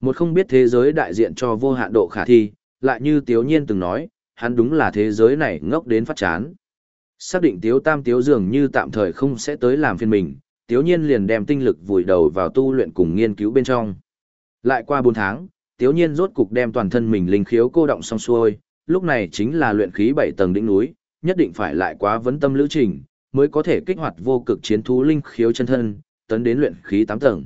Một không biết thế giới đại diện cho vô hạn độ khả thi, lại như Tiếu Nhiên từng nói, hắn đúng là thế giới này ngốc đến phát chán. Xác định Tiếu Tam Tiếu dường như tạm thời không sẽ tới làm phiên mình, Tiếu Nhiên liền đem tinh lực vùi đầu vào tu luyện cùng nghiên cứu bên trong. Lại qua 4 tháng, Tiếu Nhiên rốt cục đem toàn thân mình linh khiếu cô động xong xuôi, lúc này chính là luyện khí 7 tầng đỉnh núi, nhất định phải lại quá vấn tâm lữ trình, mới có thể kích hoạt vô cực chiến thú linh khiếu chân thân, tấn đến luyện khí 8 tầng.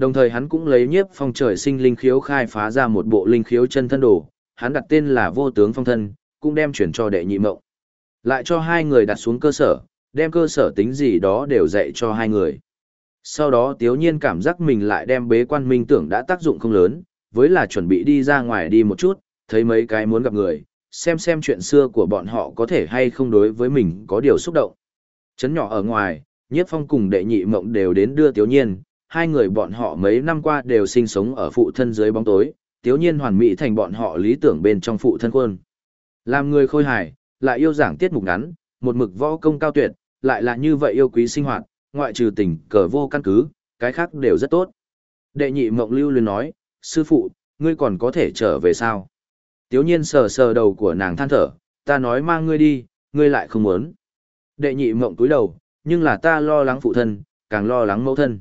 Đồng thời hắn cũng lấy nhiếp phong trời sinh linh khiếu khai phá ra một bộ linh khiếu chân thân đồ, hắn đặt tên là vô tướng phong thân, cũng đem chuyển cho đệ nhị mộng. Lại cho hai người đặt xuống cơ sở, đem cơ sở tính gì đó đều dạy cho hai người. Sau đó tiếu nhiên cảm giác mình lại đem bế quan minh tưởng đã tác dụng không lớn, với là chuẩn bị đi ra ngoài đi một chút, thấy mấy cái muốn gặp người, xem xem chuyện xưa của bọn họ có thể hay không đối với mình có điều xúc động. Chấn nhỏ ở ngoài, nhiếp phong cùng đệ nhị mộng đều đến đưa tiếu nhiên, hai người bọn họ mấy năm qua đều sinh sống ở phụ thân dưới bóng tối, tiếu nhiên hoàn mỹ thành bọn họ lý tưởng bên trong phụ thân quân. Làm người khôi hài, lại yêu giảng tiết mục ngắn, một mực võ công cao tuyệt, lại là như vậy yêu quý sinh hoạt, ngoại trừ tình cờ vô căn cứ, cái khác đều rất tốt. Đệ nhị mộng lưu luyến nói, sư phụ, ngươi còn có thể trở về sao? Tiếu nhiên sờ sờ đầu của nàng than thở, ta nói mang ngươi đi, ngươi lại không muốn. Đệ nhị mộng túi đầu, nhưng là ta lo lắng phụ thân, càng lo lắng mẫu thân.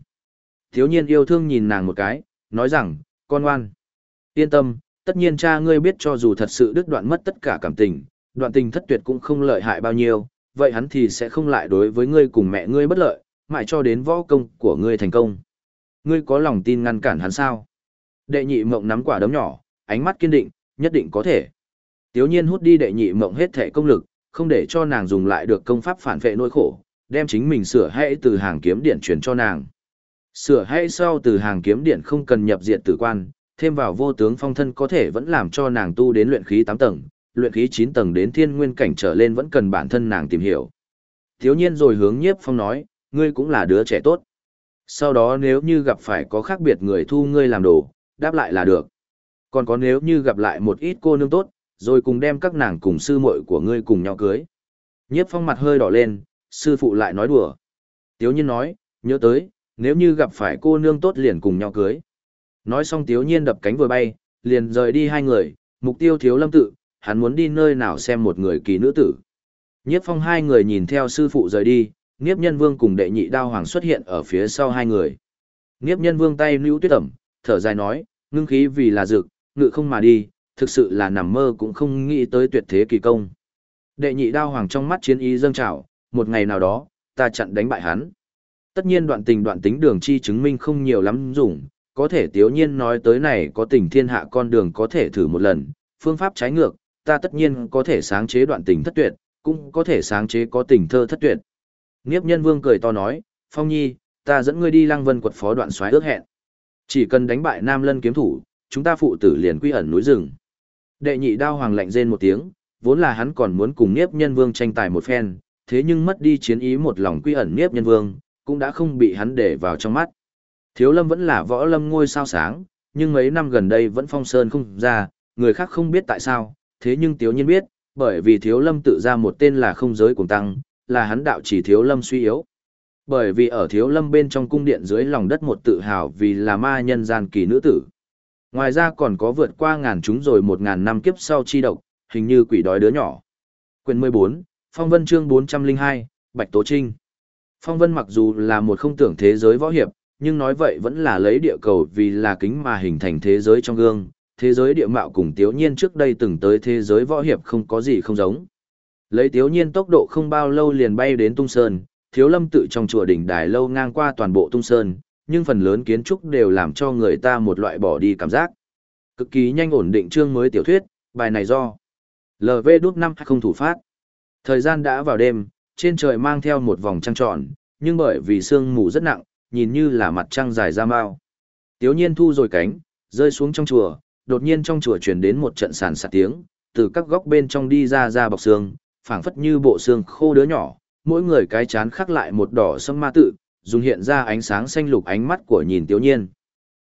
Thiếu nhiên yêu thương nhìn nàng một cái, nói rằng, con ngoan. Yên tâm, tất nhiên cha ngươi biết cho dù thật sự đứt đoạn mất tất cả cảm tình, đoạn tình thất tuyệt cũng không lợi hại bao nhiêu, vậy hắn thì sẽ không lại đối với ngươi cùng mẹ ngươi bất lợi, mãi cho đến võ công của ngươi thành công. Ngươi có lòng tin ngăn cản hắn sao? Đệ nhị mộng nắm quả đấm nhỏ, ánh mắt kiên định, nhất định có thể. Tiếu nhiên hút đi đệ nhị mộng hết thể công lực, không để cho nàng dùng lại được công pháp phản vệ nỗi khổ, đem chính mình sửa hãy từ hàng kiếm điển truyền cho nàng. Sửa hay sau từ hàng kiếm điện không cần nhập diệt tử quan, thêm vào vô tướng phong thân có thể vẫn làm cho nàng tu đến luyện khí 8 tầng, luyện khí 9 tầng đến thiên nguyên cảnh trở lên vẫn cần bản thân nàng tìm hiểu. Thiếu nhiên rồi hướng nhiếp phong nói, ngươi cũng là đứa trẻ tốt. Sau đó nếu như gặp phải có khác biệt người thu ngươi làm đồ, đáp lại là được. Còn có nếu như gặp lại một ít cô nương tốt, rồi cùng đem các nàng cùng sư muội của ngươi cùng nhau cưới. Nhiếp phong mặt hơi đỏ lên, sư phụ lại nói đùa. Tiếu nhiên nói, nhớ tới, nếu như gặp phải cô nương tốt liền cùng nhau cưới. Nói xong tiếu nhiên đập cánh vừa bay, liền rời đi hai người, mục tiêu thiếu lâm tự, hắn muốn đi nơi nào xem một người kỳ nữ tử. Nhiếp phong hai người nhìn theo sư phụ rời đi, Niếp nhân vương cùng đệ nhị đao hoàng xuất hiện ở phía sau hai người. Niếp nhân vương tay nữ tuyết ẩm, thở dài nói, ngưng khí vì là dực, ngự không mà đi, thực sự là nằm mơ cũng không nghĩ tới tuyệt thế kỳ công. Đệ nhị đao hoàng trong mắt chiến ý dâng trào, một ngày nào đó, ta chặn đánh bại hắn. Tất nhiên đoạn tình đoạn tính đường chi chứng minh không nhiều lắm dùng, có thể tiếu nhiên nói tới này có tình thiên hạ con đường có thể thử một lần, phương pháp trái ngược, ta tất nhiên có thể sáng chế đoạn tình thất tuyệt, cũng có thể sáng chế có tình thơ thất tuyệt. Nghiếp nhân vương cười to nói, Phong Nhi, ta dẫn ngươi đi lăng vân quật phó đoạn xoáy ước hẹn. Chỉ cần đánh bại Nam Lân kiếm thủ, chúng ta phụ tử liền quy ẩn núi rừng. Đệ nhị đao hoàng lạnh rên một tiếng, vốn là hắn còn muốn cùng Niếp Nhân Vương tranh tài một phen, thế nhưng mất đi chiến ý một lòng quy ẩn Niếp Nhân Vương, cũng đã không bị hắn để vào trong mắt. Thiếu Lâm vẫn là võ lâm ngôi sao sáng, nhưng mấy năm gần đây vẫn phong sơn không ra, người khác không biết tại sao, thế nhưng Tiếu Nhiên biết, bởi vì Thiếu Lâm tự ra một tên là không giới cùng tăng, là hắn đạo chỉ Thiếu Lâm suy yếu. Bởi vì ở Thiếu Lâm bên trong cung điện dưới lòng đất một tự hào vì là ma nhân gian kỳ nữ tử. Ngoài ra còn có vượt qua ngàn chúng rồi một ngàn năm kiếp sau chi độc, hình như quỷ đói đứa nhỏ. Quyền 14, Phong Vân chương 402, Bạch Tố Trinh. Phong Vân mặc dù là một không tưởng thế giới võ hiệp, nhưng nói vậy vẫn là lấy địa cầu vì là kính mà hình thành thế giới trong gương. Thế giới địa mạo cùng Tiếu Nhiên trước đây từng tới thế giới võ hiệp không có gì không giống. Lấy Tiếu Nhiên tốc độ không bao lâu liền bay đến Tung Sơn, Thiếu Lâm tự trong chùa đỉnh đài lâu ngang qua toàn bộ Tung Sơn, nhưng phần lớn kiến trúc đều làm cho người ta một loại bỏ đi cảm giác. Cực kỳ nhanh ổn định chương mới tiểu thuyết, bài này do LV đút năm không thủ phát. Thời gian đã vào đêm, trên trời mang theo một vòng trăng tròn, nhưng bởi vì sương mù rất nặng, nhìn như là mặt trăng dài ra mau. Tiếu nhiên thu rồi cánh, rơi xuống trong chùa, đột nhiên trong chùa truyền đến một trận sàn sạt tiếng, từ các góc bên trong đi ra ra bọc xương, phảng phất như bộ xương khô đứa nhỏ, mỗi người cái chán khắc lại một đỏ sâm ma tự, dùng hiện ra ánh sáng xanh lục ánh mắt của nhìn Tiếu nhiên.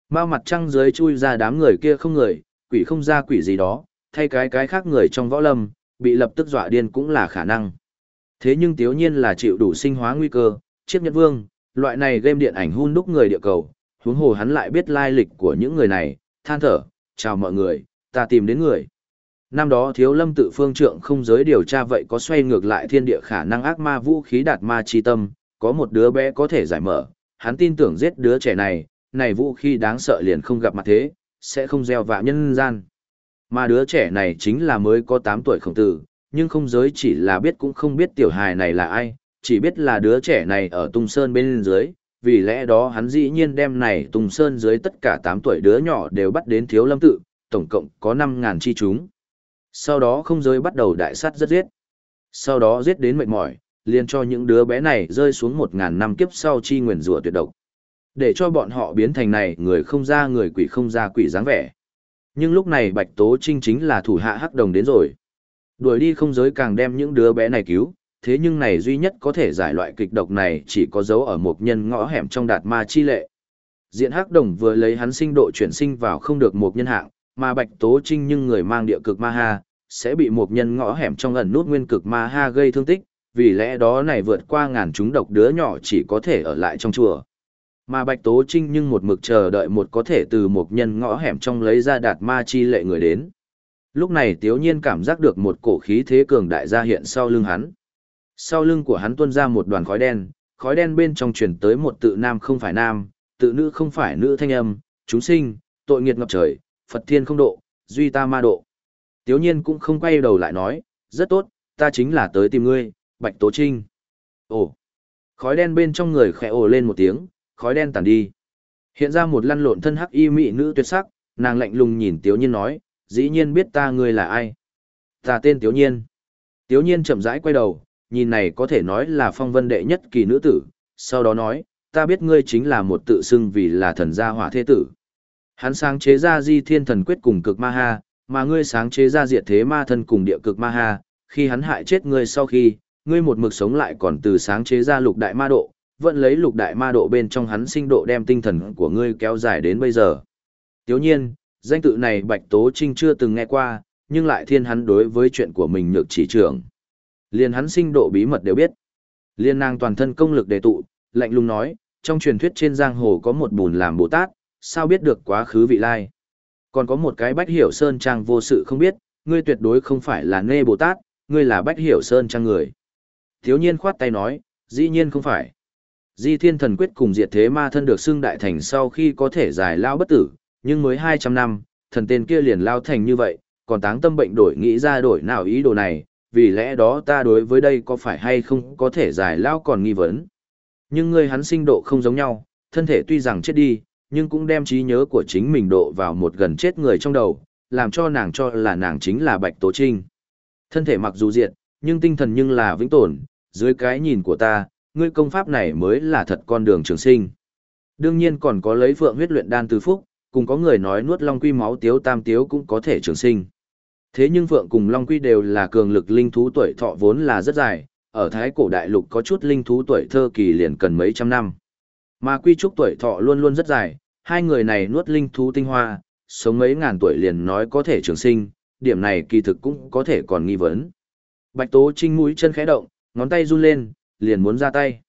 Mao mặt trăng dưới chui ra đám người kia không người, quỷ không ra quỷ gì đó, thay cái cái khác người trong võ lâm, bị lập tức dọa điên cũng là khả năng. Thế nhưng tiếu nhiên là chịu đủ sinh hóa nguy cơ, chiếc nhật vương, loại này game điện ảnh hun đúc người địa cầu, huống hồ hắn lại biết lai lịch của những người này, than thở, chào mọi người, ta tìm đến người. Năm đó thiếu lâm tự phương trượng không giới điều tra vậy có xoay ngược lại thiên địa khả năng ác ma vũ khí đạt ma chi tâm, có một đứa bé có thể giải mở, hắn tin tưởng giết đứa trẻ này, này vũ khí đáng sợ liền không gặp mặt thế, sẽ không gieo vạ nhân gian. Mà đứa trẻ này chính là mới có 8 tuổi khổng tử, nhưng không giới chỉ là biết cũng không biết tiểu hài này là ai, chỉ biết là đứa trẻ này ở Tung Sơn bên dưới, vì lẽ đó hắn dĩ nhiên đem này Tung Sơn dưới tất cả 8 tuổi đứa nhỏ đều bắt đến thiếu lâm tự, tổng cộng có 5.000 chi chúng. Sau đó không giới bắt đầu đại sát rất giết. Sau đó giết đến mệt mỏi, liền cho những đứa bé này rơi xuống 1.000 năm kiếp sau chi nguyền rủa tuyệt độc. Để cho bọn họ biến thành này người không ra người quỷ không ra quỷ dáng vẻ. Nhưng lúc này Bạch Tố Trinh chính là thủ hạ hắc đồng đến rồi. Đuổi đi không giới càng đem những đứa bé này cứu, thế nhưng này duy nhất có thể giải loại kịch độc này chỉ có dấu ở một nhân ngõ hẻm trong đạt ma chi lệ. Diện hắc đồng vừa lấy hắn sinh độ chuyển sinh vào không được một nhân hạng, mà Bạch Tố Trinh nhưng người mang địa cực ma ha, sẽ bị một nhân ngõ hẻm trong ẩn nút nguyên cực ma ha gây thương tích, vì lẽ đó này vượt qua ngàn chúng độc đứa nhỏ chỉ có thể ở lại trong chùa. Mà Bạch Tố Trinh nhưng một mực chờ đợi một có thể từ một nhân ngõ hẻm trong lấy ra đạt ma chi lệ người đến. Lúc này Tiếu Nhiên cảm giác được một cổ khí thế cường đại ra hiện sau lưng hắn. Sau lưng của hắn tuôn ra một đoàn khói đen, khói đen bên trong truyền tới một tự nam không phải nam, tự nữ không phải nữ thanh âm, chúng sinh, tội nghiệt ngập trời, Phật thiên không độ, duy ta ma độ. Tiếu nhiên cũng không quay đầu lại nói, rất tốt, ta chính là tới tìm ngươi, Bạch Tố Trinh. Ồ, khói đen bên trong người khẽ ồ lên một tiếng, khói đen tàn đi. Hiện ra một lăn lộn thân hắc y mị nữ tuyệt sắc, nàng lạnh lùng nhìn Tiếu nhiên nói, dĩ nhiên biết ta ngươi là ai. Ta tên Tiếu nhiên. Tiếu nhiên chậm rãi quay đầu, nhìn này có thể nói là phong vân đệ nhất kỳ nữ tử, sau đó nói, ta biết ngươi chính là một tự xưng vì là thần gia hỏa thế tử. Hắn sáng chế ra di thiên thần quyết cùng cực ma ha, mà ngươi sáng chế ra diệt thế ma thân cùng địa cực ma ha, khi hắn hại chết ngươi sau khi, ngươi một mực sống lại còn từ sáng chế ra lục đại ma độ, vẫn lấy lục đại ma độ bên trong hắn sinh độ đem tinh thần của ngươi kéo dài đến bây giờ. Tiếu nhiên, danh tự này Bạch Tố Trinh chưa từng nghe qua, nhưng lại thiên hắn đối với chuyện của mình nhược chỉ trưởng. Liên hắn sinh độ bí mật đều biết. Liên nàng toàn thân công lực đề tụ, lạnh lùng nói, trong truyền thuyết trên giang hồ có một bùn làm Bồ Tát, sao biết được quá khứ vị lai. Còn có một cái bách hiểu sơn trang vô sự không biết, ngươi tuyệt đối không phải là nê Bồ Tát, ngươi là bách hiểu sơn trang người. Thiếu nhiên khoát tay nói, dĩ nhiên không phải. Di thiên thần quyết cùng diệt thế ma thân được xưng đại thành sau khi có thể giải lao bất tử, nhưng mới 200 năm, thần tên kia liền lao thành như vậy, còn táng tâm bệnh đổi nghĩ ra đổi nào ý đồ này, vì lẽ đó ta đối với đây có phải hay không có thể giải lao còn nghi vấn. Nhưng ngươi hắn sinh độ không giống nhau, thân thể tuy rằng chết đi, nhưng cũng đem trí nhớ của chính mình độ vào một gần chết người trong đầu, làm cho nàng cho là nàng chính là Bạch Tố Trinh. Thân thể mặc dù diệt, nhưng tinh thần nhưng là vĩnh tồn, dưới cái nhìn của ta, ngươi công pháp này mới là thật con đường trường sinh. Đương nhiên còn có lấy phượng huyết luyện đan từ phúc, cùng có người nói nuốt long quy máu tiếu tam tiếu cũng có thể trường sinh. Thế nhưng phượng cùng long quy đều là cường lực linh thú tuổi thọ vốn là rất dài, ở thái cổ đại lục có chút linh thú tuổi thơ kỳ liền cần mấy trăm năm. Mà quy trúc tuổi thọ luôn luôn rất dài, hai người này nuốt linh thú tinh hoa, sống mấy ngàn tuổi liền nói có thể trường sinh, điểm này kỳ thực cũng có thể còn nghi vấn. Bạch Tố Trinh mũi chân khẽ động, ngón tay run lên, liền muốn ra tay.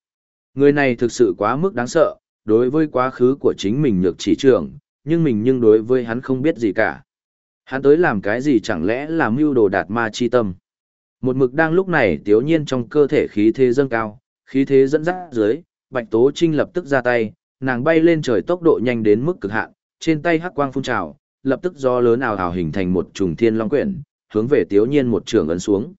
Người này thực sự quá mức đáng sợ, đối với quá khứ của chính mình nhược chỉ trưởng, nhưng mình nhưng đối với hắn không biết gì cả. Hắn tới làm cái gì chẳng lẽ là mưu đồ đạt ma chi tâm. Một mực đang lúc này tiếu nhiên trong cơ thể khí thế dâng cao, khí thế dẫn dắt dưới, Bạch Tố Trinh lập tức ra tay, nàng bay lên trời tốc độ nhanh đến mức cực hạn, trên tay hắc quang phun trào, lập tức do lớn ảo ảo hình thành một trùng thiên long quyển, hướng về Tiếu Nhiên một trường ấn xuống.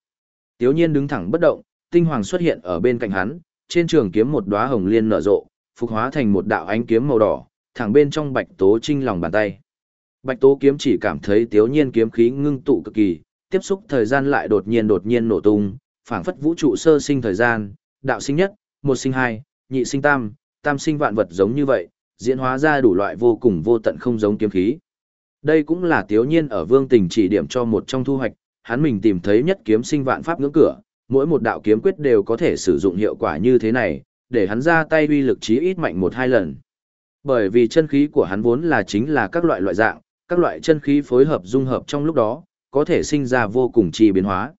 Tiếu Nhiên đứng thẳng bất động, tinh hoàng xuất hiện ở bên cạnh hắn, trên trường kiếm một đóa hồng liên nở rộ, phục hóa thành một đạo ánh kiếm màu đỏ, thẳng bên trong Bạch Tố Trinh lòng bàn tay. Bạch Tố kiếm chỉ cảm thấy Tiếu Nhiên kiếm khí ngưng tụ cực kỳ, tiếp xúc thời gian lại đột nhiên đột nhiên nổ tung, phảng phất vũ trụ sơ sinh thời gian, đạo sinh nhất, một sinh hai, nhị sinh tam, tam sinh vạn vật giống như vậy, diễn hóa ra đủ loại vô cùng vô tận không giống kiếm khí. Đây cũng là tiếu nhiên ở vương tình chỉ điểm cho một trong thu hoạch, hắn mình tìm thấy nhất kiếm sinh vạn pháp ngưỡng cửa, mỗi một đạo kiếm quyết đều có thể sử dụng hiệu quả như thế này, để hắn ra tay uy lực chí ít mạnh một hai lần. Bởi vì chân khí của hắn vốn là chính là các loại loại dạng, các loại chân khí phối hợp dung hợp trong lúc đó, có thể sinh ra vô cùng chi biến hóa.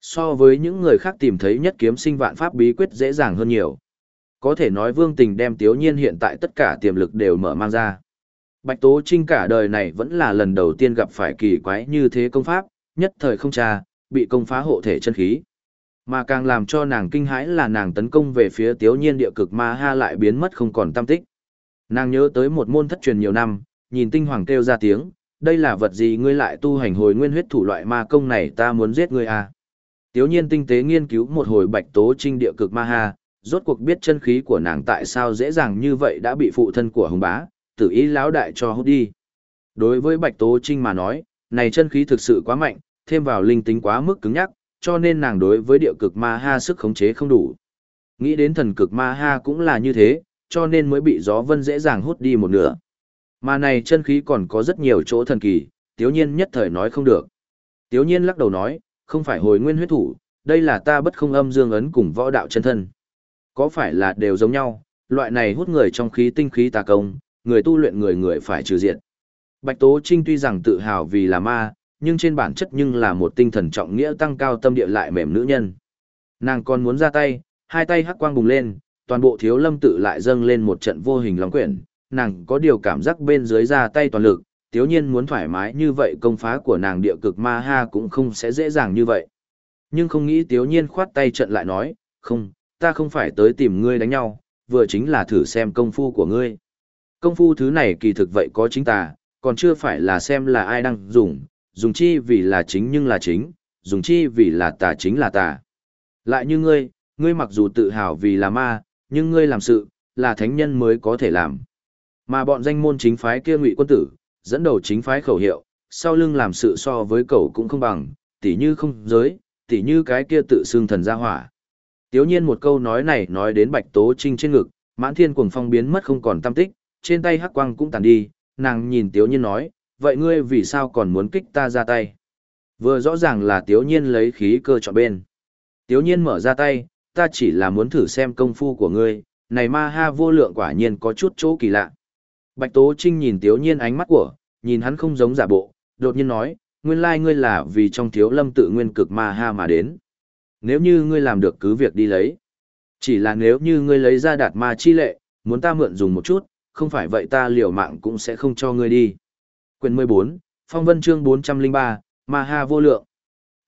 So với những người khác tìm thấy nhất kiếm sinh vạn pháp bí quyết dễ dàng hơn nhiều. Có thể nói vương tình đem tiếu nhiên hiện tại tất cả tiềm lực đều mở mang ra. Bạch Tố Trinh cả đời này vẫn là lần đầu tiên gặp phải kỳ quái như thế công pháp, nhất thời không trà, bị công phá hộ thể chân khí. Mà càng làm cho nàng kinh hãi là nàng tấn công về phía tiếu nhiên địa cực ma ha lại biến mất không còn tâm tích. Nàng nhớ tới một môn thất truyền nhiều năm, nhìn tinh hoàng kêu ra tiếng, đây là vật gì ngươi lại tu hành hồi nguyên huyết thủ loại ma công này ta muốn giết ngươi à. Tiếu nhiên tinh tế nghiên cứu một hồi bạch tố trinh địa cực ma ha, rốt cuộc biết chân khí của nàng tại sao dễ dàng như vậy đã bị phụ thân của hùng bá, tử ý lão đại cho hút đi. Đối với bạch tố trinh mà nói, này chân khí thực sự quá mạnh, thêm vào linh tính quá mức cứng nhắc, cho nên nàng đối với địa cực ma ha sức khống chế không đủ. Nghĩ đến thần cực ma ha cũng là như thế, cho nên mới bị gió vân dễ dàng hút đi một nửa. Mà này chân khí còn có rất nhiều chỗ thần kỳ, tiếu nhiên nhất thời nói không được. Tiếu nhiên lắc đầu nói, không phải hồi nguyên huyết thủ, đây là ta bất không âm dương ấn cùng võ đạo chân thân. Có phải là đều giống nhau, loại này hút người trong khí tinh khí tà công, người tu luyện người người phải trừ diệt. Bạch Tố Trinh tuy rằng tự hào vì là ma, nhưng trên bản chất nhưng là một tinh thần trọng nghĩa tăng cao tâm địa lại mềm nữ nhân. Nàng còn muốn ra tay, hai tay hắc quang bùng lên, toàn bộ thiếu lâm tự lại dâng lên một trận vô hình long quyển, nàng có điều cảm giác bên dưới ra tay toàn lực, tiếu nhiên muốn thoải mái như vậy công phá của nàng địa cực ma ha cũng không sẽ dễ dàng như vậy. Nhưng không nghĩ tiếu nhiên khoát tay trận lại nói, không, ta không phải tới tìm ngươi đánh nhau, vừa chính là thử xem công phu của ngươi. Công phu thứ này kỳ thực vậy có chính tà, còn chưa phải là xem là ai đang dùng, dùng chi vì là chính nhưng là chính, dùng chi vì là tà chính là tà. Lại như ngươi, ngươi mặc dù tự hào vì là ma, nhưng ngươi làm sự, là thánh nhân mới có thể làm. Mà bọn danh môn chính phái kia ngụy quân tử, dẫn đầu chính phái khẩu hiệu, sau lưng làm sự so với cậu cũng không bằng, tỉ như không giới, tỉ như cái kia tự xưng thần gia hỏa. Tiếu nhiên một câu nói này nói đến bạch tố trinh trên ngực, mãn thiên cuồng phong biến mất không còn tâm tích, trên tay hắc quang cũng tàn đi, nàng nhìn tiếu nhiên nói, vậy ngươi vì sao còn muốn kích ta ra tay? Vừa rõ ràng là tiếu nhiên lấy khí cơ chọn bên. Tiếu nhiên mở ra tay, ta chỉ là muốn thử xem công phu của ngươi, này ma ha vô lượng quả nhiên có chút chỗ kỳ lạ. Bạch Tố Trinh nhìn Tiếu Nhiên ánh mắt của, nhìn hắn không giống giả bộ, đột nhiên nói, nguyên lai ngươi là vì trong thiếu lâm tự nguyên cực ma ha mà đến. Nếu như ngươi làm được cứ việc đi lấy. Chỉ là nếu như ngươi lấy ra đạt ma chi lệ, muốn ta mượn dùng một chút, không phải vậy ta liều mạng cũng sẽ không cho ngươi đi. Quyền 14, Phong Vân chương 403, Ma Ha vô lượng.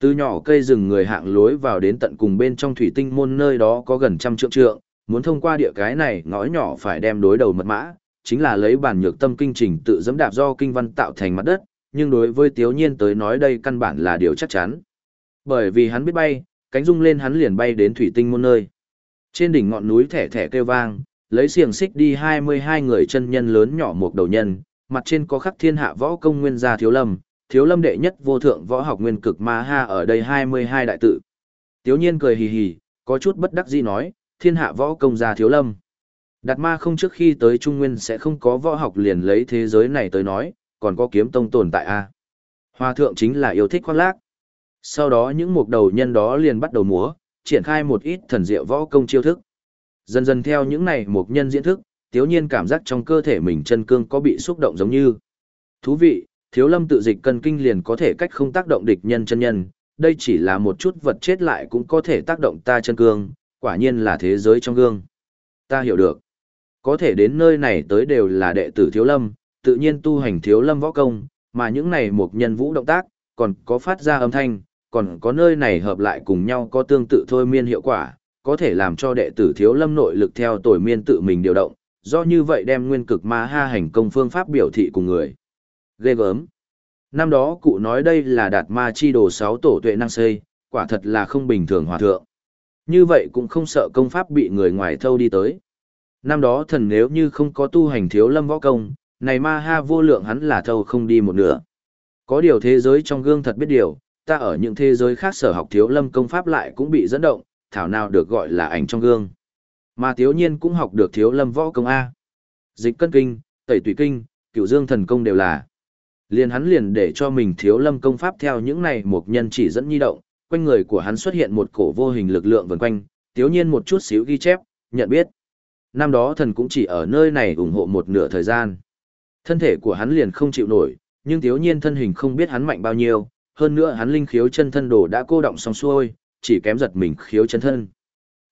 Từ nhỏ cây rừng người hạng lối vào đến tận cùng bên trong thủy tinh môn nơi đó có gần trăm trượng trượng, muốn thông qua địa cái này ngõ nhỏ phải đem đối đầu mật mã, chính là lấy bản nhược tâm kinh trình tự dẫm đạp do kinh văn tạo thành mặt đất, nhưng đối với Tiếu Nhiên tới nói đây căn bản là điều chắc chắn. Bởi vì hắn biết bay, cánh rung lên hắn liền bay đến thủy tinh môn nơi. Trên đỉnh ngọn núi thẻ thẻ kêu vang, lấy xiềng xích đi 22 người chân nhân lớn nhỏ một đầu nhân, mặt trên có khắc thiên hạ võ công nguyên gia thiếu lâm, thiếu lâm đệ nhất vô thượng võ học nguyên cực ma ha ở đây 22 đại tự. Tiếu nhiên cười hì hì, có chút bất đắc dĩ nói, thiên hạ võ công gia thiếu lâm. Đạt ma không trước khi tới Trung Nguyên sẽ không có võ học liền lấy thế giới này tới nói, còn có kiếm tông tồn tại a à? Hoa thượng chính là yêu thích khoác lác. Sau đó những mục đầu nhân đó liền bắt đầu múa, triển khai một ít thần diệu võ công chiêu thức. Dần dần theo những này mục nhân diễn thức, tiếu nhiên cảm giác trong cơ thể mình chân cương có bị xúc động giống như. Thú vị, thiếu lâm tự dịch cân kinh liền có thể cách không tác động địch nhân chân nhân, đây chỉ là một chút vật chết lại cũng có thể tác động ta chân cương, quả nhiên là thế giới trong gương. Ta hiểu được. Có thể đến nơi này tới đều là đệ tử thiếu lâm, tự nhiên tu hành thiếu lâm võ công, mà những này một nhân vũ động tác, còn có phát ra âm thanh, còn có nơi này hợp lại cùng nhau có tương tự thôi miên hiệu quả, có thể làm cho đệ tử thiếu lâm nội lực theo tuổi miên tự mình điều động, do như vậy đem nguyên cực ma ha hành công phương pháp biểu thị cùng người. Ghê gớm. Năm đó cụ nói đây là đạt ma chi đồ sáu tổ tuệ năng xây, quả thật là không bình thường hòa thượng. Như vậy cũng không sợ công pháp bị người ngoài thâu đi tới. Năm đó thần nếu như không có tu hành thiếu lâm võ công, này ma ha vô lượng hắn là thâu không đi một nửa. Có điều thế giới trong gương thật biết điều, ta ở những thế giới khác sở học thiếu lâm công pháp lại cũng bị dẫn động, thảo nào được gọi là ảnh trong gương. Mà thiếu nhiên cũng học được thiếu lâm võ công A. Dịch cân kinh, tẩy tùy kinh, cửu dương thần công đều là. Liền hắn liền để cho mình thiếu lâm công pháp theo những này một nhân chỉ dẫn nhi động, quanh người của hắn xuất hiện một cổ vô hình lực lượng vần quanh, thiếu nhiên một chút xíu ghi chép, nhận biết. Năm đó thần cũng chỉ ở nơi này ủng hộ một nửa thời gian. Thân thể của hắn liền không chịu nổi, nhưng thiếu nhiên thân hình không biết hắn mạnh bao nhiêu, hơn nữa hắn linh khiếu chân thân đồ đã cô động xong xuôi, chỉ kém giật mình khiếu chân thân.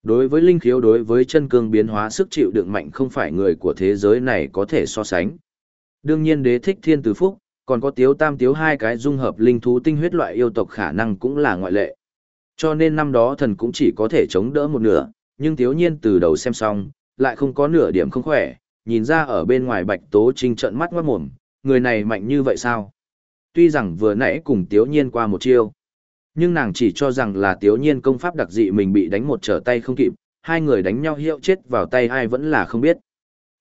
Đối với linh khiếu đối với chân cương biến hóa sức chịu đựng mạnh không phải người của thế giới này có thể so sánh. Đương nhiên đế thích thiên từ phúc, còn có tiếu tam tiếu hai cái dung hợp linh thú tinh huyết loại yêu tộc khả năng cũng là ngoại lệ. Cho nên năm đó thần cũng chỉ có thể chống đỡ một nửa, nhưng tiếu nhiên từ đầu xem xong, lại không có nửa điểm không khỏe, nhìn ra ở bên ngoài bạch tố trinh trận mắt ngoát mồm, người này mạnh như vậy sao? Tuy rằng vừa nãy cùng tiếu nhiên qua một chiêu, nhưng nàng chỉ cho rằng là tiếu nhiên công pháp đặc dị mình bị đánh một trở tay không kịp, hai người đánh nhau hiệu chết vào tay ai vẫn là không biết.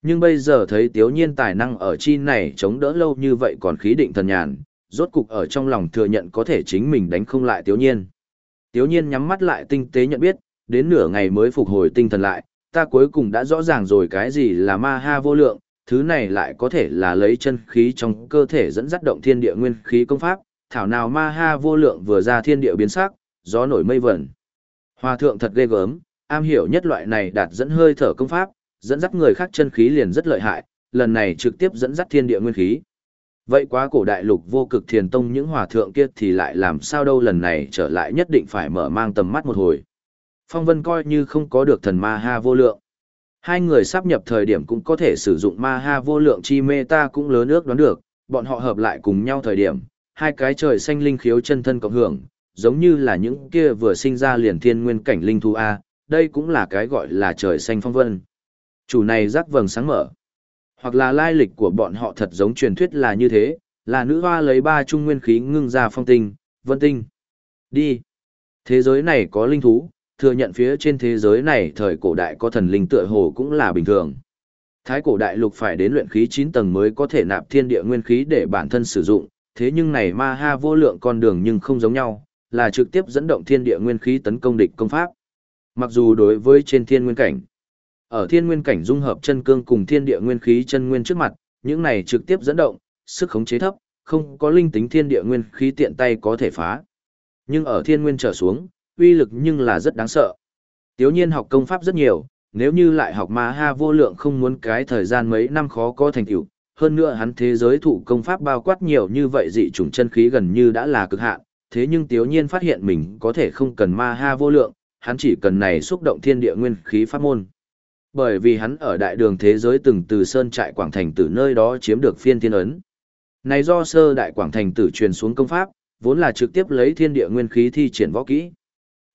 Nhưng bây giờ thấy tiếu nhiên tài năng ở chi này chống đỡ lâu như vậy còn khí định thần nhàn, rốt cục ở trong lòng thừa nhận có thể chính mình đánh không lại tiếu nhiên. Tiếu nhiên nhắm mắt lại tinh tế nhận biết, đến nửa ngày mới phục hồi tinh thần lại, ta cuối cùng đã rõ ràng rồi cái gì là ma ha vô lượng, thứ này lại có thể là lấy chân khí trong cơ thể dẫn dắt động thiên địa nguyên khí công pháp, thảo nào ma ha vô lượng vừa ra thiên địa biến sắc, gió nổi mây vẩn. Hòa thượng thật ghê gớm, am hiểu nhất loại này đạt dẫn hơi thở công pháp, dẫn dắt người khác chân khí liền rất lợi hại, lần này trực tiếp dẫn dắt thiên địa nguyên khí. Vậy quá cổ đại lục vô cực thiền tông những hòa thượng kia thì lại làm sao đâu lần này trở lại nhất định phải mở mang tầm mắt một hồi. Phong vân coi như không có được thần ma ha vô lượng. Hai người sắp nhập thời điểm cũng có thể sử dụng ma ha vô lượng chi mê ta cũng lớn ước đoán được, bọn họ hợp lại cùng nhau thời điểm, hai cái trời xanh linh khiếu chân thân cộng hưởng, giống như là những kia vừa sinh ra liền thiên nguyên cảnh linh thú A, đây cũng là cái gọi là trời xanh phong vân. Chủ này rắc vầng sáng mở. Hoặc là lai lịch của bọn họ thật giống truyền thuyết là như thế, là nữ hoa lấy ba trung nguyên khí ngưng ra phong tinh, vân tinh. Đi. Thế giới này có linh thú, thừa nhận phía trên thế giới này thời cổ đại có thần linh tựa hồ cũng là bình thường. Thái cổ đại lục phải đến luyện khí 9 tầng mới có thể nạp thiên địa nguyên khí để bản thân sử dụng, thế nhưng này ma ha vô lượng con đường nhưng không giống nhau, là trực tiếp dẫn động thiên địa nguyên khí tấn công địch công pháp. Mặc dù đối với trên thiên nguyên cảnh, ở thiên nguyên cảnh dung hợp chân cương cùng thiên địa nguyên khí chân nguyên trước mặt, những này trực tiếp dẫn động, sức khống chế thấp, không có linh tính thiên địa nguyên khí tiện tay có thể phá. Nhưng ở thiên nguyên trở xuống, uy lực nhưng là rất đáng sợ. Tiếu nhiên học công pháp rất nhiều, nếu như lại học ma ha vô lượng không muốn cái thời gian mấy năm khó có thành tựu hơn nữa hắn thế giới thụ công pháp bao quát nhiều như vậy dị chủng chân khí gần như đã là cực hạn, thế nhưng Tiếu Nhiên phát hiện mình có thể không cần ma ha vô lượng, hắn chỉ cần này xúc động thiên địa nguyên khí pháp môn. Bởi vì hắn ở đại đường thế giới từng từ sơn trại quảng thành từ nơi đó chiếm được phiên thiên ấn. Này do sơ đại quảng thành tử truyền xuống công pháp, vốn là trực tiếp lấy thiên địa nguyên khí thi triển võ kỹ.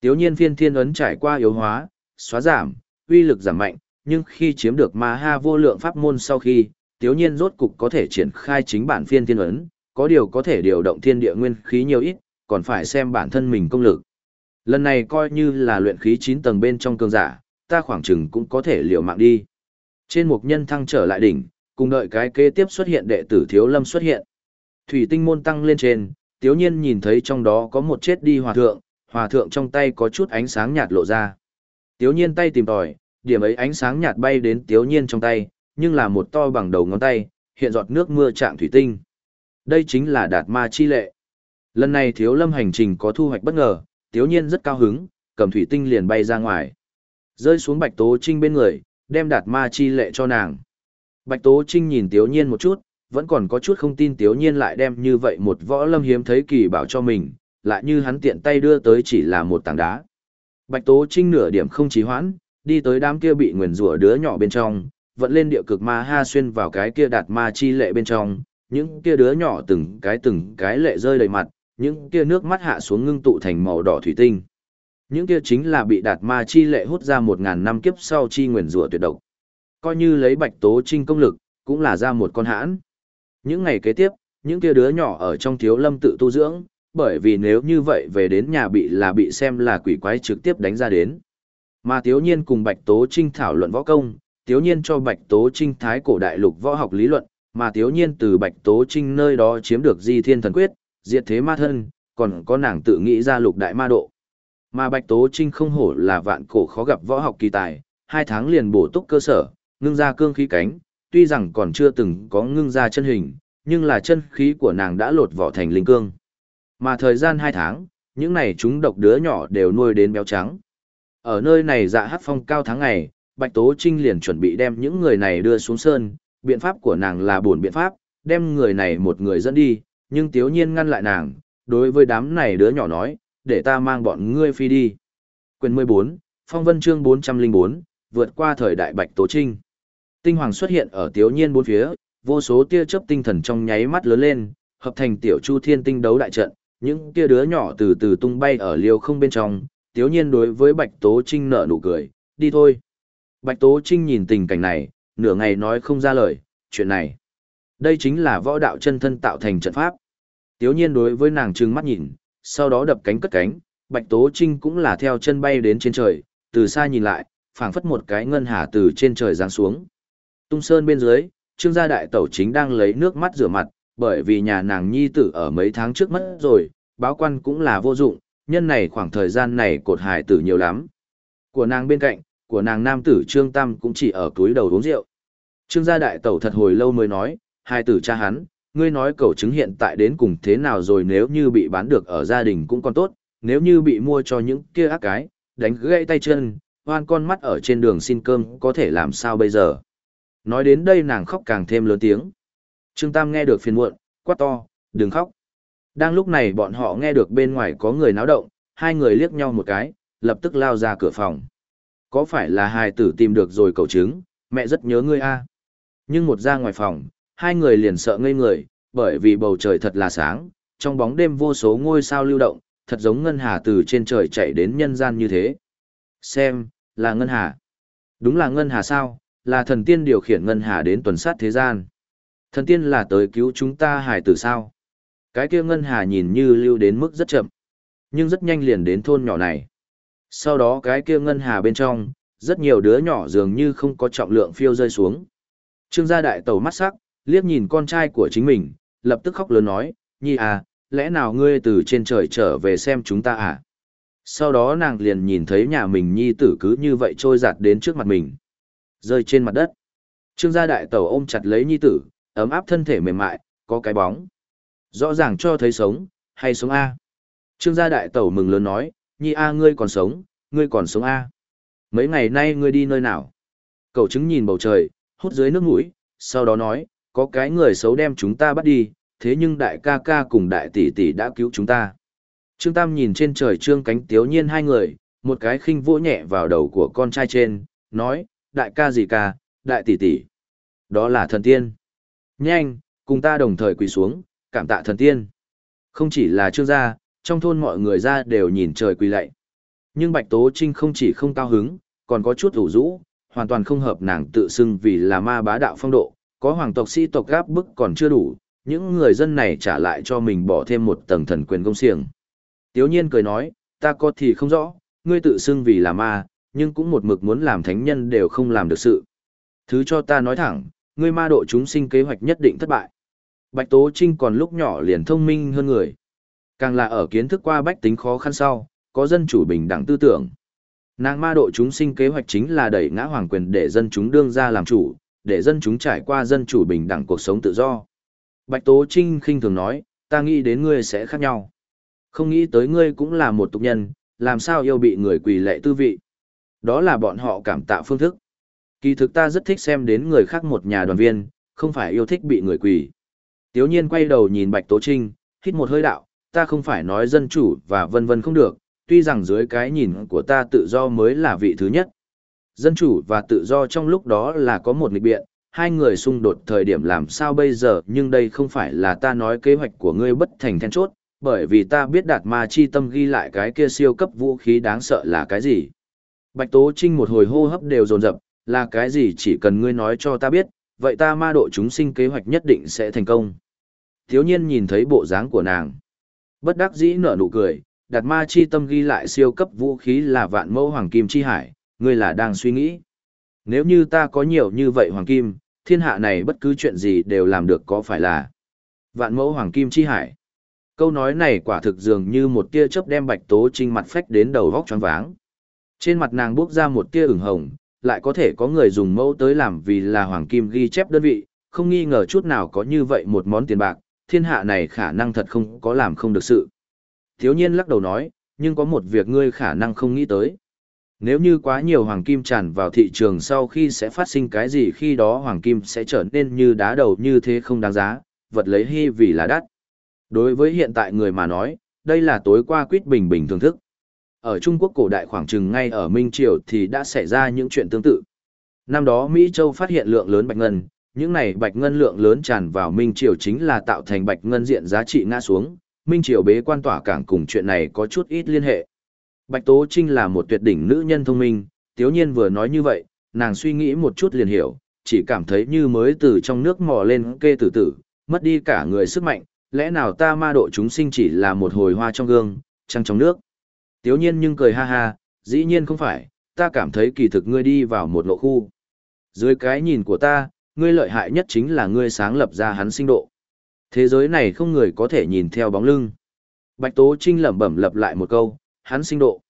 Tiếu nhiên phiên thiên ấn trải qua yếu hóa, xóa giảm, uy lực giảm mạnh, nhưng khi chiếm được ma ha vô lượng pháp môn sau khi, tiếu nhiên rốt cục có thể triển khai chính bản phiên thiên ấn, có điều có thể điều động thiên địa nguyên khí nhiều ít, còn phải xem bản thân mình công lực. Lần này coi như là luyện khí 9 tầng bên trong cường giả, ta khoảng chừng cũng có thể liều mạng đi. Trên một nhân thăng trở lại đỉnh, cùng đợi cái kế tiếp xuất hiện đệ tử Thiếu Lâm xuất hiện. Thủy tinh môn tăng lên trên, tiếu nhiên nhìn thấy trong đó có một chết đi hòa thượng, hòa thượng trong tay có chút ánh sáng nhạt lộ ra. Tiếu nhiên tay tìm tòi, điểm ấy ánh sáng nhạt bay đến tiếu nhiên trong tay, nhưng là một to bằng đầu ngón tay, hiện giọt nước mưa chạm thủy tinh. Đây chính là đạt ma chi lệ. Lần này thiếu lâm hành trình có thu hoạch bất ngờ, tiếu nhiên rất cao hứng, cầm thủy tinh liền bay ra ngoài. Rơi xuống bạch tố trinh bên người, đem đạt ma chi lệ cho nàng. Bạch tố trinh nhìn tiếu nhiên một chút, vẫn còn có chút không tin tiếu nhiên lại đem như vậy một võ lâm hiếm thấy kỳ bảo cho mình, lại như hắn tiện tay đưa tới chỉ là một tảng đá. Bạch tố trinh nửa điểm không trì hoãn, đi tới đám kia bị nguyền rủa đứa nhỏ bên trong, vận lên địa cực ma ha xuyên vào cái kia đạt ma chi lệ bên trong, những kia đứa nhỏ từng cái từng cái lệ rơi đầy mặt, những kia nước mắt hạ xuống ngưng tụ thành màu đỏ thủy tinh. Những kia chính là bị đạt ma chi lệ hút ra một ngàn năm kiếp sau chi nguyền rủa tuyệt độc. Coi như lấy bạch tố trinh công lực, cũng là ra một con hãn. Những ngày kế tiếp, những kia đứa nhỏ ở trong thiếu lâm tự tu dưỡng, bởi vì nếu như vậy về đến nhà bị là bị xem là quỷ quái trực tiếp đánh ra đến. Mà thiếu Nhiên cùng Bạch Tố Trinh thảo luận võ công, thiếu Nhiên cho Bạch Tố Trinh thái cổ đại lục võ học lý luận, mà thiếu Nhiên từ Bạch Tố Trinh nơi đó chiếm được di thiên thần quyết, diệt thế ma thân, còn có nàng tự nghĩ ra lục đại ma độ. Mà Bạch Tố Trinh không hổ là vạn cổ khó gặp võ học kỳ tài, hai tháng liền bổ túc cơ sở, ngưng ra cương khí cánh, tuy rằng còn chưa từng có ngưng ra chân hình, nhưng là chân khí của nàng đã lột vỏ thành linh cương. Mà thời gian hai tháng, những này chúng độc đứa nhỏ đều nuôi đến béo trắng. Ở nơi này dạ hát phong cao tháng ngày, Bạch Tố Trinh liền chuẩn bị đem những người này đưa xuống sơn, biện pháp của nàng là buồn biện pháp, đem người này một người dẫn đi, nhưng Tiếu Nhiên ngăn lại nàng, đối với đám này đứa nhỏ nói, để ta mang bọn ngươi phi đi. Quyền 14, Phong Vân chương 404, vượt qua thời đại Bạch Tố Trinh. Tinh Hoàng xuất hiện ở Tiếu Nhiên bốn phía, vô số tia chớp tinh thần trong nháy mắt lớn lên, hợp thành tiểu chu thiên tinh đấu đại trận, những tia đứa nhỏ từ từ tung bay ở liều không bên trong, tiếu nhiên đối với Bạch Tố Trinh nở nụ cười, đi thôi. Bạch Tố Trinh nhìn tình cảnh này, nửa ngày nói không ra lời, chuyện này. Đây chính là võ đạo chân thân tạo thành trận pháp. Tiếu nhiên đối với nàng trừng mắt nhìn, sau đó đập cánh cất cánh, Bạch Tố Trinh cũng là theo chân bay đến trên trời, từ xa nhìn lại, phảng phất một cái ngân hà từ trên trời giáng xuống. Tung sơn bên dưới, trương gia đại tẩu chính đang lấy nước mắt rửa mặt, bởi vì nhà nàng nhi tử ở mấy tháng trước mất rồi, báo quan cũng là vô dụng, nhân này khoảng thời gian này cột hài tử nhiều lắm. Của nàng bên cạnh, của nàng nam tử trương tam cũng chỉ ở túi đầu uống rượu. Trương gia đại tẩu thật hồi lâu mới nói, hai tử cha hắn, ngươi nói cầu chứng hiện tại đến cùng thế nào rồi nếu như bị bán được ở gia đình cũng còn tốt, nếu như bị mua cho những kia ác cái, đánh gãy tay chân, hoan con mắt ở trên đường xin cơm có thể làm sao bây giờ. Nói đến đây nàng khóc càng thêm lớn tiếng. Trương Tam nghe được phiền muộn, quát to, đừng khóc. Đang lúc này bọn họ nghe được bên ngoài có người náo động, hai người liếc nhau một cái, lập tức lao ra cửa phòng. Có phải là hài tử tìm được rồi cầu chứng, mẹ rất nhớ ngươi a. Nhưng một ra ngoài phòng, hai người liền sợ ngây người, bởi vì bầu trời thật là sáng, trong bóng đêm vô số ngôi sao lưu động, thật giống ngân hà từ trên trời chạy đến nhân gian như thế. Xem, là ngân hà. Đúng là ngân hà sao, là thần tiên điều khiển ngân hà đến tuần sát thế gian. Thần tiên là tới cứu chúng ta hải tử sao. Cái kia ngân hà nhìn như lưu đến mức rất chậm, nhưng rất nhanh liền đến thôn nhỏ này. Sau đó cái kia ngân hà bên trong, rất nhiều đứa nhỏ dường như không có trọng lượng phiêu rơi xuống. Trương gia đại tàu mắt sắc, liếc nhìn con trai của chính mình, lập tức khóc lớn nói, Nhi à, lẽ nào ngươi từ trên trời trở về xem chúng ta à? Sau đó nàng liền nhìn thấy nhà mình Nhi tử cứ như vậy trôi giạt đến trước mặt mình. Rơi trên mặt đất. Trương gia đại tàu ôm chặt lấy Nhi tử, ấm áp thân thể mềm mại, có cái bóng. Rõ ràng cho thấy sống, hay sống A. Trương gia đại tẩu mừng lớn nói, Nhi A ngươi còn sống, ngươi còn sống A. Mấy ngày nay ngươi đi nơi nào? Cậu chứng nhìn bầu trời, hút dưới nước mũi, sau đó nói, có cái người xấu đem chúng ta bắt đi, thế nhưng đại ca ca cùng đại tỷ tỷ đã cứu chúng ta. Trương Tam nhìn trên trời trương cánh tiếu nhiên hai người, một cái khinh vỗ nhẹ vào đầu của con trai trên, nói, đại ca gì ca, đại tỷ tỷ. Đó là thần tiên. Nhanh, cùng ta đồng thời quỳ xuống, cảm tạ thần tiên. Không chỉ là trương gia, trong thôn mọi người ra đều nhìn trời quỳ lạy. Nhưng Bạch Tố Trinh không chỉ không cao hứng, còn có chút ủ rũ, hoàn toàn không hợp nàng tự xưng vì là ma bá đạo phong độ, có hoàng tộc sĩ tộc gáp bức còn chưa đủ, những người dân này trả lại cho mình bỏ thêm một tầng thần quyền công xiềng. Tiếu nhiên cười nói, ta có thì không rõ, ngươi tự xưng vì là ma, nhưng cũng một mực muốn làm thánh nhân đều không làm được sự. Thứ cho ta nói thẳng, ngươi ma độ chúng sinh kế hoạch nhất định thất bại. Bạch Tố Trinh còn lúc nhỏ liền thông minh hơn người. Càng là ở kiến thức qua bách tính khó khăn sau, có dân chủ bình đẳng tư tưởng. Nàng ma độ chúng sinh kế hoạch chính là đẩy ngã hoàng quyền để dân chúng đương ra làm chủ, để dân chúng trải qua dân chủ bình đẳng cuộc sống tự do. Bạch Tố Trinh khinh thường nói, ta nghĩ đến ngươi sẽ khác nhau. Không nghĩ tới ngươi cũng là một tục nhân, làm sao yêu bị người quỳ lệ tư vị. Đó là bọn họ cảm tạ phương thức. Kỳ thực ta rất thích xem đến người khác một nhà đoàn viên, không phải yêu thích bị người quỳ. Tiếu nhiên quay đầu nhìn Bạch Tố Trinh, hít một hơi đạo, ta không phải nói dân chủ và vân vân không được, tuy rằng dưới cái nhìn của ta tự do mới là vị thứ nhất. Dân chủ và tự do trong lúc đó là có một nghịch biện, hai người xung đột thời điểm làm sao bây giờ nhưng đây không phải là ta nói kế hoạch của ngươi bất thành then chốt, bởi vì ta biết đạt ma chi tâm ghi lại cái kia siêu cấp vũ khí đáng sợ là cái gì. Bạch Tố Trinh một hồi hô hấp đều dồn dập, là cái gì chỉ cần ngươi nói cho ta biết, vậy ta ma độ chúng sinh kế hoạch nhất định sẽ thành công. Thiếu nhiên nhìn thấy bộ dáng của nàng. Bất đắc dĩ nở nụ cười, đạt ma chi tâm ghi lại siêu cấp vũ khí là vạn mẫu hoàng kim chi hải, ngươi là đang suy nghĩ. Nếu như ta có nhiều như vậy hoàng kim, thiên hạ này bất cứ chuyện gì đều làm được có phải là vạn mẫu hoàng kim chi hải. Câu nói này quả thực dường như một tia chớp đem bạch tố trinh mặt phách đến đầu vóc choáng váng. Trên mặt nàng bước ra một tia ửng hồng, lại có thể có người dùng mẫu tới làm vì là hoàng kim ghi chép đơn vị, không nghi ngờ chút nào có như vậy một món tiền bạc, thiên hạ này khả năng thật không có làm không được sự. Thiếu nhiên lắc đầu nói, nhưng có một việc ngươi khả năng không nghĩ tới. Nếu như quá nhiều hoàng kim tràn vào thị trường sau khi sẽ phát sinh cái gì khi đó hoàng kim sẽ trở nên như đá đầu như thế không đáng giá, vật lấy hy vì là đắt. Đối với hiện tại người mà nói, đây là tối qua quyết bình bình thưởng thức. Ở Trung Quốc cổ đại khoảng chừng ngay ở Minh Triều thì đã xảy ra những chuyện tương tự. Năm đó Mỹ Châu phát hiện lượng lớn bạch ngân, những này bạch ngân lượng lớn tràn vào Minh Triều chính là tạo thành bạch ngân diện giá trị ngã xuống, Minh Triều bế quan tỏa cảng cùng chuyện này có chút ít liên hệ. Bạch Tố Trinh là một tuyệt đỉnh nữ nhân thông minh, tiếu nhiên vừa nói như vậy, nàng suy nghĩ một chút liền hiểu, chỉ cảm thấy như mới từ trong nước mò lên kê tử tử, mất đi cả người sức mạnh, lẽ nào ta ma độ chúng sinh chỉ là một hồi hoa trong gương, trăng trong nước. Tiếu nhiên nhưng cười ha ha, dĩ nhiên không phải, ta cảm thấy kỳ thực ngươi đi vào một lộ khu. Dưới cái nhìn của ta, ngươi lợi hại nhất chính là ngươi sáng lập ra hắn sinh độ. Thế giới này không người có thể nhìn theo bóng lưng. Bạch Tố Trinh lẩm bẩm lặp lại một câu, hắn sinh độ.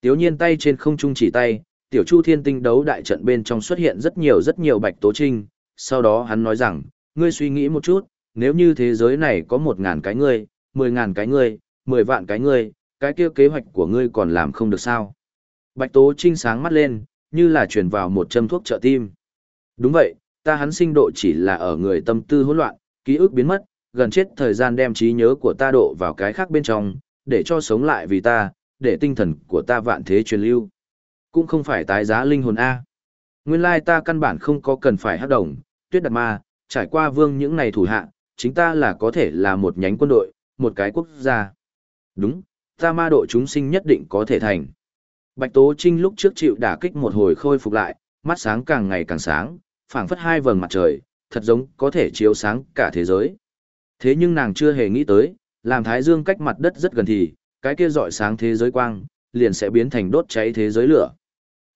Tiếu nhiên tay trên không trung chỉ tay, tiểu chu thiên tinh đấu đại trận bên trong xuất hiện rất nhiều rất nhiều Bạch Tố Trinh. Sau đó hắn nói rằng, ngươi suy nghĩ một chút, nếu như thế giới này có một ngàn cái ngươi, mười ngàn cái ngươi, mười vạn cái ngươi, cái kia kế hoạch của ngươi còn làm không được sao. Bạch Tố Trinh sáng mắt lên, như là truyền vào một châm thuốc trợ tim. Đúng vậy, ta hắn sinh độ chỉ là ở người tâm tư hỗn loạn, ký ức biến mất, gần chết thời gian đem trí nhớ của ta độ vào cái khác bên trong, để cho sống lại vì ta, để tinh thần của ta vạn thế truyền lưu. Cũng không phải tái giá linh hồn A. Nguyên lai ta căn bản không có cần phải hắc đồng, tuyết đặt ma, trải qua vương những này thủ hạ, chính ta là có thể là một nhánh quân đội, một cái quốc gia. Đúng, ta ma độ chúng sinh nhất định có thể thành. Bạch Tố Trinh lúc trước chịu đả kích một hồi khôi phục lại, mắt sáng càng ngày càng sáng, phảng phất hai vầng mặt trời, thật giống có thể chiếu sáng cả thế giới. Thế nhưng nàng chưa hề nghĩ tới, làm thái dương cách mặt đất rất gần thì, cái kia dọi sáng thế giới quang, liền sẽ biến thành đốt cháy thế giới lửa.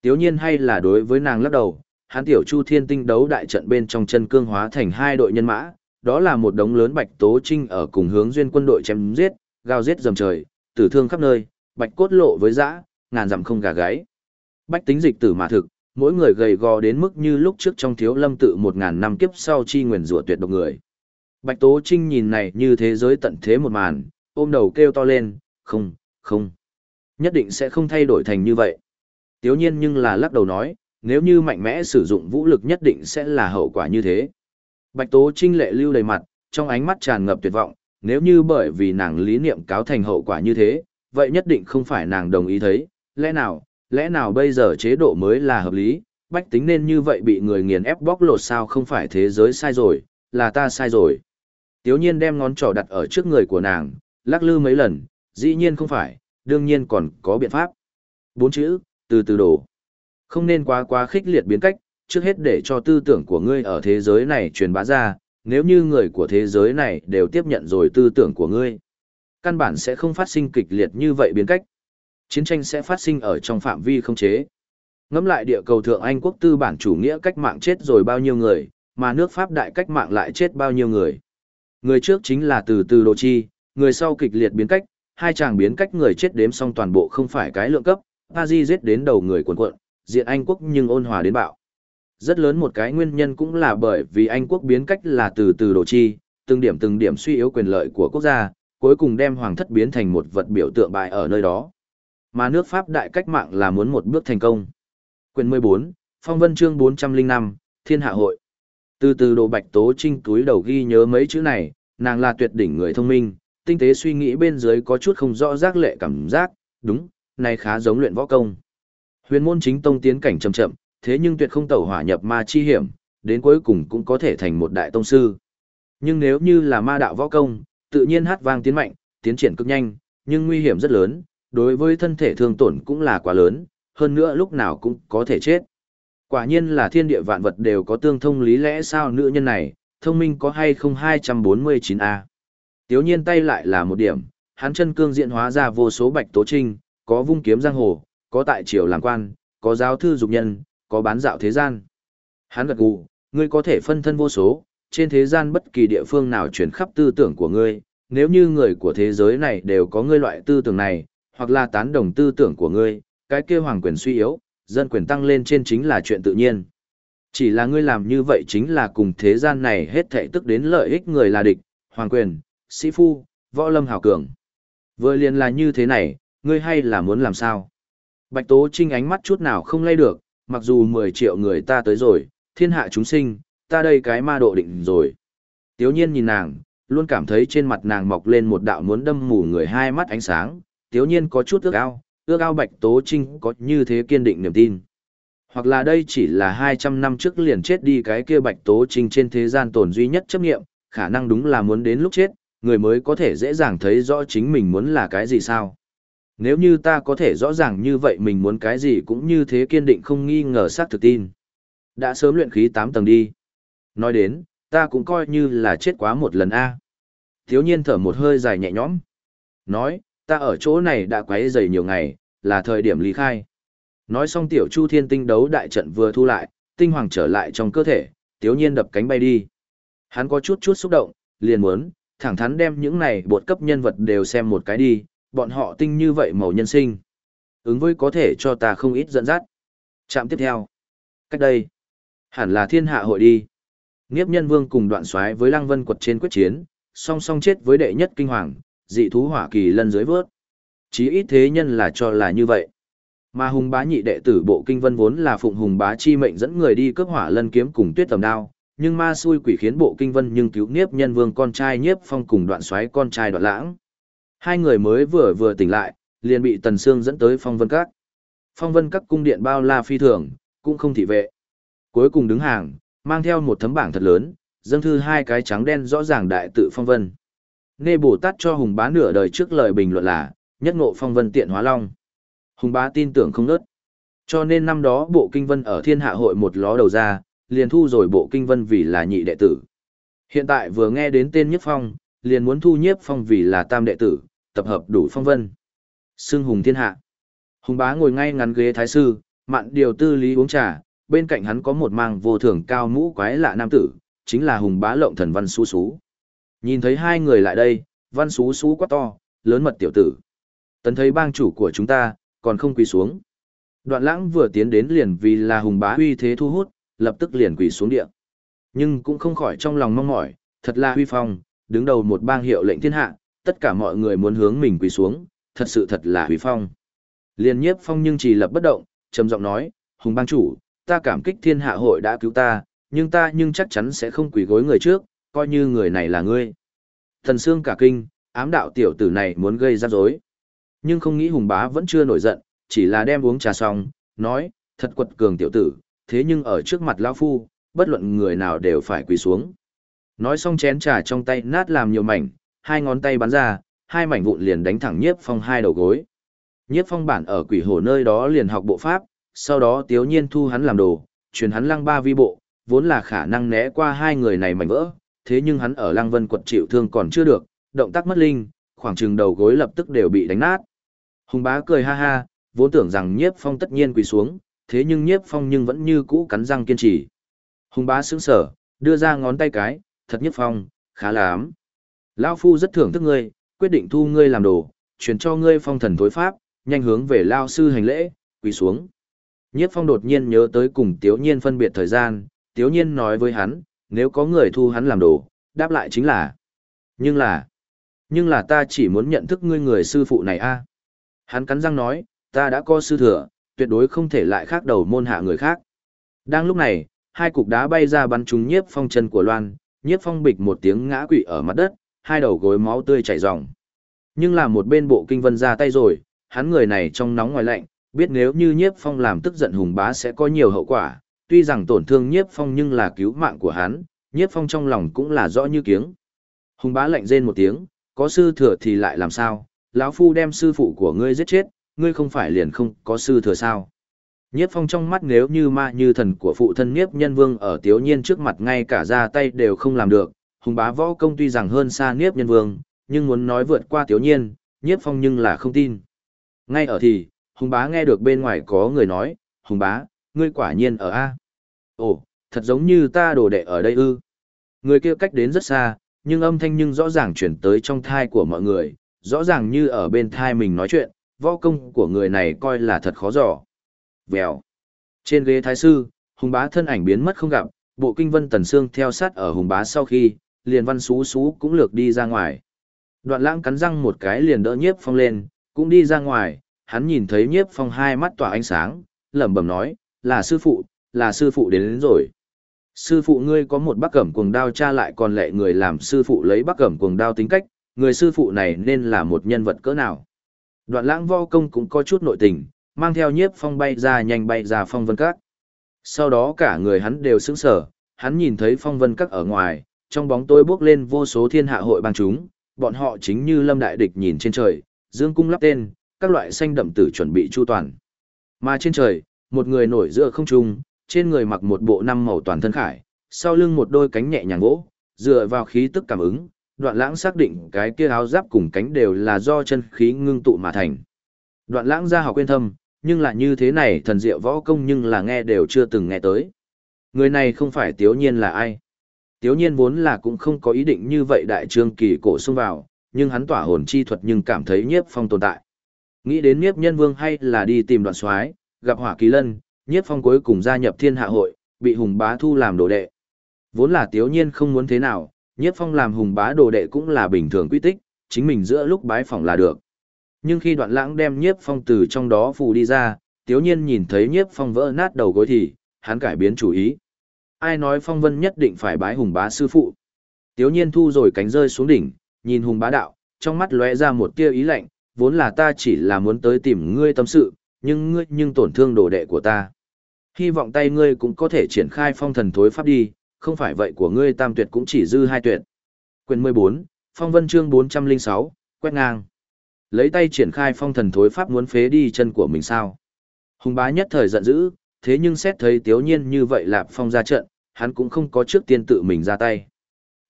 Tiếu nhiên hay là đối với nàng lắc đầu, hắn tiểu chu thiên tinh đấu đại trận bên trong chân cương hóa thành hai đội nhân mã, đó là một đống lớn bạch tố trinh ở cùng hướng duyên quân đội chém giết, gào giết dầm trời, tử thương khắp nơi, bạch cốt lộ với dã, ngàn dặm không gà gáy. Bách tính dịch tử mà thực, mỗi người gầy gò đến mức như lúc trước trong thiếu lâm tự một ngàn năm kiếp sau chi nguyền rủa tuyệt độc người. Bạch Tố Trinh nhìn này như thế giới tận thế một màn, ôm đầu kêu to lên, không, không, nhất định sẽ không thay đổi thành như vậy. Tiếu nhiên nhưng là lắc đầu nói, nếu như mạnh mẽ sử dụng vũ lực nhất định sẽ là hậu quả như thế. Bạch Tố Trinh lệ lưu đầy mặt, trong ánh mắt tràn ngập tuyệt vọng, nếu như bởi vì nàng lý niệm cáo thành hậu quả như thế, vậy nhất định không phải nàng đồng ý thấy, lẽ nào, lẽ nào bây giờ chế độ mới là hợp lý, bách tính nên như vậy bị người nghiền ép bóc lột sao không phải thế giới sai rồi, là ta sai rồi. Tiếu nhiên đem ngón trỏ đặt ở trước người của nàng, lắc lư mấy lần, dĩ nhiên không phải, đương nhiên còn có biện pháp. Bốn chữ, từ từ đổ. Không nên quá quá khích liệt biến cách, trước hết để cho tư tưởng của ngươi ở thế giới này truyền bá ra, nếu như người của thế giới này đều tiếp nhận rồi tư tưởng của ngươi. Căn bản sẽ không phát sinh kịch liệt như vậy biến cách. Chiến tranh sẽ phát sinh ở trong phạm vi không chế. Ngắm lại địa cầu thượng Anh quốc tư bản chủ nghĩa cách mạng chết rồi bao nhiêu người, mà nước Pháp đại cách mạng lại chết bao nhiêu người. Người trước chính là từ từ đồ chi, người sau kịch liệt biến cách, hai chàng biến cách người chết đếm xong toàn bộ không phải cái lượng cấp, Paris giết đến đầu người cuộn cuộn, diện Anh quốc nhưng ôn hòa đến bạo. Rất lớn một cái nguyên nhân cũng là bởi vì Anh quốc biến cách là từ từ đồ chi, từng điểm từng điểm suy yếu quyền lợi của quốc gia, cuối cùng đem hoàng thất biến thành một vật biểu tượng bại ở nơi đó. Mà nước Pháp đại cách mạng là muốn một bước thành công. Quyền 14, Phong Vân chương 405, Thiên Hạ Hội. Từ từ đồ bạch tố trinh túi đầu ghi nhớ mấy chữ này, nàng là tuyệt đỉnh người thông minh, tinh tế suy nghĩ bên dưới có chút không rõ rác lệ cảm giác, đúng, này khá giống luyện võ công. Huyền môn chính tông tiến cảnh chậm chậm, thế nhưng tuyệt không tẩu hỏa nhập ma chi hiểm, đến cuối cùng cũng có thể thành một đại tông sư. Nhưng nếu như là ma đạo võ công, tự nhiên hát vang tiến mạnh, tiến triển cực nhanh, nhưng nguy hiểm rất lớn, đối với thân thể thương tổn cũng là quá lớn, hơn nữa lúc nào cũng có thể chết. Quả nhiên là thiên địa vạn vật đều có tương thông lý lẽ sao nữ nhân này, thông minh có hay không 249A. Tiếu nhiên tay lại là một điểm, hắn chân cương diện hóa ra vô số bạch tố trinh, có vung kiếm giang hồ, có tại triều làm quan, có giáo thư dục nhân, có bán dạo thế gian. Hắn gật gù, ngươi có thể phân thân vô số, trên thế gian bất kỳ địa phương nào chuyển khắp tư tưởng của ngươi, nếu như người của thế giới này đều có ngươi loại tư tưởng này, hoặc là tán đồng tư tưởng của ngươi, cái kia hoàng quyền suy yếu, dân quyền tăng lên trên chính là chuyện tự nhiên. Chỉ là ngươi làm như vậy chính là cùng thế gian này hết thảy tức đến lợi ích người là địch, hoàng quyền, sĩ phu, võ lâm hào cường. Vừa liền là như thế này, ngươi hay là muốn làm sao? Bạch Tố Trinh ánh mắt chút nào không lay được, mặc dù 10 triệu người ta tới rồi, thiên hạ chúng sinh, ta đây cái ma độ định rồi. Tiếu nhiên nhìn nàng, luôn cảm thấy trên mặt nàng mọc lên một đạo muốn đâm mù người hai mắt ánh sáng, tiếu nhiên có chút ước ao, ước ao Bạch Tố Trinh có như thế kiên định niềm tin. Hoặc là đây chỉ là 200 năm trước liền chết đi cái kia bạch tố trinh trên thế gian tồn duy nhất chấp nghiệm, khả năng đúng là muốn đến lúc chết, người mới có thể dễ dàng thấy rõ chính mình muốn là cái gì sao. Nếu như ta có thể rõ ràng như vậy mình muốn cái gì cũng như thế kiên định không nghi ngờ xác thực tin. Đã sớm luyện khí 8 tầng đi. Nói đến, ta cũng coi như là chết quá một lần a. Thiếu nhiên thở một hơi dài nhẹ nhõm. Nói, ta ở chỗ này đã quấy dày nhiều ngày, là thời điểm ly khai. Nói xong tiểu chu thiên tinh đấu đại trận vừa thu lại, tinh hoàng trở lại trong cơ thể, thiếu nhiên đập cánh bay đi. Hắn có chút chút xúc động, liền muốn, thẳng thắn đem những này bột cấp nhân vật đều xem một cái đi, bọn họ tinh như vậy màu nhân sinh. Ứng với có thể cho ta không ít dẫn dắt. Trạm tiếp theo. Cách đây. Hẳn là thiên hạ hội đi. Nghiếp nhân vương cùng đoạn xoái với lăng vân quật trên quyết chiến, song song chết với đệ nhất kinh hoàng, dị thú hỏa kỳ lân dưới vớt. Chí ít thế nhân là cho là như vậy. Mà hùng bá nhị đệ tử bộ kinh vân vốn là phụng hùng bá chi mệnh dẫn người đi cướp hỏa lân kiếm cùng tuyết tầm đao, nhưng ma xui quỷ khiến bộ kinh vân nhưng cứu nhiếp Nhân Vương con trai nhiếp Phong cùng đoạn xoáy con trai đoạn lãng. Hai người mới vừa vừa tỉnh lại, liền bị Tần Sương dẫn tới Phong Vân Các. Phong Vân Các cung điện bao la phi thường, cũng không thị vệ. Cuối cùng đứng hàng, mang theo một thấm bảng thật lớn, dâng thư hai cái trắng đen rõ ràng đại tự Phong Vân. Nê Bồ Tát cho Hùng Bá nửa đời trước lời bình luận là, nhất ngộ Phong Vân tiện hóa long. Hùng Bá tin tưởng không nớt. Cho nên năm đó bộ kinh vân ở thiên hạ hội một ló đầu ra, liền thu rồi bộ kinh vân vì là nhị đệ tử. Hiện tại vừa nghe đến tên Nhiếp Phong, liền muốn thu Nhiếp Phong vì là tam đệ tử, tập hợp đủ phong vân. Sưng hùng thiên hạ. Hùng bá ngồi ngay ngắn ghế thái sư, mạn điều tư lý uống trà, bên cạnh hắn có một mang vô thưởng cao mũ quái lạ nam tử, chính là hùng bá lộng thần văn xú xú. Nhìn thấy hai người lại đây, văn xú xú quá to, lớn mật tiểu tử. Tấn thấy bang chủ của chúng ta, còn không quỳ xuống. Đoạn lãng vừa tiến đến liền vì là hùng bá uy thế thu hút, lập tức liền quỳ xuống địa. Nhưng cũng không khỏi trong lòng mong mỏi, thật là huy phong, đứng đầu một bang hiệu lệnh thiên hạ, tất cả mọi người muốn hướng mình quỳ xuống, thật sự thật là huy phong. Liên nhiếp phong nhưng chỉ lập bất động, trầm giọng nói, hùng bang chủ, ta cảm kích thiên hạ hội đã cứu ta, nhưng ta nhưng chắc chắn sẽ không quỳ gối người trước, coi như người này là ngươi. Thần xương cả kinh, ám đạo tiểu tử này muốn gây ra rối. Nhưng không nghĩ hùng bá vẫn chưa nổi giận, chỉ là đem uống trà xong, nói, thật quật cường tiểu tử, thế nhưng ở trước mặt lão phu, bất luận người nào đều phải quỳ xuống. Nói xong chén trà trong tay nát làm nhiều mảnh, hai ngón tay bắn ra, hai mảnh vụn liền đánh thẳng nhiếp phong hai đầu gối. Nhiếp phong bản ở quỷ hồ nơi đó liền học bộ pháp, sau đó tiếu nhiên thu hắn làm đồ, truyền hắn lăng ba vi bộ, vốn là khả năng né qua hai người này mảnh vỡ, thế nhưng hắn ở lăng vân quật chịu thương còn chưa được, động tác mất linh, khoảng chừng đầu gối lập tức đều bị đánh nát. Hùng bá cười ha ha, vốn tưởng rằng nhiếp phong tất nhiên quỳ xuống, thế nhưng nhiếp phong nhưng vẫn như cũ cắn răng kiên trì. Hùng bá sững sở, đưa ra ngón tay cái, thật nhiếp phong, khá là ám. Lao phu rất thưởng thức ngươi, quyết định thu ngươi làm đồ, truyền cho ngươi phong thần thối pháp, nhanh hướng về Lao sư hành lễ, quỳ xuống. Nhiếp phong đột nhiên nhớ tới cùng Tiếu Nhiên phân biệt thời gian, Tiếu Nhiên nói với hắn, nếu có người thu hắn làm đồ, đáp lại chính là. Nhưng là, nhưng là ta chỉ muốn nhận thức ngươi người sư phụ này a. Hắn cắn răng nói, ta đã có sư thừa, tuyệt đối không thể lại khác đầu môn hạ người khác. Đang lúc này, hai cục đá bay ra bắn trúng nhiếp phong chân của Loan, nhiếp phong bịch một tiếng ngã quỵ ở mặt đất, hai đầu gối máu tươi chảy ròng. Nhưng là một bên bộ kinh vân ra tay rồi, hắn người này trong nóng ngoài lạnh, biết nếu như nhiếp phong làm tức giận hùng bá sẽ có nhiều hậu quả, tuy rằng tổn thương nhiếp phong nhưng là cứu mạng của hắn, nhiếp phong trong lòng cũng là rõ như kiếng. Hùng bá lạnh rên một tiếng, có sư thừa thì lại làm sao, lão phu đem sư phụ của ngươi giết chết, ngươi không phải liền không có sư thừa sao. Nhiếp phong trong mắt nếu như ma như thần của phụ thân Nhiếp nhân vương ở tiếu nhiên trước mặt ngay cả ra tay đều không làm được, hùng bá võ công tuy rằng hơn xa Nhiếp nhân vương, nhưng muốn nói vượt qua tiếu nhiên, Nhiếp phong nhưng là không tin. Ngay ở thì, hùng bá nghe được bên ngoài có người nói, hùng bá, ngươi quả nhiên ở A. Ồ, thật giống như ta đồ đệ ở đây ư. Người kia cách đến rất xa, nhưng âm thanh nhưng rõ ràng chuyển tới trong thai của mọi người, rõ ràng như ở bên thai mình nói chuyện, võ công của người này coi là thật khó dò. Vèo. Trên ghế thái sư, hùng bá thân ảnh biến mất không gặp, bộ kinh vân tần xương theo sát ở hùng bá sau khi, liền văn xú xú cũng lược đi ra ngoài. Đoạn lãng cắn răng một cái liền đỡ nhiếp phong lên, cũng đi ra ngoài, hắn nhìn thấy nhiếp phong hai mắt tỏa ánh sáng, lẩm bẩm nói, là sư phụ, là sư phụ đến, đến rồi. Sư phụ ngươi có một bác cẩm cuồng đao cha lại còn lệ người làm sư phụ lấy bác cẩm cuồng đao tính cách, người sư phụ này nên là một nhân vật cỡ nào. Đoạn lãng vo công cũng có chút nội tình, mang theo nhiếp phong bay ra nhanh bay ra phong vân các. Sau đó cả người hắn đều sững sờ, hắn nhìn thấy phong vân các ở ngoài, trong bóng tối bước lên vô số thiên hạ hội bang chúng, bọn họ chính như lâm đại địch nhìn trên trời, dương cung lắp tên, các loại xanh đậm tử chuẩn bị chu toàn. Mà trên trời, một người nổi giữa không trung, trên người mặc một bộ năm màu toàn thân khải, sau lưng một đôi cánh nhẹ nhàng vỗ, dựa vào khí tức cảm ứng, đoạn lãng xác định cái kia áo giáp cùng cánh đều là do chân khí ngưng tụ mà thành. Đoạn lãng ra học quên thâm, nhưng là như thế này thần diệu võ công nhưng là nghe đều chưa từng nghe tới. Người này không phải tiếu nhiên là ai. Tiếu nhiên vốn là cũng không có ý định như vậy đại trương kỳ cổ xông vào, nhưng hắn tỏa hồn chi thuật nhưng cảm thấy nhiếp phong tồn tại. Nghĩ đến nhiếp nhân vương hay là đi tìm đoạn soái gặp hỏa kỳ lân, nhiếp phong cuối cùng gia nhập thiên hạ hội, bị hùng bá thu làm đồ đệ. Vốn là tiếu nhiên không muốn thế nào, nhiếp phong làm hùng bá đồ đệ cũng là bình thường quy tích, chính mình giữa lúc bái phỏng là được. Nhưng khi đoạn lãng đem nhiếp phong từ trong đó phù đi ra, tiếu nhiên nhìn thấy nhiếp phong vỡ nát đầu gối thì, hắn cải biến chủ ý. Ai nói phong vân nhất định phải bái hùng bá sư phụ. Tiếu nhiên thu rồi cánh rơi xuống đỉnh, nhìn hùng bá đạo, trong mắt lóe ra một tia ý lạnh, vốn là ta chỉ là muốn tới tìm ngươi tâm sự, nhưng ngươi nhưng tổn thương đồ đệ của ta. Hy vọng tay ngươi cũng có thể triển khai phong thần thối pháp đi, không phải vậy của ngươi tam tuyệt cũng chỉ dư hai tuyệt. Quyền 14, Phong Vân chương 406, quét ngang. Lấy tay triển khai phong thần thối pháp muốn phế đi chân của mình sao. Hùng bá nhất thời giận dữ, thế nhưng xét thấy tiếu nhiên như vậy lạp phong ra trận, hắn cũng không có trước tiên tự mình ra tay.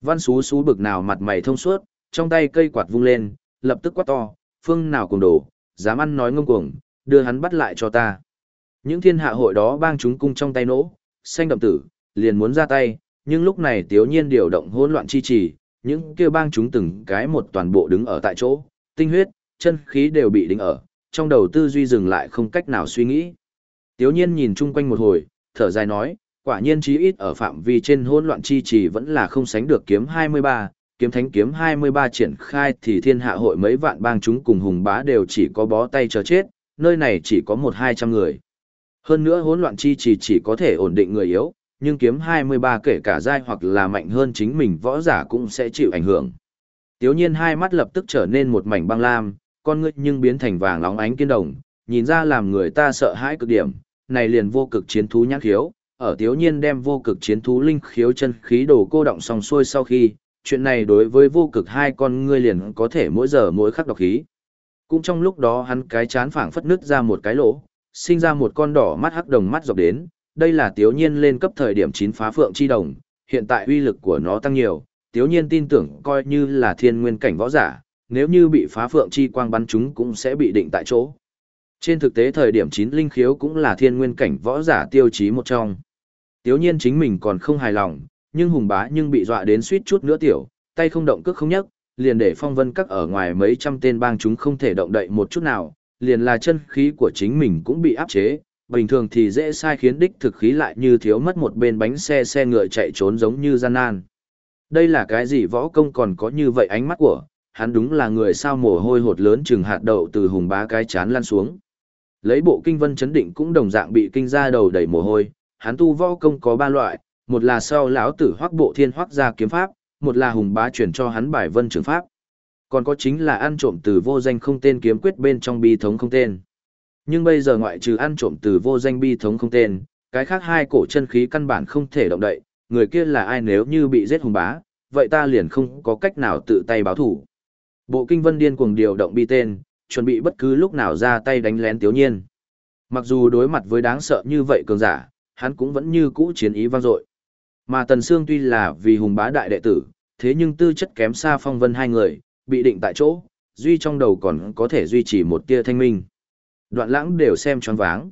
Văn xú xú bực nào mặt mày thông suốt, trong tay cây quạt vung lên, lập tức quát to, phương nào cùng đổ, dám ăn nói ngông cuồng, đưa hắn bắt lại cho ta. Những thiên hạ hội đó bang chúng cung trong tay nỗ, xanh đậm tử, liền muốn ra tay, nhưng lúc này tiếu nhiên điều động hỗn loạn chi trì, những kia bang chúng từng cái một toàn bộ đứng ở tại chỗ, tinh huyết, chân khí đều bị đính ở, trong đầu tư duy dừng lại không cách nào suy nghĩ. Tiếu nhiên nhìn chung quanh một hồi, thở dài nói, quả nhiên chí ít ở phạm vi trên hỗn loạn chi trì vẫn là không sánh được kiếm 23, kiếm thánh kiếm 23 triển khai thì thiên hạ hội mấy vạn bang chúng cùng hùng bá đều chỉ có bó tay chờ chết, nơi này chỉ có một hai trăm người. Hơn nữa hỗn loạn chi trì chỉ có thể ổn định người yếu, nhưng kiếm 23 kể cả dai hoặc là mạnh hơn chính mình võ giả cũng sẽ chịu ảnh hưởng. Tiếu nhiên hai mắt lập tức trở nên một mảnh băng lam, con ngươi nhưng biến thành vàng óng ánh kiên đồng, nhìn ra làm người ta sợ hãi cực điểm, này liền vô cực chiến thú nhãn khiếu, ở tiếu nhiên đem vô cực chiến thú linh khiếu chân khí đồ cô động xong xuôi sau khi, chuyện này đối với vô cực hai con ngươi liền có thể mỗi giờ mỗi khắc đọc khí. Cũng trong lúc đó hắn cái chán phảng phất nứt ra một cái lỗ, sinh ra một con đỏ mắt hắc đồng mắt dọc đến, đây là tiếu nhiên lên cấp thời điểm chín phá phượng chi đồng, hiện tại uy lực của nó tăng nhiều, tiếu nhiên tin tưởng coi như là thiên nguyên cảnh võ giả, nếu như bị phá phượng chi quang bắn chúng cũng sẽ bị định tại chỗ. Trên thực tế thời điểm chín linh khiếu cũng là thiên nguyên cảnh võ giả tiêu chí một trong. Tiếu nhiên chính mình còn không hài lòng, nhưng hùng bá nhưng bị dọa đến suýt chút nữa tiểu, tay không động cước không nhấc, liền để phong vân các ở ngoài mấy trăm tên bang chúng không thể động đậy một chút nào, liền là chân khí của chính mình cũng bị áp chế, bình thường thì dễ sai khiến đích thực khí lại như thiếu mất một bên bánh xe xe ngựa chạy trốn giống như gian nan. Đây là cái gì võ công còn có như vậy ánh mắt của, hắn đúng là người sao mồ hôi hột lớn chừng hạt đậu từ hùng bá cái chán lăn xuống. Lấy bộ kinh vân chấn định cũng đồng dạng bị kinh ra đầu đầy mồ hôi, hắn tu võ công có ba loại, một là sau lão tử hoắc bộ thiên hoắc ra kiếm pháp, một là hùng bá chuyển cho hắn bài vân trường pháp. Còn có chính là ăn trộm từ vô danh không tên kiếm quyết bên trong bi thống không tên. Nhưng bây giờ ngoại trừ ăn trộm từ vô danh bi thống không tên, cái khác hai cổ chân khí căn bản không thể động đậy, người kia là ai nếu như bị giết hùng bá, vậy ta liền không có cách nào tự tay báo thủ. Bộ kinh vân điên cuồng điều động bi tên, chuẩn bị bất cứ lúc nào ra tay đánh lén tiếu nhiên. Mặc dù đối mặt với đáng sợ như vậy cường giả, hắn cũng vẫn như cũ chiến ý vang dội. Mà Tần Sương tuy là vì hùng bá đại đệ tử, thế nhưng tư chất kém xa phong vân hai người, bị định tại chỗ, duy trong đầu còn có thể duy trì một tia thanh minh. Đoạn lãng đều xem choáng váng.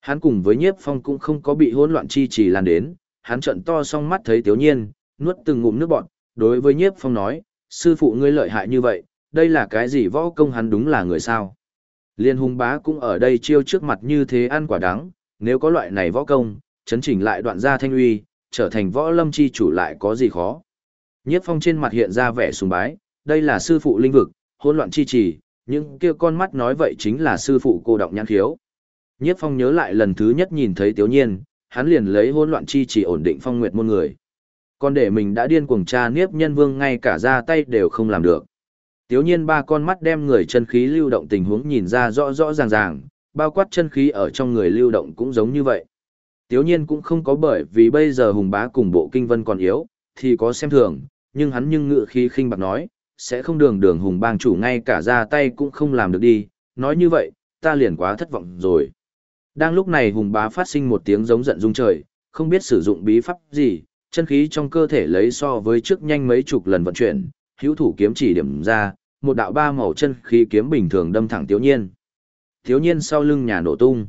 Hắn cùng với nhiếp phong cũng không có bị hỗn loạn chi trì lan đến, hắn trận to song mắt thấy tiếu nhiên, nuốt từng ngụm nước bọt, đối với nhiếp phong nói, sư phụ ngươi lợi hại như vậy, đây là cái gì võ công hắn đúng là người sao. Liên hùng bá cũng ở đây chiêu trước mặt như thế ăn quả đắng, nếu có loại này võ công, chấn chỉnh lại đoạn gia thanh uy, trở thành võ lâm chi chủ lại có gì khó. Nhiếp phong trên mặt hiện ra vẻ sùng bái, đây là sư phụ linh vực, hỗn loạn chi trì, nhưng kia con mắt nói vậy chính là sư phụ cô động nhãn khiếu. Nhiếp phong nhớ lại lần thứ nhất nhìn thấy Tiếu Nhiên, hắn liền lấy hỗn loạn chi chỉ ổn định phong nguyệt môn người. Còn để mình đã điên cuồng tra niếp nhân vương ngay cả ra tay đều không làm được. Tiếu nhiên ba con mắt đem người chân khí lưu động tình huống nhìn ra rõ rõ ràng ràng, bao quát chân khí ở trong người lưu động cũng giống như vậy. Tiếu nhiên cũng không có bởi vì bây giờ hùng bá cùng bộ kinh vân còn yếu, thì có xem thường, nhưng hắn nhưng ngự khí khinh bạc nói, sẽ không đường đường hùng bang chủ ngay cả ra tay cũng không làm được đi, nói như vậy, ta liền quá thất vọng rồi. Đang lúc này hùng bá phát sinh một tiếng giống giận rung trời, không biết sử dụng bí pháp gì, chân khí trong cơ thể lấy so với trước nhanh mấy chục lần vận chuyển, hữu thủ kiếm chỉ điểm ra, một đạo ba màu chân khí kiếm bình thường đâm thẳng Tiếu Nhiên. Tiếu Nhiên sau lưng nhà nổ tung.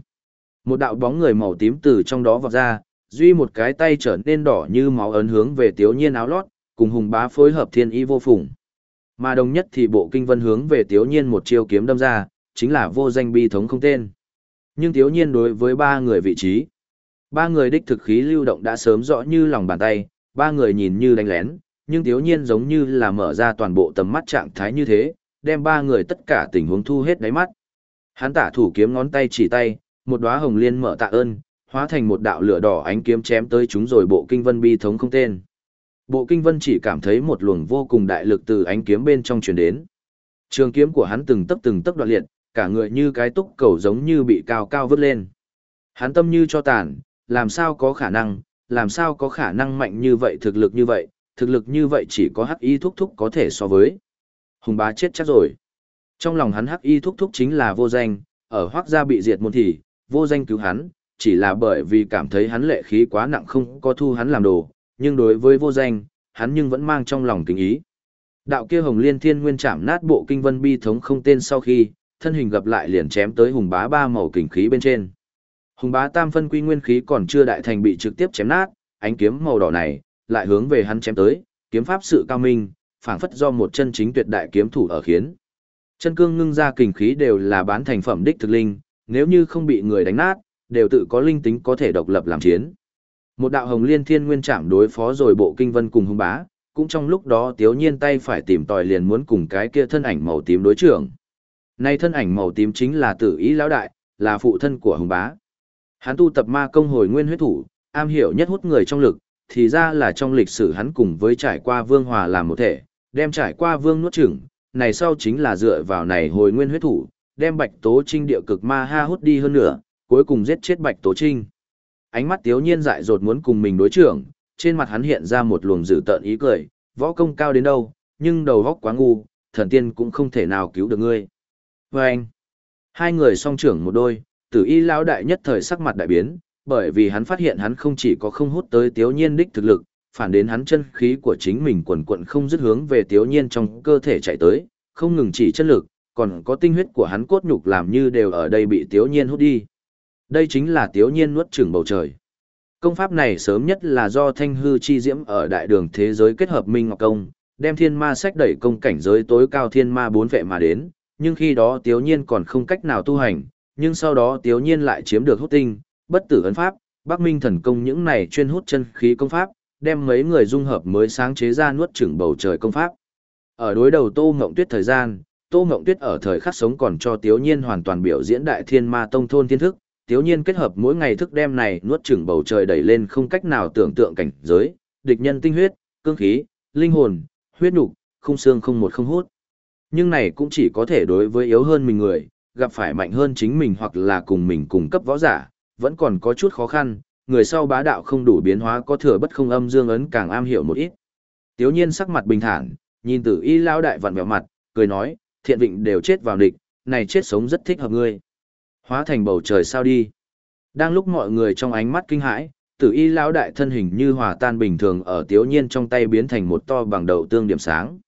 Một đạo bóng người màu tím từ trong đó vọt ra, duy một cái tay trở nên đỏ như máu ấn hướng về Tiếu Nhiên áo lót, cùng hùng bá phối hợp thiên y vô phùng. Mà đồng nhất thì bộ kinh vân hướng về Tiếu Nhiên một chiêu kiếm đâm ra, chính là vô danh bi thống không tên. Nhưng Tiếu Nhiên đối với ba người vị trí, ba người đích thực khí lưu động đã sớm rõ như lòng bàn tay, ba người nhìn như đánh lén, nhưng Tiếu Nhiên giống như là mở ra toàn bộ tầm mắt trạng thái như thế, đem ba người tất cả tình huống thu hết đáy mắt. Hắn tả thủ kiếm ngón tay chỉ tay, một đóa hồng liên mở tạ ơn, hóa thành một đạo lửa đỏ ánh kiếm chém tới chúng rồi bộ kinh vân bi thống không tên. Bộ kinh vân chỉ cảm thấy một luồng vô cùng đại lực từ ánh kiếm bên trong truyền đến. Trường kiếm của hắn từng tấc từng tấc đoạn liệt, cả người như cái túc cầu giống như bị cao cao vứt lên. Hắn tâm như cho tàn, làm sao có khả năng, làm sao có khả năng mạnh như vậy thực lực như vậy, thực lực như vậy chỉ có hắc y thúc thúc có thể so với. Hùng bá chết chắc rồi. Trong lòng hắn hắc y thúc thúc chính là vô danh, ở hoác gia bị diệt môn thì, vô danh cứu hắn, chỉ là bởi vì cảm thấy hắn lệ khí quá nặng không có thu hắn làm đồ, nhưng đối với vô danh, hắn nhưng vẫn mang trong lòng kính ý. Đạo kia hồng liên thiên nguyên chạm nát bộ kinh vân bi thống không tên sau khi, thân hình gặp lại liền chém tới hùng bá ba màu kình khí bên trên. Hùng bá tam phân quy nguyên khí còn chưa đại thành bị trực tiếp chém nát, ánh kiếm màu đỏ này, lại hướng về hắn chém tới, kiếm pháp sự cao minh, phảng phất do một chân chính tuyệt đại kiếm thủ ở khiến. Chân cương ngưng ra kình khí đều là bán thành phẩm đích thực linh, nếu như không bị người đánh nát, đều tự có linh tính có thể độc lập làm chiến. Một đạo hồng liên thiên nguyên chạm đối phó rồi bộ kinh vân cùng hung bá, cũng trong lúc đó tiếu nhiên tay phải tìm tòi liền muốn cùng cái kia thân ảnh màu tím đối trưởng. Nay thân ảnh màu tím chính là tử ý lão đại, là phụ thân của hùng bá. Hắn tu tập ma công hồi nguyên huyết thủ, am hiểu nhất hút người trong lực, thì ra là trong lịch sử hắn cùng với trải qua vương hòa làm một thể, đem trải qua vương nuốt chửng, này sau chính là dựa vào này hồi nguyên huyết thủ, đem bạch tố trinh địa cực ma ha hút đi hơn nữa, cuối cùng giết chết bạch tố trinh. Ánh mắt tiếu nhiên dại dột muốn cùng mình đối trưởng, trên mặt hắn hiện ra một luồng dữ tợn ý cười, võ công cao đến đâu, nhưng đầu góc quá ngu, thần tiên cũng không thể nào cứu được ngươi. Và anh, hai người song trưởng một đôi, tử y lão đại nhất thời sắc mặt đại biến, bởi vì hắn phát hiện hắn không chỉ có không hút tới tiếu nhiên đích thực lực, phản đến hắn chân khí của chính mình quần quận không dứt hướng về tiếu nhiên trong cơ thể chạy tới, không ngừng chỉ chân lực, còn có tinh huyết của hắn cốt nhục làm như đều ở đây bị tiếu nhiên hút đi. Đây chính là tiếu nhiên nuốt chửng bầu trời. Công pháp này sớm nhất là do thanh hư chi diễm ở đại đường thế giới kết hợp Minh Ngọc Công, đem thiên ma sách đẩy công cảnh giới tối cao thiên ma bốn vệ mà đến, nhưng khi đó tiếu nhiên còn không cách nào tu hành, nhưng sau đó tiếu nhiên lại chiếm được hút tinh, bất tử ấn pháp, Bắc Minh thần công những này chuyên hút chân khí công pháp, đem mấy người dung hợp mới sáng chế ra nuốt chửng bầu trời công pháp. Ở đối đầu Tô Ngộng Tuyết thời gian, Tô Ngộng Tuyết ở thời khắc sống còn cho Tiếu Nhiên hoàn toàn biểu diễn đại thiên ma tông thôn thiên thức, Tiếu Nhiên kết hợp mỗi ngày thức đêm này nuốt chửng bầu trời đẩy lên không cách nào tưởng tượng cảnh giới, địch nhân tinh huyết, cương khí, linh hồn, huyết nục, không xương không một không hút. Nhưng này cũng chỉ có thể đối với yếu hơn mình người, gặp phải mạnh hơn chính mình hoặc là cùng mình cùng cấp võ giả, vẫn còn có chút khó khăn, người sau bá đạo không đủ biến hóa có thừa bất không âm dương ấn càng am hiểu một ít. Tiếu nhiên sắc mặt bình thản, nhìn tử y lao đại vặn vẹo mặt, cười nói, thiện vịnh đều chết vào địch, này chết sống rất thích hợp ngươi. Hóa thành bầu trời sao đi. Đang lúc mọi người trong ánh mắt kinh hãi, tử y Lão đại thân hình như hòa tan bình thường ở tiếu nhiên trong tay biến thành một to bằng đầu tương điểm sáng.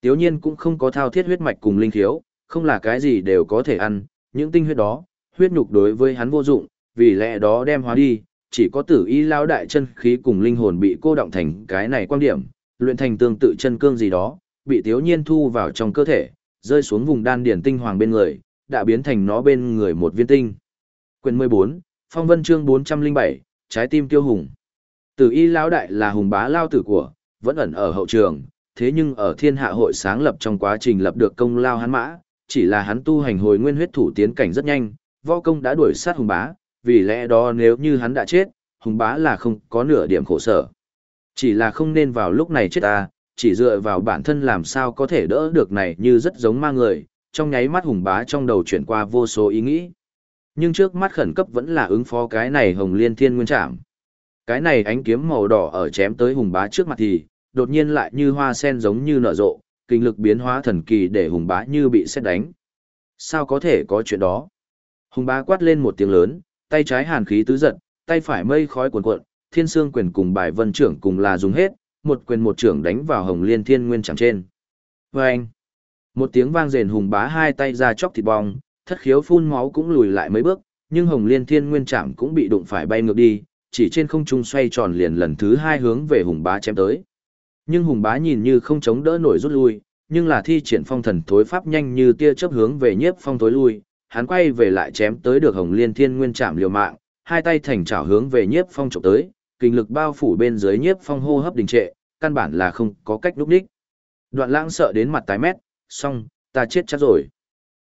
Tiếu nhiên cũng không có thao thiết huyết mạch cùng linh thiếu, không là cái gì đều có thể ăn, những tinh huyết đó, huyết nhục đối với hắn vô dụng, vì lẽ đó đem hóa đi, chỉ có tử y Lão đại chân khí cùng linh hồn bị cô động thành cái này quan điểm, luyện thành tương tự chân cương gì đó, bị tiếu nhiên thu vào trong cơ thể, rơi xuống vùng đan điển tinh hoàng bên người, đã biến thành nó bên người một viên tinh. Quyền 14, Phong Vân chương 407, Trái tim tiêu hùng. Tử y lão đại là hùng bá lao tử của, vẫn ẩn ở hậu trường, thế nhưng ở thiên hạ hội sáng lập trong quá trình lập được công lao hắn mã, chỉ là hắn tu hành hồi nguyên huyết thủ tiến cảnh rất nhanh, võ công đã đuổi sát hùng bá, vì lẽ đó nếu như hắn đã chết, hùng bá là không có nửa điểm khổ sở. Chỉ là không nên vào lúc này chết ta, chỉ dựa vào bản thân làm sao có thể đỡ được này như rất giống ma người, trong nháy mắt hùng bá trong đầu chuyển qua vô số ý nghĩ. Nhưng trước mắt khẩn cấp vẫn là ứng phó cái này hồng liên thiên nguyên trảm. Cái này ánh kiếm màu đỏ ở chém tới hùng bá trước mặt thì, đột nhiên lại như hoa sen giống như nở rộ, kinh lực biến hóa thần kỳ để hùng bá như bị xét đánh. Sao có thể có chuyện đó? Hùng bá quát lên một tiếng lớn, tay trái hàn khí tứ giật, tay phải mây khói cuồn cuộn, thiên sương quyền cùng bài vân trưởng cùng là dùng hết, một quyền một trưởng đánh vào hồng liên thiên nguyên chẳng trên. Vâng! Một tiếng vang rền hùng bá hai tay ra chóc thịt bong, thất khiếu phun máu cũng lùi lại mấy bước, nhưng hồng liên thiên nguyên chạm cũng bị đụng phải bay ngược đi, chỉ trên không trung xoay tròn liền lần thứ hai hướng về hùng bá chém tới. Nhưng hùng bá nhìn như không chống đỡ nổi rút lui, nhưng là thi triển phong thần thối pháp nhanh như tia chớp hướng về nhiếp phong thối lui, hắn quay về lại chém tới được hồng liên thiên nguyên chạm liều mạng, hai tay thành chảo hướng về nhiếp phong chụp tới, kinh lực bao phủ bên dưới nhiếp phong hô hấp đình trệ, căn bản là không có cách lúc đích. Đoạn lãng sợ đến mặt tái mét, xong, ta chết chắc rồi.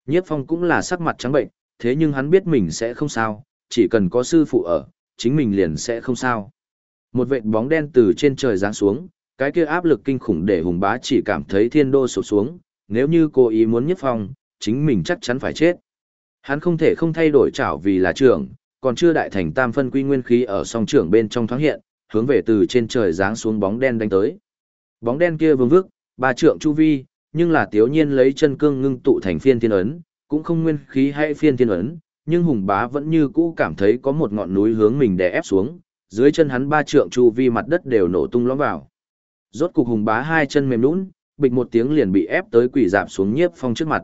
Nhiếp phong cũng là sắc mặt trắng bệnh, thế nhưng hắn biết mình sẽ không sao, chỉ cần có sư phụ ở, chính mình liền sẽ không sao. Một vệt bóng đen từ trên trời giáng xuống, cái kia áp lực kinh khủng để hùng bá chỉ cảm thấy thiên đô sụp xuống, nếu như cô ý muốn nhiếp phong, chính mình chắc chắn phải chết. Hắn không thể không thay đổi chảo vì là trưởng, còn chưa đại thành tam phân quy nguyên khí ở song trưởng bên trong thoáng hiện, hướng về từ trên trời giáng xuống bóng đen đánh tới. Bóng đen kia vương vức, ba trượng chu vi, nhưng là tiếu nhiên lấy chân cương ngưng tụ thành phiên thiên ấn, cũng không nguyên khí hay phiên thiên ấn, nhưng hùng bá vẫn như cũ cảm thấy có một ngọn núi hướng mình đè ép xuống, dưới chân hắn ba trượng chu vi mặt đất đều nổ tung lõm vào. Rốt cục hùng bá hai chân mềm nhũn, bịch một tiếng liền bị ép tới quỷ dạp xuống nhiếp phong trước mặt.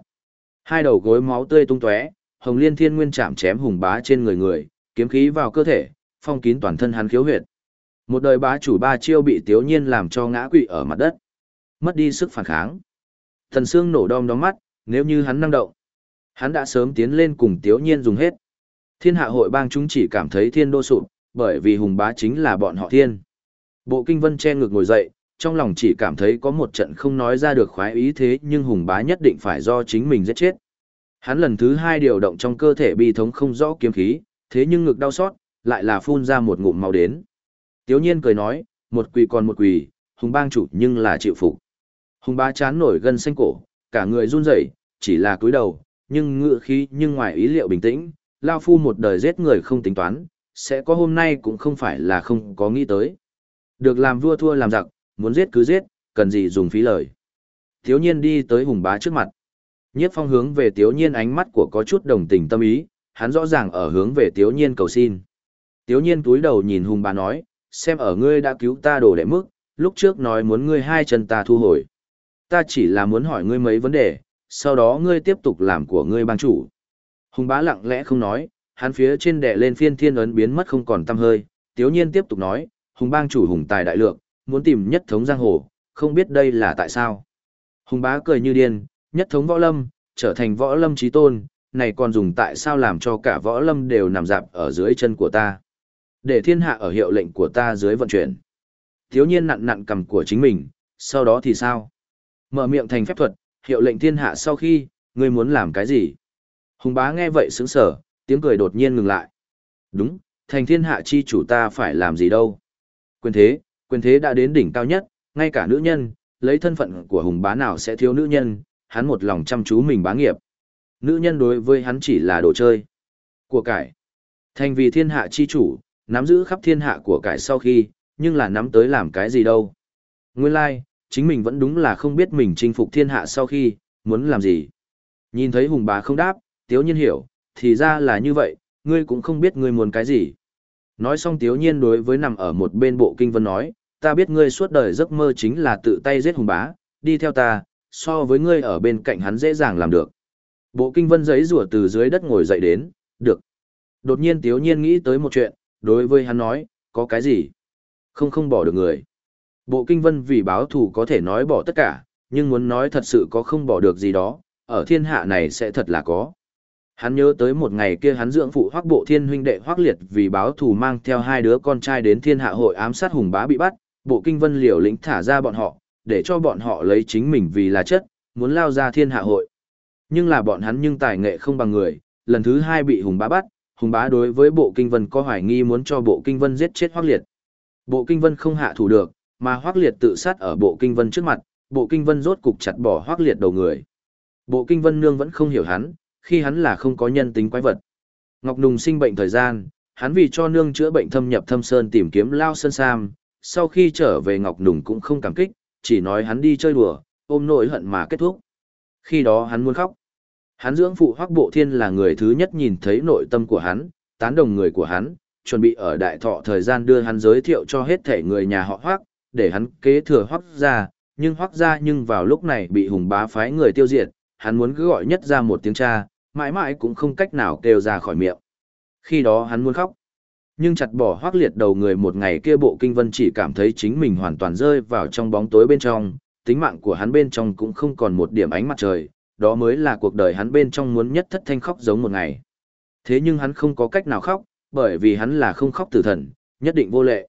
Hai đầu gối máu tươi tung tóe, hồng liên thiên nguyên chạm chém hùng bá trên người người, kiếm khí vào cơ thể, phong kín toàn thân hắn khiếu huyệt. Một đời bá chủ ba chiêu bị Tiếu Nhiên làm cho ngã quỵ ở mặt đất. Mất đi sức phản kháng. Thần xương nổ đom đóm mắt, nếu như hắn năng động, hắn đã sớm tiến lên cùng Tiếu Nhiên dùng hết. Thiên hạ hội bang chúng chỉ cảm thấy thiên đô sụp, bởi vì hùng bá chính là bọn họ thiên. Bộ kinh vân che ngực ngồi dậy, trong lòng chỉ cảm thấy có một trận không nói ra được khoái ý thế nhưng hùng bá nhất định phải do chính mình giết chết. Hắn lần thứ hai điều động trong cơ thể bi thống không rõ kiếm khí, thế nhưng ngực đau xót, lại là phun ra một ngụm máu đến. Tiếu nhiên cười nói, một quỳ còn một quỳ, hùng bang chủ nhưng là chịu phục. Hùng bá chán nổi gân xanh cổ, cả người run rẩy, chỉ là cúi đầu, nhưng ngựa khí nhưng ngoài ý liệu bình tĩnh, Lao Phu một đời giết người không tính toán, sẽ có hôm nay cũng không phải là không có nghĩ tới. Được làm vua thua làm giặc, muốn giết cứ giết, cần gì dùng phí lời. Thiếu nhiên đi tới hùng bá trước mặt. Nhiếp phong hướng về thiếu nhiên ánh mắt của có chút đồng tình tâm ý, hắn rõ ràng ở hướng về thiếu nhiên cầu xin. Thiếu nhiên túi đầu nhìn hùng bá nói, xem ở ngươi đã cứu ta đổ đệ mức, lúc trước nói muốn ngươi hai chân ta thu hồi. Ta chỉ là muốn hỏi ngươi mấy vấn đề, sau đó ngươi tiếp tục làm của ngươi bang chủ. Hùng bá lặng lẽ không nói, hắn phía trên đệ lên phiên thiên ấn biến mất không còn tăm hơi, tiếu nhiên tiếp tục nói, hùng bang chủ hùng tài đại lượng, muốn tìm nhất thống giang hồ, không biết đây là tại sao. Hùng bá cười như điên, nhất thống võ lâm, trở thành võ lâm trí tôn, này còn dùng tại sao làm cho cả võ lâm đều nằm dạp ở dưới chân của ta. Để thiên hạ ở hiệu lệnh của ta dưới vận chuyển. Thiếu nhiên nặn nặn cầm của chính mình, sau đó thì sao? Mở miệng thành phép thuật, hiệu lệnh thiên hạ sau khi, ngươi muốn làm cái gì? Hùng bá nghe vậy sững sở, tiếng cười đột nhiên ngừng lại. Đúng, thành thiên hạ chi chủ ta phải làm gì đâu? Quyền thế, quyền thế đã đến đỉnh cao nhất, ngay cả nữ nhân, lấy thân phận của hùng bá nào sẽ thiếu nữ nhân, hắn một lòng chăm chú mình bá nghiệp. Nữ nhân đối với hắn chỉ là đồ chơi. Của cải. Thành vì thiên hạ chi chủ, nắm giữ khắp thiên hạ của cải sau khi, nhưng là nắm tới làm cái gì đâu. Nguyên lai, like, chính mình vẫn đúng là không biết mình chinh phục thiên hạ sau khi, muốn làm gì. Nhìn thấy hùng bá không đáp, tiếu nhiên hiểu, thì ra là như vậy, ngươi cũng không biết ngươi muốn cái gì. Nói xong tiếu nhiên đối với nằm ở một bên bộ kinh vân nói, ta biết ngươi suốt đời giấc mơ chính là tự tay giết hùng bá, đi theo ta, so với ngươi ở bên cạnh hắn dễ dàng làm được. Bộ kinh vân giấy rủa từ dưới đất ngồi dậy đến, được. Đột nhiên tiếu nhiên nghĩ tới một chuyện, đối với hắn nói, có cái gì? Không không bỏ được người. Bộ kinh vân vì báo thù có thể nói bỏ tất cả, nhưng muốn nói thật sự có không bỏ được gì đó, ở thiên hạ này sẽ thật là có. Hắn nhớ tới một ngày kia hắn dưỡng phụ hoác bộ thiên huynh đệ hoác liệt vì báo thù mang theo hai đứa con trai đến thiên hạ hội ám sát hùng bá bị bắt, bộ kinh vân liều lĩnh thả ra bọn họ, để cho bọn họ lấy chính mình vì là chất, muốn lao ra thiên hạ hội. Nhưng là bọn hắn nhưng tài nghệ không bằng người, lần thứ hai bị hùng bá bắt, hùng bá đối với bộ kinh vân có hoài nghi muốn cho bộ kinh vân giết chết hoác liệt. Bộ kinh vân không hạ thủ được, mà hoác liệt tự sát ở bộ kinh vân trước mặt, bộ kinh vân rốt cục chặt bỏ hoác liệt đầu người. Bộ kinh vân nương vẫn không hiểu hắn, khi hắn là không có nhân tính quái vật. Ngọc Nùng sinh bệnh thời gian, hắn vì cho nương chữa bệnh thâm nhập thâm sơn tìm kiếm Lao Sơn Sam, sau khi trở về Ngọc Nùng cũng không cảm kích, chỉ nói hắn đi chơi đùa, ôm nỗi hận mà kết thúc. Khi đó hắn muốn khóc. Hắn dưỡng phụ Hoắc Bộ Thiên là người thứ nhất nhìn thấy nội tâm của hắn, tán đồng người của hắn, chuẩn bị ở đại thọ thời gian đưa hắn giới thiệu cho hết thể người nhà họ Hoắc, để hắn kế thừa Hoắc gia, nhưng Hoắc gia nhưng vào lúc này bị Hùng Bá phái người tiêu diệt, hắn muốn cứ gọi nhất ra một tiếng cha, mãi mãi cũng không cách nào kêu ra khỏi miệng. Khi đó hắn muốn khóc. Nhưng chặt bỏ Hoắc liệt đầu người một ngày kia bộ kinh vân chỉ cảm thấy chính mình hoàn toàn rơi vào trong bóng tối bên trong, tính mạng của hắn bên trong cũng không còn một điểm ánh mặt trời, đó mới là cuộc đời hắn bên trong muốn nhất thất thanh khóc giống một ngày. Thế nhưng hắn không có cách nào khóc, bởi vì hắn là không khóc tử thần, nhất định vô lệ.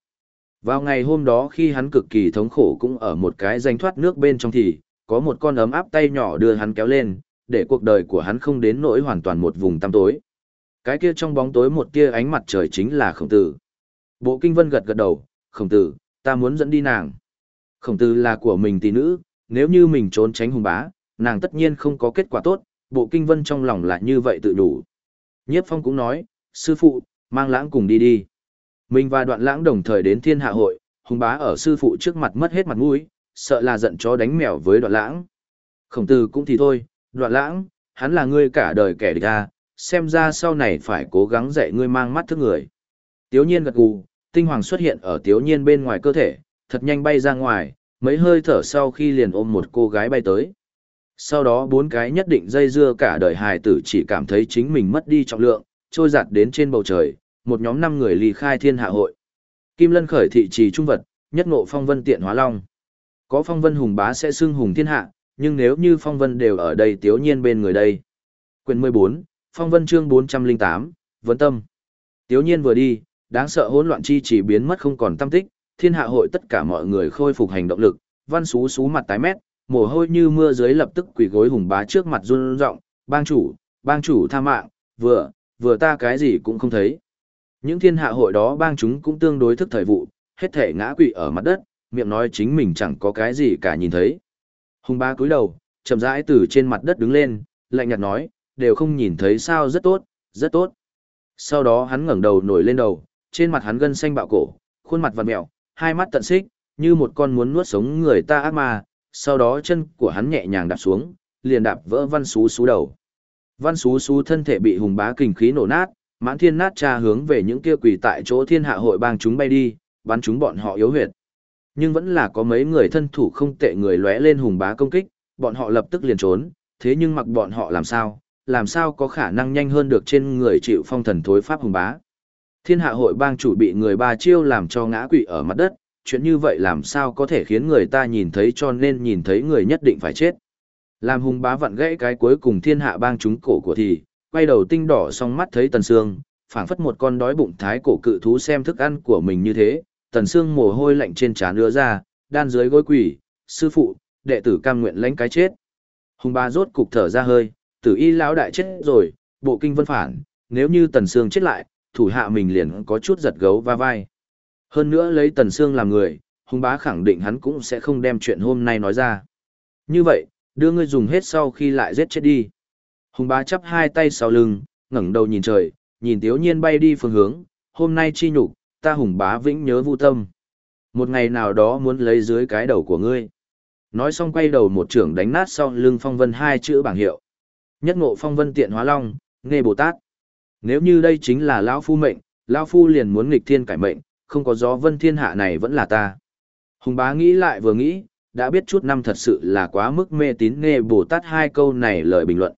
Vào ngày hôm đó khi hắn cực kỳ thống khổ cũng ở một cái danh thoát nước bên trong thì, có một con ấm áp tay nhỏ đưa hắn kéo lên, để cuộc đời của hắn không đến nỗi hoàn toàn một vùng tăm tối. Cái kia trong bóng tối một tia ánh mặt trời chính là khổng tử. Bộ kinh vân gật gật đầu, khổng tử, ta muốn dẫn đi nàng. Khổng tử là của mình tỷ nữ, nếu như mình trốn tránh hùng bá, nàng tất nhiên không có kết quả tốt, bộ kinh vân trong lòng lại như vậy tự đủ. Nhiếp phong cũng nói, sư phụ, mang lãng cùng đi đi. Mình và đoạn lãng đồng thời đến thiên hạ hội, hùng bá ở sư phụ trước mặt mất hết mặt mũi, sợ là giận chó đánh mèo với đoạn lãng. Khổng tử cũng thì thôi, đoạn lãng, hắn là ngươi cả đời kẻ địch ta, xem ra sau này phải cố gắng dạy ngươi mang mắt thức người. Tiếu nhiên gật gù, tinh hoàng xuất hiện ở tiếu nhiên bên ngoài cơ thể, thật nhanh bay ra ngoài, mấy hơi thở sau khi liền ôm một cô gái bay tới. Sau đó bốn cái nhất định dây dưa cả đời hài tử chỉ cảm thấy chính mình mất đi trọng lượng, trôi giặt đến trên bầu trời, một nhóm năm người ly khai thiên hạ hội. Kim Lân khởi thị trì trung vật, nhất ngộ phong vân tiện hóa long. Có phong vân hùng bá sẽ xưng hùng thiên hạ, nhưng nếu như phong vân đều ở đây tiếu nhiên bên người đây. Quyền 14, phong vân chương 408, vấn tâm. Tiếu nhiên vừa đi, đáng sợ hỗn loạn chi chỉ biến mất không còn tâm tích, thiên hạ hội tất cả mọi người khôi phục hành động lực, văn xú xú mặt tái mét, mồ hôi như mưa dưới lập tức quỳ gối hùng bá trước mặt run rộng, bang chủ, bang chủ tha mạng, vừa, vừa ta cái gì cũng không thấy. Những thiên hạ hội đó bang chúng cũng tương đối thức thời vụ, hết thể ngã quỵ ở mặt đất, miệng nói chính mình chẳng có cái gì cả nhìn thấy. Hùng bá cúi đầu, chậm rãi từ trên mặt đất đứng lên, lạnh nhạt nói, đều không nhìn thấy sao rất tốt, rất tốt. Sau đó hắn ngẩng đầu nổi lên đầu, trên mặt hắn gân xanh bạo cổ, khuôn mặt vằn mẹo, hai mắt tận xích, như một con muốn nuốt sống người ta ác ma, sau đó chân của hắn nhẹ nhàng đạp xuống, liền đạp vỡ văn xú xú đầu. Văn xú xú thân thể bị hùng bá kình khí nổ nát, mãn thiên nát tra hướng về những kia quỳ tại chỗ thiên hạ hội bang chúng bay đi, bắn chúng bọn họ yếu huyệt. Nhưng vẫn là có mấy người thân thủ không tệ người lóe lên hùng bá công kích, bọn họ lập tức liền trốn, thế nhưng mặc bọn họ làm sao, làm sao có khả năng nhanh hơn được trên người chịu phong thần thối pháp hùng bá. Thiên hạ hội bang chủ bị người ba chiêu làm cho ngã quỵ ở mặt đất, chuyện như vậy làm sao có thể khiến người ta nhìn thấy cho nên nhìn thấy người nhất định phải chết. Làm hùng bá vặn gãy cái cuối cùng thiên hạ bang chúng cổ của thì, quay đầu tinh đỏ song mắt thấy tần sương, phảng phất một con đói bụng thái cổ cự thú xem thức ăn của mình như thế, tần sương mồ hôi lạnh trên trán đưa ra, đan dưới gối quỷ, sư phụ, đệ tử cam nguyện lãnh cái chết. Hùng bá rốt cục thở ra hơi, tử y lão đại chết rồi, bộ kinh vân phản, nếu như tần sương chết lại, thủ hạ mình liền có chút giật gấu va vai. Hơn nữa lấy Tần Sương làm người, hung bá khẳng định hắn cũng sẽ không đem chuyện hôm nay nói ra. Như vậy, đưa ngươi dùng hết sau khi lại giết chết đi. Hùng bá chắp hai tay sau lưng, ngẩng đầu nhìn trời, nhìn tiếu nhiên bay đi phương hướng, hôm nay chi nhục, ta hùng bá vĩnh nhớ vu tâm. Một ngày nào đó muốn lấy dưới cái đầu của ngươi. Nói xong quay đầu một trưởng đánh nát sau lưng phong vân hai chữ bảng hiệu. Nhất ngộ phong vân tiện hóa long, nghe Bồ Tát. Nếu như đây chính là lão phu mệnh, lão phu liền muốn nghịch thiên cải mệnh, không có gió vân thiên hạ này vẫn là ta. Hùng bá nghĩ lại vừa nghĩ, đã biết chút năm thật sự là quá mức mê tín nghe Bồ Tát hai câu này lời bình luận.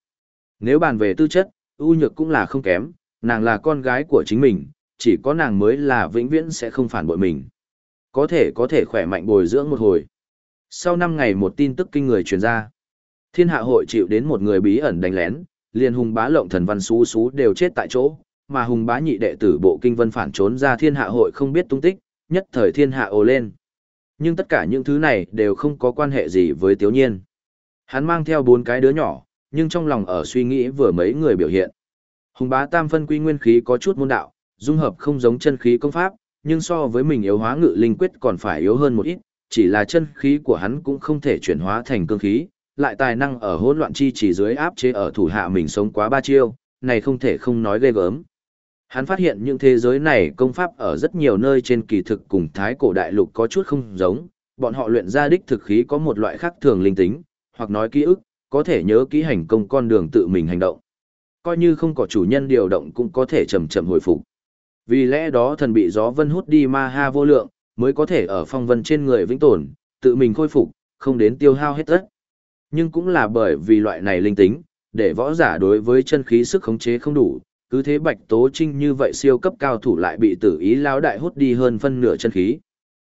Nếu bàn về tư chất, ưu nhược cũng là không kém, nàng là con gái của chính mình, chỉ có nàng mới là vĩnh viễn sẽ không phản bội mình. Có thể có thể khỏe mạnh bồi dưỡng một hồi. Sau năm ngày một tin tức kinh người truyền ra. Thiên hạ hội chịu đến một người bí ẩn đánh lén, liền hùng bá lộng thần văn xú xú đều chết tại chỗ, mà hùng bá nhị đệ tử bộ kinh vân phản trốn ra thiên hạ hội không biết tung tích, nhất thời thiên hạ ồ lên. Nhưng tất cả những thứ này đều không có quan hệ gì với Tiếu Nhiên. Hắn mang theo bốn cái đứa nhỏ, nhưng trong lòng ở suy nghĩ vừa mấy người biểu hiện. Hùng bá tam phân quy nguyên khí có chút môn đạo, dung hợp không giống chân khí công pháp, nhưng so với mình yếu hóa ngự linh quyết còn phải yếu hơn một ít, chỉ là chân khí của hắn cũng không thể chuyển hóa thành cương khí, lại tài năng ở hỗn loạn chi chỉ dưới áp chế ở thủ hạ mình sống quá ba chiêu, này không thể không nói ghê gớm. Hắn phát hiện những thế giới này công pháp ở rất nhiều nơi trên kỳ thực cùng thái cổ đại lục có chút không giống, bọn họ luyện ra đích thực khí có một loại khác thường linh tính, hoặc nói ký ức, có thể nhớ kỹ hành công con đường tự mình hành động. Coi như không có chủ nhân điều động cũng có thể chậm chậm hồi phục. Vì lẽ đó thần bị gió vân hút đi ma ha vô lượng, mới có thể ở phong vân trên người vĩnh tồn, tự mình khôi phục, không đến tiêu hao hết tất. Nhưng cũng là bởi vì loại này linh tính, để võ giả đối với chân khí sức khống chế không đủ, cứ thế Bạch Tố Trinh như vậy siêu cấp cao thủ lại bị tử ý lão đại hút đi hơn phân nửa chân khí.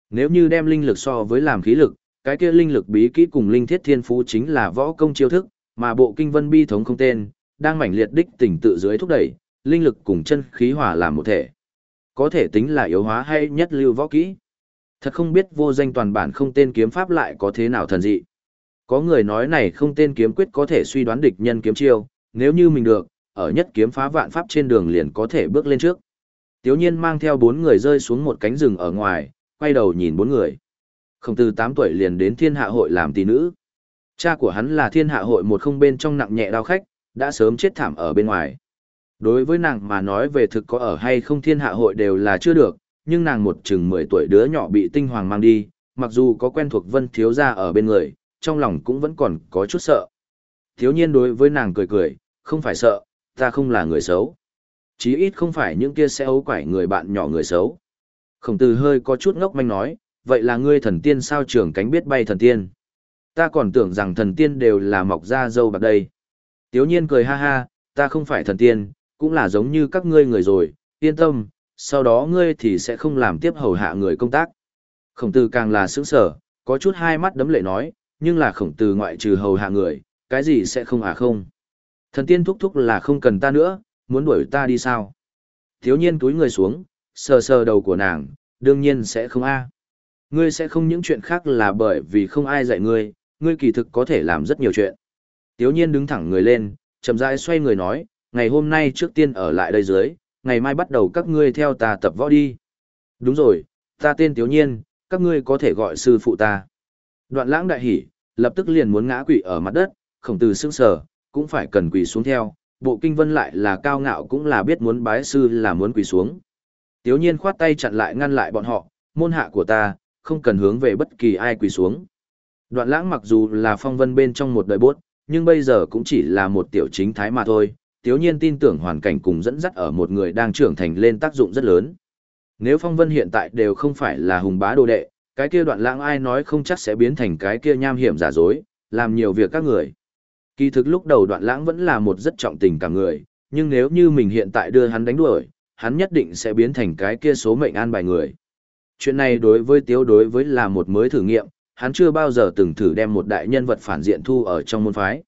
Nếu như đem linh lực so với làm khí lực, cái kia linh lực bí kỹ cùng linh thiết thiên phú chính là võ công chiêu thức, mà bộ kinh vân bi thống không tên, đang mảnh liệt đích tỉnh tự dưới thúc đẩy, linh lực cùng chân khí hòa làm một thể. Có thể tính là yếu hóa hay nhất lưu võ kỹ. Thật không biết vô danh toàn bản không tên kiếm pháp lại có thế nào thần dị. Có người nói này không tên kiếm quyết có thể suy đoán địch nhân kiếm chiêu, nếu như mình được, ở nhất kiếm phá vạn pháp trên đường liền có thể bước lên trước. Tiếu nhiên mang theo bốn người rơi xuống một cánh rừng ở ngoài, quay đầu nhìn bốn người. Không từ 8 tuổi liền đến thiên hạ hội làm tỷ nữ. Cha của hắn là thiên hạ hội một không bên trong nặng nhẹ đau khách, đã sớm chết thảm ở bên ngoài. Đối với nàng mà nói về thực có ở hay không thiên hạ hội đều là chưa được, nhưng nàng một chừng 10 tuổi đứa nhỏ bị tinh hoàng mang đi, mặc dù có quen thuộc vân thiếu gia ở bên người, trong lòng cũng vẫn còn có chút sợ. Thiếu nhiên đối với nàng cười cười, không phải sợ, ta không là người xấu. Chí ít không phải những kia sẽ ấu quải người bạn nhỏ người xấu. Khổng tử hơi có chút ngốc manh nói, vậy là ngươi thần tiên sao trưởng cánh biết bay thần tiên. Ta còn tưởng rằng thần tiên đều là mọc ra dâu bạc đây. Tiếu nhiên cười ha ha, ta không phải thần tiên, cũng là giống như các ngươi người rồi, yên tâm, sau đó ngươi thì sẽ không làm tiếp hầu hạ người công tác. Khổng tử càng là sững sở, có chút hai mắt đấm lệ nói, nhưng là khổng tử ngoại trừ hầu hạ người, cái gì sẽ không à không. Thần tiên thúc thúc là không cần ta nữa, muốn đuổi ta đi sao? Thiếu nhiên túi người xuống, sờ sờ đầu của nàng, đương nhiên sẽ không a. Ngươi sẽ không những chuyện khác là bởi vì không ai dạy ngươi, ngươi kỳ thực có thể làm rất nhiều chuyện. Tiếu nhiên đứng thẳng người lên, chậm rãi xoay người nói, ngày hôm nay trước tiên ở lại đây dưới, ngày mai bắt đầu các ngươi theo ta tập võ đi. Đúng rồi, ta tên Tiếu nhiên, các ngươi có thể gọi sư phụ ta. Đoạn lãng đại hỉ, lập tức liền muốn ngã quỵ ở mặt đất, khổng tử sững sờ, cũng phải cần quỳ xuống theo, bộ kinh vân lại là cao ngạo cũng là biết muốn bái sư là muốn quỳ xuống. Tiếu nhiên khoát tay chặn lại ngăn lại bọn họ, môn hạ của ta, không cần hướng về bất kỳ ai quỳ xuống. Đoạn lãng mặc dù là phong vân bên trong một đời bốt, nhưng bây giờ cũng chỉ là một tiểu chính thái mà thôi. Tiếu nhiên tin tưởng hoàn cảnh cùng dẫn dắt ở một người đang trưởng thành lên tác dụng rất lớn. Nếu phong vân hiện tại đều không phải là hùng bá đồ đệ, cái kia đoạn lãng ai nói không chắc sẽ biến thành cái kia nham hiểm giả dối, làm nhiều việc các người. Kỳ thực lúc đầu đoạn lãng vẫn là một rất trọng tình cả người, nhưng nếu như mình hiện tại đưa hắn đánh đuổi, hắn nhất định sẽ biến thành cái kia số mệnh an bài người. Chuyện này đối với Tiếu đối với là một mới thử nghiệm, hắn chưa bao giờ từng thử đem một đại nhân vật phản diện thu ở trong môn phái.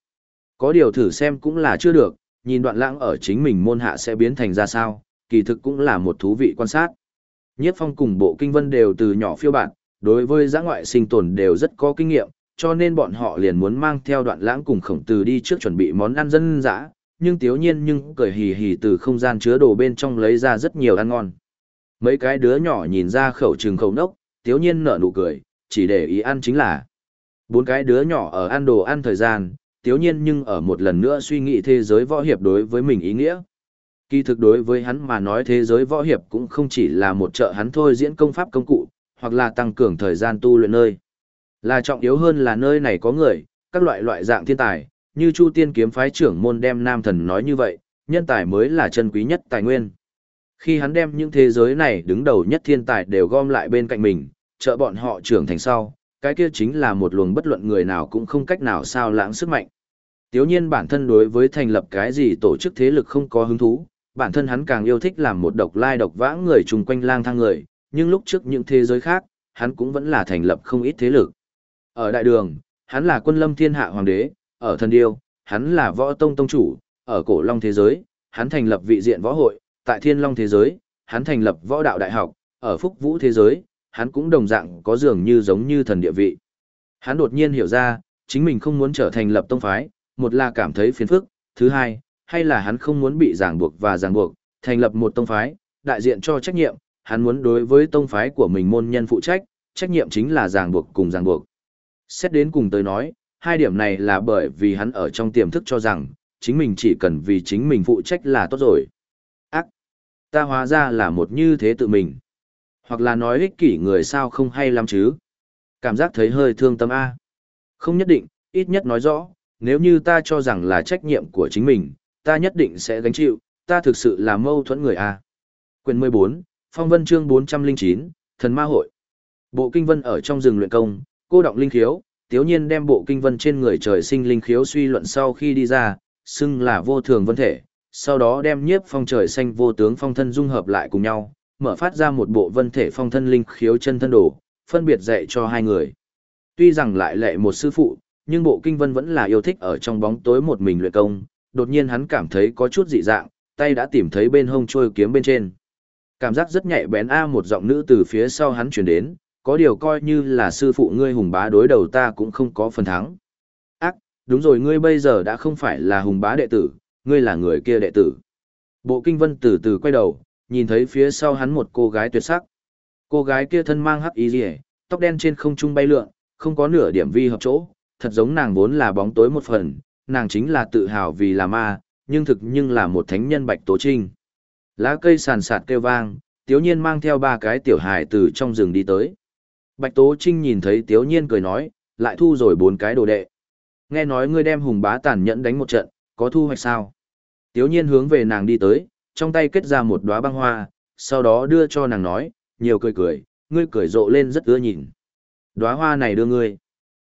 Có điều thử xem cũng là chưa được, nhìn đoạn lãng ở chính mình môn hạ sẽ biến thành ra sao, kỳ thực cũng là một thú vị quan sát. Nhiếp phong cùng bộ kinh vân đều từ nhỏ phiêu bạn, đối với giã ngoại sinh tồn đều rất có kinh nghiệm, cho nên bọn họ liền muốn mang theo đoạn lãng cùng khổng tử đi trước chuẩn bị món ăn dân dã, nhưng tiếu nhiên nhưng cười hì hì từ không gian chứa đồ bên trong lấy ra rất nhiều ăn ngon. Mấy cái đứa nhỏ nhìn ra khẩu trừng khẩu nốc, tiếu nhiên nở nụ cười, chỉ để ý ăn chính là. Bốn cái đứa nhỏ ở ăn đồ ăn thời gian, tiếu nhiên nhưng ở một lần nữa suy nghĩ thế giới võ hiệp đối với mình ý nghĩa. Kỳ thực đối với hắn mà nói thế giới võ hiệp cũng không chỉ là một trợ hắn thôi diễn công pháp công cụ, hoặc là tăng cường thời gian tu luyện nơi. Là trọng yếu hơn là nơi này có người, các loại loại dạng thiên tài, như Chu Tiên kiếm phái trưởng môn đem nam thần nói như vậy, nhân tài mới là chân quý nhất tài nguyên. Khi hắn đem những thế giới này đứng đầu nhất thiên tài đều gom lại bên cạnh mình, trợ bọn họ trưởng thành sau, cái kia chính là một luồng bất luận người nào cũng không cách nào sao lãng sức mạnh. Tiếu nhiên bản thân đối với thành lập cái gì tổ chức thế lực không có hứng thú, bản thân hắn càng yêu thích làm một độc lai độc vãng người chung quanh lang thang người, nhưng lúc trước những thế giới khác, hắn cũng vẫn là thành lập không ít thế lực. Ở đại đường, hắn là quân lâm thiên hạ hoàng đế, ở thần điêu, hắn là võ tông tông chủ, ở cổ long thế giới, hắn thành lập vị diện võ hội, tại thiên long thế giới, hắn thành lập võ đạo đại học, ở phúc vũ thế giới, hắn cũng đồng dạng có dường như giống như thần địa vị. Hắn đột nhiên hiểu ra, chính mình không muốn trở thành lập tông phái, một là cảm thấy phiền phức, thứ hai, hay là hắn không muốn bị ràng buộc và ràng buộc, thành lập một tông phái, đại diện cho trách nhiệm, hắn muốn đối với tông phái của mình môn nhân phụ trách, trách nhiệm chính là ràng buộc cùng ràng buộc. Xét đến cùng tới nói, hai điểm này là bởi vì hắn ở trong tiềm thức cho rằng, chính mình chỉ cần vì chính mình phụ trách là tốt rồi. Ta hóa ra là một như thế tự mình. Hoặc là nói ích kỷ người sao không hay lắm chứ. Cảm giác thấy hơi thương tâm A. Không nhất định, ít nhất nói rõ, nếu như ta cho rằng là trách nhiệm của chính mình, ta nhất định sẽ gánh chịu, ta thực sự là mâu thuẫn người A. Quyền 14, Phong Vân chương 409, Thần Ma Hội. Bộ kinh vân ở trong rừng luyện công, cô động linh khiếu, tiếu nhiên đem bộ kinh vân trên người trời sinh linh khiếu suy luận sau khi đi ra, xưng là vô thường vân thể, sau đó đem nhiếp phong trời xanh vô tướng phong thân dung hợp lại cùng nhau, mở phát ra một bộ vân thể phong thân linh khiếu chân thân đồ, phân biệt dạy cho hai người. Tuy rằng lại lệ một sư phụ, nhưng bộ kinh vân vẫn là yêu thích ở trong bóng tối một mình luyện công, đột nhiên hắn cảm thấy có chút dị dạng, tay đã tìm thấy bên hông trôi kiếm bên trên. Cảm giác rất nhạy bén a một giọng nữ từ phía sau hắn truyền đến, có điều coi như là sư phụ ngươi hùng bá đối đầu ta cũng không có phần thắng. Ác, đúng rồi ngươi bây giờ đã không phải là hùng bá đệ tử, ngươi là người kia đệ tử. Bộ kinh vân từ từ quay đầu, nhìn thấy phía sau hắn một cô gái tuyệt sắc. Cô gái kia thân mang hắc y rìa, tóc đen trên không trung bay lượn, không có nửa điểm vi hợp chỗ, thật giống nàng vốn là bóng tối một phần, nàng chính là tự hào vì là ma, nhưng thực nhưng là một thánh nhân bạch tố trinh. Lá cây sàn sạt kêu vang, tiếu nhiên mang theo ba cái tiểu hài từ trong rừng đi tới. Bạch tố trinh nhìn thấy tiếu nhiên cười nói, lại thu rồi bốn cái đồ đệ. Nghe nói ngươi đem hùng bá tàn nhẫn đánh một trận, có thu hoạch sao? Tiếu nhiên hướng về nàng đi tới, trong tay kết ra một đóa băng hoa, sau đó đưa cho nàng nói, nhiều cười cười, ngươi cười rộ lên rất ưa nhìn. Đóa hoa này đưa ngươi.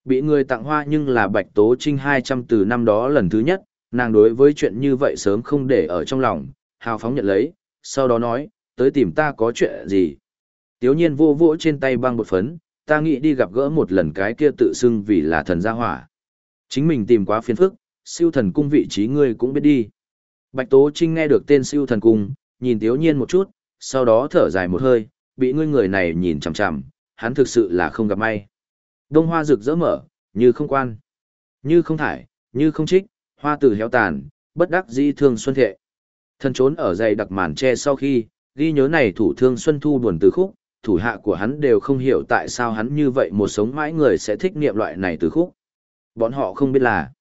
Bị ngươi tặng hoa nhưng là bạch tố trinh 200 từ năm đó lần thứ nhất, nàng đối với chuyện như vậy sớm không để ở trong lòng, hào phóng nhận lấy, sau đó nói, tới tìm ta có chuyện gì. Tiếu nhiên vô vỗ trên tay băng bột phấn, ta nghĩ đi gặp gỡ một lần cái kia tự xưng vì là thần gia hỏa. Chính mình tìm quá phiền phức, siêu thần cung vị trí ngươi cũng biết đi. Bạch Tố Trinh nghe được tên siêu thần cung, nhìn Tiếu Nhiên một chút, sau đó thở dài một hơi, bị ngươi người này nhìn chằm chằm, hắn thực sự là không gặp may. Đông hoa rực rỡ mở, như không quan, như không thải, như không trích, hoa tử héo tàn, bất đắc dĩ thương xuân thệ. Thân trốn ở dày đặc màn tre sau khi, ghi nhớ này thủ thương xuân thu buồn từ khúc, thủ hạ của hắn đều không hiểu tại sao hắn như vậy một sống mãi người sẽ thích niệm loại này từ khúc. Bọn họ không biết là,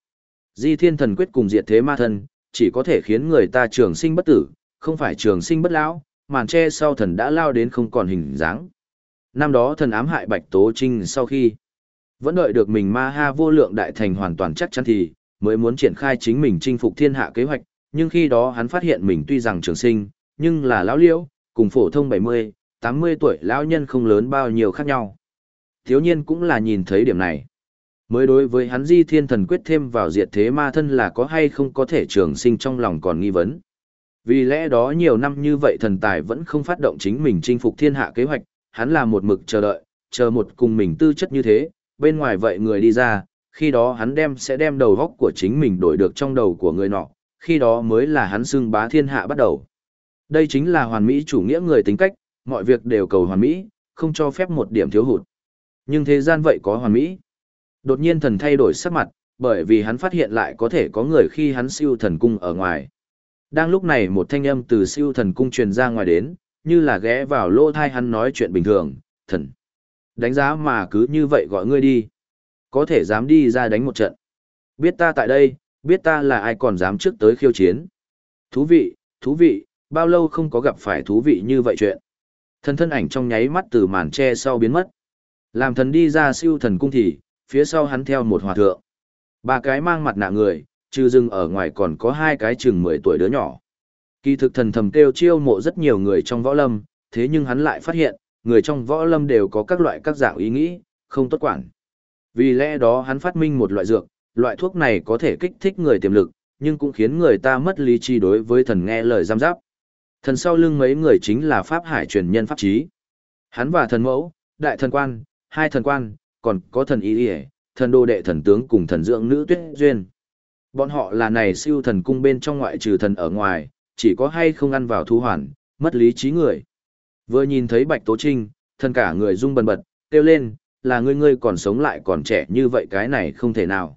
di thiên thần quyết cùng diệt thế ma thân, chỉ có thể khiến người ta trường sinh bất tử, không phải trường sinh bất lão, màn che sau thần đã lao đến không còn hình dáng. Năm đó thần ám hại Bạch Tố Trinh sau khi vẫn đợi được mình ma ha vô lượng đại thành hoàn toàn chắc chắn thì mới muốn triển khai chính mình chinh phục thiên hạ kế hoạch, nhưng khi đó hắn phát hiện mình tuy rằng trường sinh, nhưng là lão liễu, cùng phổ thông 70, 80 tuổi lão nhân không lớn bao nhiêu khác nhau. Thiếu nhiên cũng là nhìn thấy điểm này. Mới đối với hắn di thiên thần quyết thêm vào diệt thế ma thân là có hay không có thể trường sinh trong lòng còn nghi vấn. Vì lẽ đó nhiều năm như vậy thần tài vẫn không phát động chính mình chinh phục thiên hạ kế hoạch, hắn là một mực chờ đợi, chờ một cùng mình tư chất như thế, bên ngoài vậy người đi ra, khi đó hắn đem sẽ đem đầu góc của chính mình đổi được trong đầu của người nọ, khi đó mới là hắn xưng bá thiên hạ bắt đầu. Đây chính là hoàn mỹ chủ nghĩa người tính cách, mọi việc đều cầu hoàn mỹ, không cho phép một điểm thiếu hụt. Nhưng thế gian vậy có hoàn mỹ. Đột nhiên thần thay đổi sắc mặt, bởi vì hắn phát hiện lại có thể có người khi hắn siêu thần cung ở ngoài. Đang lúc này một thanh âm từ siêu thần cung truyền ra ngoài đến, như là ghé vào lỗ thai hắn nói chuyện bình thường, thần. Đánh giá mà cứ như vậy gọi ngươi đi. Có thể dám đi ra đánh một trận. Biết ta tại đây, biết ta là ai còn dám trước tới khiêu chiến. Thú vị, thú vị, bao lâu không có gặp phải thú vị như vậy chuyện. Thần thân ảnh trong nháy mắt từ màn tre sau biến mất. Làm thần đi ra siêu thần cung thì, phía sau hắn theo một hòa thượng. Ba cái mang mặt nạ người, trừ rừng ở ngoài còn có hai cái chừng 10 tuổi đứa nhỏ. Kỳ thực thần thầm kêu chiêu mộ rất nhiều người trong võ lâm, thế nhưng hắn lại phát hiện, người trong võ lâm đều có các loại các dạng ý nghĩ, không tốt quản. Vì lẽ đó hắn phát minh một loại dược, loại thuốc này có thể kích thích người tiềm lực, nhưng cũng khiến người ta mất lý trí đối với thần nghe lời giam giáp. Thần sau lưng mấy người chính là Pháp Hải truyền nhân Pháp Trí. Hắn và thần mẫu, đại thần quan, hai thần quan, còn có thần ý ỉa thần đô đệ thần tướng cùng thần dưỡng nữ tuyết duyên. Bọn họ là này siêu thần cung bên trong ngoại trừ thần ở ngoài, chỉ có hay không ăn vào thu hoàn, mất lý trí người. Vừa nhìn thấy bạch tố trinh thần cả người rung bần bật, kêu lên, là ngươi ngươi còn sống lại còn trẻ như vậy, cái này không thể nào.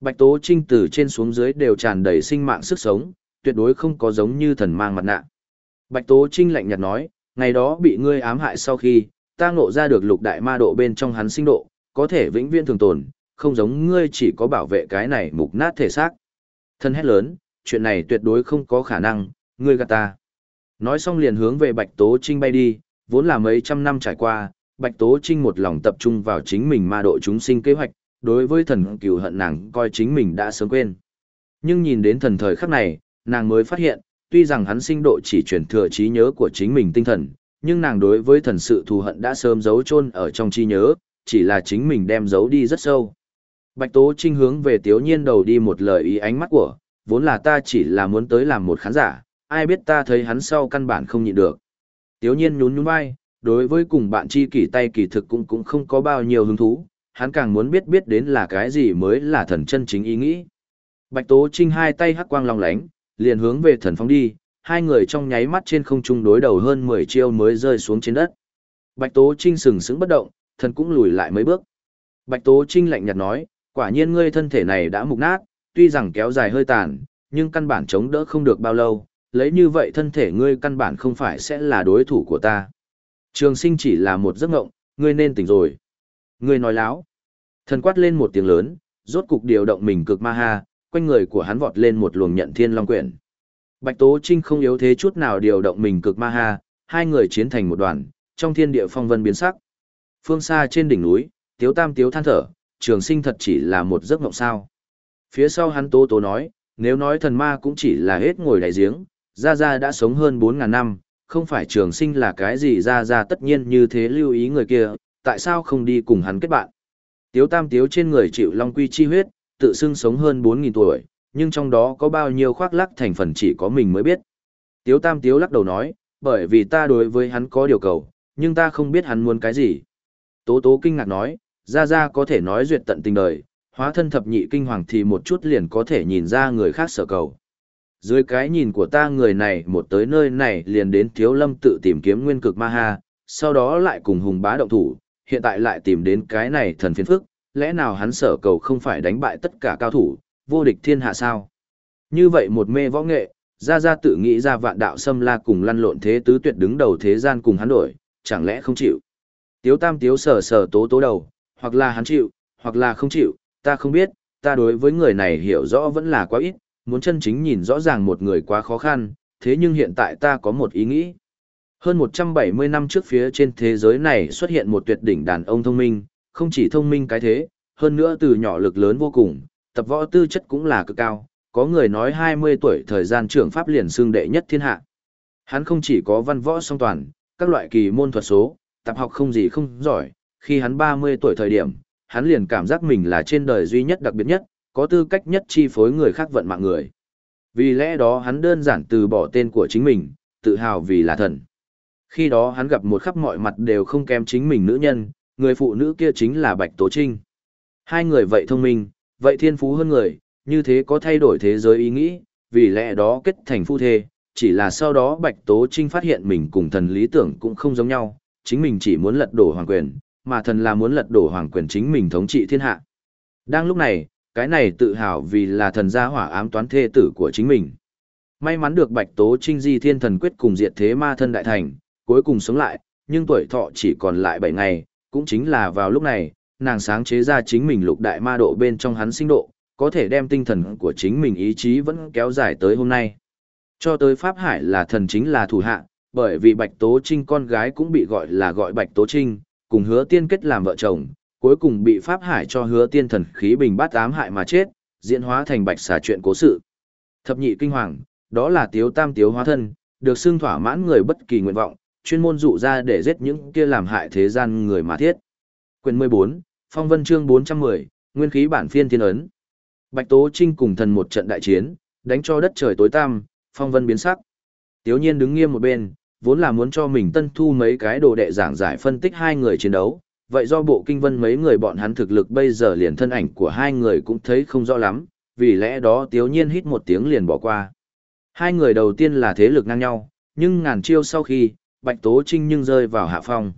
Bạch tố trinh từ trên xuống dưới đều tràn đầy sinh mạng sức sống, tuyệt đối không có giống như thần mang mặt nạ. Bạch tố trinh lạnh nhạt nói, ngày đó bị ngươi ám hại sau khi ta ngộ ra được lục đại ma độ bên trong hắn sinh độ, có thể vĩnh viễn thường tồn, không giống ngươi chỉ có bảo vệ cái này mục nát thể xác. Thân hét lớn, chuyện này tuyệt đối không có khả năng, ngươi gạt ta. Nói xong liền hướng về Bạch Tố Trinh bay đi, vốn là mấy trăm năm trải qua, Bạch Tố Trinh một lòng tập trung vào chính mình ma độ chúng sinh kế hoạch, đối với thần cửu hận nàng coi chính mình đã sớm quên. Nhưng nhìn đến thần thời khắc này, nàng mới phát hiện, tuy rằng hắn sinh độ chỉ truyền thừa trí nhớ của chính mình tinh thần, nhưng nàng đối với thần sự thù hận đã sớm giấu chôn ở trong trí nhớ, chỉ là chính mình đem giấu đi rất sâu. Bạch Tố Trinh hướng về Tiếu Nhiên đầu đi một lời ý ánh mắt của, vốn là ta chỉ là muốn tới làm một khán giả, ai biết ta thấy hắn sau căn bản không nhịn được. Tiếu Nhiên nhún nhún vai, đối với cùng bạn chi kỷ tay kỳ thực cũng cũng không có bao nhiêu hứng thú, hắn càng muốn biết biết đến là cái gì mới là thần chân chính ý nghĩ. Bạch Tố Trinh hai tay hắc quang long lánh, liền hướng về thần phóng đi, hai người trong nháy mắt trên không trung đối đầu hơn 10 chiêu mới rơi xuống trên đất. Bạch Tố Trinh sừng sững bất động, thần cũng lùi lại mấy bước. Bạch Tố Trinh lạnh nhạt nói, quả nhiên ngươi thân thể này đã mục nát, tuy rằng kéo dài hơi tàn, nhưng căn bản chống đỡ không được bao lâu, lấy như vậy thân thể ngươi căn bản không phải sẽ là đối thủ của ta. Trường sinh chỉ là một giấc ngộng, ngươi nên tỉnh rồi. Ngươi nói láo. Thần quát lên một tiếng lớn, rốt cục điều động mình cực ma ha, quanh người của hắn vọt lên một luồng nhận thiên long quyển. Bạch Tố Trinh không yếu thế chút nào điều động mình cực ma ha, hai người chiến thành một đoàn, trong thiên địa phong vân biến sắc. Phương xa trên đỉnh núi, Tiếu Tam Tiếu than thở, trường sinh thật chỉ là một giấc mộng sao. Phía sau hắn Tố Tố nói, nếu nói thần ma cũng chỉ là hết ngồi đại giếng, Gia Gia đã sống hơn 4.000 năm, không phải trường sinh là cái gì Gia Gia tất nhiên như thế lưu ý người kia, tại sao không đi cùng hắn kết bạn. Tiếu Tam Tiếu trên người chịu long quy chi huyết, tự xưng sống hơn 4.000 tuổi, nhưng trong đó có bao nhiêu khoác lắc thành phần chỉ có mình mới biết. Tiếu Tam Tiếu lắc đầu nói, bởi vì ta đối với hắn có điều cầu, nhưng ta không biết hắn muốn cái gì. Tố Tố kinh ngạc nói, Ra Ra có thể nói duyệt tận tình đời, hóa thân thập nhị kinh hoàng thì một chút liền có thể nhìn ra người khác sở cầu. Dưới cái nhìn của ta người này một tới nơi này liền đến thiếu lâm tự tìm kiếm nguyên cực ma ha, sau đó lại cùng hùng bá động thủ, hiện tại lại tìm đến cái này thần phiền phức, lẽ nào hắn sở cầu không phải đánh bại tất cả cao thủ, vô địch thiên hạ sao? Như vậy một mê võ nghệ, ra ra tự nghĩ ra vạn đạo xâm la cùng lăn lộn thế tứ tuyệt đứng đầu thế gian cùng hắn đổi, chẳng lẽ không chịu? Tiếu tam tiếu sờ sờ tố tố đầu, hoặc là hắn chịu, hoặc là không chịu, ta không biết, ta đối với người này hiểu rõ vẫn là quá ít, muốn chân chính nhìn rõ ràng một người quá khó khăn, thế nhưng hiện tại ta có một ý nghĩ. Hơn 170 năm trước phía trên thế giới này xuất hiện một tuyệt đỉnh đàn ông thông minh, không chỉ thông minh cái thế, hơn nữa từ nhỏ lực lớn vô cùng, tập võ tư chất cũng là cực cao, có người nói 20 tuổi thời gian trưởng pháp liền xương đệ nhất thiên hạ. Hắn không chỉ có văn võ song toàn, các loại kỳ môn thuật số, tập học không gì không giỏi, khi hắn 30 tuổi thời điểm, hắn liền cảm giác mình là trên đời duy nhất đặc biệt nhất, có tư cách nhất chi phối người khác vận mạng người. Vì lẽ đó hắn đơn giản từ bỏ tên của chính mình, tự hào vì là thần. Khi đó hắn gặp một khắp mọi mặt đều không kém chính mình nữ nhân, người phụ nữ kia chính là Bạch Tố Trinh. Hai người vậy thông minh, vậy thiên phú hơn người, như thế có thay đổi thế giới ý nghĩ, vì lẽ đó kết thành phu thê, chỉ là sau đó Bạch Tố Trinh phát hiện mình cùng thần lý tưởng cũng không giống nhau, chính mình chỉ muốn lật đổ hoàng quyền, mà thần là muốn lật đổ hoàng quyền chính mình thống trị thiên hạ. Đang lúc này, cái này tự hào vì là thần gia hỏa ám toán thê tử của chính mình. May mắn được Bạch Tố Trinh di thiên thần quyết cùng diệt thế ma thân đại thành, cuối cùng sống lại, nhưng tuổi thọ chỉ còn lại 7 ngày, cũng chính là vào lúc này, nàng sáng chế ra chính mình lục đại ma độ bên trong hắn sinh độ, có thể đem tinh thần của chính mình ý chí vẫn kéo dài tới hôm nay. Cho tới Pháp Hải là thần chính là thủ hạ, bởi vì Bạch Tố Trinh con gái cũng bị gọi là gọi Bạch Tố Trinh, cùng hứa tiên kết làm vợ chồng, cuối cùng bị Pháp Hải cho hứa tiên thần khí bình bát ám hại mà chết, diễn hóa thành Bạch xà chuyện cố sự. Thập nhị kinh hoàng, đó là tiếu tam tiếu hóa thân, được xưng thỏa mãn người bất kỳ nguyện vọng, chuyên môn dụ ra để giết những kia làm hại thế gian người mà thiết. Quyền 14, Phong Vân chương 410, Nguyên khí bản phiên thiên ấn. Bạch Tố Trinh cùng thần một trận đại chiến, đánh cho đất trời tối tăm, phong vân biến sắc. Tiếu nhiên đứng nghiêm một bên, vốn là muốn cho mình tân thu mấy cái đồ đệ giảng giải phân tích hai người chiến đấu. Vậy do bộ kinh vân mấy người bọn hắn thực lực bây giờ liền thân ảnh của hai người cũng thấy không rõ lắm, vì lẽ đó tiếu nhiên hít một tiếng liền bỏ qua. Hai người đầu tiên là thế lực ngang nhau, nhưng ngàn chiêu sau khi, Bạch Tố Trinh nhưng rơi vào hạ phong.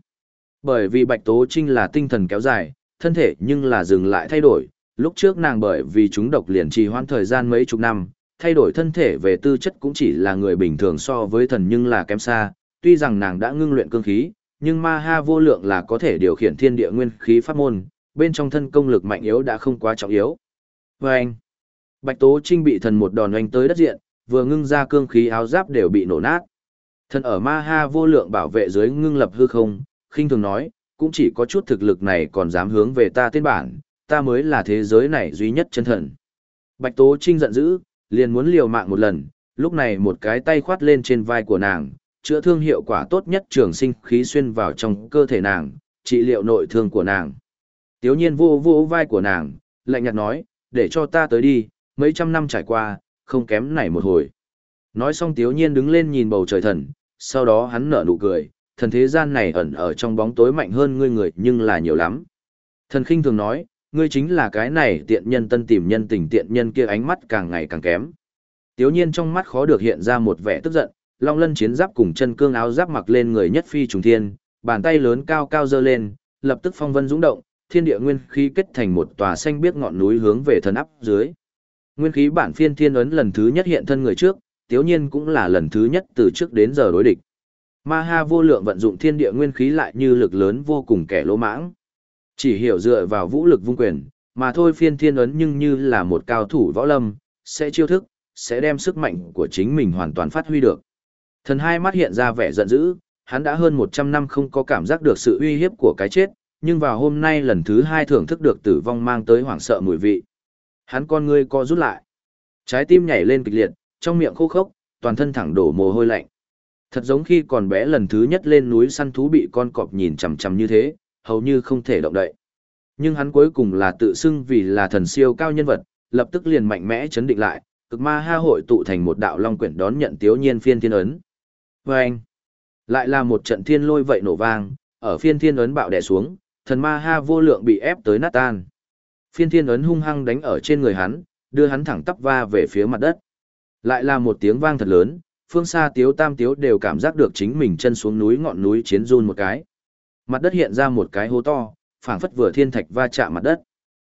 Bởi vì Bạch Tố Trinh là tinh thần kéo dài, thân thể nhưng là dừng lại thay đổi, lúc trước nàng bởi vì chúng độc liền trì hoãn thời gian mấy chục năm, thay đổi thân thể về tư chất cũng chỉ là người bình thường so với thần nhưng là kém xa, tuy rằng nàng đã ngưng luyện cương khí, nhưng ma ha vô lượng là có thể điều khiển thiên địa nguyên khí pháp môn, bên trong thân công lực mạnh yếu đã không quá trọng yếu. Và anh, Bạch Tố Trinh bị thần một đòn oanh tới đất diện, vừa ngưng ra cương khí áo giáp đều bị nổ nát. thần ở ma ha vô lượng bảo vệ dưới ngưng lập hư không, khinh thường nói, cũng chỉ có chút thực lực này còn dám hướng về ta tên bản, ta mới là thế giới này duy nhất chân thần. Bạch Tố Trinh giận dữ, liền muốn liều mạng một lần, lúc này một cái tay khoát lên trên vai của nàng, chữa thương hiệu quả tốt nhất trường sinh khí xuyên vào trong cơ thể nàng, trị liệu nội thương của nàng. Tiếu nhiên vô vô vai của nàng, lạnh nhạt nói, để cho ta tới đi, mấy trăm năm trải qua, không kém này một hồi. Nói xong tiếu nhiên đứng lên nhìn bầu trời thần, sau đó hắn nở nụ cười, thần thế gian này ẩn ở trong bóng tối mạnh hơn ngươi người nhưng là nhiều lắm. Thần khinh thường nói, ngươi chính là cái này tiện nhân tân tìm nhân tình tiện nhân kia ánh mắt càng ngày càng kém. Tiếu nhiên trong mắt khó được hiện ra một vẻ tức giận, long lân chiến giáp cùng chân cương áo giáp mặc lên người nhất phi trùng thiên, bàn tay lớn cao cao dơ lên, lập tức phong vân dũng động, thiên địa nguyên khí kết thành một tòa xanh biếc ngọn núi hướng về thần áp dưới. Nguyên khí bản phiên thiên ấn lần thứ nhất hiện thân người trước, tiếu nhiên cũng là lần thứ nhất từ trước đến giờ đối địch. Ma ha vô lượng vận dụng thiên địa nguyên khí lại như lực lớn vô cùng kẻ lỗ mãng. Chỉ hiểu dựa vào vũ lực vung quyền, mà thôi phiên thiên ấn nhưng như là một cao thủ võ lâm, sẽ chiêu thức, sẽ đem sức mạnh của chính mình hoàn toàn phát huy được. Thần hai mắt hiện ra vẻ giận dữ, hắn đã hơn 100 năm không có cảm giác được sự uy hiếp của cái chết, nhưng vào hôm nay lần thứ hai thưởng thức được tử vong mang tới hoảng sợ mùi vị. Hắn con ngươi co rút lại. Trái tim nhảy lên kịch liệt, trong miệng khô khốc, toàn thân thẳng đổ mồ hôi lạnh. Thật giống khi còn bé lần thứ nhất lên núi săn thú bị con cọp nhìn chằm chằm như thế, hầu như không thể động đậy. Nhưng hắn cuối cùng là tự xưng vì là thần siêu cao nhân vật, lập tức liền mạnh mẽ chấn định lại, cực ma ha hội tụ thành một đạo long quyển đón nhận tiếu nhiên phiên thiên ấn. Và anh, lại là một trận thiên lôi vậy nổ vang, ở phiên thiên ấn bạo đè xuống, thần ma ha vô lượng bị ép tới nát tan. Phiên thiên ấn hung hăng đánh ở trên người hắn, đưa hắn thẳng tắp va về phía mặt đất. Lại là một tiếng vang thật lớn, phương xa tiếu tam tiếu đều cảm giác được chính mình chân xuống núi ngọn núi chiến run một cái. Mặt đất hiện ra một cái hố to, phảng phất vừa thiên thạch va chạm mặt đất.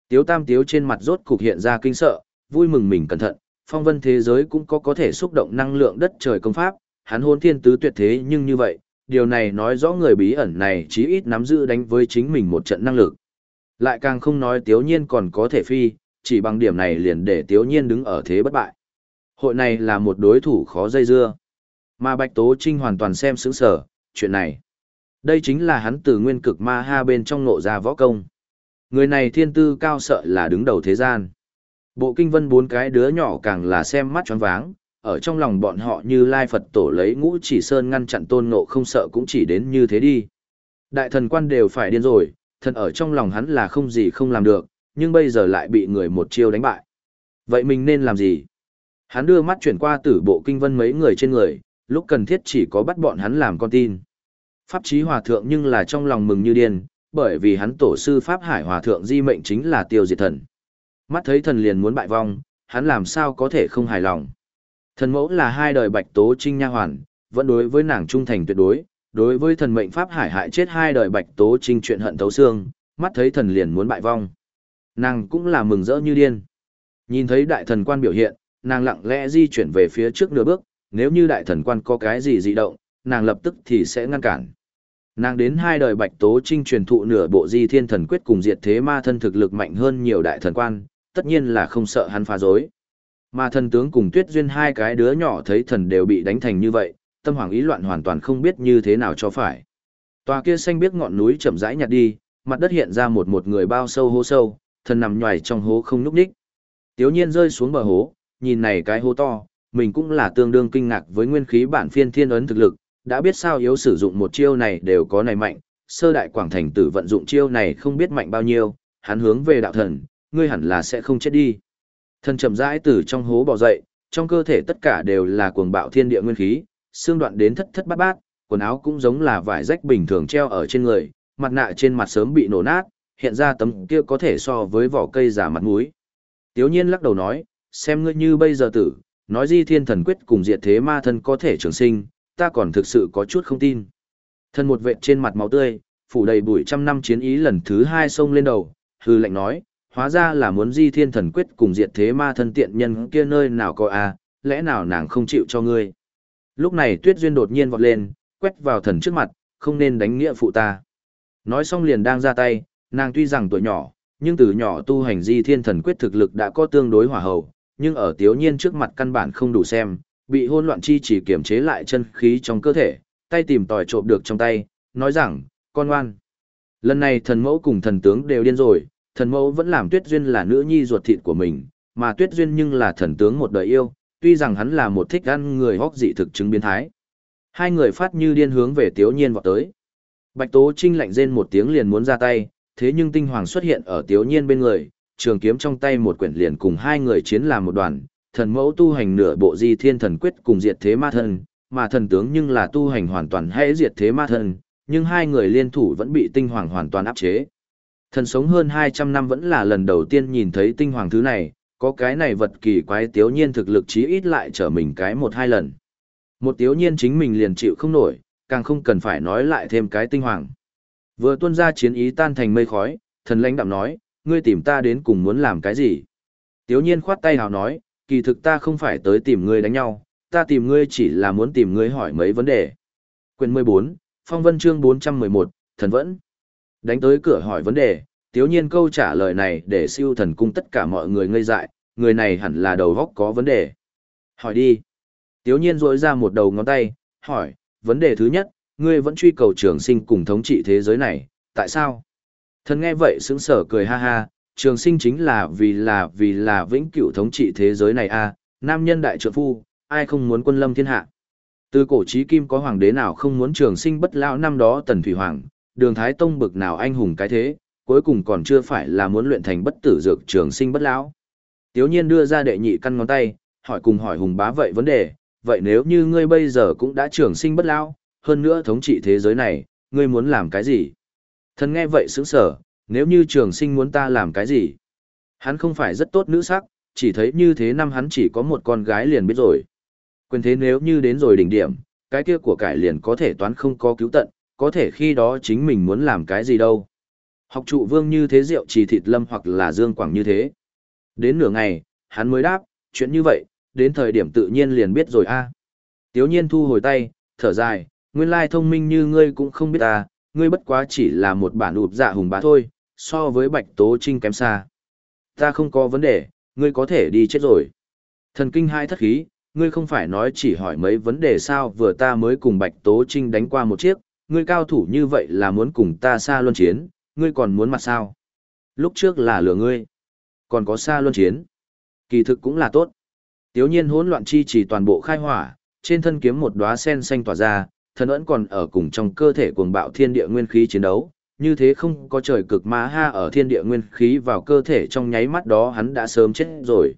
Tiếu tam tiếu trên mặt rốt cục hiện ra kinh sợ, vui mừng mình cẩn thận, phong vân thế giới cũng có có thể xúc động năng lượng đất trời công pháp, hắn hôn thiên tứ tuyệt thế nhưng như vậy, điều này nói rõ người bí ẩn này chí ít nắm giữ đánh với chính mình một trận năng lực. Lại càng không nói tiếu nhiên còn có thể phi, chỉ bằng điểm này liền để tiếu nhiên đứng ở thế bất bại. Hội này là một đối thủ khó dây dưa. Mà Bạch Tố Trinh hoàn toàn xem sững sở, chuyện này. Đây chính là hắn từ nguyên cực ma ha bên trong nộ ra võ công. Người này thiên tư cao sợ là đứng đầu thế gian. Bộ kinh vân bốn cái đứa nhỏ càng là xem mắt choáng váng, ở trong lòng bọn họ như lai Phật tổ lấy ngũ chỉ sơn ngăn chặn tôn ngộ không sợ cũng chỉ đến như thế đi. Đại thần quan đều phải điên rồi, thần ở trong lòng hắn là không gì không làm được, nhưng bây giờ lại bị người một chiêu đánh bại. Vậy mình nên làm gì? Hắn đưa mắt chuyển qua tử bộ kinh vân mấy người trên người, lúc cần thiết chỉ có bắt bọn hắn làm con tin. Pháp trí hòa thượng nhưng là trong lòng mừng như điên, bởi vì hắn tổ sư Pháp Hải hòa thượng di mệnh chính là tiêu diệt thần. Mắt thấy thần liền muốn bại vong, hắn làm sao có thể không hài lòng. Thần mẫu là hai đời bạch tố trinh nha hoàn, vẫn đối với nàng trung thành tuyệt đối, đối với thần mệnh Pháp Hải hại chết hai đời bạch tố trinh chuyện hận thấu xương, mắt thấy thần liền muốn bại vong. Nàng cũng là mừng rỡ như điên. Nhìn thấy đại thần quan biểu hiện, nàng lặng lẽ di chuyển về phía trước nửa bước, nếu như đại thần quan có cái gì dị động, nàng lập tức thì sẽ ngăn cản. Nàng đến hai đời Bạch Tố Trinh truyền thụ nửa bộ di thiên thần quyết cùng diệt thế ma thân thực lực mạnh hơn nhiều đại thần quan, tất nhiên là không sợ hắn phá rối. Mà thần tướng cùng tuyết duyên hai cái đứa nhỏ thấy thần đều bị đánh thành như vậy, tâm hoàng ý loạn hoàn toàn không biết như thế nào cho phải. Tòa kia xanh biết ngọn núi chậm rãi nhạt đi, mặt đất hiện ra một một người bao sâu hố sâu, thần nằm nhoài trong hố không nhúc nhích. Tiếu nhiên rơi xuống bờ hố, nhìn này cái hố to, mình cũng là tương đương kinh ngạc với nguyên khí bản phiên thiên ấn thực lực, đã biết sao yếu sử dụng một chiêu này đều có này mạnh, sơ đại quảng thành tử vận dụng chiêu này không biết mạnh bao nhiêu, hắn hướng về đạo thần, ngươi hẳn là sẽ không chết đi. Thần chậm rãi từ trong hố bò dậy, trong cơ thể tất cả đều là cuồng bạo thiên địa nguyên khí, xương đoạn đến thất thất bát bát, quần áo cũng giống là vải rách bình thường treo ở trên người, mặt nạ trên mặt sớm bị nổ nát, hiện ra tấm kia có thể so với vỏ cây giả mặt mũi. Tiếu nhiên lắc đầu nói, xem ngươi như bây giờ tử, nói di thiên thần quyết cùng diệt thế ma thân có thể trường sinh, ta còn thực sự có chút không tin. Thân một vệ trên mặt máu tươi, phủ đầy bụi trăm năm chiến ý lần thứ hai xông lên đầu, hư lệnh nói, hóa ra là muốn di thiên thần quyết cùng diệt thế ma thân tiện nhân kia nơi nào có a à, lẽ nào nàng không chịu cho ngươi. Lúc này tuyết duyên đột nhiên vọt lên, quét vào thần trước mặt, không nên đánh nghĩa phụ ta. Nói xong liền đang ra tay, nàng tuy rằng tuổi nhỏ, nhưng từ nhỏ tu hành di thiên thần quyết thực lực đã có tương đối hỏa hầu nhưng ở tiếu nhiên trước mặt căn bản không đủ xem, bị hôn loạn chi chỉ kiểm chế lại chân khí trong cơ thể, tay tìm tòi trộm được trong tay, nói rằng, con ngoan. Lần này thần mẫu cùng thần tướng đều điên rồi, thần mẫu vẫn làm tuyết duyên là nữ nhi ruột thịt của mình, mà tuyết duyên nhưng là thần tướng một đời yêu, tuy rằng hắn là một thích ăn người hóc dị thực chứng biến thái. Hai người phát như điên hướng về Tiếu Nhiên vọt tới. Bạch Tố Trinh lạnh rên một tiếng liền muốn ra tay, thế nhưng tinh hoàng xuất hiện ở Tiếu Nhiên bên người, trường kiếm trong tay một quyển liền cùng hai người chiến làm một đoàn, thần mẫu tu hành nửa bộ di thiên thần quyết cùng diệt thế ma thân, mà thần tướng nhưng là tu hành hoàn toàn hãy diệt thế ma thân, nhưng hai người liên thủ vẫn bị tinh hoàng hoàn toàn áp chế. Thần sống hơn 200 năm vẫn là lần đầu tiên nhìn thấy tinh hoàng thứ này, có cái này vật kỳ quái tiếu nhiên thực lực chí ít lại trở mình cái một hai lần. Một tiếu nhiên chính mình liền chịu không nổi, càng không cần phải nói lại thêm cái tinh hoàng. Vừa tuôn ra chiến ý tan thành mây khói, thần lãnh đạm nói, ngươi tìm ta đến cùng muốn làm cái gì? Tiếu nhiên khoát tay hào nói, kỳ thực ta không phải tới tìm ngươi đánh nhau, ta tìm ngươi chỉ là muốn tìm ngươi hỏi mấy vấn đề. Quyền 14, Phong Vân chương 411, Thần Vẫn. Đánh tới cửa hỏi vấn đề, tiếu nhiên câu trả lời này để siêu thần cung tất cả mọi người ngây dại, người này hẳn là đầu góc có vấn đề. Hỏi đi. Tiếu nhiên rỗi ra một đầu ngón tay, hỏi, vấn đề thứ nhất, ngươi vẫn truy cầu trường sinh cùng thống trị thế giới này, tại sao? Thần nghe vậy sững sờ cười ha ha, trường sinh chính là vì là vì là vĩnh cửu thống trị thế giới này a nam nhân đại trượng phu, ai không muốn quân lâm thiên hạ. Từ cổ chí kim có hoàng đế nào không muốn trường sinh bất lão năm đó tần thủy hoàng, đường thái tông bực nào anh hùng cái thế, cuối cùng còn chưa phải là muốn luyện thành bất tử dược trường sinh bất lão. Tiếu nhiên đưa ra đệ nhị căn ngón tay, hỏi cùng hỏi hùng bá vậy vấn đề, vậy nếu như ngươi bây giờ cũng đã trường sinh bất lão, hơn nữa thống trị thế giới này, ngươi muốn làm cái gì? Thần nghe vậy sững sở, nếu như trường sinh muốn ta làm cái gì? Hắn không phải rất tốt nữ sắc, chỉ thấy như thế năm hắn chỉ có một con gái liền biết rồi. Quyền thế nếu như đến rồi đỉnh điểm, cái kia của cải liền có thể toán không có cứu tận, có thể khi đó chính mình muốn làm cái gì đâu. Học trụ vương như thế rượu trì thịt lâm hoặc là dương quảng như thế. Đến nửa ngày, hắn mới đáp, chuyện như vậy, đến thời điểm tự nhiên liền biết rồi a. À. Tiếu nhiên thu hồi tay, thở dài, nguyên lai thông minh như ngươi cũng không biết ta, ngươi bất quá chỉ là một bản ụp dạ hùng bá thôi, so với bạch tố trinh kém xa. Ta không có vấn đề, ngươi có thể đi chết rồi. Thần kinh hai thất khí, ngươi không phải nói chỉ hỏi mấy vấn đề sao vừa ta mới cùng bạch tố trinh đánh qua một chiếc, ngươi cao thủ như vậy là muốn cùng ta xa luân chiến, ngươi còn muốn mặt sao? Lúc trước là lừa ngươi, còn có xa luân chiến. Kỳ thực cũng là tốt. Tiếu nhiên hỗn loạn chi chỉ toàn bộ khai hỏa, trên thân kiếm một đóa sen xanh tỏa ra, thần ẩn còn ở cùng trong cơ thể cuồng bạo thiên địa nguyên khí chiến đấu, như thế không có trời cực ma ha ở thiên địa nguyên khí vào cơ thể trong nháy mắt đó hắn đã sớm chết rồi.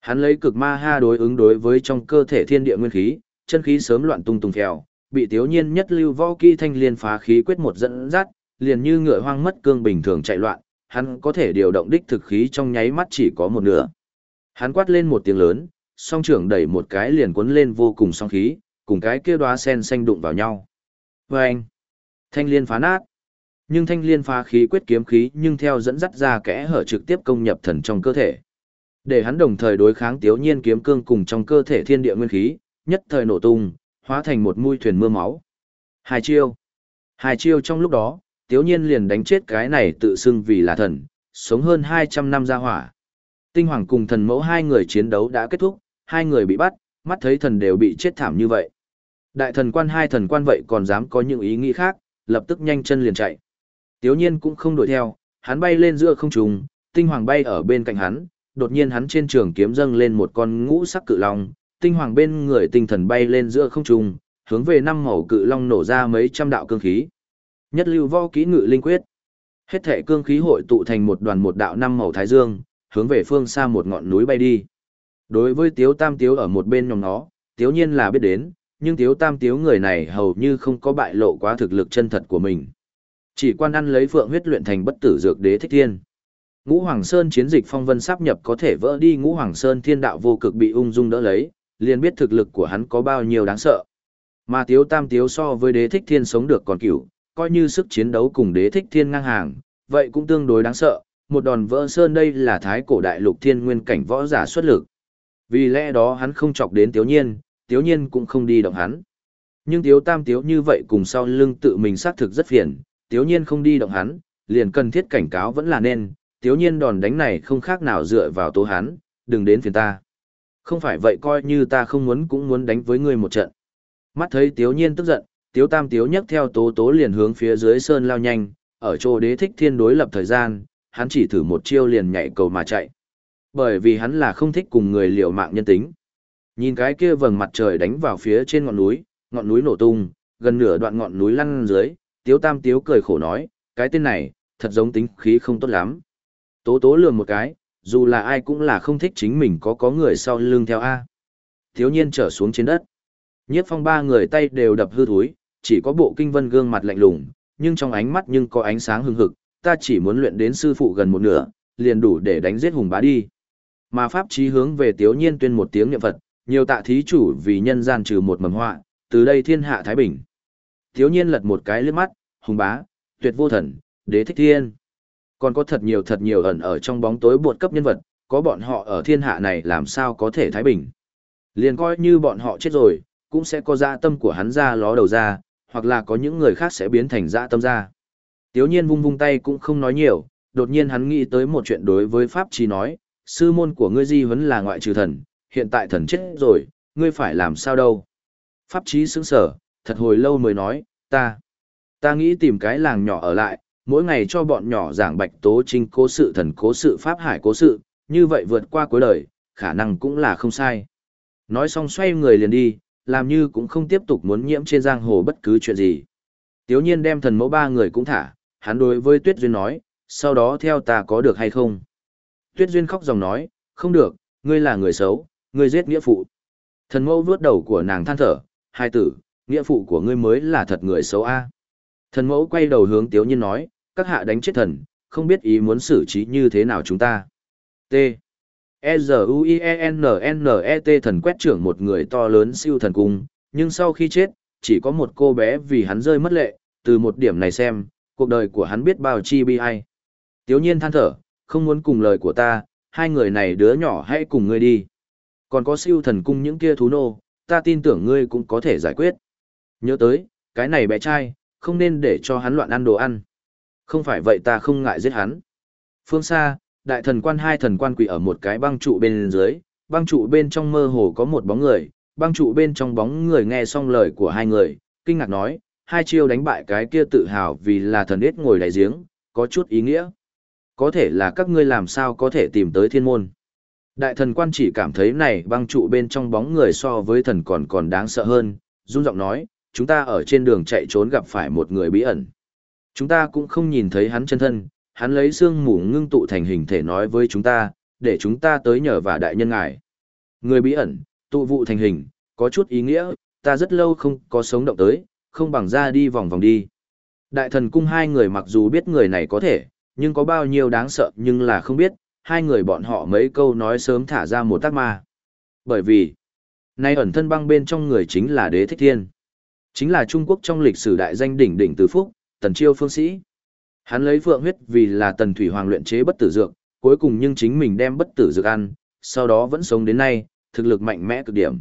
Hắn lấy cực ma ha đối ứng đối với trong cơ thể thiên địa nguyên khí, chân khí sớm loạn tung tung theo, bị tiếu nhiên nhất lưu võ kỹ thanh liên phá khí quyết một dẫn dắt, liền như ngựa hoang mất cương bình thường chạy loạn, hắn có thể điều động đích thực khí trong nháy mắt chỉ có một nửa. Hắn quát lên một tiếng lớn, song trưởng đẩy một cái liền cuốn lên vô cùng song khí, cùng cái kia đóa sen xanh đụng vào nhau. Và anh, thanh liên phá nát. Nhưng thanh liên phá khí quyết kiếm khí nhưng theo dẫn dắt ra kẽ hở trực tiếp công nhập thần trong cơ thể. Để hắn đồng thời đối kháng tiếu nhiên kiếm cương cùng trong cơ thể thiên địa nguyên khí, nhất thời nổ tung, hóa thành một mũi thuyền mưa máu. Hai chiêu. Hai chiêu trong lúc đó, tiếu nhiên liền đánh chết cái này tự xưng vì là thần, sống hơn 200 năm ra hỏa. Tinh hoàng cùng thần mẫu hai người chiến đấu đã kết thúc, hai người bị bắt, mắt thấy thần đều bị chết thảm như vậy. Đại thần quan hai thần quan vậy còn dám có những ý nghĩ khác, lập tức nhanh chân liền chạy. Tiếu nhiên cũng không đuổi theo, hắn bay lên giữa không trung, tinh hoàng bay ở bên cạnh hắn, đột nhiên hắn trên trường kiếm dâng lên một con ngũ sắc cự long, tinh hoàng bên người tinh thần bay lên giữa không trung, hướng về năm màu cự long nổ ra mấy trăm đạo cương khí. Nhất lưu võ kỹ ngự linh quyết. Hết thể cương khí hội tụ thành một đoàn một đạo năm màu thái dương, hướng về phương xa một ngọn núi bay đi. Đối với Tiếu Tam Tiếu ở một bên nhóm nó, Tiếu nhiên là biết đến, nhưng Tiếu Tam Tiếu người này hầu như không có bại lộ quá thực lực chân thật của mình. Chỉ quan ăn lấy phượng huyết luyện thành bất tử dược đế thích thiên. Ngũ Hoàng Sơn chiến dịch phong vân sắp nhập có thể vỡ đi Ngũ Hoàng Sơn thiên đạo vô cực bị ung dung đỡ lấy, liền biết thực lực của hắn có bao nhiêu đáng sợ. Mà Tiếu Tam Tiếu so với đế thích thiên sống được còn cửu, coi như sức chiến đấu cùng đế thích thiên ngang hàng, vậy cũng tương đối đáng sợ. Một đòn vỡ sơn đây là thái cổ đại lục thiên nguyên cảnh võ giả xuất lực. Vì lẽ đó hắn không chọc đến Tiếu Nhiên, Tiếu Nhiên cũng không đi động hắn. Nhưng Tiếu Tam Tiếu như vậy cùng sau lưng tự mình xác thực rất phiền, Tiếu Nhiên không đi động hắn, liền cần thiết cảnh cáo vẫn là nên, Tiếu Nhiên đòn đánh này không khác nào dựa vào tố hắn, đừng đến phiền ta. Không phải vậy coi như ta không muốn cũng muốn đánh với ngươi một trận. Mắt thấy Tiếu Nhiên tức giận, Tiếu Tam Tiếu nhấc theo Tố Tố liền hướng phía dưới sơn lao nhanh, ở chỗ đế thích thiên đối lập thời gian, hắn chỉ thử một chiêu liền nhảy cầu mà chạy. Bởi vì hắn là không thích cùng người liều mạng nhân tính. Nhìn cái kia vầng mặt trời đánh vào phía trên ngọn núi, ngọn núi nổ tung, gần nửa đoạn ngọn núi lăn dưới, Tiếu Tam Tiếu cười khổ nói, cái tên này, thật giống tính khí không tốt lắm. Tố tố lường một cái, dù là ai cũng là không thích chính mình có có người sau lưng theo A. Thiếu nhiên trở xuống trên đất. Nhiếp phong ba người tay đều đập hư thúi, chỉ có bộ kinh vân gương mặt lạnh lùng, nhưng trong ánh mắt nhưng có ánh sáng hưng hực, ta chỉ muốn luyện đến sư phụ gần một nửa, liền đủ để đánh giết hùng bá đi. Mà pháp chí hướng về Tiếu Nhiên tuyên một tiếng niệm Phật, nhiều tạ thí chủ vì nhân gian trừ một mầm họa, từ đây thiên hạ thái bình. Thiếu Nhiên lật một cái liếc mắt, hùng bá, tuyệt vô thần, đế thích thiên. Còn có thật nhiều thật nhiều ẩn ở trong bóng tối buộc cấp nhân vật, có bọn họ ở thiên hạ này làm sao có thể thái bình. Liền coi như bọn họ chết rồi, cũng sẽ có dạ tâm của hắn ra ló đầu ra, hoặc là có những người khác sẽ biến thành dạ tâm ra. Tiếu nhiên vung vung tay cũng không nói nhiều, đột nhiên hắn nghĩ tới một chuyện đối với Pháp Chi nói, sư môn của ngươi di vẫn là ngoại trừ thần, hiện tại thần chết rồi, ngươi phải làm sao đâu. Pháp trí sững sở, thật hồi lâu mới nói, ta, ta nghĩ tìm cái làng nhỏ ở lại, mỗi ngày cho bọn nhỏ giảng bạch tố trinh cố sự thần cố sự pháp hải cố sự, như vậy vượt qua cuối đời, khả năng cũng là không sai. Nói xong xoay người liền đi, làm như cũng không tiếp tục muốn nhiễm trên giang hồ bất cứ chuyện gì. Tiếu nhiên đem thần mẫu ba người cũng thả, hắn đối với Tuyết Duyên nói, sau đó theo ta có được hay không? Tuyết Duyên khóc dòng nói, không được, ngươi là người xấu, ngươi giết nghĩa phụ. Thần mẫu vuốt đầu của nàng than thở, hai tử, nghĩa phụ của ngươi mới là thật người xấu a. Thần mẫu quay đầu hướng Tiếu nhiên nói, các hạ đánh chết thần, không biết ý muốn xử trí như thế nào chúng ta. T. E-Z-U-I-E-N-N-E-T thần quét trưởng một người to lớn siêu thần cung, nhưng sau khi chết, chỉ có một cô bé vì hắn rơi mất lệ, từ một điểm này xem, cuộc đời của hắn biết bao chi bi ai. Tiếu nhiên than thở, không muốn cùng lời của ta, hai người này đứa nhỏ hãy cùng ngươi đi. Còn có siêu thần cung những kia thú nô, ta tin tưởng ngươi cũng có thể giải quyết. Nhớ tới, cái này bé trai, không nên để cho hắn loạn ăn đồ ăn. Không phải vậy ta không ngại giết hắn. Phương xa, đại thần quan hai thần quan quỷ ở một cái băng trụ bên dưới, băng trụ bên trong mơ hồ có một bóng người, băng trụ bên trong bóng người nghe xong lời của hai người, kinh ngạc nói, hai chiêu đánh bại cái kia tự hào vì là thần ít ngồi đại giếng, có chút ý nghĩa. Có thể là các ngươi làm sao có thể tìm tới thiên môn. Đại thần quan chỉ cảm thấy này băng trụ bên trong bóng người so với thần còn còn đáng sợ hơn, run giọng nói, chúng ta ở trên đường chạy trốn gặp phải một người bí ẩn. Chúng ta cũng không nhìn thấy hắn chân thân, hắn lấy xương mù ngưng tụ thành hình thể nói với chúng ta, để chúng ta tới nhờ và đại nhân ngài. Người bí ẩn, tụ vụ thành hình, có chút ý nghĩa, ta rất lâu không có sống động tới, không bằng ra đi vòng vòng đi. Đại thần cung hai người mặc dù biết người này có thể, nhưng có bao nhiêu đáng sợ nhưng là không biết, hai người bọn họ mấy câu nói sớm thả ra một tác ma. Bởi vì, nay ẩn thân băng bên trong người chính là đế thích thiên. Chính là Trung Quốc trong lịch sử đại danh đỉnh đỉnh từ phúc, tần chiêu phương sĩ. Hắn lấy phượng huyết vì là tần thủy hoàng luyện chế bất tử dược, cuối cùng nhưng chính mình đem bất tử dược ăn, sau đó vẫn sống đến nay, thực lực mạnh mẽ cực điểm.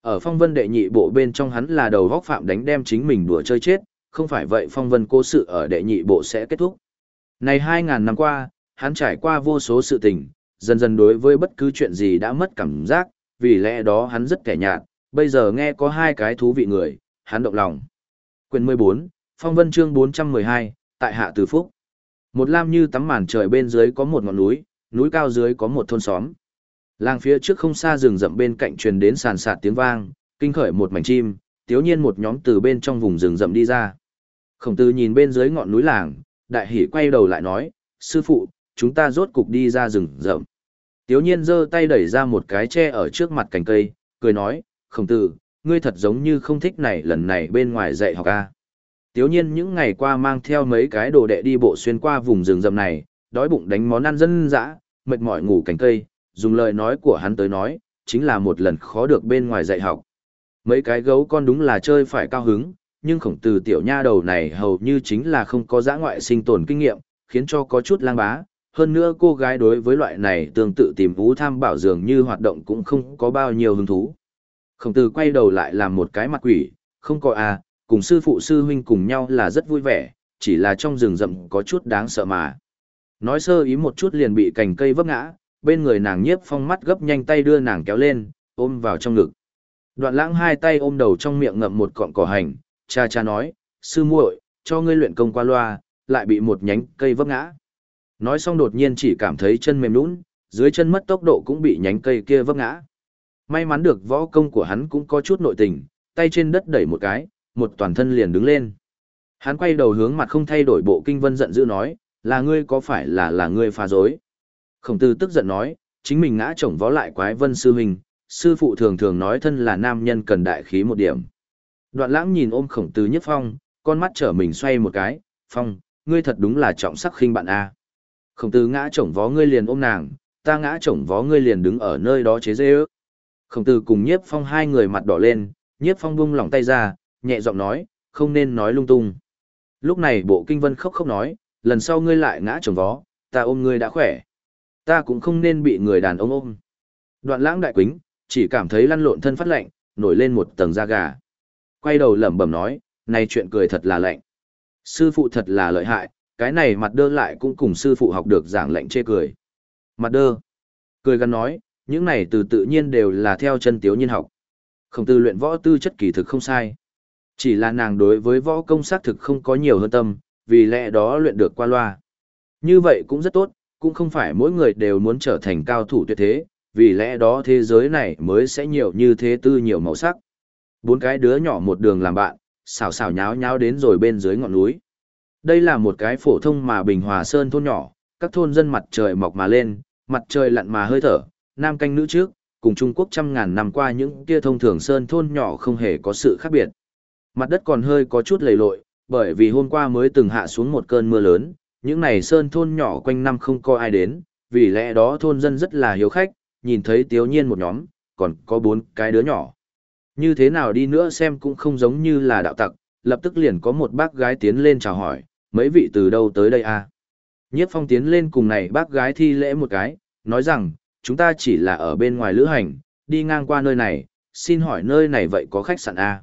Ở phong vân đệ nhị bộ bên trong hắn là đầu góc phạm đánh đem chính mình đùa chơi chết, không phải vậy phong vân cố sự ở đệ nhị bộ sẽ kết thúc. Này 2.000 năm qua, hắn trải qua vô số sự tình, dần dần đối với bất cứ chuyện gì đã mất cảm giác, vì lẽ đó hắn rất kẻ nhạt, bây giờ nghe có hai cái thú vị người, hắn động lòng. Quyền 14, Phong Vân chương 412, tại Hạ Từ Phúc. Một lam như tắm màn trời bên dưới có một ngọn núi, núi cao dưới có một thôn xóm. Làng phía trước không xa rừng rậm bên cạnh truyền đến sàn sạt tiếng vang, kinh khởi một mảnh chim, tiếu nhiên một nhóm từ bên trong vùng rừng rậm đi ra. Khổng tử nhìn bên dưới ngọn núi làng, đại hỉ quay đầu lại nói, sư phụ, chúng ta rốt cục đi ra rừng rậm. Tiếu nhiên giơ tay đẩy ra một cái tre ở trước mặt cành cây, cười nói, khổng tử, ngươi thật giống như không thích này lần này bên ngoài dạy học a. Tiếu nhiên những ngày qua mang theo mấy cái đồ đệ đi bộ xuyên qua vùng rừng rậm này, đói bụng đánh món ăn dân dã, mệt mỏi ngủ cành cây, dùng lời nói của hắn tới nói, chính là một lần khó được bên ngoài dạy học. Mấy cái gấu con đúng là chơi phải cao hứng, nhưng khổng tử tiểu nha đầu này hầu như chính là không có giã ngoại sinh tồn kinh nghiệm, khiến cho có chút lang bá. Hơn nữa cô gái đối với loại này tương tự tìm vũ tham bảo dường như hoạt động cũng không có bao nhiêu hứng thú. Khổng tử quay đầu lại làm một cái mặt quỷ, không có à, cùng sư phụ sư huynh cùng nhau là rất vui vẻ, chỉ là trong rừng rậm có chút đáng sợ mà. Nói sơ ý một chút liền bị cành cây vấp ngã, bên người nàng nhiếp phong mắt gấp nhanh tay đưa nàng kéo lên, ôm vào trong ngực. Đoạn lãng hai tay ôm đầu trong miệng ngậm một cọng cỏ hành, cha cha nói, sư muội, cho ngươi luyện công qua loa, lại bị một nhánh cây vấp ngã. Nói xong đột nhiên chỉ cảm thấy chân mềm lún, dưới chân mất tốc độ cũng bị nhánh cây kia vấp ngã. May mắn được võ công của hắn cũng có chút nội tình, tay trên đất đẩy một cái, một toàn thân liền đứng lên. Hắn quay đầu hướng mặt không thay đổi bộ kinh vân giận dữ nói, là ngươi có phải là là ngươi phá dối. Khổng tử tức giận nói, chính mình ngã chồng võ lại quái vân sư huynh, sư phụ thường thường nói thân là nam nhân cần đại khí một điểm. Đoạn lãng nhìn ôm khổng tử nhất phong, con mắt trở mình xoay một cái, phong, ngươi thật đúng là trọng sắc khinh bạn a. Khổng tử ngã chồng vó ngươi liền ôm nàng, ta ngã chồng vó ngươi liền đứng ở nơi đó chế dê ước. Khổng tử cùng nhiếp phong hai người mặt đỏ lên, nhiếp phong buông lỏng tay ra, nhẹ giọng nói, không nên nói lung tung. Lúc này bộ kinh vân khóc khóc nói, lần sau ngươi lại ngã chồng vó, ta ôm ngươi đã khỏe. Ta cũng không nên bị người đàn ông ôm. Đoạn lãng đại quính, chỉ cảm thấy lăn lộn thân phát lạnh, nổi lên một tầng da gà. Quay đầu lẩm bẩm nói, này chuyện cười thật là lạnh. Sư phụ thật là lợi hại, cái này mặt đơ lại cũng cùng sư phụ học được giảng lệnh chê cười. Mặt đơ. Cười gắn nói, những này từ tự nhiên đều là theo chân tiếu nhiên học. Không tư luyện võ tư chất kỳ thực không sai. Chỉ là nàng đối với võ công xác thực không có nhiều hơn tâm, vì lẽ đó luyện được qua loa. Như vậy cũng rất tốt, cũng không phải mỗi người đều muốn trở thành cao thủ tuyệt thế, vì lẽ đó thế giới này mới sẽ nhiều như thế tư nhiều màu sắc. Bốn cái đứa nhỏ một đường làm bạn, xào xào nháo nháo đến rồi bên dưới ngọn núi. Đây là một cái phổ thông mà bình hòa sơn thôn nhỏ, các thôn dân mặt trời mọc mà lên, mặt trời lặn mà hơi thở, nam canh nữ trước, cùng Trung Quốc trăm ngàn năm qua những kia thông thường sơn thôn nhỏ không hề có sự khác biệt. Mặt đất còn hơi có chút lầy lội, bởi vì hôm qua mới từng hạ xuống một cơn mưa lớn, những này sơn thôn nhỏ quanh năm không có ai đến, vì lẽ đó thôn dân rất là hiếu khách, nhìn thấy tiếu nhiên một nhóm, còn có bốn cái đứa nhỏ. Như thế nào đi nữa xem cũng không giống như là đạo tặc, lập tức liền có một bác gái tiến lên chào hỏi, mấy vị từ đâu tới đây à? Nhiếp phong tiến lên cùng này bác gái thi lễ một cái, nói rằng, chúng ta chỉ là ở bên ngoài lữ hành, đi ngang qua nơi này, xin hỏi nơi này vậy có khách sạn à?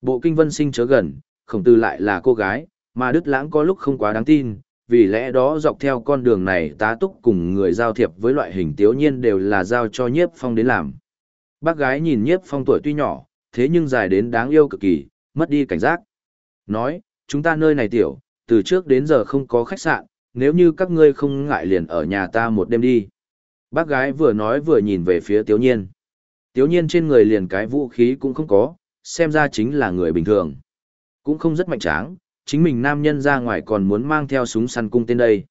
Bộ kinh vân sinh chớ gần, khổng tư lại là cô gái, mà Đức Lãng có lúc không quá đáng tin, vì lẽ đó dọc theo con đường này tá túc cùng người giao thiệp với loại hình tiếu nhiên đều là giao cho nhiếp phong đến làm. Bác gái nhìn nhiếp phong tuổi tuy nhỏ, thế nhưng dài đến đáng yêu cực kỳ, mất đi cảnh giác. Nói, chúng ta nơi này tiểu, từ trước đến giờ không có khách sạn, nếu như các ngươi không ngại liền ở nhà ta một đêm đi. Bác gái vừa nói vừa nhìn về phía tiếu nhiên. Tiếu nhiên trên người liền cái vũ khí cũng không có, xem ra chính là người bình thường. Cũng không rất mạnh tráng, chính mình nam nhân ra ngoài còn muốn mang theo súng săn cung tên đây.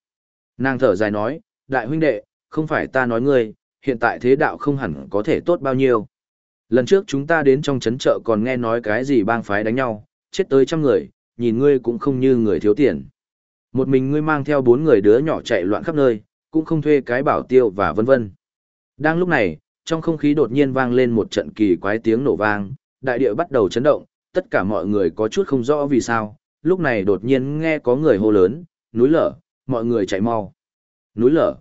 Nàng thở dài nói, đại huynh đệ, không phải ta nói ngươi, hiện tại thế đạo không hẳn có thể tốt bao nhiêu. Lần trước chúng ta đến trong trấn chợ còn nghe nói cái gì bang phái đánh nhau, chết tới trăm người, nhìn ngươi cũng không như người thiếu tiền. Một mình ngươi mang theo bốn người đứa nhỏ chạy loạn khắp nơi, cũng không thuê cái bảo tiêu và vân vân. Đang lúc này, trong không khí đột nhiên vang lên một trận kỳ quái tiếng nổ vang, đại địa bắt đầu chấn động, tất cả mọi người có chút không rõ vì sao, lúc này đột nhiên nghe có người hô lớn, núi lở, mọi người chạy mau. Núi lở.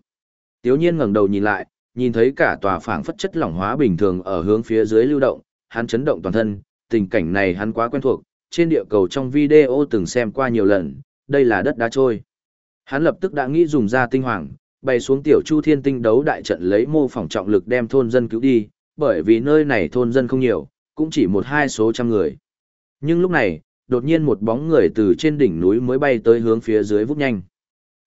Tiếu nhiên ngẩng đầu nhìn lại, nhìn thấy cả tòa phảng phất chất lỏng hóa bình thường ở hướng phía dưới lưu động, hắn chấn động toàn thân, tình cảnh này hắn quá quen thuộc, trên địa cầu trong video từng xem qua nhiều lần, đây là đất đá trôi. Hắn lập tức đã nghĩ dùng ra tinh hoàng, bay xuống tiểu chu thiên tinh đấu đại trận lấy mô phỏng trọng lực đem thôn dân cứu đi, bởi vì nơi này thôn dân không nhiều, cũng chỉ một hai số trăm người. Nhưng lúc này, đột nhiên một bóng người từ trên đỉnh núi mới bay tới hướng phía dưới vút nhanh.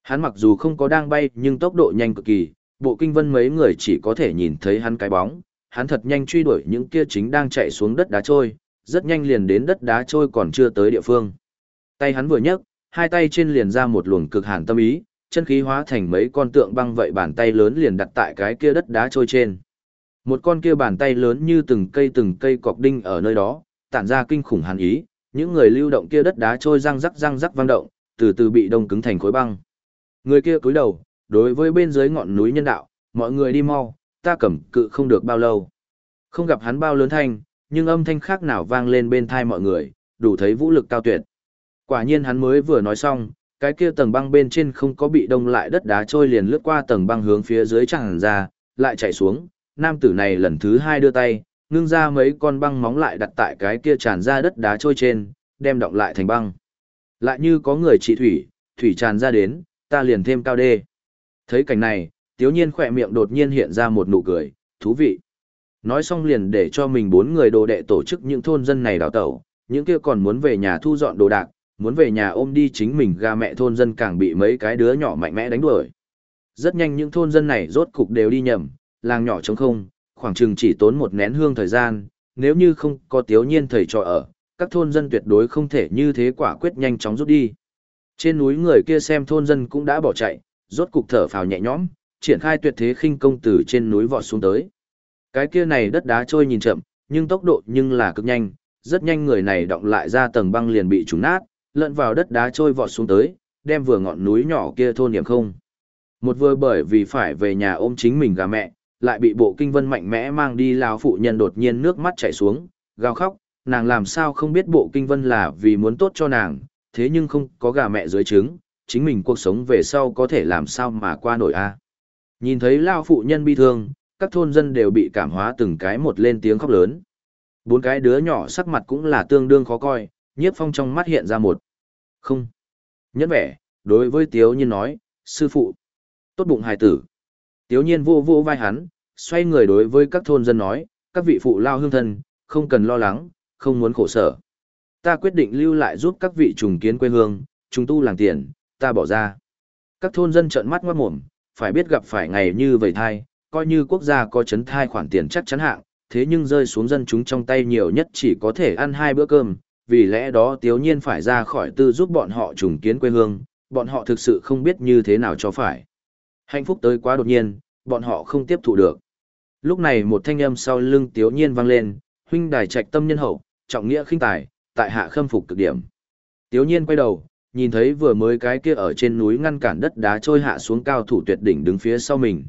Hắn mặc dù không có đang bay nhưng tốc độ nhanh cực kỳ, bộ kinh vân mấy người chỉ có thể nhìn thấy hắn cái bóng, hắn thật nhanh truy đuổi những kia chính đang chạy xuống đất đá trôi, rất nhanh liền đến đất đá trôi còn chưa tới địa phương. Tay hắn vừa nhấc, hai tay trên liền ra một luồng cực hàn tâm ý, chân khí hóa thành mấy con tượng băng vậy bàn tay lớn liền đặt tại cái kia đất đá trôi trên. Một con kia bàn tay lớn như từng cây từng cây cọc đinh ở nơi đó, tản ra kinh khủng hàn ý, những người lưu động kia đất đá trôi răng rắc răng rắc vang động, từ từ bị đông cứng thành khối băng. Người kia cúi đầu, đối với bên dưới ngọn núi nhân đạo, mọi người đi mau, ta cầm cự không được bao lâu. Không gặp hắn bao lớn thanh, nhưng âm thanh khác nào vang lên bên thai mọi người, đủ thấy vũ lực cao tuyệt. Quả nhiên hắn mới vừa nói xong, cái kia tầng băng bên trên không có bị đông lại đất đá trôi liền lướt qua tầng băng hướng phía dưới tràn ra, lại chạy xuống, nam tử này lần thứ hai đưa tay, ngưng ra mấy con băng móng lại đặt tại cái kia tràn ra đất đá trôi trên, đem động lại thành băng. Lại như có người trị thủy, thủy tràn ra đến, ta liền thêm cao đê. Thấy cảnh này, Tiếu nhiên khỏe miệng đột nhiên hiện ra một nụ cười, thú vị. Nói xong liền để cho mình bốn người đồ đệ tổ chức những thôn dân này đào tẩu, những kia còn muốn về nhà thu dọn đồ đạc, muốn về nhà ôm đi chính mình ga mẹ thôn dân càng bị mấy cái đứa nhỏ mạnh mẽ đánh đuổi. Rất nhanh những thôn dân này rốt cục đều đi nhầm, làng nhỏ trống không, khoảng chừng chỉ tốn một nén hương thời gian, nếu như không có tiếu nhiên thầy trò ở, các thôn dân tuyệt đối không thể như thế quả quyết nhanh chóng rút đi. Trên núi người kia xem thôn dân cũng đã bỏ chạy, rốt cục thở phào nhẹ nhõm, triển khai tuyệt thế khinh công từ trên núi vọt xuống tới. Cái kia này đất đá trôi nhìn chậm, nhưng tốc độ nhưng là cực nhanh, rất nhanh người này động lại ra tầng băng liền bị trúng nát, lẫn vào đất đá trôi vọt xuống tới, đem vừa ngọn núi nhỏ kia thôn điểm không. Một vừa bởi vì phải về nhà ôm chính mình gà mẹ, lại bị bộ kinh vân mạnh mẽ mang đi lao phụ nhân đột nhiên nước mắt chảy xuống, gào khóc, nàng làm sao không biết bộ kinh vân là vì muốn tốt cho nàng, thế nhưng không có gà mẹ dưới trứng, chính mình cuộc sống về sau có thể làm sao mà qua nổi a. Nhìn thấy lao phụ nhân bi thương, các thôn dân đều bị cảm hóa từng cái một lên tiếng khóc lớn. Bốn cái đứa nhỏ sắc mặt cũng là tương đương khó coi, nhiếp phong trong mắt hiện ra một. Không. Nhẫn vẻ, đối với Tiếu Nhiên nói, sư phụ. Tốt bụng hài tử. Tiếu Nhiên vô vô vai hắn, xoay người đối với các thôn dân nói, các vị phụ lao hương thân, không cần lo lắng, không muốn khổ sở. Ta quyết định lưu lại giúp các vị trùng kiến quê hương, trùng tu làng tiền, ta bỏ ra. Các thôn dân trợn mắt ngoát mồm, phải biết gặp phải ngày như vậy thai, coi như quốc gia có chấn thai khoản tiền chắc chắn hạng, thế nhưng rơi xuống dân chúng trong tay nhiều nhất chỉ có thể ăn hai bữa cơm, vì lẽ đó tiếu nhiên phải ra khỏi tư giúp bọn họ trùng kiến quê hương, bọn họ thực sự không biết như thế nào cho phải. Hạnh phúc tới quá đột nhiên, bọn họ không tiếp thụ được. Lúc này một thanh âm sau lưng tiếu nhiên vang lên, huynh đài trạch tâm nhân hậu, trọng nghĩa khinh tài, tại hạ khâm phục cực điểm. Tiếu nhiên quay đầu, nhìn thấy vừa mới cái kia ở trên núi ngăn cản đất đá trôi hạ xuống cao thủ tuyệt đỉnh đứng phía sau mình.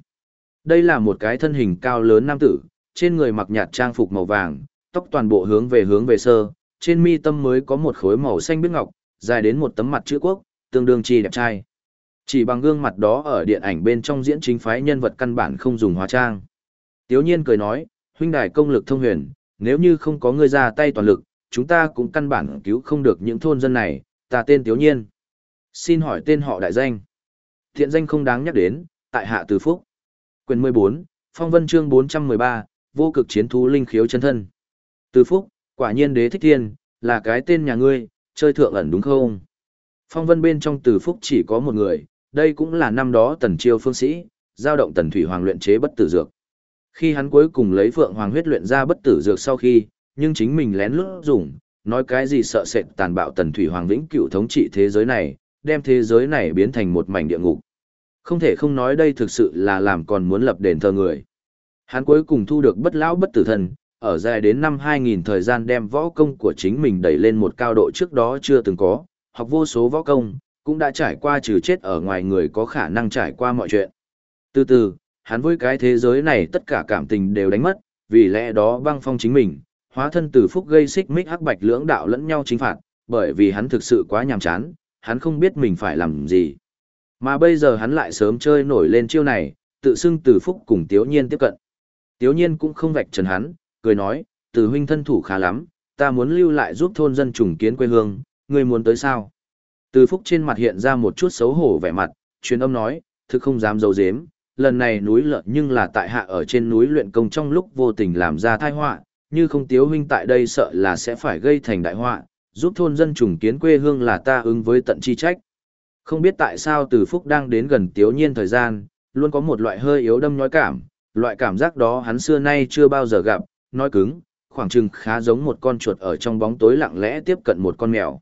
Đây là một cái thân hình cao lớn nam tử, trên người mặc nhạt trang phục màu vàng, tóc toàn bộ hướng về hướng về sơ, trên mi tâm mới có một khối màu xanh biếc ngọc, dài đến một tấm mặt chữ quốc, tương đương chi đẹp trai. Chỉ bằng gương mặt đó ở điện ảnh bên trong diễn chính phái nhân vật căn bản không dùng hóa trang. Tiếu nhiên cười nói, huynh đài công lực thông huyền, nếu như không có ngươi ra tay toàn lực, chúng ta cũng căn bản cứu không được những thôn dân này, ta tên Tiếu nhiên. Xin hỏi tên họ đại danh. Thiện danh không đáng nhắc đến, tại hạ từ phúc. Quyền 14, phong vân chương 413, vô cực chiến thú linh khiếu chân thân. Từ phúc, quả nhiên đế thích thiên, là cái tên nhà ngươi, chơi thượng ẩn đúng không? Phong vân bên trong từ phúc chỉ có một người, đây cũng là năm đó tần chiêu phương sĩ, giao động tần thủy hoàng luyện chế bất tử dược. Khi hắn cuối cùng lấy phượng hoàng huyết luyện ra bất tử dược sau khi, nhưng chính mình lén lút dùng, nói cái gì sợ sệt tàn bạo tần thủy hoàng vĩnh cửu thống trị thế giới này, đem thế giới này biến thành một mảnh địa ngục. Không thể không nói đây thực sự là làm còn muốn lập đền thờ người. Hắn cuối cùng thu được bất lão bất tử thần, ở dài đến năm 2000 thời gian đem võ công của chính mình đẩy lên một cao độ trước đó chưa từng có, học vô số võ công, cũng đã trải qua trừ chết ở ngoài người có khả năng trải qua mọi chuyện. Từ từ, hắn với cái thế giới này tất cả cảm tình đều đánh mất, vì lẽ đó băng phong chính mình, hóa thân từ phúc gây xích mích hắc bạch lưỡng đạo lẫn nhau chính phạt, bởi vì hắn thực sự quá nhàm chán, hắn không biết mình phải làm gì. Mà bây giờ hắn lại sớm chơi nổi lên chiêu này, tự xưng từ phúc cùng Tiếu Nhiên tiếp cận. Tiếu Nhiên cũng không vạch trần hắn, cười nói, từ huynh thân thủ khá lắm, ta muốn lưu lại giúp thôn dân trùng kiến quê hương, ngươi muốn tới sao? Từ phúc trên mặt hiện ra một chút xấu hổ vẻ mặt, truyền âm nói, thực không dám giấu giếm, lần này núi lợn nhưng là tại hạ ở trên núi luyện công trong lúc vô tình làm ra tai họa, như không tiếu huynh tại đây sợ là sẽ phải gây thành đại họa, giúp thôn dân trùng kiến quê hương là ta ứng với tận chi trách. Không biết tại sao từ phúc đang đến gần tiếu nhiên thời gian, luôn có một loại hơi yếu đâm nhói cảm, loại cảm giác đó hắn xưa nay chưa bao giờ gặp, nói cứng, khoảng chừng khá giống một con chuột ở trong bóng tối lặng lẽ tiếp cận một con mèo.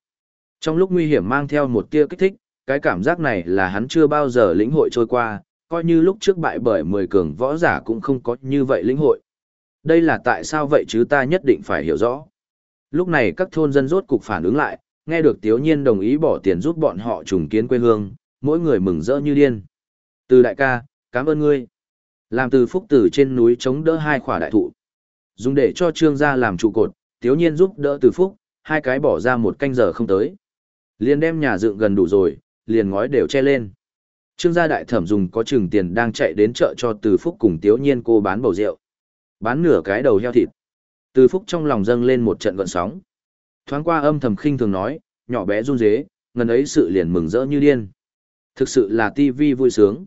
Trong lúc nguy hiểm mang theo một tia kích thích, cái cảm giác này là hắn chưa bao giờ lĩnh hội trôi qua, coi như lúc trước bại bởi 10 cường võ giả cũng không có như vậy lĩnh hội. Đây là tại sao vậy chứ ta nhất định phải hiểu rõ. Lúc này các thôn dân rốt cục phản ứng lại, nghe được Tiếu Nhiên đồng ý bỏ tiền giúp bọn họ trùng kiến quê hương, mỗi người mừng rỡ như điên. Từ đại ca, cảm ơn ngươi. Làm từ phúc tử trên núi chống đỡ hai khỏa đại thụ. Dùng để cho trương gia làm trụ cột, Tiếu Nhiên giúp đỡ từ phúc, hai cái bỏ ra một canh giờ không tới. Liền đem nhà dựng gần đủ rồi, liền ngói đều che lên. Trương gia đại thẩm dùng có chừng tiền đang chạy đến chợ cho Từ Phúc cùng Tiếu Nhiên cô bán bầu rượu. Bán nửa cái đầu heo thịt. Từ Phúc trong lòng dâng lên một trận gợn sóng. Thoáng qua âm thầm khinh thường nói, nhỏ bé run rế, ngần ấy sự liền mừng rỡ như điên. Thực sự là tivi vui sướng.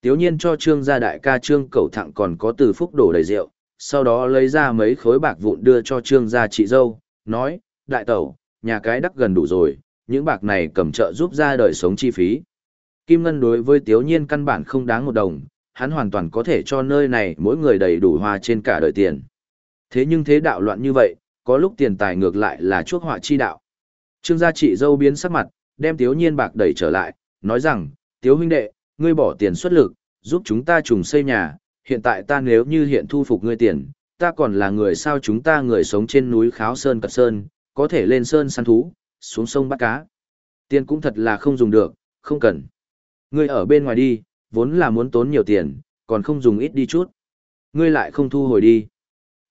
Tiếu nhiên cho trương gia đại ca trương cẩu thẳng còn có từ phúc đổ đầy rượu, sau đó lấy ra mấy khối bạc vụn đưa cho trương gia chị dâu, nói, đại tẩu, nhà cái đắc gần đủ rồi, những bạc này cầm trợ giúp ra đời sống chi phí. Kim Ngân đối với Tiếu Nhiên căn bản không đáng một đồng, hắn hoàn toàn có thể cho nơi này mỗi người đầy đủ hoa trên cả đời tiền. Thế nhưng thế đạo loạn như vậy, có lúc tiền tài ngược lại là chuốc họa chi đạo. Trương gia chị dâu biến sắc mặt, đem Tiếu Nhiên bạc đẩy trở lại, nói rằng, Tiếu huynh đệ, ngươi bỏ tiền xuất lực, giúp chúng ta trùng xây nhà, hiện tại ta nếu như hiện thu phục ngươi tiền, ta còn là người sao chúng ta người sống trên núi Kháo Sơn Cật Sơn, có thể lên sơn săn thú, xuống sông bắt cá. Tiền cũng thật là không dùng được, không cần. Ngươi ở bên ngoài đi, vốn là muốn tốn nhiều tiền, còn không dùng ít đi chút. Ngươi lại không thu hồi đi.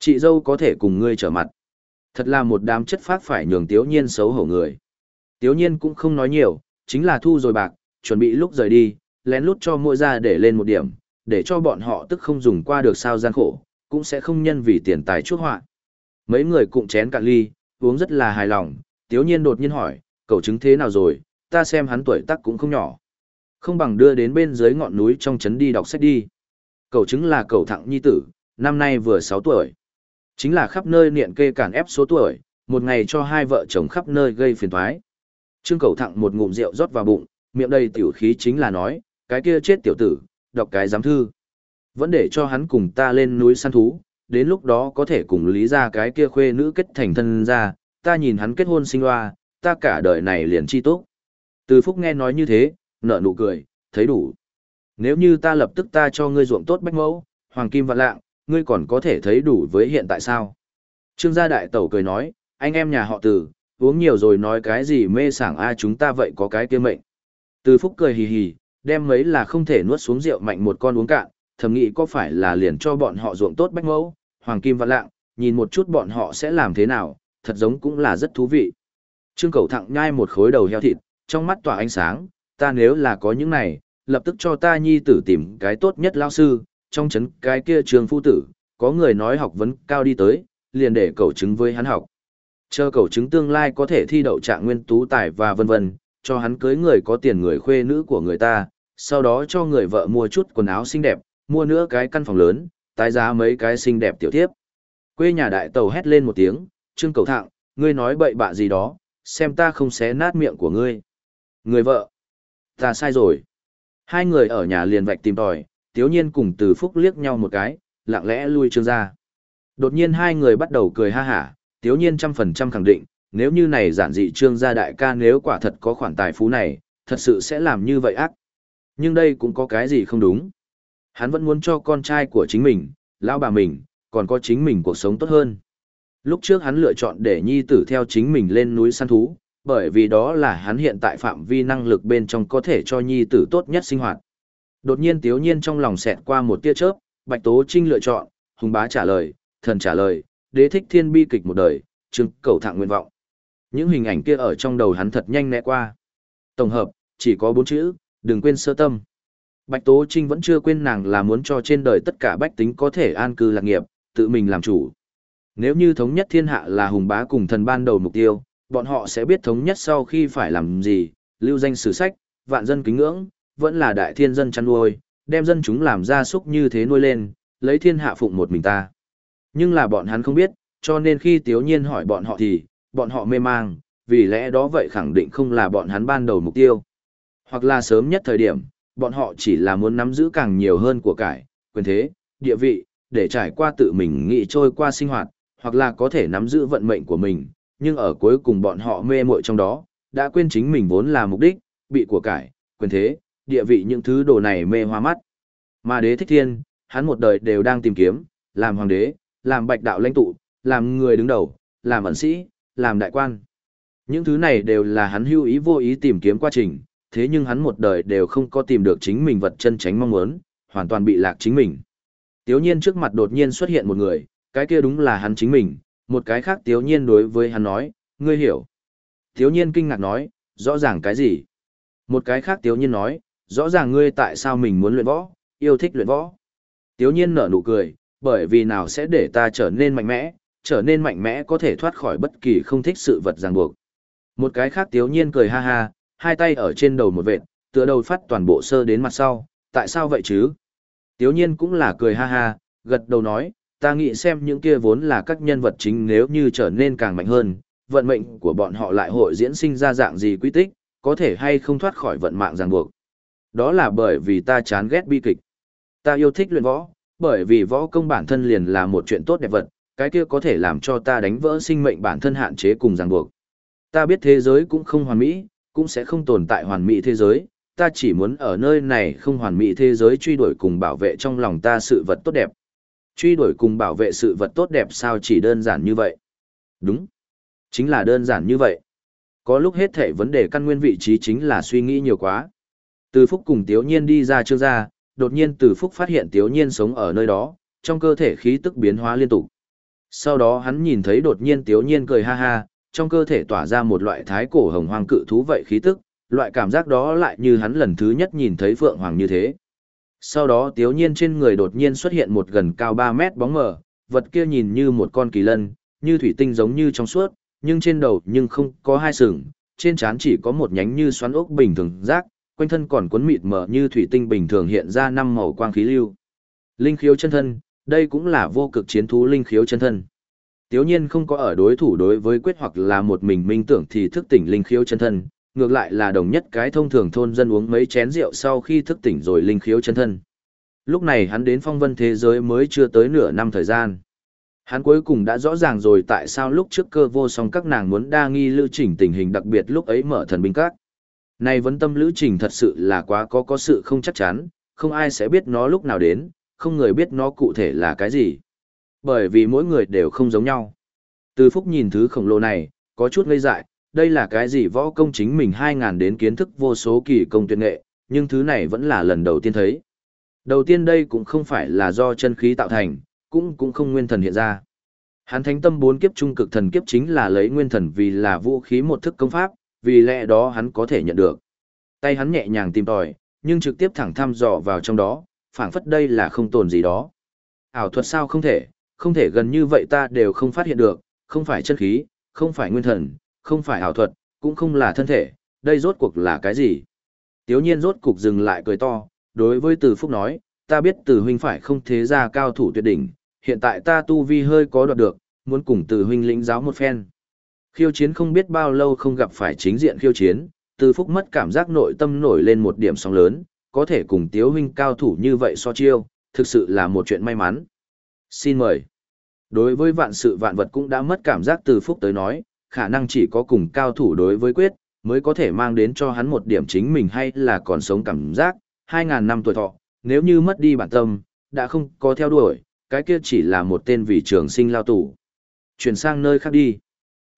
Chị dâu có thể cùng ngươi trở mặt. Thật là một đám chất phát phải nhường tiếu nhiên xấu hổ người. Tiếu nhiên cũng không nói nhiều, chính là thu rồi bạc, chuẩn bị lúc rời đi, lén lút cho mỗi ra để lên một điểm, để cho bọn họ tức không dùng qua được sao gian khổ, cũng sẽ không nhân vì tiền tài chuốc họa. Mấy người cụng chén cạn ly, uống rất là hài lòng, tiếu nhiên đột nhiên hỏi, cậu chứng thế nào rồi, ta xem hắn tuổi tác cũng không nhỏ. Không bằng đưa đến bên dưới ngọn núi trong trấn đi đọc sách đi. Cậu chứng là cậu thẳng nhi tử, năm nay vừa 6 tuổi. Chính là khắp nơi niệm kê cản ép số tuổi, một ngày cho hai vợ chồng khắp nơi gây phiền toái. Trương cầu thẳng một ngụm rượu rót vào bụng, miệng đầy tiểu khí chính là nói, cái kia chết tiểu tử, đọc cái giám thư. Vẫn để cho hắn cùng ta lên núi săn thú, đến lúc đó có thể cùng lý ra cái kia khuê nữ kết thành thân ra, ta nhìn hắn kết hôn sinh hoa, ta cả đời này liền chi tốt. Từ Phúc nghe nói như thế, nở nụ cười, thấy đủ. Nếu như ta lập tức ta cho ngươi ruộng tốt bách mẫu, hoàng kim vạn lạng, ngươi còn có thể thấy đủ với hiện tại sao? Trương gia đại tẩu cười nói, anh em nhà họ từ, uống nhiều rồi nói cái gì mê sảng a chúng ta vậy có cái kia mệnh. Từ Phúc cười hì hì, đem mấy là không thể nuốt xuống rượu mạnh một con uống cạn, thầm nghĩ có phải là liền cho bọn họ ruộng tốt bách mẫu, hoàng kim và lạng, nhìn một chút bọn họ sẽ làm thế nào, thật giống cũng là rất thú vị. Trương Cầu thẳng nhai một khối đầu heo thịt, trong mắt tỏa ánh sáng, ta nếu là có những này, lập tức cho ta nhi tử tìm cái tốt nhất lao sư, trong chấn cái kia trường phu tử, có người nói học vấn cao đi tới, liền để cầu chứng với hắn học. Chờ cầu chứng tương lai có thể thi đậu trạng nguyên tú tài và vân vân, cho hắn cưới người có tiền người khuê nữ của người ta, sau đó cho người vợ mua chút quần áo xinh đẹp, mua nữa cái căn phòng lớn, tái giá mấy cái xinh đẹp tiểu thiếp. Quê nhà đại tàu hét lên một tiếng, trương cầu thạng, ngươi nói bậy bạ gì đó, xem ta không xé nát miệng của ngươi. Người vợ, ta sai rồi. Hai người ở nhà liền vạch tìm tòi, tiếu nhiên cùng từ phúc liếc nhau một cái, lặng lẽ lui trương ra. Đột nhiên hai người bắt đầu cười ha hả, tiếu nhiên trăm phần trăm khẳng định, nếu như này giản dị trương gia đại ca nếu quả thật có khoản tài phú này, thật sự sẽ làm như vậy ác. Nhưng đây cũng có cái gì không đúng. Hắn vẫn muốn cho con trai của chính mình, lão bà mình, còn có chính mình cuộc sống tốt hơn. Lúc trước hắn lựa chọn để nhi tử theo chính mình lên núi săn thú, bởi vì đó là hắn hiện tại phạm vi năng lực bên trong có thể cho nhi tử tốt nhất sinh hoạt. Đột nhiên tiếu nhiên trong lòng xẹt qua một tia chớp, Bạch Tố Trinh lựa chọn, Hùng Bá trả lời, thần trả lời, đế thích thiên bi kịch một đời, chứng cầu thạng nguyện vọng. Những hình ảnh kia ở trong đầu hắn thật nhanh lẹ qua. Tổng hợp, chỉ có bốn chữ, đừng quên sơ tâm. Bạch Tố Trinh vẫn chưa quên nàng là muốn cho trên đời tất cả bách tính có thể an cư lạc nghiệp, tự mình làm chủ. Nếu như thống nhất thiên hạ là hùng bá cùng thần ban đầu mục tiêu, bọn họ sẽ biết thống nhất sau khi phải làm gì, lưu danh sử sách, vạn dân kính ngưỡng, vẫn là đại thiên dân chăn nuôi, đem dân chúng làm gia súc như thế nuôi lên, lấy thiên hạ phụng một mình ta. Nhưng là bọn hắn không biết, cho nên khi Tiếu Nhiên hỏi bọn họ thì, bọn họ mê mang, vì lẽ đó vậy khẳng định không là bọn hắn ban đầu mục tiêu. Hoặc là sớm nhất thời điểm, bọn họ chỉ là muốn nắm giữ càng nhiều hơn của cải, quyền thế, địa vị, để trải qua tự mình nghĩ trôi qua sinh hoạt, hoặc là có thể nắm giữ vận mệnh của mình, nhưng ở cuối cùng bọn họ mê muội trong đó, đã quên chính mình vốn là mục đích, bị của cải, quyền thế, địa vị những thứ đồ này mê hoa mắt. Mà đế thích thiên, hắn một đời đều đang tìm kiếm, làm hoàng đế, làm bạch đạo lãnh tụ, làm người đứng đầu, làm ẩn sĩ, làm đại quan. Những thứ này đều là hắn hưu ý vô ý tìm kiếm quá trình, thế nhưng hắn một đời đều không có tìm được chính mình vật chân tránh mong muốn, hoàn toàn bị lạc chính mình. Tiếu nhiên trước mặt đột nhiên xuất hiện một người, cái kia đúng là hắn chính mình, một cái khác tiếu nhiên đối với hắn nói, ngươi hiểu. Tiếu nhiên kinh ngạc nói, rõ ràng cái gì? Một cái khác tiếu nhiên nói, rõ ràng ngươi tại sao mình muốn luyện võ, yêu thích luyện võ. Tiếu nhiên nở nụ cười, bởi vì nào sẽ để ta trở nên mạnh mẽ, trở nên mạnh mẽ có thể thoát khỏi bất kỳ không thích sự vật ràng buộc. Một cái khác tiếu nhiên cười ha ha, hai tay ở trên đầu một vệt, tựa đầu phát toàn bộ sơ đến mặt sau, tại sao vậy chứ? Tiếu nhiên cũng là cười ha ha, gật đầu nói, ta nghĩ xem những kia vốn là các nhân vật chính nếu như trở nên càng mạnh hơn, vận mệnh của bọn họ lại hội diễn sinh ra dạng gì quy tích, có thể hay không thoát khỏi vận mạng ràng buộc. Đó là bởi vì ta chán ghét bi kịch. Ta yêu thích luyện võ, bởi vì võ công bản thân liền là một chuyện tốt đẹp vật, cái kia có thể làm cho ta đánh vỡ sinh mệnh bản thân hạn chế cùng ràng buộc. Ta biết thế giới cũng không hoàn mỹ, cũng sẽ không tồn tại hoàn mỹ thế giới, ta chỉ muốn ở nơi này không hoàn mỹ thế giới truy đuổi cùng bảo vệ trong lòng ta sự vật tốt đẹp. Truy đuổi cùng bảo vệ sự vật tốt đẹp sao chỉ đơn giản như vậy? Đúng. Chính là đơn giản như vậy. Có lúc hết thể vấn đề căn nguyên vị trí chính là suy nghĩ nhiều quá. Từ Phúc cùng Tiếu Nhiên đi ra trương gia, đột nhiên Từ Phúc phát hiện Tiếu Nhiên sống ở nơi đó, trong cơ thể khí tức biến hóa liên tục. Sau đó hắn nhìn thấy đột nhiên Tiếu Nhiên cười ha ha, trong cơ thể tỏa ra một loại thái cổ hồng hoang cự thú vậy khí tức, loại cảm giác đó lại như hắn lần thứ nhất nhìn thấy Phượng Hoàng như thế. Sau đó Tiếu Nhiên trên người đột nhiên xuất hiện một gần cao 3 mét bóng mờ, vật kia nhìn như một con kỳ lân, như thủy tinh giống như trong suốt, nhưng trên đầu nhưng không có hai sừng, trên trán chỉ có một nhánh như xoắn ốc bình thường rác, quanh thân còn cuốn mịt mờ như thủy tinh bình thường hiện ra năm màu quang khí lưu. Linh khiếu chân thân, đây cũng là vô cực chiến thú linh khiếu chân thân. Tiếu nhiên không có ở đối thủ đối với quyết hoặc là một mình minh tưởng thì thức tỉnh linh khiếu chân thân, ngược lại là đồng nhất cái thông thường thôn dân uống mấy chén rượu sau khi thức tỉnh rồi linh khiếu chân thân. Lúc này hắn đến phong vân thế giới mới chưa tới nửa năm thời gian. Hắn cuối cùng đã rõ ràng rồi tại sao lúc trước cơ vô song các nàng muốn đa nghi lưu chỉnh tình hình đặc biệt lúc ấy mở thần binh các. Này vấn tâm lữ trình thật sự là quá có có sự không chắc chắn, không ai sẽ biết nó lúc nào đến, không người biết nó cụ thể là cái gì. Bởi vì mỗi người đều không giống nhau. Từ phúc nhìn thứ khổng lồ này, có chút ngây dại, đây là cái gì võ công chính mình 2.000 đến kiến thức vô số kỳ công tuyệt nghệ, nhưng thứ này vẫn là lần đầu tiên thấy. Đầu tiên đây cũng không phải là do chân khí tạo thành, cũng cũng không nguyên thần hiện ra. Hán thánh tâm bốn kiếp trung cực thần kiếp chính là lấy nguyên thần vì là vũ khí một thức công pháp, vì lẽ đó hắn có thể nhận được. Tay hắn nhẹ nhàng tìm tòi, nhưng trực tiếp thẳng thăm dò vào trong đó, phảng phất đây là không tồn gì đó. Ảo thuật sao không thể, không thể gần như vậy ta đều không phát hiện được, không phải chân khí, không phải nguyên thần, không phải ảo thuật, cũng không là thân thể, đây rốt cuộc là cái gì? Tiếu nhiên rốt cuộc dừng lại cười to, đối với Từ Phúc nói, ta biết Từ huynh phải không thế ra cao thủ tuyệt đỉnh, hiện tại ta tu vi hơi có đoạt được, muốn cùng Từ huynh lĩnh giáo một phen. Khiêu chiến không biết bao lâu không gặp phải chính diện khiêu chiến, Từ Phúc mất cảm giác nội tâm nổi lên một điểm sóng lớn, có thể cùng Tiếu huynh cao thủ như vậy so chiêu, thực sự là một chuyện may mắn. Xin mời. Đối với vạn sự vạn vật cũng đã mất cảm giác Từ Phúc tới nói, khả năng chỉ có cùng cao thủ đối với quyết, mới có thể mang đến cho hắn một điểm chính mình hay là còn sống cảm giác, 2.000 năm tuổi thọ, nếu như mất đi bản tâm, đã không có theo đuổi, cái kia chỉ là một tên vị trường sinh lao tù. Chuyển sang nơi khác đi.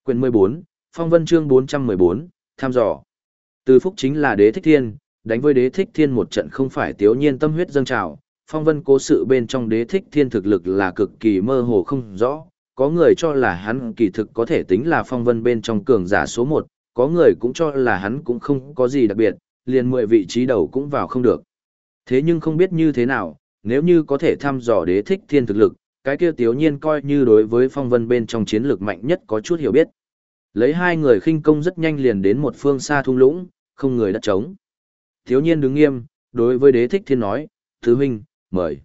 Quyền 14, Phong Vân chương 414, tham dò. Từ phúc chính là đế thích thiên, đánh với đế thích thiên một trận không phải tiếu nhiên tâm huyết dâng trào. Phong Vân cố sự bên trong đế thích thiên thực lực là cực kỳ mơ hồ không rõ, có người cho là hắn kỳ thực có thể tính là phong vân bên trong cường giả số một, có người cũng cho là hắn cũng không có gì đặc biệt, liền mười vị trí đầu cũng vào không được. Thế nhưng không biết như thế nào, nếu như có thể thăm dò đế thích thiên thực lực, cái kia tiếu nhiên coi như đối với phong vân bên trong chiến lược mạnh nhất có chút hiểu biết. Lấy hai người khinh công rất nhanh liền đến một phương xa thung lũng, không người đất trống. Tiếu nhiên đứng nghiêm, đối với đế thích thiên nói, Thứ huynh, mời.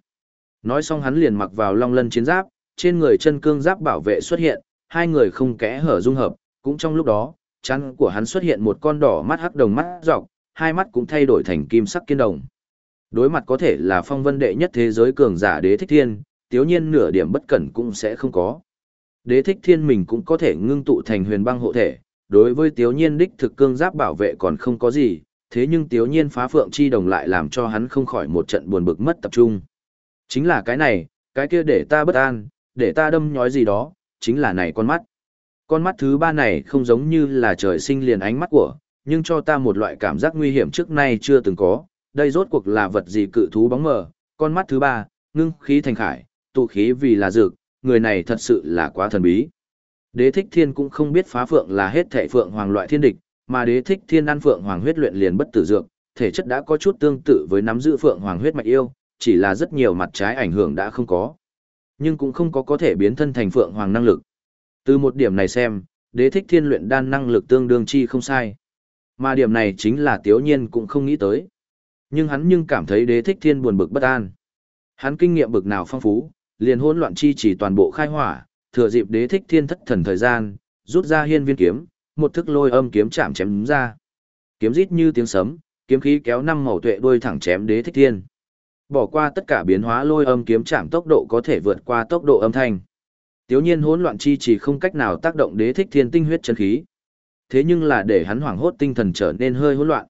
Nói xong hắn liền mặc vào long lân chiến giáp, trên người chân cương giáp bảo vệ xuất hiện, hai người không kẽ hở dung hợp, cũng trong lúc đó, chăn của hắn xuất hiện một con đỏ mắt hắc đồng mắt dọc, hai mắt cũng thay đổi thành kim sắc kiên đồng. Đối mặt có thể là phong vân đệ nhất thế giới cường giả đế thích thiên, tiếu nhiên nửa điểm bất cẩn cũng sẽ không có. Đế thích thiên mình cũng có thể ngưng tụ thành huyền băng hộ thể, đối với tiếu nhiên đích thực cương giáp bảo vệ còn không có gì, thế nhưng tiếu nhiên phá phượng chi đồng lại làm cho hắn không khỏi một trận buồn bực mất tập trung. Chính là cái này, cái kia để ta bất an, để ta đâm nhói gì đó, chính là này con mắt. Con mắt thứ ba này không giống như là trời sinh liền ánh mắt của, nhưng cho ta một loại cảm giác nguy hiểm trước nay chưa từng có, đây rốt cuộc là vật gì cự thú bóng mờ, con mắt thứ ba, ngưng khí thành khải, tụ khí vì là dược, người này thật sự là quá thần bí. Đế thích thiên cũng không biết phá phượng là hết thể phượng hoàng loại thiên địch, mà đế thích thiên ăn phượng hoàng huyết luyện liền bất tử dược, thể chất đã có chút tương tự với nắm giữ phượng hoàng huyết mạch yêu, chỉ là rất nhiều mặt trái ảnh hưởng đã không có nhưng cũng không có có thể biến thân thành phượng hoàng năng lực. Từ một điểm này xem, đế thích thiên luyện đan năng lực tương đương chi không sai. Mà điểm này chính là tiếu nhiên cũng không nghĩ tới. Nhưng hắn nhưng cảm thấy đế thích thiên buồn bực bất an. Hắn kinh nghiệm bực nào phong phú, liền hỗn loạn chi chỉ toàn bộ khai hỏa, thừa dịp đế thích thiên thất thần thời gian, rút ra hiên viên kiếm, một thức lôi âm kiếm chạm chém ra. Kiếm rít như tiếng sấm, kiếm khí kéo năm màu tuệ đuôi thẳng chém đế thích thiên. Bỏ qua tất cả biến hóa lôi âm kiếm chạm tốc độ có thể vượt qua tốc độ âm thanh. Tiếu nhiên hỗn loạn chi chỉ không cách nào tác động đế thích thiên tinh huyết chân khí. Thế nhưng là để hắn hoảng hốt tinh thần trở nên hơi hỗn loạn.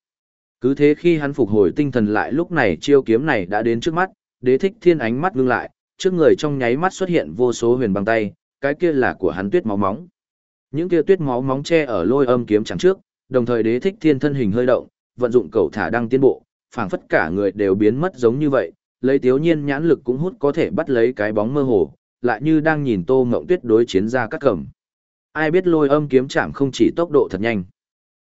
Cứ thế khi hắn phục hồi tinh thần lại lúc này chiêu kiếm này đã đến trước mắt, đế thích thiên ánh mắt ngưng lại, trước người trong nháy mắt xuất hiện vô số huyền băng tay, cái kia là của hắn tuyết máu móng. Những kia tuyết máu móng che ở lôi âm kiếm chẳng trước, đồng thời đế thích thiên thân hình hơi động, vận dụng cầu thả đang tiến bộ, phảng phất cả người đều biến mất giống như vậy, lấy thiếu nhiên nhãn lực cũng hút có thể bắt lấy cái bóng mơ hồ, lại như đang nhìn tô ngộng tuyết đối chiến ra các cẩm. Ai biết lôi âm kiếm chạm không chỉ tốc độ thật nhanh,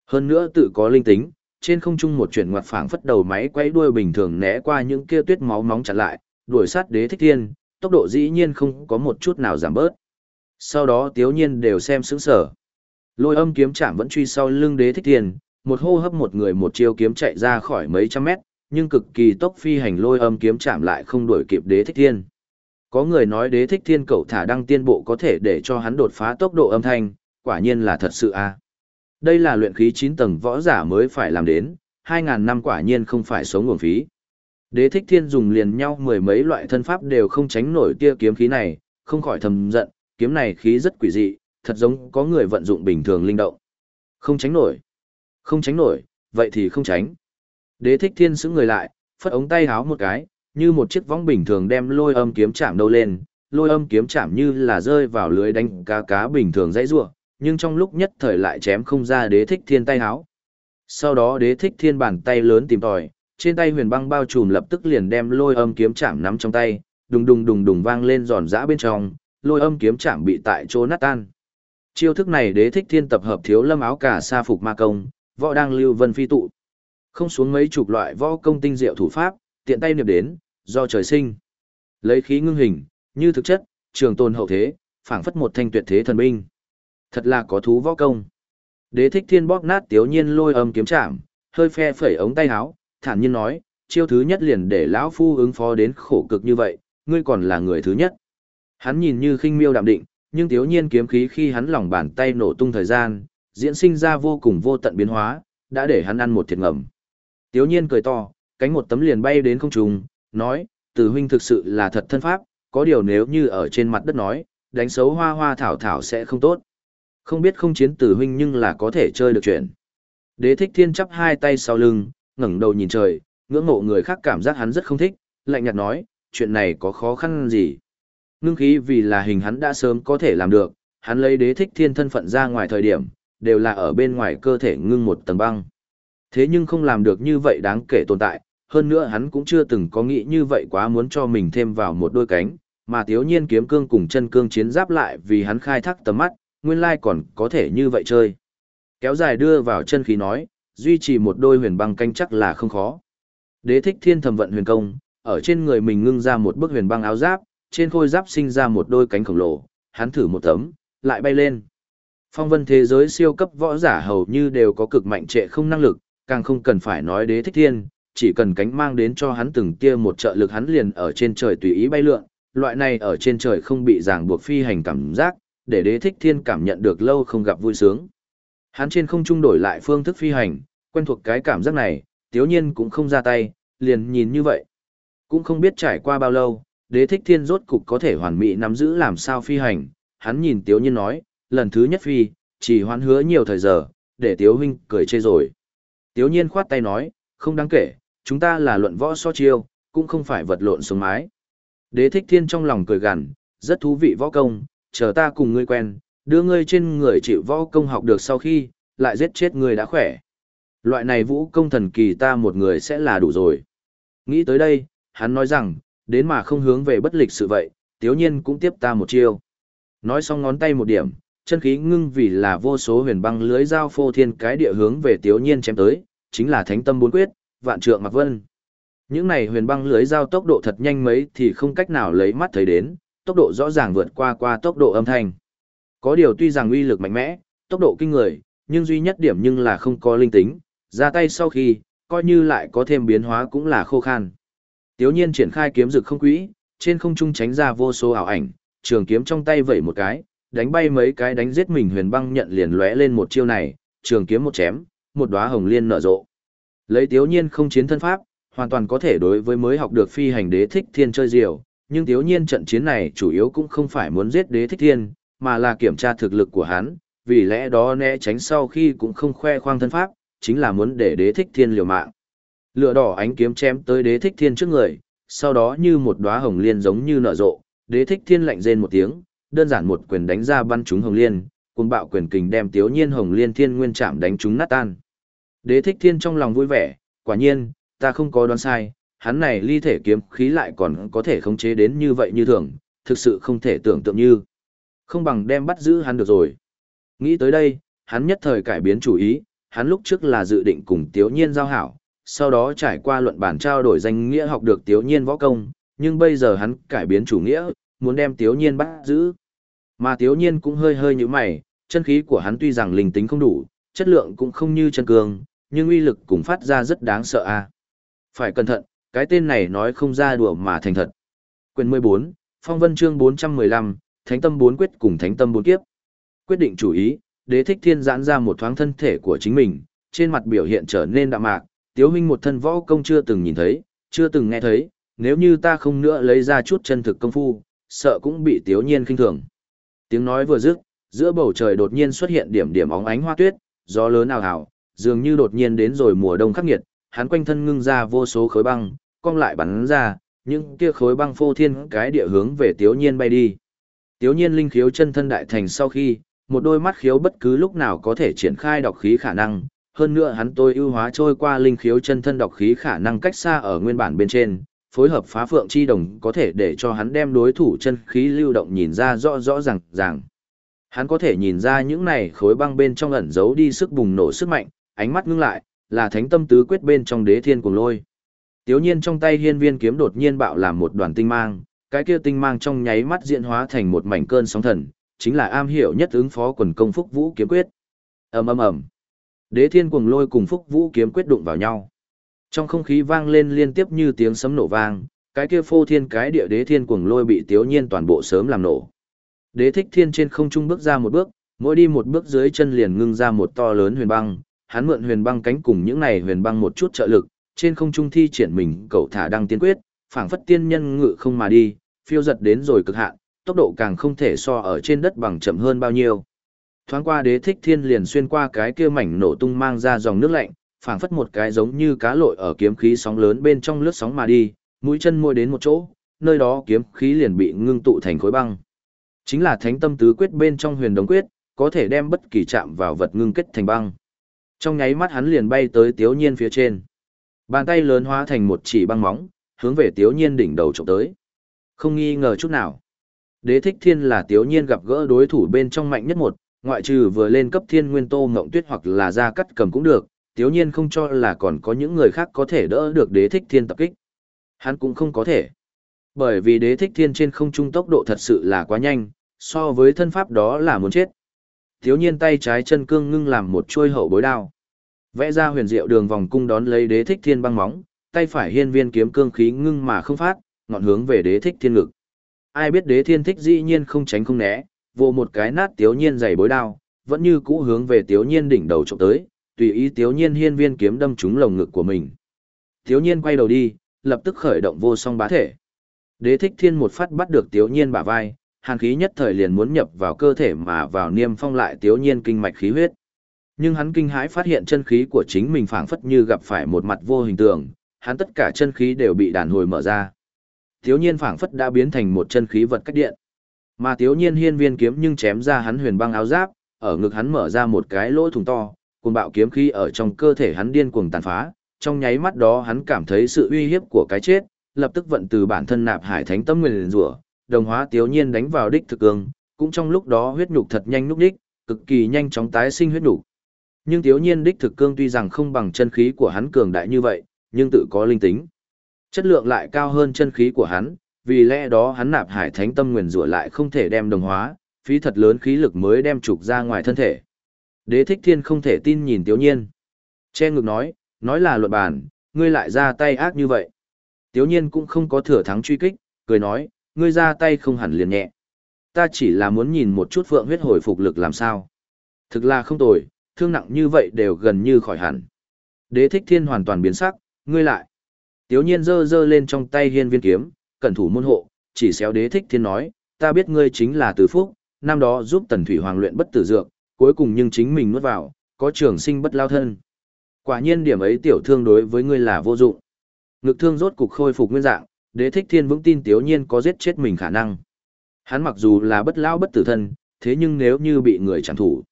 hơn nữa tự có linh tính, trên không trung một chuyển ngoặt phảng phất đầu máy quay đuôi bình thường né qua những kia tuyết máu móng chặn lại, đuổi sát đế thích thiên, tốc độ dĩ nhiên không có một chút nào giảm bớt. Sau đó tiếu nhiên đều xem sững sở. Lôi âm kiếm chạm vẫn truy sau lưng đế thích thiên, một hô hấp một người một chiêu kiếm chạy ra khỏi mấy trăm mét, nhưng cực kỳ tốc phi hành lôi âm kiếm chạm lại không đuổi kịp đế thích thiên. Có người nói đế thích thiên cậu thả đăng tiên bộ có thể để cho hắn đột phá tốc độ âm thanh, quả nhiên là thật sự a. Đây là luyện khí 9 tầng võ giả mới phải làm đến, 2.000 năm quả nhiên không phải sống nguồn phí. Đế thích thiên dùng liền nhau mười mấy loại thân pháp đều không tránh nổi tia kiếm khí này, không khỏi thầm giận, kiếm này khí rất quỷ dị, thật giống có người vận dụng bình thường linh động. Không tránh nổi. Không tránh nổi, vậy thì không tránh. Đế thích thiên xứng người lại, phất ống tay háo một cái, như một chiếc võng bình thường đem lôi âm kiếm chạm đâu lên, lôi âm kiếm chạm như là rơi vào lưới đánh cá cá bình thường dãy rua, nhưng trong lúc nhất thời lại chém không ra đế thích thiên tay háo. Sau đó đế thích thiên bàn tay lớn tìm tòi, trên tay huyền băng bao trùm lập tức liền đem lôi âm kiếm chạm nắm trong tay, đùng đùng đùng đùng vang lên giòn giã bên trong, lôi âm kiếm chạm bị tại chỗ nát tan. Chiêu thức này đế thích thiên tập hợp thiếu lâm áo cả sa phục ma công, võ đang lưu vân phi tụ. Không xuống mấy chục loại võ công tinh diệu thủ pháp, tiện tay niệm đến, do trời sinh. Lấy khí ngưng hình, như thực chất, trường tồn hậu thế, phảng phất một thanh tuyệt thế thần binh. Thật là có thú võ công. Đế thích thiên bóp nát tiếu nhiên lôi âm kiếm chạm, hơi phe phẩy ống tay áo, thản nhiên nói, chiêu thứ nhất liền để lão phu ứng phó đến khổ cực như vậy, ngươi còn là người thứ nhất. Hắn nhìn như khinh miêu đạm định, nhưng thiếu nhiên kiếm khí khi hắn lòng bàn tay nổ tung thời gian, diễn sinh ra vô cùng vô tận biến hóa, đã để hắn ăn một thiệt ngầm. thiếu nhiên cười to, cánh một tấm liền bay đến không trung, nói, tử huynh thực sự là thật thân pháp, có điều nếu như ở trên mặt đất nói, đánh xấu hoa hoa thảo thảo sẽ không tốt. Không biết không chiến tử huynh nhưng là có thể chơi được chuyện. Đế thích thiên chắp hai tay sau lưng, ngẩng đầu nhìn trời, ngưỡng mộ người khác cảm giác hắn rất không thích, lạnh nhạt nói, chuyện này có khó khăn gì. Ngưng khí vì là hình hắn đã sớm có thể làm được, hắn lấy đế thích thiên thân phận ra ngoài thời điểm, đều là ở bên ngoài cơ thể ngưng một tầng băng. Thế nhưng không làm được như vậy đáng kể tồn tại, hơn nữa hắn cũng chưa từng có nghĩ như vậy quá muốn cho mình thêm vào một đôi cánh, mà thiếu nhiên kiếm cương cùng chân cương chiến giáp lại vì hắn khai thác tầm mắt, nguyên lai còn có thể như vậy chơi. Kéo dài đưa vào chân khí nói, duy trì một đôi huyền băng canh chắc là không khó. Đế thích thiên thầm vận huyền công, ở trên người mình ngưng ra một bức huyền băng áo giáp, trên khôi giáp sinh ra một đôi cánh khổng lồ, hắn thử một tấm, lại bay lên. Phong vân thế giới siêu cấp võ giả hầu như đều có cực mạnh trệ không năng lực, càng không cần phải nói đế thích thiên, chỉ cần cánh mang đến cho hắn từng tia một trợ lực hắn liền ở trên trời tùy ý bay lượn, loại này ở trên trời không bị ràng buộc phi hành cảm giác, để đế thích thiên cảm nhận được lâu không gặp vui sướng. Hắn trên không trung đổi lại phương thức phi hành, quen thuộc cái cảm giác này, tiếu nhiên cũng không ra tay, liền nhìn như vậy. Cũng không biết trải qua bao lâu, đế thích thiên rốt cục có thể hoàn mỹ nắm giữ làm sao phi hành, hắn nhìn tiếu nhiên nói, lần thứ nhất phi, chỉ hoãn hứa nhiều thời giờ, để tiếu huynh cười chê rồi. Tiếu nhiên khoát tay nói, không đáng kể, chúng ta là luận võ so chiêu, cũng không phải vật lộn xuống mái. Đế thích thiên trong lòng cười gằn, rất thú vị võ công, chờ ta cùng ngươi quen, đưa ngươi trên người chịu võ công học được sau khi, lại giết chết ngươi đã khỏe. Loại này vũ công thần kỳ ta một người sẽ là đủ rồi. Nghĩ tới đây, hắn nói rằng, đến mà không hướng về bất lịch sự vậy, tiếu nhiên cũng tiếp ta một chiêu. Nói xong ngón tay một điểm, chân khí ngưng vì là vô số huyền băng lưới giao phô thiên cái địa hướng về tiếu nhiên chém tới, chính là thánh tâm bốn quyết, vạn trượng mặc vân. Những này huyền băng lưới giao tốc độ thật nhanh mấy thì không cách nào lấy mắt thấy đến, tốc độ rõ ràng vượt qua qua tốc độ âm thanh. Có điều tuy rằng uy lực mạnh mẽ, tốc độ kinh người, nhưng duy nhất điểm nhưng là không có linh tính, ra tay sau khi, coi như lại có thêm biến hóa cũng là khô khan. Tiếu nhiên triển khai kiếm rực không quỹ, trên không trung tránh ra vô số ảo ảnh, trường kiếm trong tay vẩy một cái, đánh bay mấy cái đánh giết mình huyền băng nhận liền lóe lên một chiêu này, trường kiếm một chém, một đóa hồng liên nở rộ. Lấy Tiếu Nhiên không chiến thân pháp, hoàn toàn có thể đối với mới học được phi hành đế thích thiên chơi diều, nhưng Tiếu Nhiên trận chiến này chủ yếu cũng không phải muốn giết đế thích thiên, mà là kiểm tra thực lực của hắn, vì lẽ đó né tránh sau khi cũng không khoe khoang thân pháp, chính là muốn để đế thích thiên liều mạng. Lửa đỏ ánh kiếm chém tới đế thích thiên trước người, sau đó như một đóa hồng liên giống như nở rộ, đế thích thiên lạnh rên một tiếng, đơn giản một quyền đánh ra bắn trúng hồng liên, cuồng bạo quyền kình đem tiếu nhiên hồng liên thiên nguyên chạm đánh trúng nát tan. Đế thích thiên trong lòng vui vẻ, quả nhiên, ta không có đoán sai, hắn này ly thể kiếm khí lại còn có thể khống chế đến như vậy như thường, thực sự không thể tưởng tượng như. Không bằng đem bắt giữ hắn được rồi. Nghĩ tới đây, hắn nhất thời cải biến chủ ý, hắn lúc trước là dự định cùng tiếu nhiên giao hảo, sau đó trải qua luận bản trao đổi danh nghĩa học được tiếu nhiên võ công, nhưng bây giờ hắn cải biến chủ nghĩa, muốn đem tiếu nhiên bắt giữ. Mà tiếu nhiên cũng hơi hơi như mày, chân khí của hắn tuy rằng linh tính không đủ, chất lượng cũng không như chân cường, nhưng uy lực cũng phát ra rất đáng sợ a. Phải cẩn thận, cái tên này nói không ra đùa mà thành thật. Quyền 14, Phong Vân chương 415, Thánh tâm bốn quyết cùng Thánh tâm bốn kiếp. Quyết định chủ ý, Đế Thích Thiên giãn ra một thoáng thân thể của chính mình, trên mặt biểu hiện trở nên đạm mạc, Tiếu huynh một thân võ công chưa từng nhìn thấy, chưa từng nghe thấy, nếu như ta không nữa lấy ra chút chân thực công phu, sợ cũng bị Tiếu Nhiên khinh thường. Tiếng nói vừa dứt, giữa bầu trời đột nhiên xuất hiện điểm điểm óng ánh hoa tuyết, gió lớn ào ào, dường như đột nhiên đến rồi mùa đông khắc nghiệt, hắn quanh thân ngưng ra vô số khối băng, cong lại bắn ra, những kia khối băng phô thiên cái địa hướng về Tiếu Nhiên bay đi. Tiếu Nhiên linh khiếu chân thân đại thành sau khi, một đôi mắt khiếu bất cứ lúc nào có thể triển khai đọc khí khả năng, hơn nữa hắn tôi ưu hóa trôi qua linh khiếu chân thân đọc khí khả năng cách xa ở nguyên bản bên trên, phối hợp phá phượng chi đồng có thể để cho hắn đem đối thủ chân khí lưu động nhìn ra rõ rõ ràng ràng. Hắn có thể nhìn ra những này khối băng bên trong ẩn giấu đi sức bùng nổ sức mạnh, ánh mắt ngưng lại, là thánh tâm tứ quyết bên trong đế thiên cùng lôi. Tiếu nhiên trong tay hiên viên kiếm đột nhiên bạo làm một đoàn tinh mang, cái kia tinh mang trong nháy mắt diễn hóa thành một mảnh cơn sóng thần, chính là am hiểu nhất ứng phó quần công phúc vũ kiếm quyết. ầm ầm ầm, đế thiên cuồng lôi cùng phúc vũ kiếm quyết đụng vào nhau. Trong không khí vang lên liên tiếp như tiếng sấm nổ vang, cái kia phô thiên cái địa đế thiên cuồng lôi bị tiếu nhiên toàn bộ sớm làm nổ. Đế thích thiên trên không trung bước ra một bước, mỗi đi một bước dưới chân liền ngưng ra một to lớn huyền băng, hắn mượn huyền băng cánh cùng những này huyền băng một chút trợ lực, trên không trung thi triển mình cậu thả đăng tiên quyết, phảng phất tiên nhân ngự không mà đi, phiêu giật đến rồi cực hạn, tốc độ càng không thể so ở trên đất bằng chậm hơn bao nhiêu. Thoáng qua đế thích thiên liền xuyên qua cái kia mảnh nổ tung mang ra dòng nước lạnh, phảng phất một cái giống như cá lội ở kiếm khí sóng lớn bên trong lướt sóng mà đi, mũi chân môi đến một chỗ, nơi đó kiếm khí liền bị ngưng tụ thành khối băng. Chính là thánh tâm tứ quyết bên trong huyền đồng quyết, có thể đem bất kỳ chạm vào vật ngưng kết thành băng. Trong nháy mắt hắn liền bay tới tiếu nhiên phía trên. Bàn tay lớn hóa thành một chỉ băng móng, hướng về tiếu nhiên đỉnh đầu trộm tới. Không nghi ngờ chút nào. Đế thích thiên là tiếu nhiên gặp gỡ đối thủ bên trong mạnh nhất một, ngoại trừ vừa lên cấp thiên nguyên tô ngộng tuyết hoặc là ra cắt cầm cũng được, tiếu nhiên không cho là còn có những người khác có thể đỡ được đế thích thiên tập kích. Hắn cũng không có thể. Bởi vì đế thích thiên trên không trung tốc độ thật sự là quá nhanh, so với thân pháp đó là muốn chết. Tiếu nhiên tay trái chân cương ngưng làm một chuôi hậu bối đao. Vẽ ra huyền diệu đường vòng cung đón lấy đế thích thiên băng móng, tay phải hiên viên kiếm cương khí ngưng mà không phát, ngọn hướng về đế thích thiên ngực. Ai biết đế thiên thích dĩ nhiên không tránh không né, vô một cái nát tiếu nhiên dày bối đao, vẫn như cũ hướng về tiếu nhiên đỉnh đầu trộm tới, tùy ý tiếu nhiên hiên viên kiếm đâm trúng lồng ngực của mình. Tiếu nhiên quay đầu đi, lập tức khởi động vô song bá thể. Đế thích thiên một phát bắt được tiếu nhiên bả vai, hàn khí nhất thời liền muốn nhập vào cơ thể mà vào niêm phong lại tiếu nhiên kinh mạch khí huyết. Nhưng hắn kinh hãi phát hiện chân khí của chính mình phảng phất như gặp phải một mặt vô hình tượng, hắn tất cả chân khí đều bị đàn hồi mở ra. Thiếu nhiên phảng phất đã biến thành một chân khí vật cách điện. Mà thiếu nhiên hiên viên kiếm nhưng chém ra hắn huyền băng áo giáp, ở ngực hắn mở ra một cái lỗ thủng to, cuồng bạo kiếm khí ở trong cơ thể hắn điên cuồng tàn phá, trong nháy mắt đó hắn cảm thấy sự uy hiếp của cái chết, lập tức vận từ bản thân nạp hải thánh tâm nguyên rủa, đồng hóa thiếu nhiên đánh vào đích thực cương, cũng trong lúc đó huyết nhục thật nhanh núc đích, cực kỳ nhanh chóng tái sinh huyết nhục. Nhưng thiếu nhiên đích thực cương tuy rằng không bằng chân khí của hắn cường đại như vậy, nhưng tự có linh tính. Chất lượng lại cao hơn chân khí của hắn, vì lẽ đó hắn nạp hải thánh tâm nguyên rủa lại không thể đem đồng hóa, phí thật lớn khí lực mới đem trục ra ngoài thân thể. Đế thích thiên không thể tin nhìn tiểu nhiên. Che ngực nói, nói là luận bàn, ngươi lại ra tay ác như vậy. Tiểu nhiên cũng không có thừa thắng truy kích, cười nói, ngươi ra tay không hẳn liền nhẹ. Ta chỉ là muốn nhìn một chút phượng huyết hồi phục lực làm sao. Thực là không tồi, thương nặng như vậy đều gần như khỏi hẳn. Đế thích thiên hoàn toàn biến sắc, ngươi lại. Tiếu nhiên giơ giơ lên trong tay hiên viên kiếm, cẩn thủ môn hộ, chỉ xéo đế thích thiên nói, ta biết ngươi chính là từ phúc, năm đó giúp tần thủy hoàng luyện bất tử dược, cuối cùng nhưng chính mình nuốt vào, có trường sinh bất lao thân. Quả nhiên điểm ấy tiểu thương đối với ngươi là vô dụng. Ngực thương rốt cục khôi phục nguyên dạng, đế thích thiên vững tin tiếu nhiên có giết chết mình khả năng. Hắn mặc dù là bất lao bất tử thân, thế nhưng nếu như bị người chẳng thủ,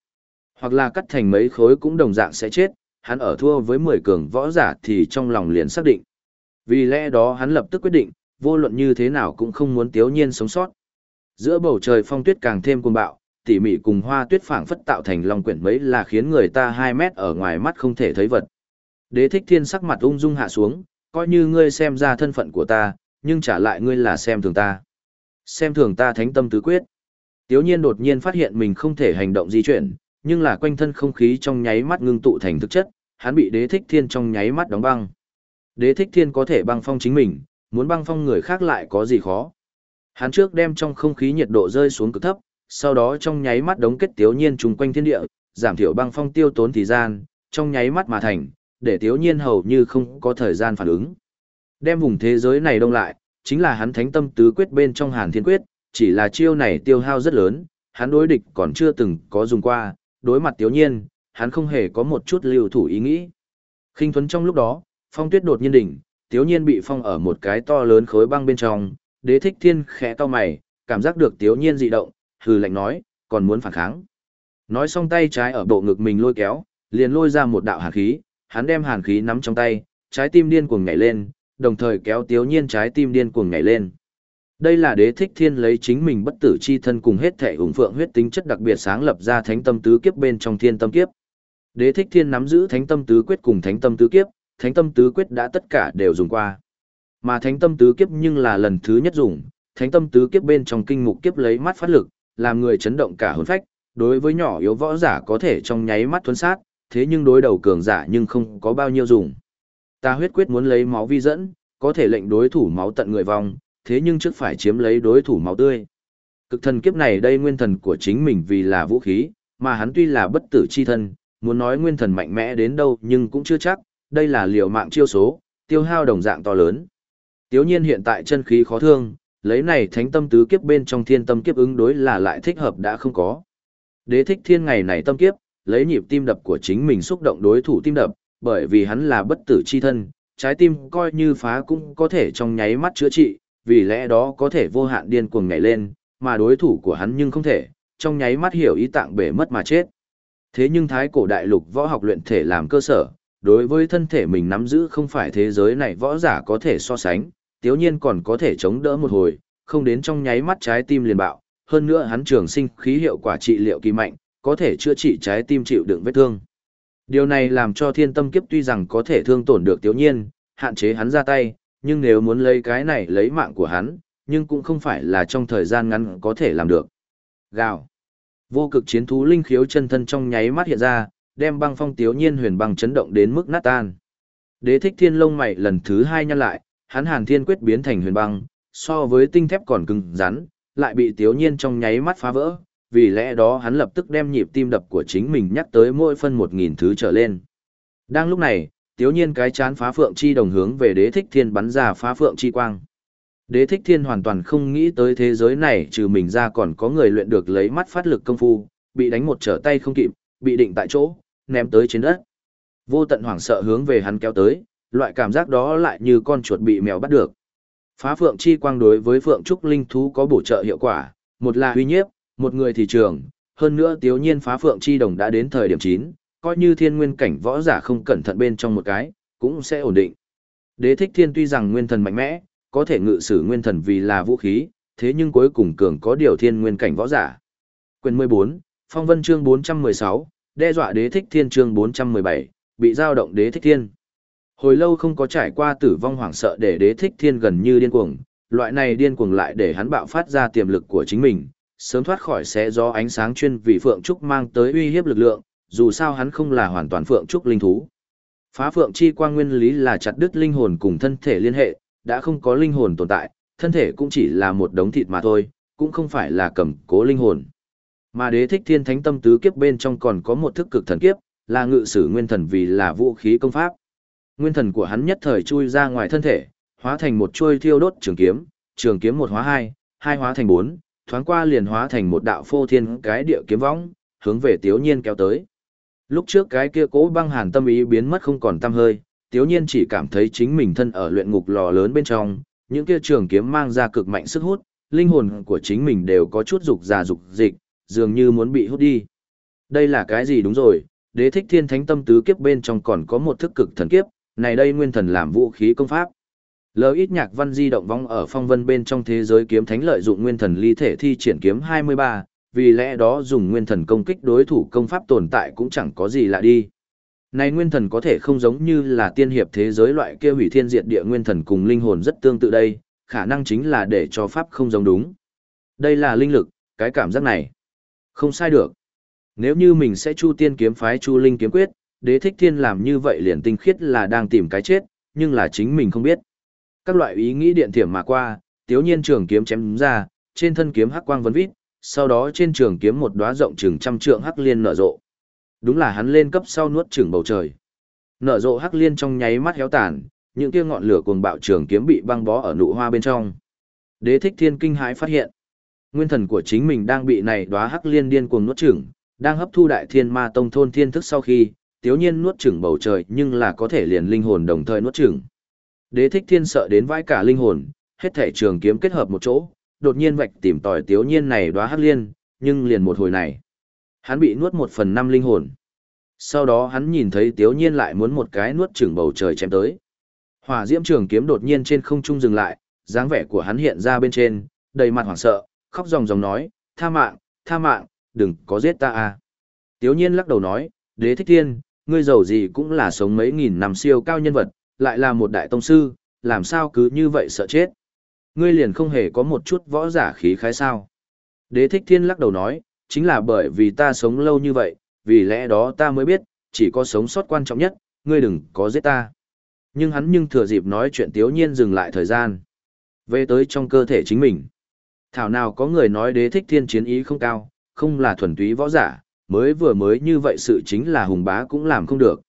hoặc là cắt thành mấy khối cũng đồng dạng sẽ chết, hắn ở thua với 10 cường võ giả thì trong lòng liền xác định. Vì lẽ đó hắn lập tức quyết định, vô luận như thế nào cũng không muốn tiếu nhiên sống sót. Giữa bầu trời phong tuyết càng thêm cuồng bạo, tỉ mỉ cùng hoa tuyết phảng phất tạo thành long quyển mấy là khiến người ta 2 mét ở ngoài mắt không thể thấy vật. Đế thích thiên sắc mặt ung dung hạ xuống, coi như ngươi xem ra thân phận của ta, nhưng trả lại ngươi là xem thường ta. Xem thường ta thánh tâm tứ quyết. Tiếu nhiên đột nhiên phát hiện mình không thể hành động di chuyển, nhưng là quanh thân không khí trong nháy mắt ngưng tụ thành thực chất, hắn bị đế thích thiên trong nháy mắt đóng băng. Đế thích thiên có thể băng phong chính mình, muốn băng phong người khác lại có gì khó. Hắn trước đem trong không khí nhiệt độ rơi xuống cực thấp, sau đó trong nháy mắt đống kết tiếu nhiên trùng quanh thiên địa, giảm thiểu băng phong tiêu tốn thời gian, trong nháy mắt mà thành, để tiếu nhiên hầu như không có thời gian phản ứng. Đem vùng thế giới này đông lại, chính là hắn thánh tâm tứ quyết bên trong hàn thiên quyết, chỉ là chiêu này tiêu hao rất lớn, hắn đối địch còn chưa từng có dùng qua, đối mặt tiếu nhiên, hắn không hề có một chút lưu thủ ý nghĩ. khinh thuấn trong lúc đó, phong tuyết đột nhiên đỉnh, tiếu nhiên bị phong ở một cái to lớn khối băng bên trong, đế thích thiên khẽ to mày, cảm giác được tiếu nhiên dị động, hừ lạnh nói, còn muốn phản kháng. Nói xong tay trái ở bộ ngực mình lôi kéo, liền lôi ra một đạo hàn khí, hắn đem hàn khí nắm trong tay, trái tim điên cuồng nhảy lên, đồng thời kéo tiếu nhiên trái tim điên cuồng nhảy lên. Đây là đế thích thiên lấy chính mình bất tử chi thân cùng hết thể ủng phượng huyết tính chất đặc biệt sáng lập ra thánh tâm tứ kiếp bên trong thiên tâm kiếp. Đế thích thiên nắm giữ thánh tâm tứ quyết cùng thánh tâm tứ kiếp, thánh tâm tứ quyết đã tất cả đều dùng qua. Mà thánh tâm tứ kiếp nhưng là lần thứ nhất dùng, thánh tâm tứ kiếp bên trong kinh mục kiếp lấy mắt phát lực, làm người chấn động cả hồn phách, đối với nhỏ yếu võ giả có thể trong nháy mắt thuấn sát, thế nhưng đối đầu cường giả nhưng không có bao nhiêu dùng. Ta huyết quyết muốn lấy máu vi dẫn, có thể lệnh đối thủ máu tận người vong, thế nhưng trước phải chiếm lấy đối thủ máu tươi. Cực thần kiếp này đây nguyên thần của chính mình vì là vũ khí, mà hắn tuy là bất tử chi thân, muốn nói nguyên thần mạnh mẽ đến đâu nhưng cũng chưa chắc, đây là liều mạng chiêu số, tiêu hao đồng dạng to lớn. Tiếu nhiên hiện tại chân khí khó thương, lấy này thánh tâm tứ kiếp bên trong thiên tâm kiếp ứng đối là lại thích hợp đã không có. Đế thích thiên ngày này tâm kiếp, lấy nhịp tim đập của chính mình xúc động đối thủ tim đập, bởi vì hắn là bất tử chi thân, trái tim coi như phá cũng có thể trong nháy mắt chữa trị, vì lẽ đó có thể vô hạn điên cuồng nhảy lên, mà đối thủ của hắn nhưng không thể, trong nháy mắt hiểu ý tạng bể mất mà chết. Thế nhưng thái cổ đại lục võ học luyện thể làm cơ sở, đối với thân thể mình nắm giữ không phải thế giới này võ giả có thể so sánh, tiếu nhiên còn có thể chống đỡ một hồi, không đến trong nháy mắt trái tim liền bạo, hơn nữa hắn trường sinh khí hiệu quả trị liệu kỳ mạnh, có thể chữa trị trái tim chịu đựng vết thương. Điều này làm cho thiên tâm kiếp tuy rằng có thể thương tổn được tiếu nhiên, hạn chế hắn ra tay, nhưng nếu muốn lấy cái này lấy mạng của hắn, nhưng cũng không phải là trong thời gian ngắn có thể làm được. Gào. Vô cực chiến thú linh khiếu chân thân trong nháy mắt hiện ra, đem băng phong tiếu nhiên huyền băng chấn động đến mức nát tan. Đế thích thiên lông mày lần thứ hai nhăn lại, hắn hàn thiên quyết biến thành huyền băng, so với tinh thép còn cứng rắn, lại bị tiếu nhiên trong nháy mắt phá vỡ, vì lẽ đó hắn lập tức đem nhịp tim đập của chính mình nhắc tới mỗi phân một nghìn thứ trở lên. Đang lúc này, tiếu nhiên cái chán phá phượng chi đồng hướng về đế thích thiên bắn ra phá phượng chi quang. Đế thích thiên hoàn toàn không nghĩ tới thế giới này trừ mình ra còn có người luyện được lấy mắt phát lực công phu, bị đánh một trở tay không kịp, bị định tại chỗ, ném tới trên đất. Vô tận hoảng sợ hướng về hắn kéo tới, loại cảm giác đó lại như con chuột bị mèo bắt được. Phá phượng chi quang đối với phượng trúc linh thú có bổ trợ hiệu quả, một là uy nhiếp, một người thì trường, hơn nữa tiếu nhiên phá phượng chi đồng đã đến thời điểm 9, coi như thiên nguyên cảnh võ giả không cẩn thận bên trong một cái, cũng sẽ ổn định. Đế thích thiên tuy rằng nguyên thần mạnh mẽ, có thể ngự sử nguyên thần vì là vũ khí, thế nhưng cuối cùng cường có điều thiên nguyên cảnh võ giả. Quyền 14, Phong Vân chương 416, đe dọa đế thích thiên chương 417, bị giao động đế thích thiên. Hồi lâu không có trải qua tử vong hoảng sợ để đế thích thiên gần như điên cuồng, loại này điên cuồng lại để hắn bạo phát ra tiềm lực của chính mình, sớm thoát khỏi xé gió ánh sáng chuyên vì Phượng Trúc mang tới uy hiếp lực lượng, dù sao hắn không là hoàn toàn Phượng Trúc linh thú. Phá phượng chi quang nguyên lý là chặt đứt linh hồn cùng thân thể liên hệ, đã không có linh hồn tồn tại, thân thể cũng chỉ là một đống thịt mà thôi, cũng không phải là cầm cố linh hồn. Mà đế thích thiên thánh tâm tứ kiếp bên trong còn có một thức cực thần kiếp, là ngự sử nguyên thần vì là vũ khí công pháp. Nguyên thần của hắn nhất thời chui ra ngoài thân thể, hóa thành một chuôi thiêu đốt trường kiếm, trường kiếm một hóa hai, hai hóa thành bốn, thoáng qua liền hóa thành một đạo phô thiên cái địa kiếm võng, hướng về Tiếu Nhiên kéo tới. Lúc trước cái kia cố băng hàn tâm ý biến mất không còn tâm hơi, Tiếu Nhiên chỉ cảm thấy chính mình thân ở luyện ngục lò lớn bên trong, những kia trường kiếm mang ra cực mạnh sức hút, linh hồn của chính mình đều có chút dục già dục dịch, dường như muốn bị hút đi. Đây là cái gì đúng rồi, đế thích thiên thánh tâm tứ kiếp bên trong còn có một thức cực thần kiếp, này đây nguyên thần làm vũ khí công pháp. Lỡ ít nhạc văn di động vong ở phong vân bên trong thế giới kiếm thánh lợi dụng nguyên thần ly thể thi triển kiếm 23, vì lẽ đó dùng nguyên thần công kích đối thủ công pháp tồn tại cũng chẳng có gì lạ đi. Này nguyên thần có thể không giống như là tiên hiệp thế giới loại kia hủy thiên diệt địa nguyên thần cùng linh hồn rất tương tự đây, khả năng chính là để cho pháp không giống đúng. Đây là linh lực, cái cảm giác này. Không sai được. Nếu như mình sẽ chu tiên kiếm phái chu linh kiếm quyết, đế thích thiên làm như vậy liền tinh khiết là đang tìm cái chết, nhưng là chính mình không biết. Các loại ý nghĩ điện thiểm mà qua, tiếu nhiên trường kiếm chém ra, trên thân kiếm hắc quang vấn vít, sau đó trên trường kiếm một đóa rộng chừng trăm trượng hắc liên nở rộ. Đúng là hắn lên cấp sau nuốt chửng bầu trời. Nở rộ hắc liên trong nháy mắt héo tàn, những kia ngọn lửa cuồng bạo trường kiếm bị băng bó ở nụ hoa bên trong. Đế thích thiên kinh hãi phát hiện. Nguyên thần của chính mình đang bị này đóa hắc liên điên cuồng nuốt chửng, đang hấp thu đại thiên ma tông thôn thiên thức sau khi, tiếu nhiên nuốt chửng bầu trời nhưng là có thể liền linh hồn đồng thời nuốt chửng. Đế thích thiên sợ đến vãi cả linh hồn, hết thể trường kiếm kết hợp một chỗ, đột nhiên vạch tìm tòi tiếu nhiên này đóa hắc liên, nhưng liền một hồi này. Hắn bị nuốt một phần năm linh hồn. Sau đó hắn nhìn thấy tiếu nhiên lại muốn một cái nuốt chửng bầu trời chém tới. Hỏa diễm trường kiếm đột nhiên trên không trung dừng lại, dáng vẻ của hắn hiện ra bên trên, đầy mặt hoảng sợ, khóc ròng ròng nói, tha mạng, tha mạng, đừng có giết ta à. Tiếu nhiên lắc đầu nói, đế thích thiên, ngươi giàu gì cũng là sống mấy nghìn năm siêu cao nhân vật, lại là một đại tông sư, làm sao cứ như vậy sợ chết. Ngươi liền không hề có một chút võ giả khí khái sao. Đế thích thiên lắc đầu nói, chính là bởi vì ta sống lâu như vậy, vì lẽ đó ta mới biết, chỉ có sống sót quan trọng nhất, ngươi đừng có giết ta. Nhưng hắn nhưng thừa dịp nói chuyện tiếu nhiên dừng lại thời gian. Về tới trong cơ thể chính mình. Thảo nào có người nói đế thích thiên chiến ý không cao, không là thuần túy võ giả, mới vừa mới như vậy sự chính là hùng bá cũng làm không được.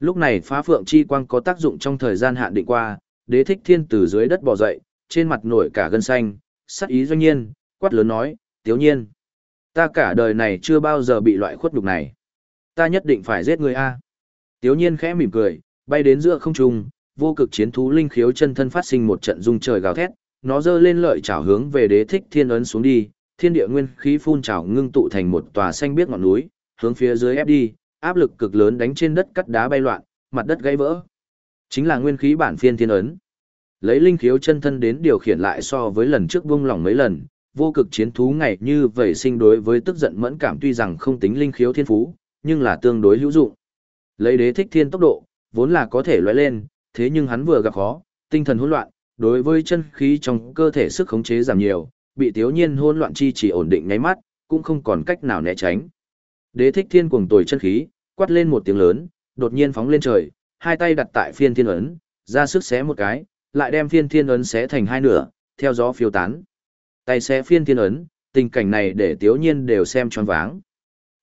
Lúc này phá phượng chi quang có tác dụng trong thời gian hạn định qua, đế thích thiên từ dưới đất bò dậy, trên mặt nổi cả gân xanh, sắc ý doanh nhiên, quát lớn nói, tiếu nhiên. Ta cả đời này chưa bao giờ bị loại khuất nhục này. Ta nhất định phải giết người A. Tiếu nhiên khẽ mỉm cười, bay đến giữa không trung, vô cực chiến thú linh khiếu chân thân phát sinh một trận rung trời gào thét, nó giơ lên lợi chảo hướng về đế thích thiên ấn xuống đi, thiên địa nguyên khí phun trào ngưng tụ thành một tòa xanh biếc ngọn núi, hướng phía dưới ép đi, áp lực cực lớn đánh trên đất cắt đá bay loạn, mặt đất gãy vỡ. Chính là nguyên khí bản phiên thiên ấn. Lấy linh khiếu chân thân đến điều khiển lại so với lần trước vung lòng mấy lần, vô cực chiến thú ngày như vậy sinh đối với tức giận mẫn cảm tuy rằng không tính linh khiếu thiên phú, nhưng là tương đối hữu dụng. Lấy đế thích thiên tốc độ, vốn là có thể lóe lên, thế nhưng hắn vừa gặp khó, tinh thần hỗn loạn, đối với chân khí trong cơ thể sức khống chế giảm nhiều, bị thiếu nhiên hỗn loạn chi chỉ ổn định nháy mắt, cũng không còn cách nào né tránh. Đế thích thiên cuồng tồi chân khí, quát lên một tiếng lớn, đột nhiên phóng lên trời, hai tay đặt tại phiên thiên ấn, ra sức xé một cái, lại đem phiên thiên ấn xé thành hai nửa, theo gió phiêu tán. Tay xé phiên thiên ấn, tình cảnh này để thiếu nhiên đều xem choáng váng.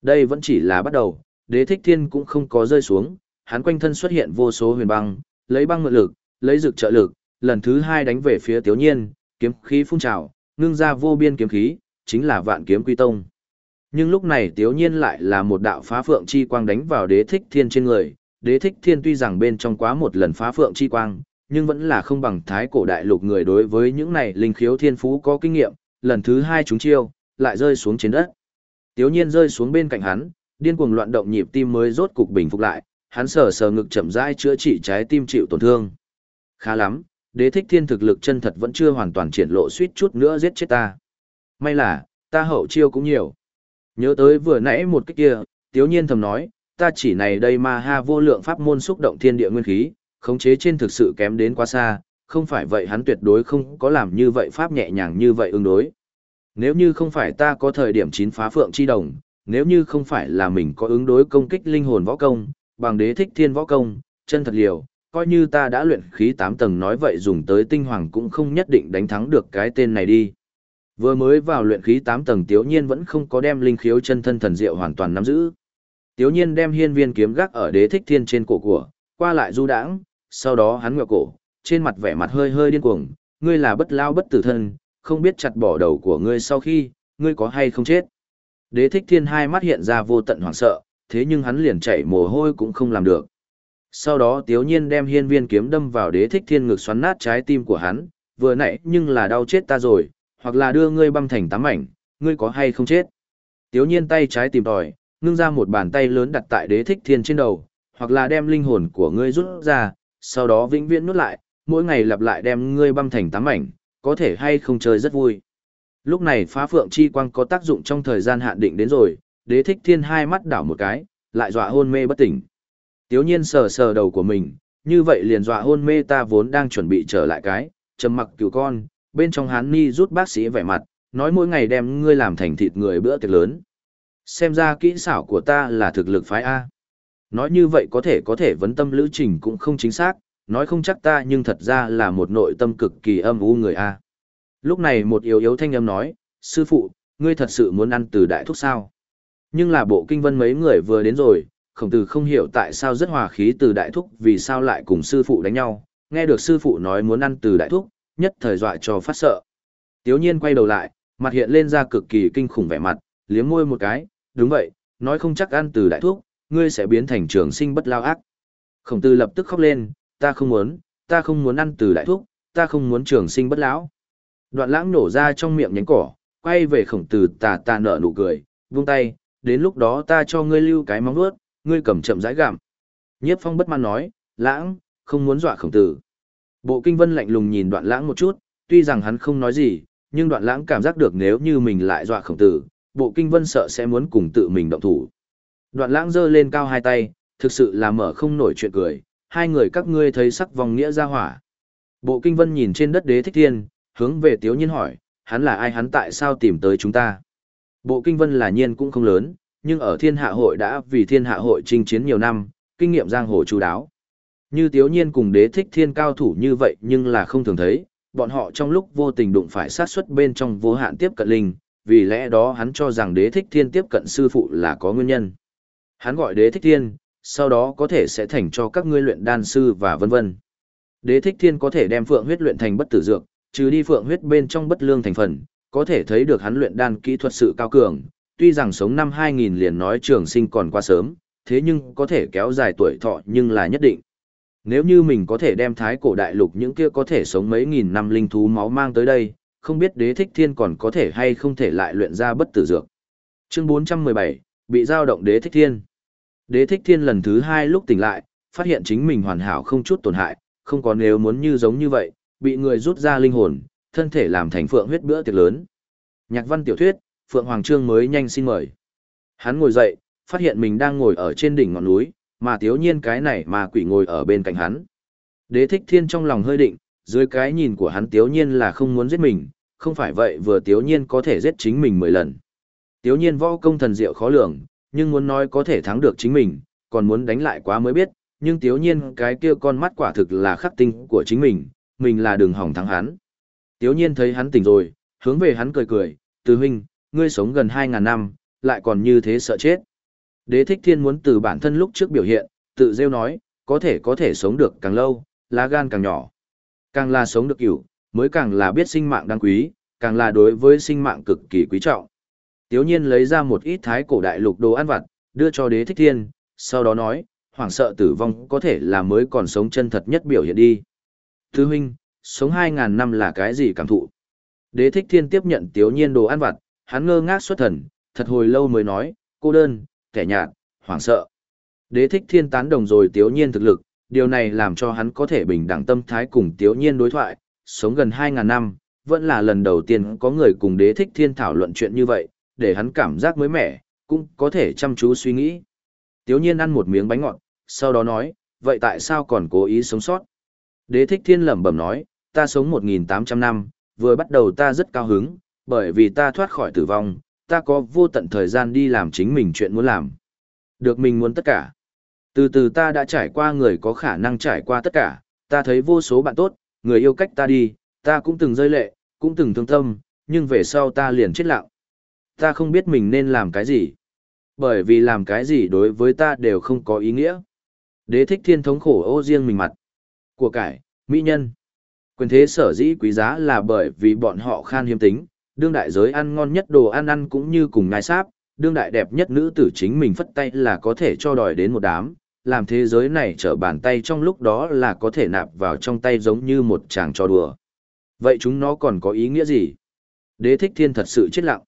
Đây vẫn chỉ là bắt đầu, đế thích thiên cũng không có rơi xuống, hắn quanh thân xuất hiện vô số huyền băng, lấy băng mượn lực, lấy dược trợ lực, lần thứ hai đánh về phía tiếu nhiên, kiếm khí phun trào, ngưng ra vô biên kiếm khí, chính là vạn kiếm quy tông. Nhưng lúc này tiếu nhiên lại là một đạo phá phượng chi quang đánh vào đế thích thiên trên người, đế thích thiên tuy rằng bên trong quá một lần phá phượng chi quang, nhưng vẫn là không bằng thái cổ đại lục người đối với những này linh khiếu thiên phú có kinh nghiệm, lần thứ hai chúng chiêu, lại rơi xuống trên đất. Tiếu nhiên rơi xuống bên cạnh hắn, điên cuồng loạn động nhịp tim mới rốt cục bình phục lại, hắn sờ sờ ngực chậm rãi chữa trị trái tim chịu tổn thương. Khá lắm, đế thích thiên thực lực chân thật vẫn chưa hoàn toàn triển lộ suýt chút nữa giết chết ta. May là, ta hậu chiêu cũng nhiều. Nhớ tới vừa nãy một cái kia, tiếu nhiên thầm nói, ta chỉ này đây mà ha vô lượng pháp môn xúc động thiên địa nguyên khí, khống chế trên thực sự kém đến quá xa, không phải vậy hắn tuyệt đối không có làm như vậy pháp nhẹ nhàng như vậy ứng đối. Nếu như không phải ta có thời điểm chín phá phượng chi đồng, nếu như không phải là mình có ứng đối công kích linh hồn võ công, bằng đế thích thiên võ công, Chân thật liều, coi như ta đã luyện khí 8 tầng nói vậy dùng tới tinh hoàng cũng không nhất định đánh thắng được cái tên này đi. Vừa mới vào luyện khí 8 tầng Tiếu Nhiên vẫn không có đem linh khiếu chân thân thần diệu hoàn toàn nắm giữ. Tiếu Nhiên đem hiên viên kiếm gác ở đế thích thiên trên cổ của, qua lại du đãng, sau đó hắn ngựa cổ, trên mặt vẻ mặt hơi hơi điên cuồng, ngươi là bất lao bất tử thân, không biết chặt bỏ đầu của ngươi sau khi, ngươi có hay không chết. Đế thích thiên hai mắt hiện ra vô tận hoảng sợ, thế nhưng hắn liền chảy mồ hôi cũng không làm được. Sau đó tiếu nhiên đem hiên viên kiếm đâm vào đế thích thiên ngực xoắn nát trái tim của hắn, vừa nãy nhưng là đau chết ta rồi, hoặc là đưa ngươi băm thành tám mảnh, ngươi có hay không chết. Tiếu nhiên tay trái tìm tòi, ngưng ra một bàn tay lớn đặt tại đế thích thiên trên đầu, hoặc là đem linh hồn của ngươi rút ra, sau đó vĩnh viễn nuốt lại, mỗi ngày lặp lại đem ngươi băm thành tám mảnh, có thể hay không chơi rất vui. Lúc này phá phượng chi quang có tác dụng trong thời gian hạn định đến rồi, đế thích thiên hai mắt đảo một cái, lại dọa hôn mê bất tỉnh. Tiếu nhiên sờ sờ đầu của mình, như vậy liền dọa hôn mê ta vốn đang chuẩn bị trở lại cái, trầm mặc cứu con, bên trong hán ni rút bác sĩ vẻ mặt, nói mỗi ngày đem ngươi làm thành thịt người bữa tiệc lớn. Xem ra kỹ xảo của ta là thực lực phái A. Nói như vậy có thể có thể vấn tâm lữ trình cũng không chính xác, nói không chắc ta nhưng thật ra là một nội tâm cực kỳ âm u người A. Lúc này một yếu yếu thanh âm nói, sư phụ, ngươi thật sự muốn ăn từ đại thúc sao? Nhưng là bộ kinh vân mấy người vừa đến rồi, khổng tử không hiểu tại sao rất hòa khí từ đại thúc vì sao lại cùng sư phụ đánh nhau, nghe được sư phụ nói muốn ăn từ đại thúc, nhất thời dọa cho phát sợ. Tiếu nhiên quay đầu lại, mặt hiện lên ra cực kỳ kinh khủng vẻ mặt, liếm môi một cái, đúng vậy, nói không chắc ăn từ đại thúc, ngươi sẽ biến thành trường sinh bất lao ác. Khổng tử lập tức khóc lên, ta không muốn, ta không muốn ăn từ đại thúc, ta không muốn trường sinh bất lão. Đoạn lãng nổ ra trong miệng nhánh cỏ, quay về khổng tử tà tà nở nụ cười, vung tay, đến lúc đó ta cho ngươi lưu cái móng vuốt, ngươi cầm chậm rãi gặm. Nhiếp phong bất mãn nói, lãng, không muốn dọa khổng tử. Bộ kinh vân lạnh lùng nhìn đoạn lãng một chút, tuy rằng hắn không nói gì, nhưng đoạn lãng cảm giác được nếu như mình lại dọa khổng tử, bộ kinh vân sợ sẽ muốn cùng tự mình động thủ. Đoạn lãng giơ lên cao hai tay, thực sự là mở không nổi chuyện cười, hai người các ngươi thấy sắc vòng nghĩa ra hỏa. Bộ kinh vân nhìn trên đất đế thích thiên, hướng về tiếu nhiên hỏi, hắn là ai hắn tại sao tìm tới chúng ta. Bộ kinh vân là nhiên cũng không lớn, nhưng ở thiên hạ hội đã vì thiên hạ hội chinh chiến nhiều năm, kinh nghiệm giang hồ chú đáo. Như tiếu nhiên cùng đế thích thiên cao thủ như vậy nhưng là không thường thấy, bọn họ trong lúc vô tình đụng phải sát xuất bên trong vô hạn tiếp cận linh, vì lẽ đó hắn cho rằng đế thích thiên tiếp cận sư phụ là có nguyên nhân. Hắn gọi đế thích thiên, sau đó có thể sẽ thành cho các ngươi luyện đan sư và vân vân. Đế thích thiên có thể đem phượng huyết luyện thành bất tử dược, trừ đi phượng huyết bên trong bất lương thành phần, có thể thấy được hắn luyện đan kỹ thuật sự cao cường, tuy rằng sống năm 2000 liền nói trường sinh còn quá sớm, thế nhưng có thể kéo dài tuổi thọ nhưng là nhất định. Nếu như mình có thể đem thái cổ đại lục những kia có thể sống mấy nghìn năm linh thú máu mang tới đây, không biết đế thích thiên còn có thể hay không thể lại luyện ra bất tử dược. Chương 417, bị giao động đế thích thiên. Đế thích thiên lần thứ hai lúc tỉnh lại, phát hiện chính mình hoàn hảo không chút tổn hại, không có nếu muốn như giống như vậy, bị người rút ra linh hồn, thân thể làm thành phượng huyết bữa tiệc lớn. Nhạc văn tiểu thuyết, Phượng Hoàng Trương mới nhanh xin mời. Hắn ngồi dậy, phát hiện mình đang ngồi ở trên đỉnh ngọn núi, mà thiếu nhiên cái này mà quỷ ngồi ở bên cạnh hắn. Đế thích thiên trong lòng hơi định, dưới cái nhìn của hắn tiếu nhiên là không muốn giết mình, không phải vậy vừa tiếu nhiên có thể giết chính mình mười lần. Tiếu nhiên võ công thần diệu khó lường, nhưng muốn nói có thể thắng được chính mình, còn muốn đánh lại quá mới biết, nhưng tiếu nhiên cái kia con mắt quả thực là khắc tinh của chính mình, mình là đường hỏng thắng hắn. Tiếu nhiên thấy hắn tỉnh rồi, hướng về hắn cười cười, từ huynh, ngươi sống gần 2.000 năm, lại còn như thế sợ chết. Đế thích thiên muốn từ bản thân lúc trước biểu hiện, tự rêu nói, có thể có thể sống được càng lâu, lá gan càng nhỏ. Càng là sống được hiểu, mới càng là biết sinh mạng đáng quý, càng là đối với sinh mạng cực kỳ quý trọng. Tiếu nhiên lấy ra một ít thái cổ đại lục đồ ăn vặt, đưa cho đế thích thiên, sau đó nói, hoảng sợ tử vong có thể là mới còn sống chân thật nhất biểu hiện đi. Thứ huynh, sống 2.000 năm là cái gì cảm thụ? Đế thích thiên tiếp nhận tiếu nhiên đồ ăn vặt, hắn ngơ ngác xuất thần, thật hồi lâu mới nói, cô đơn, kẻ nhạt, hoảng sợ. Đế thích thiên tán đồng rồi tiếu nhiên thực lực, điều này làm cho hắn có thể bình đẳng tâm thái cùng tiếu nhiên đối thoại, sống gần 2.000 năm, vẫn là lần đầu tiên có người cùng đế thích thiên thảo luận chuyện như vậy, để hắn cảm giác mới mẻ, cũng có thể chăm chú suy nghĩ. Tiếu nhiên ăn một miếng bánh ngọt, sau đó nói, vậy tại sao còn cố ý sống sót? Đế thích thiên lẩm bẩm nói, ta sống 1.800 năm, vừa bắt đầu ta rất cao hứng, bởi vì ta thoát khỏi tử vong, ta có vô tận thời gian đi làm chính mình chuyện muốn làm. Được mình muốn tất cả. Từ từ ta đã trải qua người có khả năng trải qua tất cả, ta thấy vô số bạn tốt, người yêu cách ta đi, ta cũng từng rơi lệ, cũng từng thương tâm, nhưng về sau ta liền chết lặng. Ta không biết mình nên làm cái gì. Bởi vì làm cái gì đối với ta đều không có ý nghĩa. Đế thích thiên thống khổ ô riêng mình mặt. Của cải, mỹ nhân. Quyền thế sở dĩ quý giá là bởi vì bọn họ khan hiếm tính, đương đại giới ăn ngon nhất đồ ăn ăn cũng như cùng ngai sáp, đương đại đẹp nhất nữ tử chính mình phất tay là có thể cho đòi đến một đám, làm thế giới này trở bàn tay trong lúc đó là có thể nạp vào trong tay giống như một chàng trò đùa. Vậy chúng nó còn có ý nghĩa gì? Đế thích thiên thật sự chết lặng.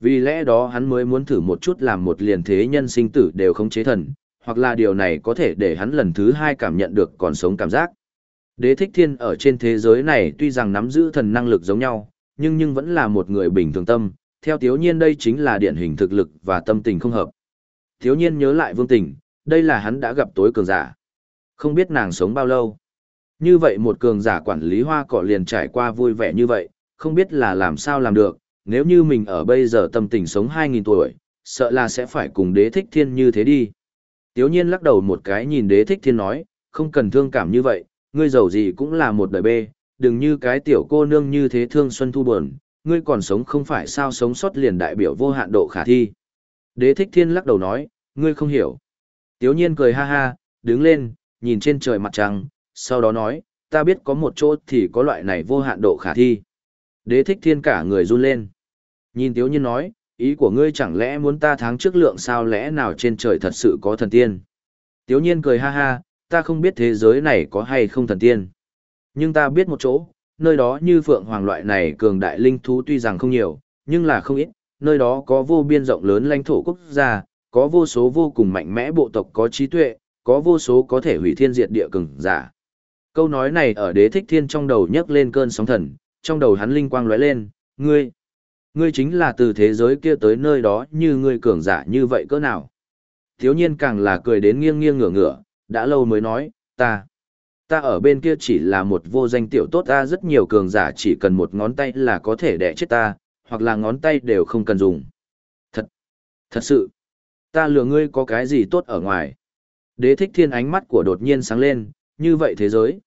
Vì lẽ đó hắn mới muốn thử một chút làm một liền thế nhân sinh tử đều không chế thần, hoặc là điều này có thể để hắn lần thứ hai cảm nhận được còn sống cảm giác. Đế thích thiên ở trên thế giới này tuy rằng nắm giữ thần năng lực giống nhau, nhưng nhưng vẫn là một người bình thường tâm, theo tiếu nhiên đây chính là điển hình thực lực và tâm tình không hợp. Tiếu nhiên nhớ lại vương tình, đây là hắn đã gặp tối cường giả. Không biết nàng sống bao lâu. Như vậy một cường giả quản lý hoa cỏ liền trải qua vui vẻ như vậy, không biết là làm sao làm được, nếu như mình ở bây giờ tâm tình sống 2.000 tuổi, sợ là sẽ phải cùng đế thích thiên như thế đi. Tiếu nhiên lắc đầu một cái nhìn đế thích thiên nói, không cần thương cảm như vậy, ngươi giàu gì cũng là một đời bê, đừng như cái tiểu cô nương như thế thương xuân thu buồn, ngươi còn sống không phải sao sống sót liền đại biểu vô hạn độ khả thi. Đế thích thiên lắc đầu nói, ngươi không hiểu. Tiếu nhiên cười ha ha, đứng lên, nhìn trên trời mặt trăng, sau đó nói, ta biết có một chỗ thì có loại này vô hạn độ khả thi. Đế thích thiên cả người run lên. Nhìn tiếu nhiên nói, ý của ngươi chẳng lẽ muốn ta tháng trước lượng sao lẽ nào trên trời thật sự có thần tiên. Tiếu nhiên cười ha ha, ta không biết thế giới này có hay không thần tiên. Nhưng ta biết một chỗ, nơi đó như phượng hoàng loại này cường đại linh thú tuy rằng không nhiều, nhưng là không ít, nơi đó có vô biên rộng lớn lãnh thổ quốc gia, có vô số vô cùng mạnh mẽ bộ tộc có trí tuệ, có vô số có thể hủy thiên diệt địa cường giả. Câu nói này ở đế thích thiên trong đầu nhấc lên cơn sóng thần, trong đầu hắn linh quang lóe lên, ngươi, ngươi chính là từ thế giới kia tới nơi đó như ngươi cường giả như vậy cỡ nào. Thiếu nhiên càng là cười đến nghiêng nghiêng ngửa ngửa, đã lâu mới nói, ta, ta ở bên kia chỉ là một vô danh tiểu tốt ta rất nhiều cường giả chỉ cần một ngón tay là có thể đẻ chết ta, hoặc là ngón tay đều không cần dùng. Thật, thật sự, ta lừa ngươi có cái gì tốt ở ngoài. Đế thích thiên ánh mắt của đột nhiên sáng lên, như vậy thế giới.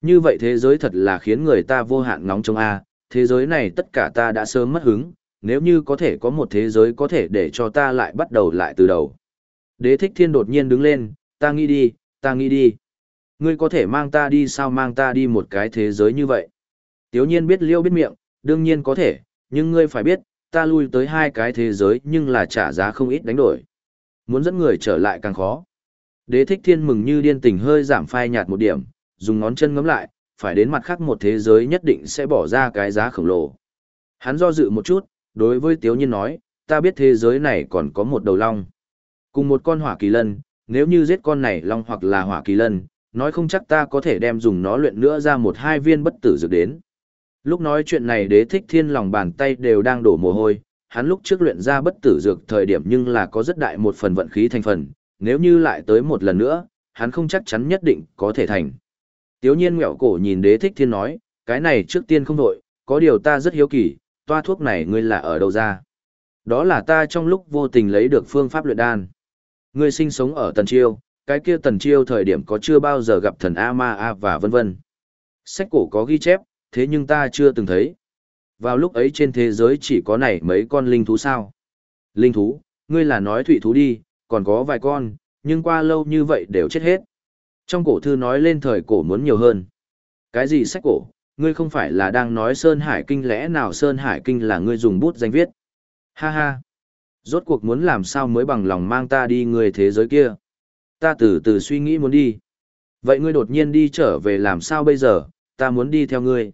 Như vậy thế giới thật là khiến người ta vô hạn ngóng trông a, thế giới này tất cả ta đã sớm mất hứng, nếu như có thể có một thế giới có thể để cho ta lại bắt đầu lại từ đầu. Đế thích thiên đột nhiên đứng lên, ta nghĩ đi, ta nghĩ đi. Ngươi có thể mang ta đi sao mang ta đi một cái thế giới như vậy? Tiếu nhiên biết liêu biết miệng, đương nhiên có thể, nhưng ngươi phải biết, ta lui tới hai cái thế giới nhưng là trả giá không ít đánh đổi. Muốn dẫn người trở lại càng khó. Đế thích thiên mừng như điên tình hơi giảm phai nhạt một điểm, dùng ngón chân ngấm lại, phải đến mặt khác một thế giới nhất định sẽ bỏ ra cái giá khổng lồ. Hắn do dự một chút, đối với Tiếu Nhiên nói, ta biết thế giới này còn có một đầu long. Cùng một con hỏa kỳ lân, nếu như giết con này long hoặc là hỏa kỳ lân, nói không chắc ta có thể đem dùng nó luyện nữa ra một hai viên bất tử dược đến. Lúc nói chuyện này đế thích thiên lòng bàn tay đều đang đổ mồ hôi, hắn lúc trước luyện ra bất tử dược thời điểm nhưng là có rất đại một phần vận khí thành phần, nếu như lại tới một lần nữa, hắn không chắc chắn nhất định có thể thành. Tiếu nhiên ngẹo cổ nhìn đế thích thiên nói, cái này trước tiên không đổi, có điều ta rất hiếu kỳ, toa thuốc này ngươi là ở đâu ra? Đó là ta trong lúc vô tình lấy được phương pháp luyện đan. Ngươi sinh sống ở Tần Chiêu, cái kia Tần Chiêu thời điểm có chưa bao giờ gặp thần A Ma A và vân vân. Sách cổ có ghi chép, thế nhưng ta chưa từng thấy. Vào lúc ấy trên thế giới chỉ có này mấy con linh thú sao? Linh thú, ngươi là nói thủy thú đi, còn có vài con, nhưng qua lâu như vậy đều chết hết. Trong cổ thư nói lên thời cổ muốn nhiều hơn. Cái gì sách cổ, ngươi không phải là đang nói Sơn Hải Kinh lẽ nào Sơn Hải Kinh là ngươi dùng bút danh viết. Ha ha. Rốt cuộc muốn làm sao mới bằng lòng mang ta đi người thế giới kia. Ta từ từ suy nghĩ muốn đi. Vậy ngươi đột nhiên đi trở về làm sao bây giờ, ta muốn đi theo ngươi.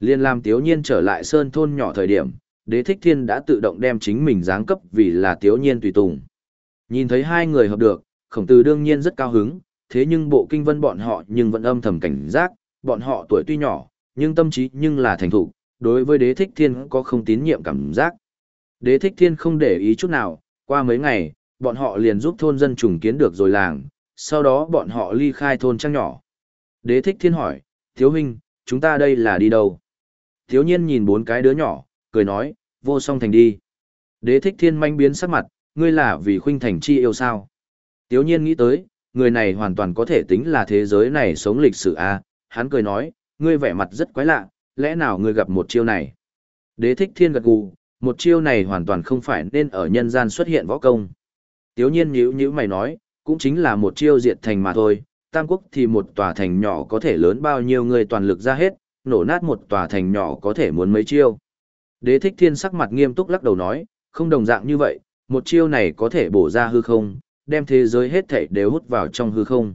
Liên làm tiếu nhiên trở lại sơn thôn nhỏ thời điểm, đế thích thiên đã tự động đem chính mình giáng cấp vì là tiếu nhiên tùy tùng. Nhìn thấy hai người hợp được, khổng tử đương nhiên rất cao hứng, thế nhưng bộ kinh vân bọn họ nhưng vẫn âm thầm cảnh giác, bọn họ tuổi tuy nhỏ, nhưng tâm trí nhưng là thành thục, đối với đế thích thiên có không tín nhiệm cảm giác. Đế thích thiên không để ý chút nào, qua mấy ngày, bọn họ liền giúp thôn dân trùng kiến được rồi làng, sau đó bọn họ ly khai thôn trang nhỏ. Đế thích thiên hỏi, thiếu huynh, chúng ta đây là đi đâu? Thiếu nhiên nhìn bốn cái đứa nhỏ, cười nói, vô song thành đi. Đế thích thiên manh biến sắc mặt, ngươi là vì khuynh thành chi yêu sao? Tiếu nhiên nghĩ tới, người này hoàn toàn có thể tính là thế giới này sống lịch sử a hắn cười nói, ngươi vẻ mặt rất quái lạ, lẽ nào ngươi gặp một chiêu này? Đế thích thiên gật gù, một chiêu này hoàn toàn không phải nên ở nhân gian xuất hiện võ công. Tiếu nhiên nhữ nhữ mày nói, cũng chính là một chiêu diệt thành mà thôi, tam quốc thì một tòa thành nhỏ có thể lớn bao nhiêu người toàn lực ra hết, nổ nát một tòa thành nhỏ có thể muốn mấy chiêu. Đế thích thiên sắc mặt nghiêm túc lắc đầu nói, không đồng dạng như vậy, một chiêu này có thể bổ ra hư không, đem thế giới hết thảy đều hút vào trong hư không.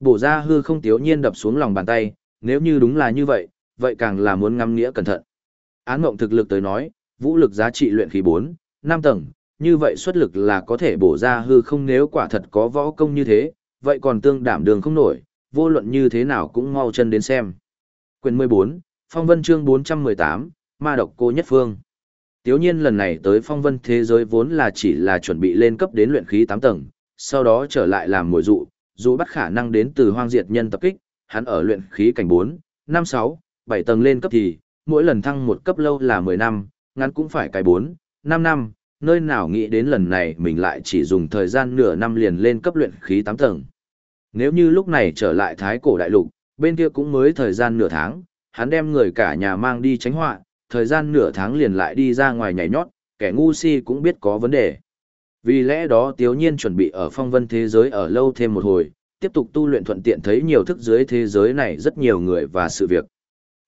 Bổ ra hư không tiếu nhiên đập xuống lòng bàn tay, nếu như đúng là như vậy, vậy càng là muốn ngắm nghĩa cẩn thận. Án mộng thực lực tới nói, vũ lực giá trị luyện khí 4, 5 tầng, như vậy xuất lực là có thể bổ ra hư không nếu quả thật có võ công như thế, vậy còn tương đảm đường không nổi, vô luận như thế nào cũng mau chân đến xem. Quyền 14, Phong Vân chương 418, Ma độc cô nhất phương. Tiếu nhiên lần này tới phong vân thế giới vốn là chỉ là chuẩn bị lên cấp đến luyện khí 8 tầng, sau đó trở lại làm mồi dụ, dù bắt khả năng đến từ hoang diệt nhân tập kích, hắn ở luyện khí cảnh 4, 5 6, 7 tầng lên cấp thì, mỗi lần thăng một cấp lâu là 10 năm, ngắn cũng phải cái 4, 5 năm, nơi nào nghĩ đến lần này mình lại chỉ dùng thời gian nửa năm liền lên cấp luyện khí 8 tầng. Nếu như lúc này trở lại thái cổ đại lục, bên kia cũng mới thời gian nửa tháng, hắn đem người cả nhà mang đi tránh họa, thời gian nửa tháng liền lại đi ra ngoài nhảy nhót, kẻ ngu si cũng biết có vấn đề. Vì lẽ đó Tiếu Nhiên chuẩn bị ở phong vân thế giới ở lâu thêm một hồi, tiếp tục tu luyện thuận tiện thấy nhiều thức dưới thế giới này rất nhiều người và sự việc.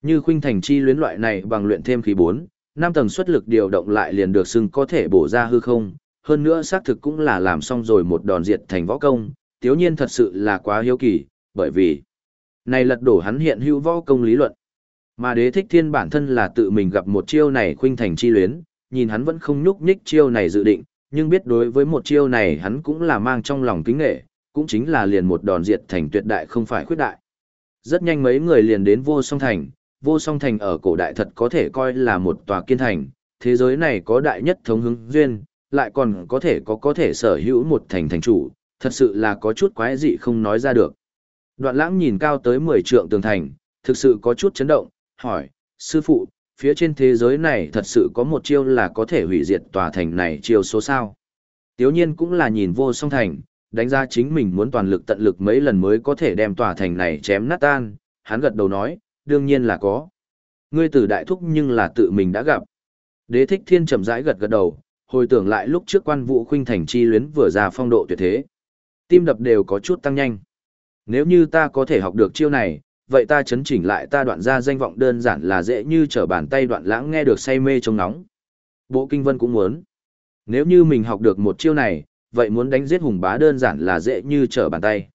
Như khuynh thành chi luyến loại này bằng luyện thêm khí 4, năm tầng xuất lực điều động lại liền được xưng có thể bổ ra hư không, hơn nữa xác thực cũng là làm xong rồi một đòn diệt thành võ công, Tiếu Nhiên thật sự là quá hiếu kỳ, bởi vì này lật đổ hắn hiện hữu võ công lý luận. Mà đế thích thiên bản thân là tự mình gặp một chiêu này khuynh thành chi luyến, nhìn hắn vẫn không nhúc nhích chiêu này dự định, nhưng biết đối với một chiêu này hắn cũng là mang trong lòng kính nghệ, cũng chính là liền một đòn diệt thành tuyệt đại không phải khuyết đại. Rất nhanh mấy người liền đến vô song thành, vô song thành ở cổ đại thật có thể coi là một tòa kiên thành, thế giới này có đại nhất thống hứng duyên, lại còn có thể có có thể sở hữu một thành thành chủ, thật sự là có chút quái dị không nói ra được. Đoạn lãng nhìn cao tới 10 trượng tường thành, thực sự có chút chấn động, hỏi, sư phụ, phía trên thế giới này thật sự có một chiêu là có thể hủy diệt tòa thành này chiêu số sao. Tiếu nhiên cũng là nhìn vô song thành, đánh ra chính mình muốn toàn lực tận lực mấy lần mới có thể đem tòa thành này chém nát tan, hắn gật đầu nói, đương nhiên là có. Ngươi từ đại thúc nhưng là tự mình đã gặp. Đế thích thiên chậm rãi gật gật đầu, hồi tưởng lại lúc trước quan vụ khuynh thành chi luyến vừa ra phong độ tuyệt thế. Tim đập đều có chút tăng nhanh. Nếu như ta có thể học được chiêu này, vậy ta chấn chỉnh lại ta đoạn ra danh vọng đơn giản là dễ như trở bàn tay đoạn lãng nghe được say mê trong nóng. Bộ kinh vân cũng muốn. Nếu như mình học được một chiêu này, vậy muốn đánh giết hùng bá đơn giản là dễ như trở bàn tay.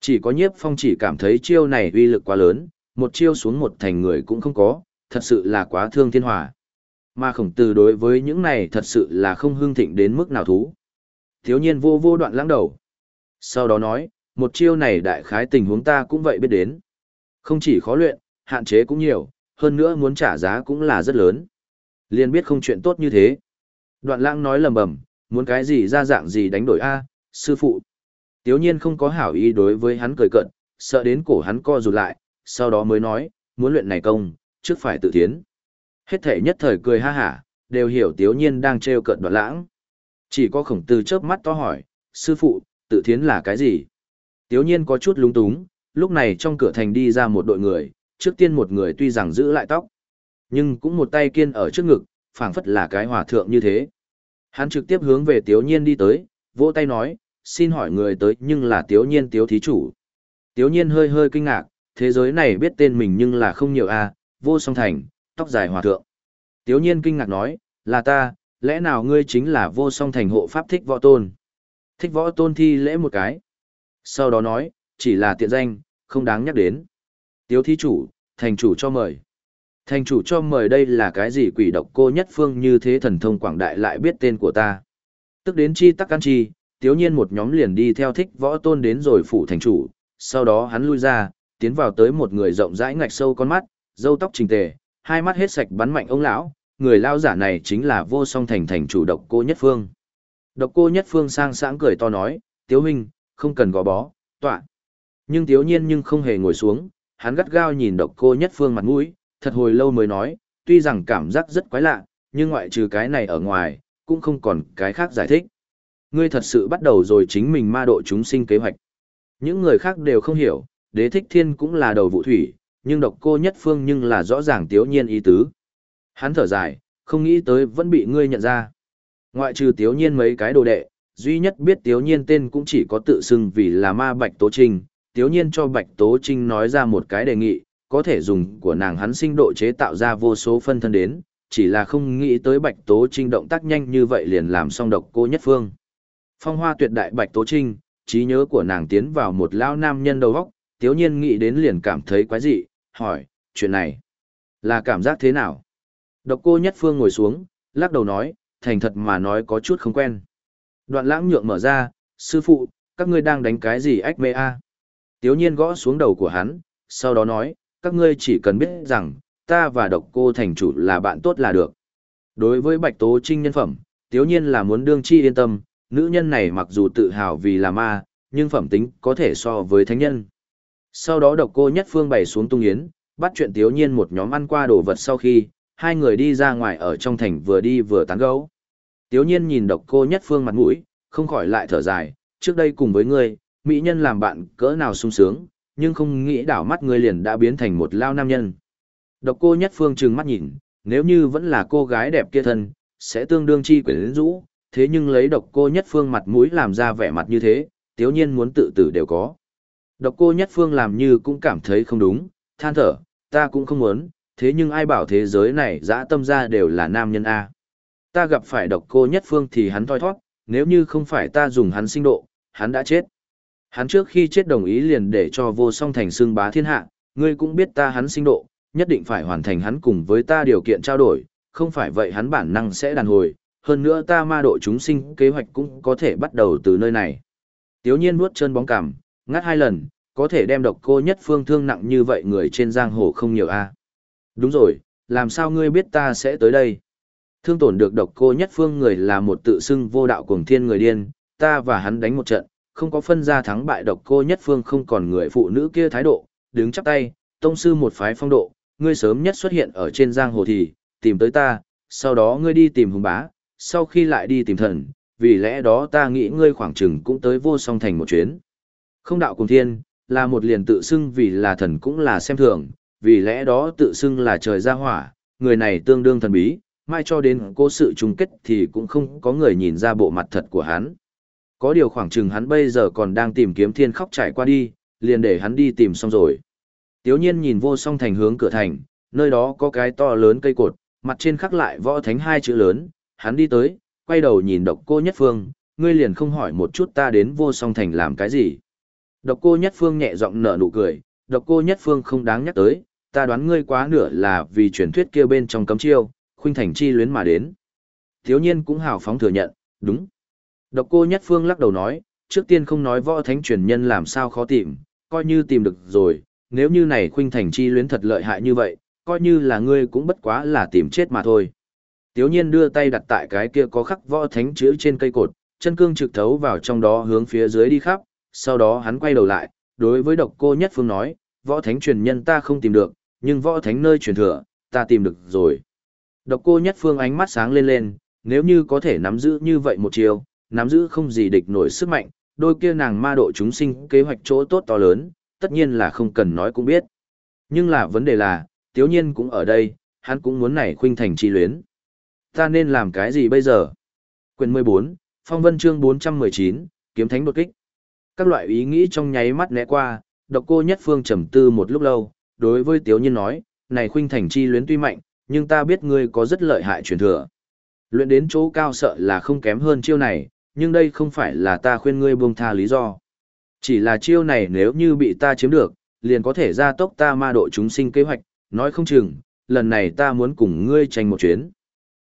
Chỉ có nhiếp phong chỉ cảm thấy chiêu này uy lực quá lớn, một chiêu xuống một thành người cũng không có, thật sự là quá thương thiên hòa. Mà khổng tử đối với những này thật sự là không hương thịnh đến mức nào thú. Thiếu nhiên vô vô đoạn lãng đầu. Sau đó nói, một chiêu này đại khái tình huống ta cũng vậy biết đến. Không chỉ khó luyện, hạn chế cũng nhiều, hơn nữa muốn trả giá cũng là rất lớn. Liên biết không chuyện tốt như thế. Đoạn lãng nói lầm bầm, muốn cái gì ra dạng gì đánh đổi a sư phụ. Tiếu nhiên không có hảo ý đối với hắn cười cận, sợ đến cổ hắn co rụt lại, sau đó mới nói, muốn luyện này công, trước phải tự tiến. Hết thể nhất thời cười ha hả, đều hiểu tiếu nhiên đang trêu cợt đoạn lãng. Chỉ có khổng tử chớp mắt to hỏi, sư phụ, tự tiến là cái gì? Tiếu nhiên có chút lúng túng, lúc này trong cửa thành đi ra một đội người, trước tiên một người tuy rằng giữ lại tóc, nhưng cũng một tay kiên ở trước ngực, phảng phất là cái hòa thượng như thế. Hắn trực tiếp hướng về Tiếu Nhiên đi tới, vỗ tay nói, xin hỏi người tới nhưng là Tiếu Nhiên Tiếu Thí Chủ. Tiếu Nhiên hơi hơi kinh ngạc, thế giới này biết tên mình nhưng là không nhiều a vô song thành, tóc dài hòa thượng. Tiếu Nhiên kinh ngạc nói, là ta, lẽ nào ngươi chính là vô song thành hộ pháp thích võ tôn. Thích võ tôn thi lễ một cái. Sau đó nói, chỉ là tiện danh, không đáng nhắc đến. Tiếu thí chủ, thành chủ cho mời. Thành chủ cho mời đây là cái gì quỷ độc cô nhất phương như thế thần thông quảng đại lại biết tên của ta. Tức đến chi tắc can chi, tiếu nhiên một nhóm liền đi theo thích võ tôn đến rồi phủ thành chủ, sau đó hắn lui ra, tiến vào tới một người rộng rãi ngạch sâu con mắt, râu tóc trình tề, hai mắt hết sạch bắn mạnh ông lão, người lao giả này chính là vô song thành thành chủ độc cô nhất phương. Độc cô nhất phương sang sáng cười to nói, tiếu huynh, không cần gò bó, tọa. Nhưng tiếu nhiên nhưng không hề ngồi xuống, hắn gắt gao nhìn độc cô nhất phương mặt mũi, thật hồi lâu mới nói, tuy rằng cảm giác rất quái lạ, nhưng ngoại trừ cái này ở ngoài, cũng không còn cái khác giải thích. Ngươi thật sự bắt đầu rồi chính mình ma độ chúng sinh kế hoạch. Những người khác đều không hiểu, đế thích thiên cũng là đầu vụ thủy, nhưng độc cô nhất phương nhưng là rõ ràng tiếu nhiên ý tứ. Hắn thở dài, không nghĩ tới vẫn bị ngươi nhận ra. Ngoại trừ tiếu nhiên mấy cái đồ đệ, duy nhất biết tiếu nhiên tên cũng chỉ có tự xưng vì là ma bạch tố trinh. Tiếu nhiên cho bạch tố trinh nói ra một cái đề nghị, có thể dùng của nàng hắn sinh độ chế tạo ra vô số phân thân đến, chỉ là không nghĩ tới bạch tố trinh động tác nhanh như vậy liền làm xong độc cô nhất phương. Phong hoa tuyệt đại bạch tố trinh, trí nhớ của nàng tiến vào một lao nam nhân đầu góc, tiếu nhiên nghĩ đến liền cảm thấy quái dị, hỏi, chuyện này là cảm giác thế nào? Độc cô nhất phương ngồi xuống, lắc đầu nói, thành thật mà nói có chút không quen. Đoạn lãng nhượng mở ra, sư phụ, các ngươi đang đánh cái gì ách mê a? Tiếu nhiên gõ xuống đầu của hắn, sau đó nói, các ngươi chỉ cần biết rằng, ta và độc cô thành chủ là bạn tốt là được. Đối với bạch tố trinh nhân phẩm, tiếu nhiên là muốn đương chi yên tâm, nữ nhân này mặc dù tự hào vì là ma, nhưng phẩm tính có thể so với thánh nhân. Sau đó độc cô nhất phương bày xuống tung yến, bắt chuyện tiếu nhiên một nhóm ăn qua đồ vật sau khi, hai người đi ra ngoài ở trong thành vừa đi vừa tán gấu. Tiếu nhiên nhìn độc cô nhất phương mặt mũi, không khỏi lại thở dài, trước đây cùng với ngươi, mỹ nhân làm bạn cỡ nào sung sướng, nhưng không nghĩ đảo mắt ngươi liền đã biến thành một lao nam nhân. Độc cô nhất phương trừng mắt nhìn, nếu như vẫn là cô gái đẹp kia thân, sẽ tương đương chi quyển rũ, thế nhưng lấy độc cô nhất phương mặt mũi làm ra vẻ mặt như thế, tiếu nhiên muốn tự tử đều có. Độc cô nhất phương làm như cũng cảm thấy không đúng, than thở, ta cũng không muốn, thế nhưng ai bảo thế giới này dã tâm ra đều là nam nhân A. Ta gặp phải độc cô nhất phương thì hắn thoi thoát, nếu như không phải ta dùng hắn sinh độ, hắn đã chết. Hắn trước khi chết đồng ý liền để cho vô song thành xương bá thiên hạ, ngươi cũng biết ta hắn sinh độ, nhất định phải hoàn thành hắn cùng với ta điều kiện trao đổi, không phải vậy hắn bản năng sẽ đàn hồi, hơn nữa ta ma độ chúng sinh kế hoạch cũng có thể bắt đầu từ nơi này. Tiếu nhiên nuốt chân bóng cằm, ngắt hai lần, có thể đem độc cô nhất phương thương nặng như vậy người trên giang hồ không nhiều a. Đúng rồi, làm sao ngươi biết ta sẽ tới đây? Thương tổn được độc cô nhất phương người là một tự xưng vô đạo cuồng thiên người điên, ta và hắn đánh một trận, không có phân ra thắng bại độc cô nhất phương không còn người phụ nữ kia thái độ, đứng chắp tay, tông sư một phái phong độ, ngươi sớm nhất xuất hiện ở trên giang hồ thì, tìm tới ta, sau đó ngươi đi tìm hùng bá, sau khi lại đi tìm thần, vì lẽ đó ta nghĩ ngươi khoảng chừng cũng tới vô song thành một chuyến. Không đạo cùng thiên, là một liền tự xưng vì là thần cũng là xem thường, vì lẽ đó tự xưng là trời gia hỏa, người này tương đương thần bí, mai cho đến cố sự chung kết thì cũng không có người nhìn ra bộ mặt thật của hắn. Có điều khoảng chừng hắn bây giờ còn đang tìm kiếm thiên khóc trải qua đi, liền để hắn đi tìm xong rồi. Tiếu nhiên nhìn vô song thành hướng cửa thành, nơi đó có cái to lớn cây cột, mặt trên khắc lại võ thánh hai chữ lớn, hắn đi tới, quay đầu nhìn độc cô nhất phương, ngươi liền không hỏi một chút ta đến vô song thành làm cái gì. Độc cô nhất phương nhẹ giọng nở nụ cười, độc cô nhất phương không đáng nhắc tới, ta đoán ngươi quá nửa là vì truyền thuyết kia bên trong cấm chiêu, khuynh thành chi luyến mà đến. Thiếu nhiên cũng hào phóng thừa nhận, đúng. Độc cô nhất phương lắc đầu nói, trước tiên không nói võ thánh truyền nhân làm sao khó tìm, coi như tìm được rồi, nếu như này khuynh thành chi luyến thật lợi hại như vậy, coi như là ngươi cũng bất quá là tìm chết mà thôi. Tiếu nhiên đưa tay đặt tại cái kia có khắc võ thánh chữ trên cây cột, chân cương trực thấu vào trong đó hướng phía dưới đi khắp, sau đó hắn quay đầu lại, đối với độc cô nhất phương nói, võ thánh truyền nhân ta không tìm được, nhưng võ thánh nơi truyền thừa, ta tìm được rồi. Độc cô nhất phương ánh mắt sáng lên lên, nếu như có thể nắm giữ như vậy một chiều, nắm giữ không gì địch nổi sức mạnh, đôi kia nàng ma độ chúng sinh kế hoạch chỗ tốt to lớn, tất nhiên là không cần nói cũng biết. Nhưng là vấn đề là, tiếu nhiên cũng ở đây, hắn cũng muốn nảy khuynh thành chi luyến. Ta nên làm cái gì bây giờ? Quyền 14, Phong Vân chương 419, Kiếm Thánh đột kích. Các loại ý nghĩ trong nháy mắt né qua, độc cô nhất phương trầm tư một lúc lâu, đối với tiếu nhiên nói, này khuynh thành chi luyến tuy mạnh, nhưng ta biết ngươi có rất lợi hại truyền thừa. Luyện đến chỗ cao sợ là không kém hơn chiêu này, nhưng đây không phải là ta khuyên ngươi buông tha lý do. Chỉ là chiêu này nếu như bị ta chiếm được, liền có thể gia tốc ta ma độ chúng sinh kế hoạch, nói không chừng, lần này ta muốn cùng ngươi tranh một chuyến.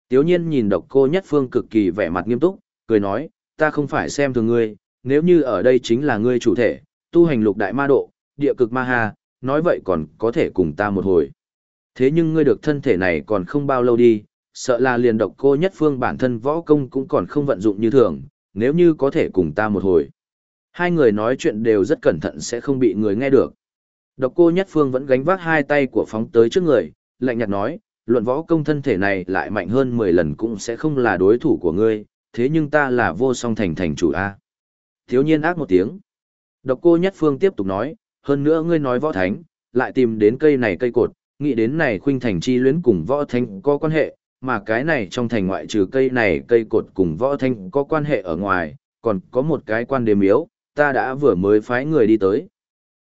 Tiếu nhiên nhìn độc cô nhất phương cực kỳ vẻ mặt nghiêm túc, cười nói, ta không phải xem thường ngươi, nếu như ở đây chính là ngươi chủ thể, tu hành lục đại ma độ, địa cực ma ha, nói vậy còn có thể cùng ta một hồi. Thế nhưng ngươi được thân thể này còn không bao lâu đi, sợ là liền độc cô nhất phương bản thân võ công cũng còn không vận dụng như thường, nếu như có thể cùng ta một hồi. Hai người nói chuyện đều rất cẩn thận sẽ không bị người nghe được. Độc cô nhất phương vẫn gánh vác hai tay của phóng tới trước người, lạnh nhạt nói, luận võ công thân thể này lại mạnh hơn 10 lần cũng sẽ không là đối thủ của ngươi, thế nhưng ta là vô song thành thành chủ A. Thiếu nhiên ác một tiếng. Độc cô nhất phương tiếp tục nói, hơn nữa ngươi nói võ thánh, lại tìm đến cây này cây cột, nghĩ đến này khuynh thành chi luyến cùng võ thánh có quan hệ, mà cái này trong thành ngoại trừ cây này cây cột cùng võ thánh có quan hệ ở ngoài, còn có một cái quan đề miếu, ta đã vừa mới phái người đi tới.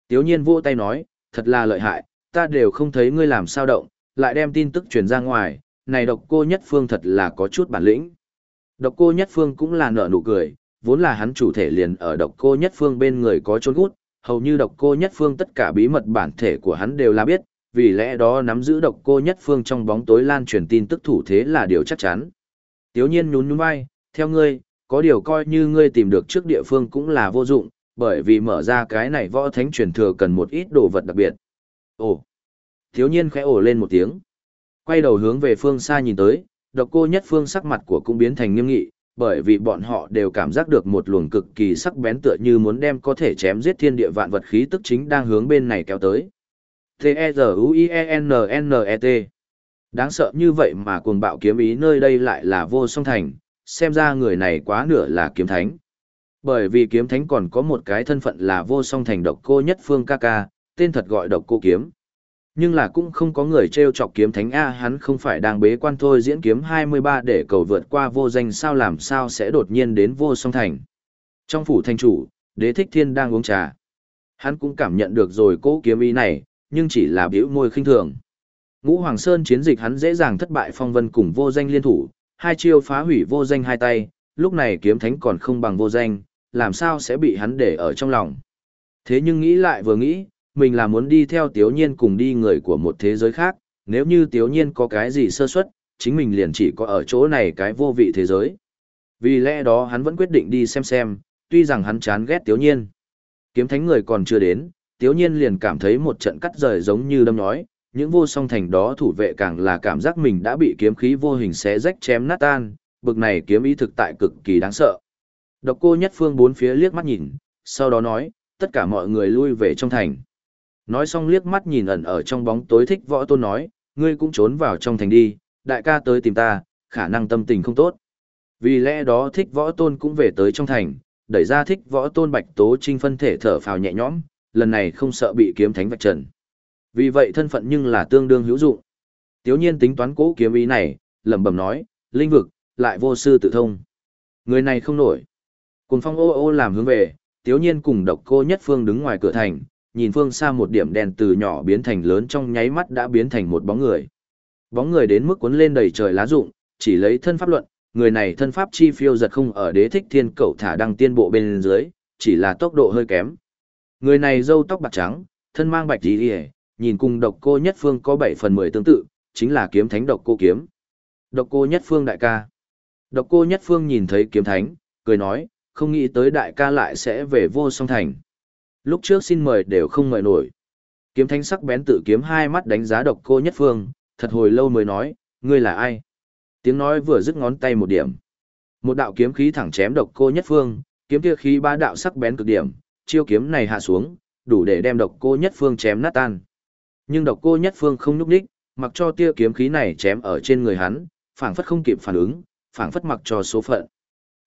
Tiếu nhiên vỗ tay nói, thật là lợi hại, ta đều không thấy ngươi làm sao động, lại đem tin tức truyền ra ngoài, này độc cô nhất phương thật là có chút bản lĩnh. Độc cô nhất phương cũng là nở nụ cười, vốn là hắn chủ thể liền ở độc cô nhất phương bên người có trốn gút, hầu như độc cô nhất phương tất cả bí mật bản thể của hắn đều là biết, vì lẽ đó nắm giữ độc cô nhất phương trong bóng tối lan truyền tin tức thủ thế là điều chắc chắn. Tiếu nhiên nhún nhún vai, theo ngươi, có điều coi như ngươi tìm được trước địa phương cũng là vô dụng, bởi vì mở ra cái này võ thánh truyền thừa cần một ít đồ vật đặc biệt. Ồ! Tiếu nhiên khẽ ồ lên một tiếng. Quay đầu hướng về phương xa nhìn tới, độc cô nhất phương sắc mặt của cũng biến thành nghiêm nghị, bởi vì bọn họ đều cảm giác được một luồng cực kỳ sắc bén tựa như muốn đem có thể chém giết thiên địa vạn vật khí tức chính đang hướng bên này kéo tới. T-E-Z-U-I-E-N-N-E-T Đáng sợ như vậy mà cuồng bạo kiếm ý nơi đây lại là vô song thành, xem ra người này quá nửa là kiếm thánh. Bởi vì kiếm thánh còn có một cái thân phận là vô song thành độc cô nhất phương ca ca, tên thật gọi độc cô kiếm. Nhưng là cũng không có người treo chọc kiếm thánh A hắn không phải đang bế quan thôi diễn kiếm 23 để cầu vượt qua vô danh sao làm sao sẽ đột nhiên đến vô song thành. Trong phủ thành chủ, đế thích thiên đang uống trà. Hắn cũng cảm nhận được rồi cố kiếm ý này, nhưng chỉ là biểu môi khinh thường. Ngũ Hoàng Sơn chiến dịch hắn dễ dàng thất bại phong vân cùng vô danh liên thủ, hai chiêu phá hủy vô danh hai tay, lúc này kiếm thánh còn không bằng vô danh, làm sao sẽ bị hắn để ở trong lòng. Thế nhưng nghĩ lại vừa nghĩ, mình là muốn đi theo Tiếu Nhiên cùng đi người của một thế giới khác, nếu như Tiếu Nhiên có cái gì sơ suất, chính mình liền chỉ có ở chỗ này cái vô vị thế giới. Vì lẽ đó hắn vẫn quyết định đi xem xem, tuy rằng hắn chán ghét Tiếu Nhiên. Kiếm thánh người còn chưa đến, Tiếu Nhiên liền cảm thấy một trận cắt rời giống như đâm nhói, những vô song thành đó thủ vệ càng là cảm giác mình đã bị kiếm khí vô hình xé rách chém nát tan, bực này kiếm ý thực tại cực kỳ đáng sợ. Độc cô nhất phương bốn phía liếc mắt nhìn, sau đó nói, tất cả mọi người lui về trong thành. Nói xong liếc mắt nhìn ẩn ở trong bóng tối thích võ tôn nói, ngươi cũng trốn vào trong thành đi, đại ca tới tìm ta, khả năng tâm tình không tốt. Vì lẽ đó thích võ tôn cũng về tới trong thành, đẩy ra thích võ tôn bạch tố trinh phân thể thở phào nhẹ nhõm, lần này không sợ bị kiếm thánh vạch trần. Vì vậy thân phận nhưng là tương đương hữu dụng. Tiếu nhiên tính toán cố kiếm ý này, lẩm bẩm nói, linh vực, lại vô sư tự thông. Người này không nổi. Cùng phong ô ô làm hướng về, tiếu nhiên cùng độc cô nhất phương đứng ngoài cửa thành, nhìn phương xa một điểm đèn từ nhỏ biến thành lớn trong nháy mắt đã biến thành một bóng người. Bóng người đến mức cuốn lên đầy trời lá rụng, chỉ lấy thân pháp luận, người này thân pháp chi phiêu giật không ở đế thích thiên cậu thả đăng tiên bộ bên dưới, chỉ là tốc độ hơi kém. Người này râu tóc bạc trắng, thân mang bạch y, nhìn cùng độc cô nhất phương có 7 phần 10 tương tự, chính là kiếm thánh độc cô kiếm. Độc cô nhất phương đại ca. Độc cô nhất phương nhìn thấy kiếm thánh, cười nói, không nghĩ tới đại ca lại sẽ về vô song thành. Lúc trước xin mời đều không mời nổi. Kiếm thánh sắc bén tự kiếm hai mắt đánh giá độc cô nhất phương, thật hồi lâu mới nói, ngươi là ai? Tiếng nói vừa dứt ngón tay một điểm. Một đạo kiếm khí thẳng chém độc cô nhất phương, kiếm kia khí ba đạo sắc bén cực điểm, chiêu kiếm này hạ xuống, đủ để đem độc cô nhất phương chém nát tan. Nhưng độc cô nhất phương không nhúc đích, mặc cho tia kiếm khí này chém ở trên người hắn, phảng phất không kịp phản ứng, phảng phất mặc cho số phận.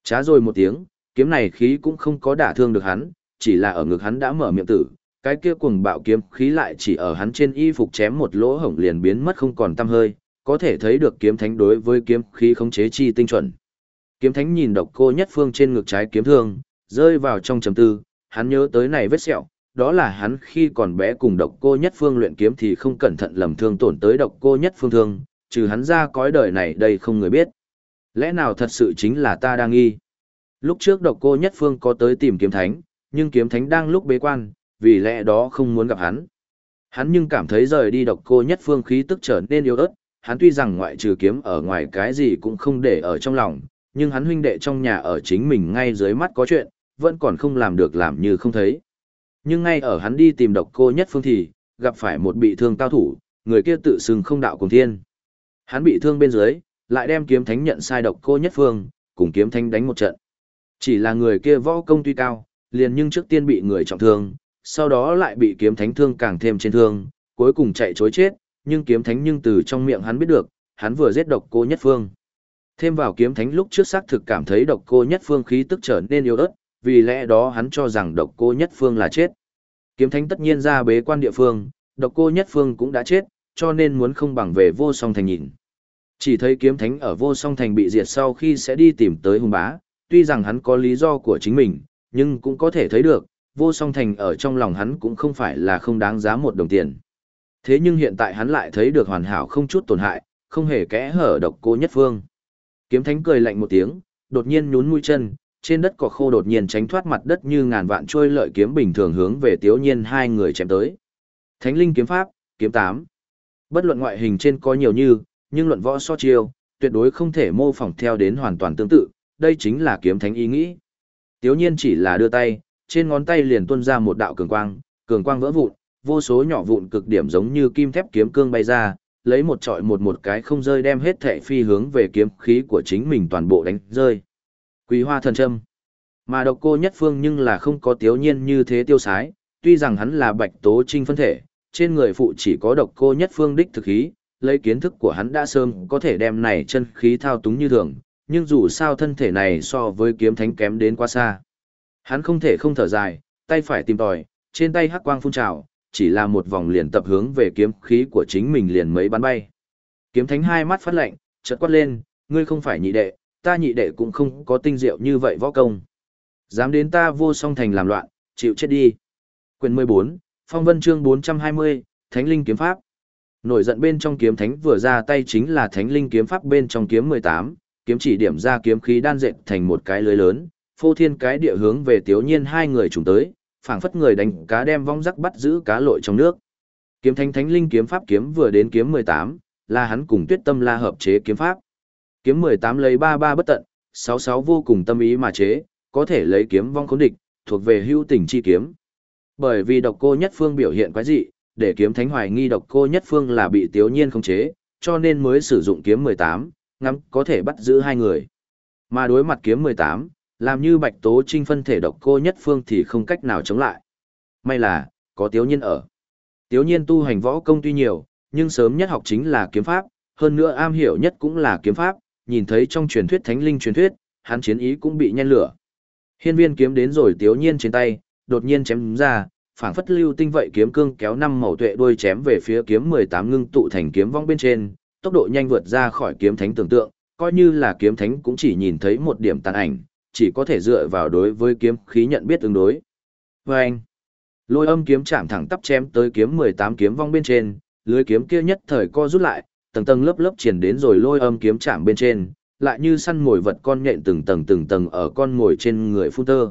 Chá rồi một tiếng, kiếm này khí cũng không có đả thương được hắn, chỉ là ở ngực hắn đã mở miệng tử, cái kia cuồng bạo kiếm khí lại chỉ ở hắn trên y phục chém một lỗ hổng liền biến mất không còn tăm hơi, có thể thấy được kiếm thánh đối với kiếm khí khống chế chi tinh chuẩn. Kiếm thánh nhìn độc cô nhất phương trên ngực trái kiếm thương, rơi vào trong trầm tư, hắn nhớ tới này vết sẹo, đó là hắn khi còn bé cùng độc cô nhất phương luyện kiếm thì không cẩn thận lầm thương tổn tới độc cô nhất phương thương, trừ hắn ra cõi đời này đây không người biết. Lẽ nào thật sự chính là ta đang nghi? Lúc trước độc cô nhất phương có tới tìm kiếm thánh, nhưng kiếm thánh đang lúc bế quan, vì lẽ đó không muốn gặp hắn. Hắn nhưng cảm thấy rời đi độc cô nhất phương khí tức trở nên yếu ớt, hắn tuy rằng ngoại trừ kiếm ở ngoài cái gì cũng không để ở trong lòng, nhưng hắn huynh đệ trong nhà ở chính mình ngay dưới mắt có chuyện, vẫn còn không làm được làm như không thấy. Nhưng ngay ở hắn đi tìm độc cô nhất phương thì, gặp phải một bị thương cao thủ, người kia tự xưng không đạo cùng thiên. Hắn bị thương bên dưới, lại đem kiếm thánh nhận sai độc cô nhất phương, cùng kiếm thánh đánh một trận. Chỉ là người kia võ công tuy cao, liền nhưng trước tiên bị người trọng thương, sau đó lại bị kiếm thánh thương càng thêm trên thương, cuối cùng chạy chối chết, nhưng kiếm thánh nhưng từ trong miệng hắn biết được, hắn vừa giết độc cô nhất phương. Thêm vào kiếm thánh lúc trước xác thực cảm thấy độc cô nhất phương khí tức trở nên yếu ớt, vì lẽ đó hắn cho rằng độc cô nhất phương là chết. Kiếm thánh tất nhiên ra bế quan địa phương, độc cô nhất phương cũng đã chết, cho nên muốn không bằng về vô song thành nhìn. Chỉ thấy kiếm thánh ở vô song thành bị diệt sau khi sẽ đi tìm tới hùng bá, tuy rằng hắn có lý do của chính mình, nhưng cũng có thể thấy được, vô song thành ở trong lòng hắn cũng không phải là không đáng giá một đồng tiền. Thế nhưng hiện tại hắn lại thấy được hoàn hảo không chút tổn hại, không hề kẽ hở độc cô nhất phương. Kiếm thánh cười lạnh một tiếng, đột nhiên nhún mũi chân, trên đất cỏ khô đột nhiên tránh thoát mặt đất như ngàn vạn trôi lợi kiếm bình thường hướng về Tiếu Nhiên hai người chém tới. Thánh linh kiếm pháp, kiếm tám. Bất luận ngoại hình trên có nhiều như, nhưng luận võ so chiêu, tuyệt đối không thể mô phỏng theo đến hoàn toàn tương tự, đây chính là kiếm thánh ý nghĩ. Tiếu Nhiên chỉ là đưa tay, trên ngón tay liền tuôn ra một đạo cường quang, cường quang vỡ vụn, vô số nhỏ vụn cực điểm giống như kim thép kiếm cương bay ra, lấy một trọi một một cái không rơi đem hết thệ phi hướng về kiếm khí của chính mình toàn bộ đánh rơi. Quý hoa thần châm. Mà độc cô nhất phương nhưng là không có tiếu nhiên như thế tiêu sái, tuy rằng hắn là bạch tố trinh phân thể, trên người phụ chỉ có độc cô nhất phương đích thực khí, lấy kiến thức của hắn đã sớm có thể đem này chân khí thao túng như thường, nhưng dù sao thân thể này so với kiếm thánh kém đến quá xa. Hắn không thể không thở dài, tay phải tìm tòi, trên tay hắc quang phun trào, chỉ là một vòng liền tập hướng về kiếm khí của chính mình liền mấy bắn bay. Kiếm thánh hai mắt phát lạnh, chợt quát lên, ngươi không phải nhị đệ, ta nhị đệ cũng không có tinh diệu như vậy võ công. Dám đến ta vô song thành làm loạn, chịu chết đi. Quyền 14, Phong Vân chương 420, Thánh Linh Kiếm Pháp. Nổi giận bên trong kiếm thánh vừa ra tay chính là Thánh Linh Kiếm Pháp bên trong kiếm 18, kiếm chỉ điểm ra kiếm khí đan dệt thành một cái lưới lớn, phô thiên cái địa hướng về Tiếu Nhiên hai người trùng tới, phảng phất người đánh cá đem vong rắc bắt giữ cá lội trong nước. Kiếm thánh thánh linh kiếm pháp kiếm vừa đến kiếm 18, là hắn cùng Tuyết Tâm La hợp chế kiếm pháp. Kiếm 18 lấy 33 bất tận, 66 vô cùng tâm ý mà chế, có thể lấy kiếm vong khốn địch, thuộc về hưu tình chi kiếm. Bởi vì độc cô nhất phương biểu hiện quái dị, để kiếm thánh hoài nghi độc cô nhất phương là bị Tiếu Nhiên khống chế, cho nên mới sử dụng kiếm 18, ngắm có thể bắt giữ hai người. Mà đối mặt kiếm 18, làm như bạch tố trinh phân thể độc cô nhất phương thì không cách nào chống lại. May là, có tiếu nhiên ở. Tiếu nhiên tu hành võ công tuy nhiều, nhưng sớm nhất học chính là kiếm pháp, hơn nữa am hiểu nhất cũng là kiếm pháp, nhìn thấy trong truyền thuyết thánh linh truyền thuyết, hắn chiến ý cũng bị nhen lửa. Hiên viên kiếm đến rồi tiếu nhiên trên tay, đột nhiên chém ra, phảng phất lưu tinh vậy kiếm cương kéo năm màu tuệ đuôi chém về phía kiếm 18 ngưng tụ thành kiếm vong bên trên, tốc độ nhanh vượt ra khỏi kiếm thánh tưởng tượng, coi như là kiếm thánh cũng chỉ nhìn thấy một điểm tàn ảnh, chỉ có thể dựa vào đối với kiếm khí nhận biết tương đối. Và anh, lôi âm kiếm chạm thẳng tắp chém tới kiếm 18 kiếm vong bên trên, lưới kiếm kia nhất thời co rút lại, tầng tầng lớp lớp triển đến rồi lôi âm kiếm chạm bên trên, lại như săn mồi vật con nhện từng tầng từng tầng ở con mồi trên người phun tơ.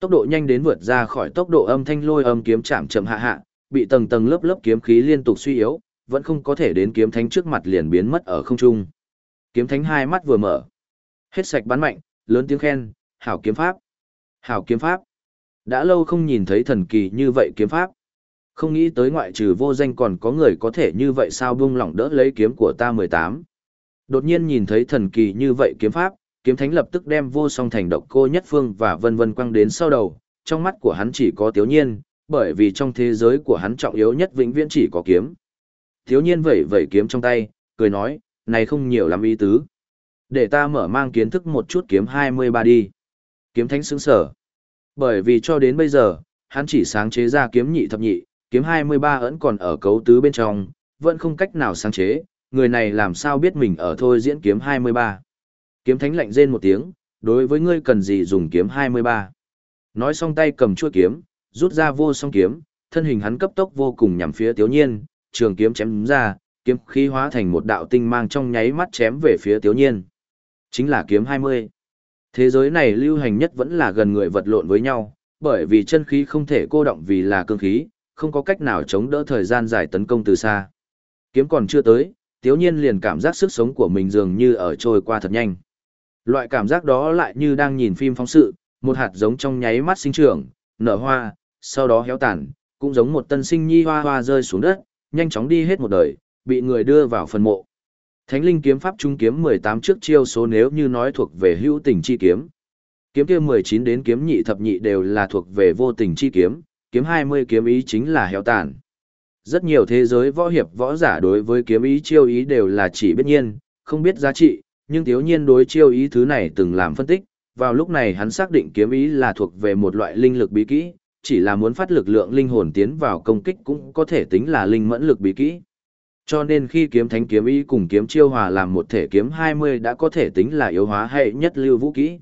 Tốc độ nhanh đến vượt ra khỏi tốc độ âm thanh lôi âm kiếm chạm chậm hạ hạ, bị tầng tầng lớp lớp kiếm khí liên tục suy yếu, vẫn không có thể đến kiếm thánh trước mặt liền biến mất ở không trung. Kiếm thánh hai mắt vừa mở, hết sạch bắn mạnh, lớn tiếng khen, hảo kiếm pháp. Hảo kiếm pháp. Đã lâu không nhìn thấy thần kỳ như vậy kiếm pháp. Không nghĩ tới ngoại trừ vô danh còn có người có thể như vậy sao buông lỏng đỡ lấy kiếm của ta 18. Đột nhiên nhìn thấy thần kỳ như vậy kiếm pháp, kiếm thánh lập tức đem vô song thành độc cô nhất phương và vân vân quăng đến sau đầu, trong mắt của hắn chỉ có tiếu nhiên, bởi vì trong thế giới của hắn trọng yếu nhất vĩnh viễn chỉ có kiếm thiếu nhiên vẩy vẩy kiếm trong tay, cười nói, này không nhiều lắm ý tứ. Để ta mở mang kiến thức một chút kiếm 23 đi. Kiếm thánh sướng sở. Bởi vì cho đến bây giờ, hắn chỉ sáng chế ra kiếm nhị thập nhị, kiếm 23 ẩn còn ở cấu tứ bên trong, vẫn không cách nào sáng chế, người này làm sao biết mình ở thôi diễn kiếm 23. Kiếm thánh lạnh rên một tiếng, đối với ngươi cần gì dùng kiếm 23. Nói xong tay cầm chuôi kiếm, rút ra vô song kiếm, thân hình hắn cấp tốc vô cùng nhằm phía Tiếu Nhiên, trường kiếm chém ra, kiếm khí hóa thành một đạo tinh mang trong nháy mắt chém về phía Tiếu Nhiên. Chính là kiếm 20. Thế giới này lưu hành nhất vẫn là gần người vật lộn với nhau, bởi vì chân khí không thể cô động vì là cương khí, không có cách nào chống đỡ thời gian dài tấn công từ xa. Kiếm còn chưa tới, tiếu nhiên liền cảm giác sức sống của mình dường như ở trôi qua thật nhanh. Loại cảm giác đó lại như đang nhìn phim phóng sự, một hạt giống trong nháy mắt sinh trưởng, nở hoa, sau đó héo tàn, cũng giống một tân sinh nhi hoa hoa rơi xuống đất, nhanh chóng đi hết một đời, bị người đưa vào phần mộ. Thánh linh kiếm pháp trung kiếm 18 trước chiêu số nếu như nói thuộc về hữu tình chi kiếm. Kiếm kia 19 đến kiếm nhị thập nhị đều là thuộc về vô tình chi kiếm, kiếm 20 kiếm ý chính là heo tàn. Rất nhiều thế giới võ hiệp võ giả đối với kiếm ý chiêu ý đều là chỉ biết nhiên, không biết giá trị, nhưng thiếu nhiên đối chiêu ý thứ này từng làm phân tích, vào lúc này hắn xác định kiếm ý là thuộc về một loại linh lực bí kỹ, chỉ là muốn phát lực lượng linh hồn tiến vào công kích cũng có thể tính là linh mẫn lực bí kỹ. Cho nên khi kiếm thánh kiếm ý cùng kiếm chiêu hòa làm một thể kiếm 20 đã có thể tính là yếu hóa hệ nhất lưu vũ kỹ.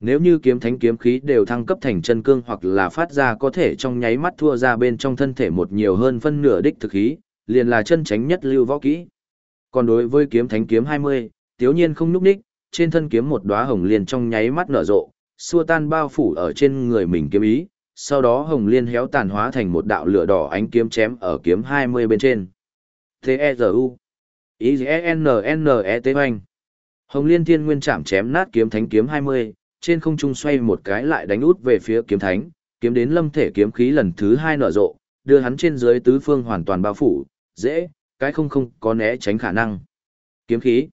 Nếu như kiếm thánh kiếm khí đều thăng cấp thành chân cương hoặc là phát ra có thể trong nháy mắt thua ra bên trong thân thể một nhiều hơn phân nửa đích thực khí, liền là chân tránh nhất lưu võ kỹ. Còn đối với kiếm thánh kiếm 20, tiếu nhiên không núp đích, trên thân kiếm một đóa hồng liền trong nháy mắt nở rộ, xua tan bao phủ ở trên người mình kiếm ý, sau đó hồng liên héo tàn hóa thành một đạo lửa đỏ ánh kiếm chém ở kiếm 20 bên trên. T-E-Z-U I-N-N-E-T Hoành Hồng liên thiên nguyên chạm chém nát kiếm thánh kiếm 20, trên không trung xoay một cái lại đánh út về phía kiếm thánh, kiếm đến lâm thể kiếm khí lần thứ hai nở rộ, đưa hắn trên dưới tứ phương hoàn toàn bao phủ, dễ, cái không không có né tránh khả năng. Kiếm khí.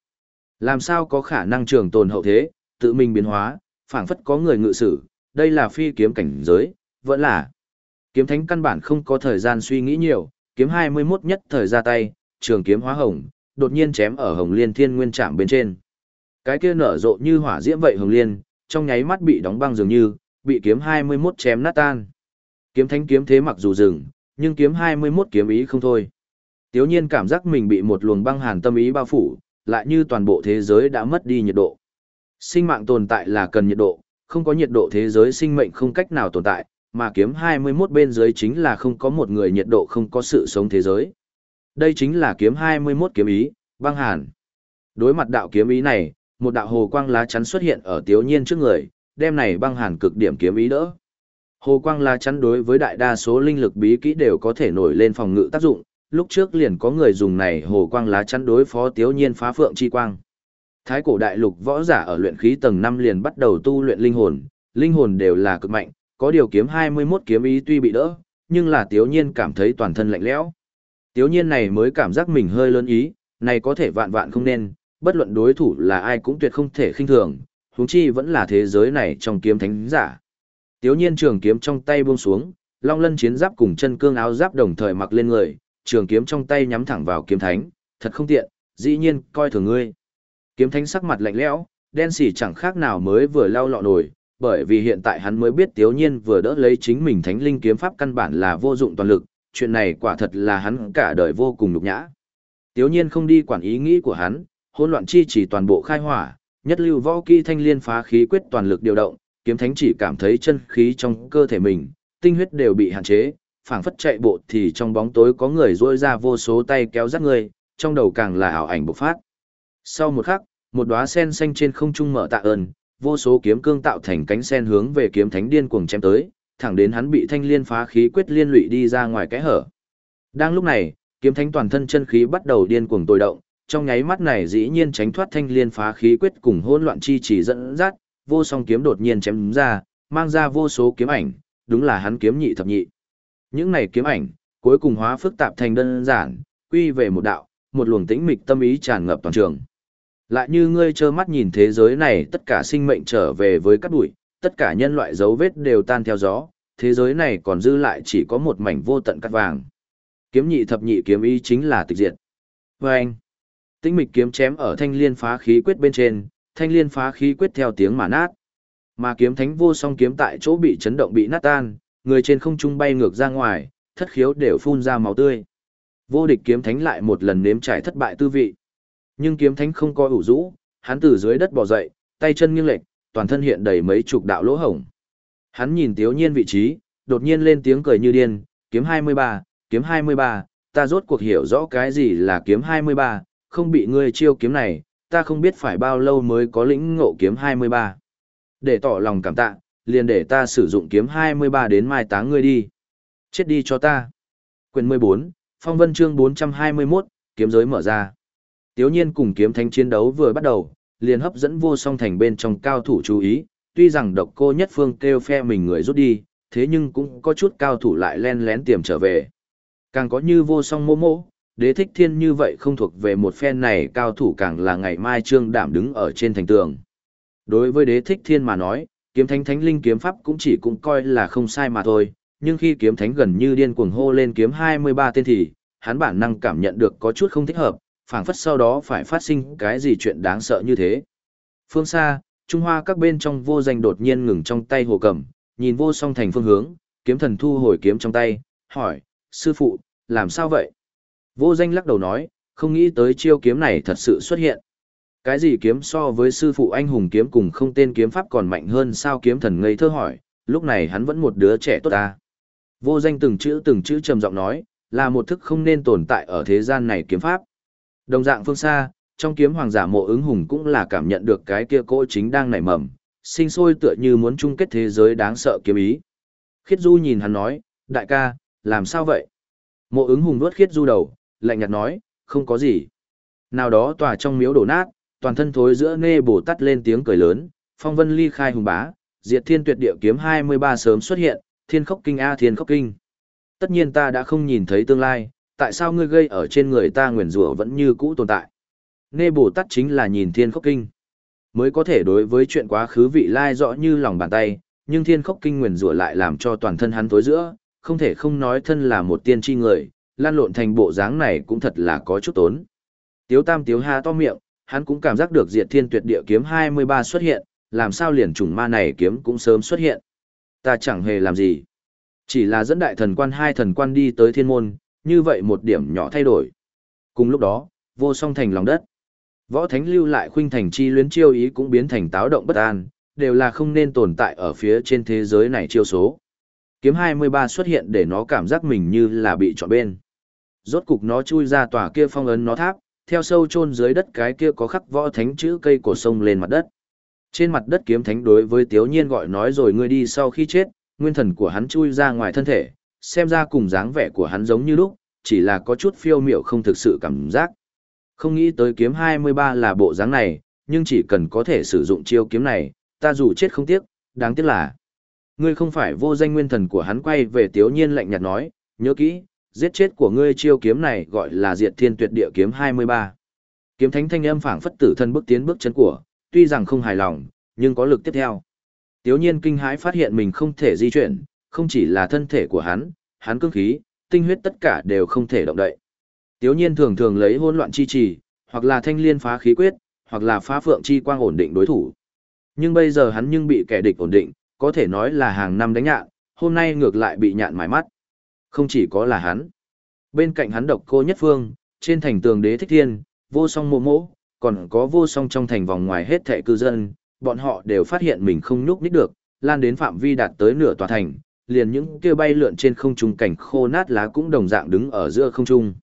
Làm sao có khả năng trường tồn hậu thế, tự mình biến hóa, phảng phất có người ngự sử, đây là phi kiếm cảnh giới, vẫn là. Kiếm thánh căn bản không có thời gian suy nghĩ nhiều, kiếm 21 nhất thời ra tay, trường kiếm hóa hồng, đột nhiên chém ở hồng liên thiên nguyên trạm bên trên. Cái kia nở rộ như hỏa diễm vậy hồng liên, trong nháy mắt bị đóng băng dường như, bị kiếm 21 chém nát tan. Kiếm thánh kiếm thế mặc dù dừng, nhưng kiếm 21 kiếm ý không thôi. Tiếu nhiên cảm giác mình bị một luồng băng hàn tâm ý bao phủ, lại như toàn bộ thế giới đã mất đi nhiệt độ. Sinh mạng tồn tại là cần nhiệt độ, không có nhiệt độ thế giới sinh mệnh không cách nào tồn tại, mà kiếm 21 bên dưới chính là không có một người nhiệt độ không có sự sống thế giới. Đây chính là kiếm 21 kiếm ý, băng hàn. Đối mặt đạo kiếm ý này, một đạo hồ quang lá chắn xuất hiện ở tiếu nhiên trước người, đem này băng hàn cực điểm kiếm ý đỡ. Hồ quang lá chắn đối với đại đa số linh lực bí kỹ đều có thể nổi lên phòng ngự tác dụng, lúc trước liền có người dùng này hồ quang lá chắn đối phó tiếu nhiên phá phượng chi quang. Thái cổ đại lục võ giả ở luyện khí tầng 5 liền bắt đầu tu luyện linh hồn, linh hồn đều là cực mạnh, có điều kiếm 21 kiếm ý tuy bị đỡ, nhưng là tiếu nhiên cảm thấy toàn thân lạnh lẽo. Tiếu nhiên này mới cảm giác mình hơi lớn ý, này có thể vạn vạn không nên, bất luận đối thủ là ai cũng tuyệt không thể khinh thường, huống chi vẫn là thế giới này trong kiếm thánh giả. Tiếu nhiên trường kiếm trong tay buông xuống, long lân chiến giáp cùng chân cương áo giáp đồng thời mặc lên người, trường kiếm trong tay nhắm thẳng vào kiếm thánh, thật không tiện, dĩ nhiên coi thường ngươi. Kiếm thánh sắc mặt lạnh lẽo, đen xỉ chẳng khác nào mới vừa lau lọ nổi, bởi vì hiện tại hắn mới biết Tiếu Nhiên vừa đỡ lấy chính mình thánh linh kiếm pháp căn bản là vô dụng toàn lực, chuyện này quả thật là hắn cả đời vô cùng nhục nhã. Tiếu Nhiên không đi quản ý nghĩ của hắn, hỗn loạn chi chỉ toàn bộ khai hỏa, nhất lưu võ kỹ thanh liên phá khí quyết toàn lực điều động, kiếm thánh chỉ cảm thấy chân khí trong cơ thể mình, tinh huyết đều bị hạn chế, phảng phất chạy bộ thì trong bóng tối có người rôi ra vô số tay kéo dắt người, trong đầu càng là ảo ảnh bộc phát. Sau một khắc, một đóa sen xanh trên không trung mở tạ ơn, vô số kiếm cương tạo thành cánh sen hướng về kiếm thánh điên cuồng chém tới, thẳng đến hắn bị thanh liên phá khí quyết liên lụy đi ra ngoài cái hở. Đang lúc này, kiếm thánh toàn thân chân khí bắt đầu điên cuồng tồi động, trong nháy mắt này dĩ nhiên tránh thoát thanh liên phá khí quyết cùng hỗn loạn chi chỉ dẫn dắt, vô song kiếm đột nhiên chém ra, mang ra vô số kiếm ảnh, đúng là hắn kiếm nhị thập nhị. Những này kiếm ảnh, cuối cùng hóa phức tạp thành đơn giản, quy về một đạo, một luồng tĩnh mịch tâm ý tràn ngập toàn trường. Lại như ngươi trơ mắt nhìn thế giới này tất cả sinh mệnh trở về với cát bụi, tất cả nhân loại dấu vết đều tan theo gió, thế giới này còn dư lại chỉ có một mảnh vô tận cát vàng. Kiếm nhị thập nhị kiếm ý chính là tịch diệt. Và anh, tĩnh mịch kiếm chém ở thanh liên phá khí quyết bên trên, thanh liên phá khí quyết theo tiếng mà nát. Mà kiếm thánh vô song kiếm tại chỗ bị chấn động bị nát tan, người trên không trung bay ngược ra ngoài, thất khiếu đều phun ra máu tươi. Vô địch kiếm thánh lại một lần nếm trải thất bại tư vị. Nhưng kiếm thánh không coi ủ rũ, hắn từ dưới đất bò dậy, tay chân nghiêng lệch, toàn thân hiện đầy mấy chục đạo lỗ hổng. Hắn nhìn Tiếu Nhiên vị trí, đột nhiên lên tiếng cười như điên, kiếm 23, kiếm 23, ta rốt cuộc hiểu rõ cái gì là kiếm 23, không bị ngươi chiêu kiếm này, ta không biết phải bao lâu mới có lĩnh ngộ kiếm 23. Để tỏ lòng cảm tạ, liền để ta sử dụng kiếm 23 đến mai táng ngươi đi. Chết đi cho ta. Quyền 14, Phong Vân chương 421, kiếm giới mở ra. Tiếu nhiên cùng kiếm thánh chiến đấu vừa bắt đầu, liền hấp dẫn vô song thành bên trong cao thủ chú ý, tuy rằng độc cô nhất phương kêu phe mình người rút đi, thế nhưng cũng có chút cao thủ lại len lén tiềm trở về. Càng có như vô song mô mô, đế thích thiên như vậy không thuộc về một phe này cao thủ càng là ngày mai trương đảm đứng ở trên thành tường. Đối với đế thích thiên mà nói, kiếm thánh thánh linh kiếm pháp cũng chỉ cũng coi là không sai mà thôi, nhưng khi kiếm thánh gần như điên cuồng hô lên kiếm 23 tên thì, hắn bản năng cảm nhận được có chút không thích hợp, phảng phất sau đó phải phát sinh cái gì chuyện đáng sợ như thế. Phương xa, Trung Hoa các bên trong vô danh đột nhiên ngừng trong tay hồ cầm, nhìn vô song thành phương hướng, kiếm thần thu hồi kiếm trong tay, hỏi, sư phụ, làm sao vậy? Vô danh lắc đầu nói, không nghĩ tới chiêu kiếm này thật sự xuất hiện. Cái gì kiếm so với sư phụ anh hùng kiếm cùng không tên kiếm pháp còn mạnh hơn sao kiếm thần ngây thơ hỏi, lúc này hắn vẫn một đứa trẻ tốt ta. Vô danh từng chữ từng chữ trầm giọng nói, là một thức không nên tồn tại ở thế gian này kiếm pháp. Đồng dạng phương xa, trong kiếm hoàng giả mộ ứng hùng cũng là cảm nhận được cái kia cỗ chính đang nảy mầm, sinh sôi tựa như muốn chung kết thế giới đáng sợ kiếm ý. Khiết Du nhìn hắn nói, đại ca, làm sao vậy? Mộ ứng hùng vuốt khiết Du đầu, lạnh nhạt nói, không có gì. Nào đó tòa trong miếu đổ nát, toàn thân thối giữa nê bổ tắt lên tiếng cười lớn, phong vân ly khai hùng bá, diệt thiên tuyệt địa kiếm 23 sớm xuất hiện, thiên khốc kinh A thiên khốc kinh. Tất nhiên ta đã không nhìn thấy tương lai, tại sao ngươi gây ở trên người ta nguyền rủa vẫn như cũ tồn tại? Nê bổ Tát chính là nhìn thiên khốc kinh. Mới có thể đối với chuyện quá khứ vị lai rõ như lòng bàn tay, nhưng thiên khốc kinh nguyền rủa lại làm cho toàn thân hắn tối giữa, không thể không nói thân là một tiên tri người, lan lộn thành bộ dáng này cũng thật là có chút tốn. Tiếu tam tiếu ha to miệng, hắn cũng cảm giác được diệt thiên tuyệt địa kiếm 23 xuất hiện, làm sao liền trùng ma này kiếm cũng sớm xuất hiện. Ta chẳng hề làm gì. Chỉ là dẫn đại thần quan hai thần quan đi tới thiên môn, như vậy một điểm nhỏ thay đổi. Cùng lúc đó, vô song thành lòng đất. Võ thánh lưu lại khuynh thành chi luyến chiêu ý cũng biến thành táo động bất an, đều là không nên tồn tại ở phía trên thế giới này chiêu số. Kiếm 23 xuất hiện để nó cảm giác mình như là bị chọn bên. Rốt cục nó chui ra tòa kia phong ấn nó tháp, theo sâu chôn dưới đất cái kia có khắc võ thánh chữ cây cổ sông lên mặt đất. Trên mặt đất kiếm thánh đối với Tiếu Nhiên gọi nói rồi ngươi đi sau khi chết, nguyên thần của hắn chui ra ngoài thân thể, xem ra cùng dáng vẻ của hắn giống như lúc, chỉ là có chút phiêu miểu không thực sự cảm giác. Không nghĩ tới kiếm 23 là bộ dáng này, nhưng chỉ cần có thể sử dụng chiêu kiếm này, ta dù chết không tiếc, đáng tiếc là. Ngươi không phải vô danh nguyên thần của hắn quay về Tiếu Nhiên lạnh nhạt nói, nhớ kỹ, giết chết của ngươi chiêu kiếm này gọi là diệt thiên tuyệt địa kiếm 23. Kiếm thánh thanh âm phảng phất tử thân bước tiến bước chân của, tuy rằng không hài lòng, nhưng có lực tiếp theo. Tiếu nhiên kinh hãi phát hiện mình không thể di chuyển, không chỉ là thân thể của hắn, hắn cương khí, tinh huyết tất cả đều không thể động đậy. Tiếu nhiên thường thường lấy hỗn loạn chi trì, hoặc là thanh liên phá khí quyết, hoặc là phá phượng chi quang ổn định đối thủ. Nhưng bây giờ hắn nhưng bị kẻ địch ổn định, có thể nói là hàng năm đánh nhạn, hôm nay ngược lại bị nhạn mài mắt. Không chỉ có là hắn. Bên cạnh hắn độc cô nhất phương, trên thành tường đế thích thiên, vô song mộ mộ, còn có vô song trong thành vòng ngoài hết thẻ cư dân, bọn họ đều phát hiện mình không nhúc nít được, lan đến phạm vi đạt tới nửa tòa thành, liền những kia bay lượn trên không trung cảnh khô nát lá cũng đồng dạng đứng ở giữa không trung.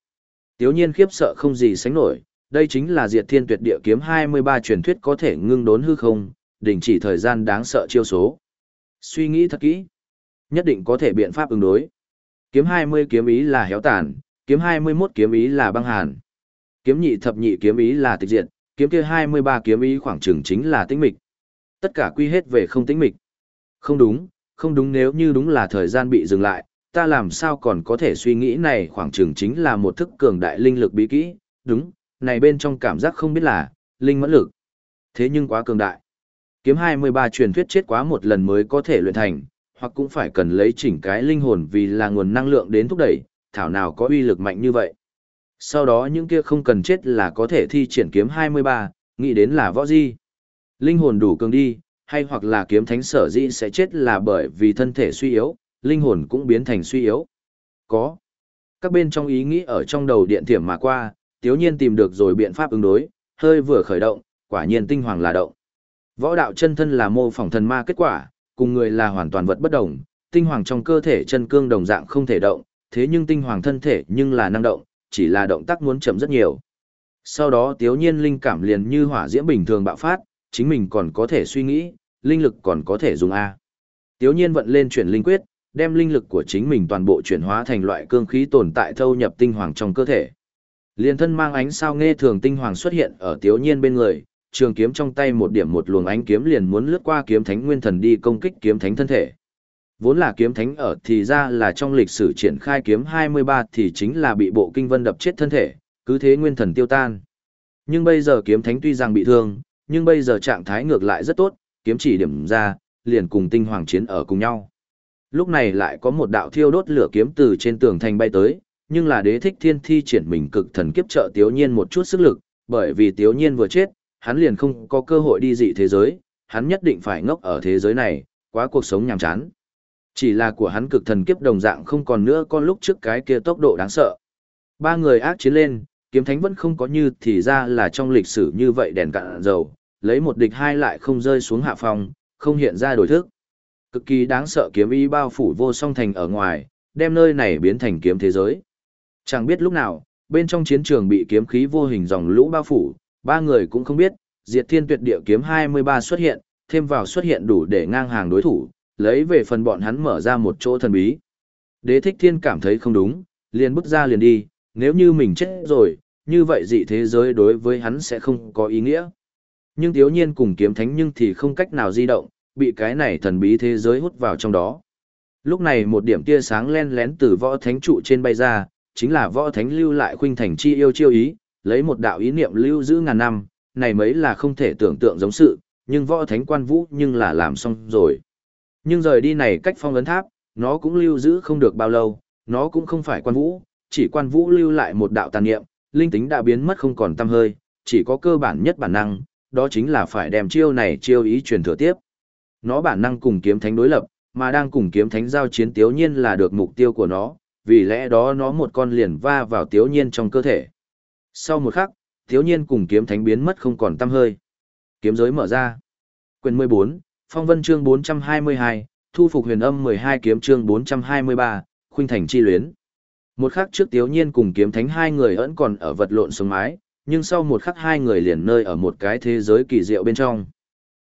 Tiếu nhiên khiếp sợ không gì sánh nổi, đây chính là diệt thiên tuyệt địa kiếm 23 truyền thuyết có thể ngưng đốn hư không, đình chỉ thời gian đáng sợ chiêu số. Suy nghĩ thật kỹ, nhất định có thể biện pháp ứng đối. Kiếm 20 kiếm ý là héo tàn, kiếm 21 kiếm ý là băng hàn. Kiếm nhị thập nhị kiếm ý là tịch diệt, kiếm kia 23 kiếm ý khoảng chừng chính là tĩnh mịch. Tất cả quy hết về không tĩnh mịch. Không đúng, không đúng nếu như đúng là thời gian bị dừng lại, ta làm sao còn có thể suy nghĩ này khoảng chừng chính là một thức cường đại linh lực bí kỹ, đúng, này bên trong cảm giác không biết là, linh mẫn lực. Thế nhưng quá cường đại. Kiếm 23 truyền thuyết chết quá một lần mới có thể luyện thành, hoặc cũng phải cần lấy chỉnh cái linh hồn vì là nguồn năng lượng đến thúc đẩy, thảo nào có uy lực mạnh như vậy. Sau đó những kia không cần chết là có thể thi triển kiếm 23, nghĩ đến là võ di. Linh hồn đủ cường đi, hay hoặc là kiếm thánh sở di sẽ chết là bởi vì thân thể suy yếu, linh hồn cũng biến thành suy yếu. Có. Các bên trong ý nghĩ ở trong đầu điện thiểm mà qua, tiếu nhiên tìm được rồi biện pháp ứng đối, hơi vừa khởi động, quả nhiên tinh hoàng là động. Võ đạo chân thân là mô phỏng thần ma kết quả, cùng người là hoàn toàn vật bất đồng, tinh hoàng trong cơ thể chân cương đồng dạng không thể động, thế nhưng tinh hoàng thân thể nhưng là năng động, chỉ là động tác muốn chậm rất nhiều. Sau đó tiếu nhiên linh cảm liền như hỏa diễm bình thường bạo phát, chính mình còn có thể suy nghĩ, linh lực còn có thể dùng A. Tiếu nhiên vận lên chuyển linh quyết, đem linh lực của chính mình toàn bộ chuyển hóa thành loại cương khí tồn tại thâu nhập tinh hoàng trong cơ thể. Liên thân mang ánh sao nghe thường tinh hoàng xuất hiện ở tiếu nhiên bên người, trường kiếm trong tay một điểm một luồng ánh kiếm liền muốn lướt qua kiếm thánh nguyên thần đi công kích kiếm thánh thân thể. Vốn là kiếm thánh ở thì ra là trong lịch sử triển khai kiếm 23 thì chính là bị bộ kinh vân đập chết thân thể, cứ thế nguyên thần tiêu tan. Nhưng bây giờ kiếm thánh tuy rằng bị thương, nhưng bây giờ trạng thái ngược lại rất tốt, kiếm chỉ điểm ra, liền cùng tinh hoàng chiến ở cùng nhau. Lúc này lại có một đạo thiêu đốt lửa kiếm từ trên tường thành bay tới, nhưng là đế thích thiên thi triển mình cực thần kiếp trợ tiếu nhiên một chút sức lực, bởi vì tiếu nhiên vừa chết, hắn liền không có cơ hội đi dị thế giới, hắn nhất định phải ngốc ở thế giới này, quá cuộc sống nhàm chán. Chỉ là của hắn cực thần kiếp đồng dạng không còn nữa con lúc trước cái kia tốc độ đáng sợ. Ba người ác chiến lên, kiếm thánh vẫn không có như thì ra là trong lịch sử như vậy đèn cạn dầu, lấy một địch hai lại không rơi xuống hạ phòng, không hiện ra đổi thức. Cực kỳ đáng sợ kiếm ý bao phủ vô song thành ở ngoài, đem nơi này biến thành kiếm thế giới. Chẳng biết lúc nào, bên trong chiến trường bị kiếm khí vô hình dòng lũ bao phủ, ba người cũng không biết, Diệt Thiên Tuyệt Địa kiếm 23 xuất hiện, thêm vào xuất hiện đủ để ngang hàng đối thủ, lấy về phần bọn hắn mở ra một chỗ thần bí. Đế Thích Thiên cảm thấy không đúng, liền bước ra liền đi, nếu như mình chết rồi, như vậy dị thế giới đối với hắn sẽ không có ý nghĩa. Nhưng thiếu nhiên cùng kiếm thánh nhưng thì không cách nào di động, bị cái này thần bí thế giới hút vào trong đó. Lúc này một điểm tia sáng len lén từ võ thánh trụ trên bay ra, chính là võ thánh lưu lại khuynh thành chi yêu chiêu ý, lấy một đạo ý niệm lưu giữ ngàn năm, này mấy là không thể tưởng tượng giống sự, nhưng võ thánh quan vũ nhưng là làm xong rồi. Nhưng rời đi này cách phong ấn tháp, nó cũng lưu giữ không được bao lâu, nó cũng không phải quan vũ, chỉ quan vũ lưu lại một đạo tàn niệm, linh tính đã biến mất không còn tăm hơi, chỉ có cơ bản nhất bản năng, đó chính là phải đem chiêu này chiêu ý truyền thừa tiếp. Nó bản năng cùng kiếm thánh đối lập, mà đang cùng kiếm thánh giao chiến tiếu nhiên là được mục tiêu của nó, vì lẽ đó nó một con liền va vào tiếu nhiên trong cơ thể. Sau một khắc, tiếu nhiên cùng kiếm thánh biến mất không còn tăm hơi. Kiếm giới mở ra. Quyền 14, Phong Vân chương 422, Thu phục huyền âm 12 kiếm chương 423, Khuynh thành chi luyến. Một khắc trước tiếu nhiên cùng kiếm thánh hai người vẫn còn ở vật lộn sống mái, nhưng sau một khắc hai người liền nơi ở một cái thế giới kỳ diệu bên trong.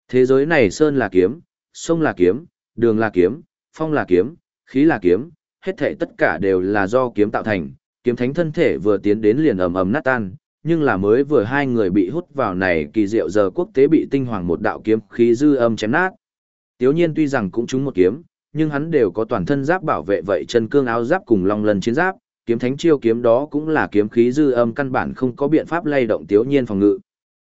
Thế giới này sơn là kiếm, sông là kiếm, đường là kiếm, phong là kiếm, khí là kiếm, hết thảy tất cả đều là do kiếm tạo thành, kiếm thánh thân thể vừa tiến đến liền ầm ầm nát tan, nhưng là mới vừa hai người bị hút vào này kỳ diệu giờ quốc tế bị tinh hoàng một đạo kiếm khí dư âm chém nát. Tiếu nhiên tuy rằng cũng trúng một kiếm, nhưng hắn đều có toàn thân giáp bảo vệ vậy chân cương áo giáp cùng long lần chiến giáp, kiếm thánh chiêu kiếm đó cũng là kiếm khí dư âm căn bản không có biện pháp lay động tiếu nhiên phòng ngự.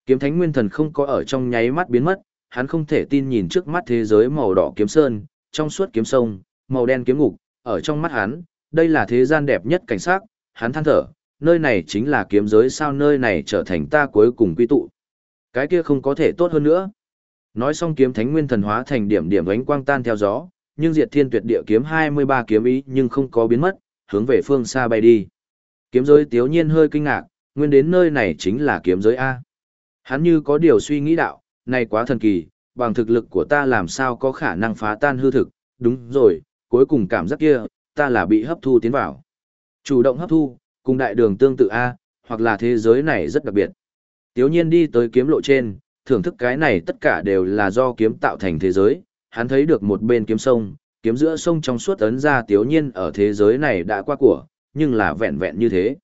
Kiếm thánh nguyên thần không có ở trong nháy mắt biến mất, hắn không thể tin nhìn trước mắt thế giới màu đỏ kiếm sơn, trong suốt kiếm sông, màu đen kiếm ngục, ở trong mắt hắn, đây là thế gian đẹp nhất cảnh sát, hắn than thở, nơi này chính là kiếm giới sao nơi này trở thành ta cuối cùng quy tụ. Cái kia không có thể tốt hơn nữa. Nói xong kiếm thánh nguyên thần hóa thành điểm điểm ánh quang tan theo gió, nhưng diệt thiên tuyệt địa kiếm 23 kiếm ý nhưng không có biến mất, hướng về phương xa bay đi. Kiếm giới tiếu nhiên hơi kinh ngạc, nguyên đến nơi này chính là kiếm giới A. Hắn như có điều suy nghĩ đạo, này quá thần kỳ, bằng thực lực của ta làm sao có khả năng phá tan hư thực, đúng rồi, cuối cùng cảm giác kia, ta là bị hấp thu tiến vào. Chủ động hấp thu, cùng đại đường tương tự A, hoặc là thế giới này rất đặc biệt. Tiếu nhiên đi tới kiếm lộ trên, thưởng thức cái này tất cả đều là do kiếm tạo thành thế giới, hắn thấy được một bên kiếm sông, kiếm giữa sông trong suốt ấn ra tiếu nhiên ở thế giới này đã qua của, nhưng là vẹn vẹn như thế.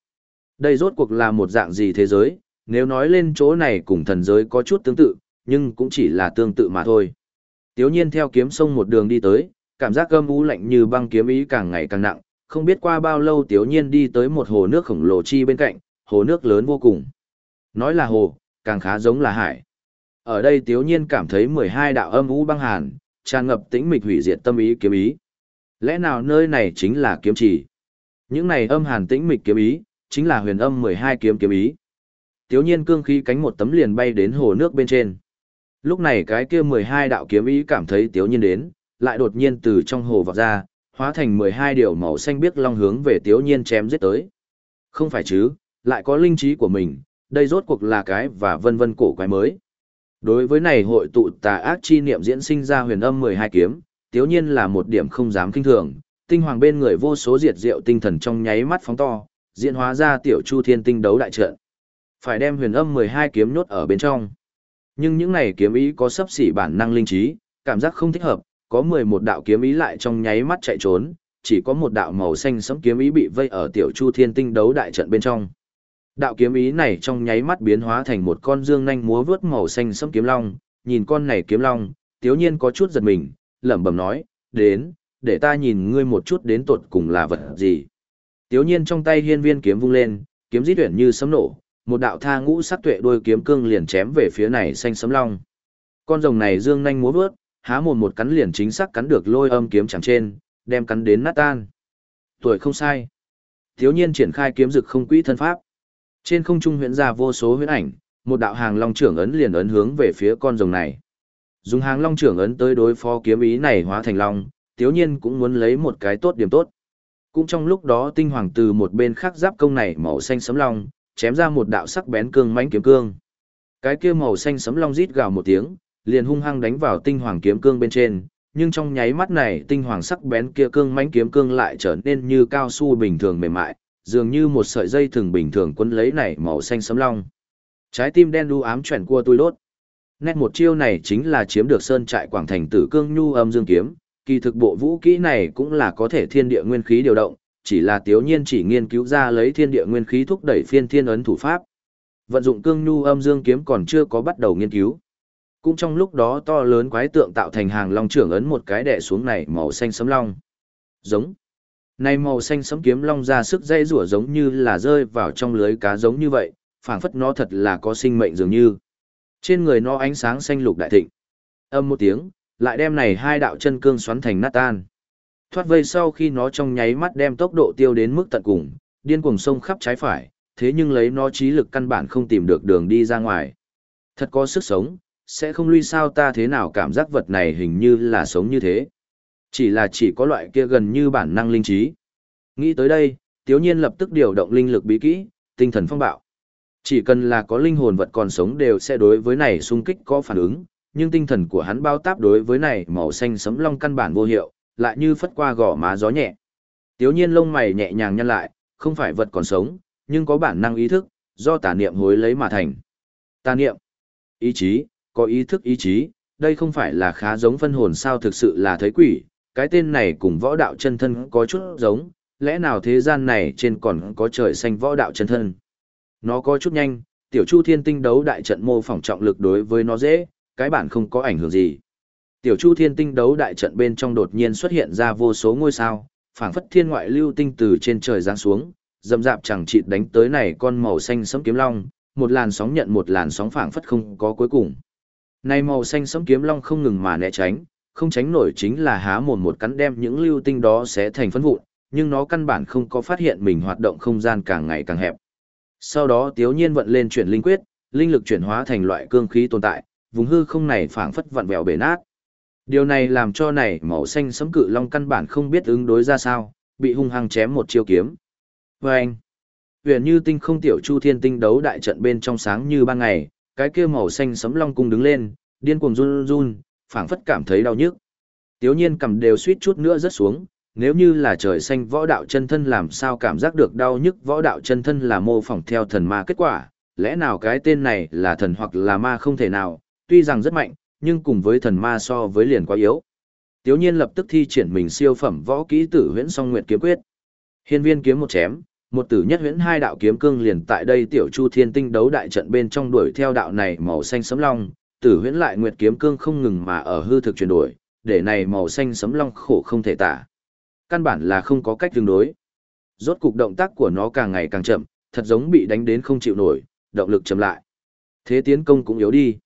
Đây rốt cuộc là một dạng gì thế giới, nếu nói lên chỗ này cùng thần giới có chút tương tự, nhưng cũng chỉ là tương tự mà thôi. Tiếu nhiên theo kiếm sông một đường đi tới, cảm giác gâm u lạnh như băng kiếm ý càng ngày càng nặng, không biết qua bao lâu tiếu nhiên đi tới một hồ nước khổng lồ chi bên cạnh, hồ nước lớn vô cùng. Nói là hồ, càng khá giống là hải. Ở đây tiếu nhiên cảm thấy 12 đạo âm u băng hàn, tràn ngập tĩnh mịch hủy diệt tâm ý kiếm ý. Lẽ nào nơi này chính là kiếm chỉ? Những này âm hàn tĩnh mịch kiếm ý, chính là huyền âm 12 kiếm kiếm ý. Tiếu nhiên cương khí cánh một tấm liền bay đến hồ nước bên trên. Lúc này cái kia 12 đạo kiếm ý cảm thấy tiếu nhiên đến, lại đột nhiên từ trong hồ vọt ra, hóa thành 12 điều màu xanh biếc long hướng về tiếu nhiên chém giết tới. Không phải chứ, lại có linh trí của mình, đây rốt cuộc là cái và vân vân cổ quái mới. Đối với này hội tụ tà ác chi niệm diễn sinh ra huyền âm 12 kiếm, tiếu nhiên là một điểm không dám kinh thường, tinh hoàng bên người vô số diệt diệu tinh thần trong nháy mắt phóng to, diễn hóa ra tiểu chu thiên tinh đấu đại trận. Phải đem huyền âm 12 kiếm nhốt ở bên trong. Nhưng những này kiếm ý có sấp xỉ bản năng linh trí, cảm giác không thích hợp, có 11 đạo kiếm ý lại trong nháy mắt chạy trốn, chỉ có một đạo màu xanh sẫm kiếm ý bị vây ở tiểu chu thiên tinh đấu đại trận bên trong. Đạo kiếm ý này trong nháy mắt biến hóa thành một con dương nhanh múa vướt màu xanh sẫm kiếm long, nhìn con này kiếm long, tiếu nhiên có chút giật mình, lẩm bẩm nói, đến, để ta nhìn ngươi một chút đến tột cùng là vật gì. Tiếu nhiên trong tay hiên viên kiếm vung lên, kiếm di tuyển như sấm nổ, một đạo tha ngũ sắc tuệ đôi kiếm cương liền chém về phía này xanh sấm long. Con rồng này dương nhanh múa vướt, há mồm một cắn liền chính xác cắn được lôi âm kiếm chẳng trên, đem cắn đến nát tan. Tuổi không sai. Thiếu nhiên triển khai kiếm dực không quỹ thân pháp. Trên không trung huyễn ra vô số huyễn ảnh, một đạo hàng long trưởng ấn liền ấn hướng về phía con rồng này. Dùng hàng long trưởng ấn tới đối phó kiếm ý này hóa thành long, tiếu nhiên cũng muốn lấy một cái tốt điểm tốt. Cũng trong lúc đó tinh hoàng từ một bên khác giáp công này màu xanh sấm long, chém ra một đạo sắc bén cương mãnh kiếm cương. Cái kia màu xanh sấm long rít gào một tiếng, liền hung hăng đánh vào tinh hoàng kiếm cương bên trên, nhưng trong nháy mắt này tinh hoàng sắc bén kia cương mãnh kiếm cương lại trở nên như cao su bình thường mềm mại, dường như một sợi dây thường bình thường quấn lấy này màu xanh sấm long. Trái tim đen đu ám chuyển qua tôi lốt. Nét một chiêu này chính là chiếm được sơn trại quảng thành tử cương nhu âm dương kiếm, kỳ thực bộ vũ kỹ này cũng là có thể thiên địa nguyên khí điều động, chỉ là tiếu nhiên chỉ nghiên cứu ra lấy thiên địa nguyên khí thúc đẩy phiên thiên ấn thủ pháp. Vận dụng cương nhu âm dương kiếm còn chưa có bắt đầu nghiên cứu. Cũng trong lúc đó to lớn quái tượng tạo thành hàng long trưởng ấn một cái đè xuống này màu xanh sấm long. Giống. Này màu xanh sấm kiếm long ra sức dây rủa giống như là rơi vào trong lưới cá giống như vậy, phảng phất nó thật là có sinh mệnh dường như. Trên người nó ánh sáng xanh lục đại thịnh. Âm một tiếng, lại đem này hai đạo chân cương xoắn thành nát tan. Thoát vây sau khi nó trong nháy mắt đem tốc độ tiêu đến mức tận cùng, điên cuồng sông khắp trái phải, thế nhưng lấy nó trí lực căn bản không tìm được đường đi ra ngoài. Thật có sức sống, sẽ không lui sao ta thế nào cảm giác vật này hình như là sống như thế. Chỉ là chỉ có loại kia gần như bản năng linh trí. Nghĩ tới đây, Tiếu Nhiên lập tức điều động linh lực bí kỹ, tinh thần phong bạo. Chỉ cần là có linh hồn vật còn sống đều sẽ đối với này xung kích có phản ứng, nhưng tinh thần của hắn bao táp đối với này màu xanh sấm long căn bản vô hiệu, lại như phất qua gò má gió nhẹ. Tiếu nhiên lông mày nhẹ nhàng nhăn lại, không phải vật còn sống, nhưng có bản năng ý thức, do tà niệm hối lấy mà thành. Tà niệm, ý chí, có ý thức ý chí, đây không phải là khá giống phân hồn sao thực sự là thấy quỷ, cái tên này cùng võ đạo chân thân có chút giống, lẽ nào thế gian này trên còn có trời xanh võ đạo chân thân. Nó có chút nhanh, tiểu chu thiên tinh đấu đại trận mô phỏng trọng lực đối với nó dễ, cái bản không có ảnh hưởng gì. Tiểu chu thiên tinh đấu đại trận bên trong đột nhiên xuất hiện ra vô số ngôi sao, phảng phất thiên ngoại lưu tinh từ trên trời giáng xuống, dầm dạp chẳng chịt đánh tới này con màu xanh sẫm kiếm long, một làn sóng nhận một làn sóng phảng phất không có cuối cùng. Này màu xanh sẫm kiếm long không ngừng mà né tránh, không tránh nổi chính là há mồm một cắn đem những lưu tinh đó sẽ thành phân vụn, nhưng nó căn bản không có phát hiện mình hoạt động không gian càng ngày càng hẹp. Sau đó Tiếu Nhiên vận lên chuyển linh quyết, linh lực chuyển hóa thành loại cương khí tồn tại, vùng hư không này phảng phất vặn vẹo bể nát. Điều này làm cho này màu xanh sấm cự long căn bản không biết ứng đối ra sao, bị hung hăng chém một chiêu kiếm. Và anh, huyền như tinh không tiểu chu thiên tinh đấu đại trận bên trong sáng như ban ngày, cái kia màu xanh sấm long cung đứng lên, điên cuồng run run, phảng phất cảm thấy đau nhức. Tiếu nhiên cầm đều suýt chút nữa rớt xuống, nếu như là trời xanh võ đạo chân thân làm sao cảm giác được đau nhức võ đạo chân thân là mô phỏng theo thần ma kết quả, lẽ nào cái tên này là thần hoặc là ma không thể nào, tuy rằng rất mạnh, nhưng cùng với thần ma so với liền quá yếu. Tiếu nhiên lập tức thi triển mình siêu phẩm võ kỹ tử huyễn song nguyệt kiếm quyết. Hiên viên kiếm một chém, một tử nhất huyễn hai đạo kiếm cương liền tại đây tiểu chu thiên tinh đấu đại trận bên trong đuổi theo đạo này màu xanh sấm long, tử huyễn lại nguyệt kiếm cương không ngừng mà ở hư thực chuyển đổi, để này màu xanh sấm long khổ không thể tả. Căn bản là không có cách tương đối. Rốt cục động tác của nó càng ngày càng chậm, thật giống bị đánh đến không chịu nổi, động lực chậm lại. Thế tiến công cũng yếu đi.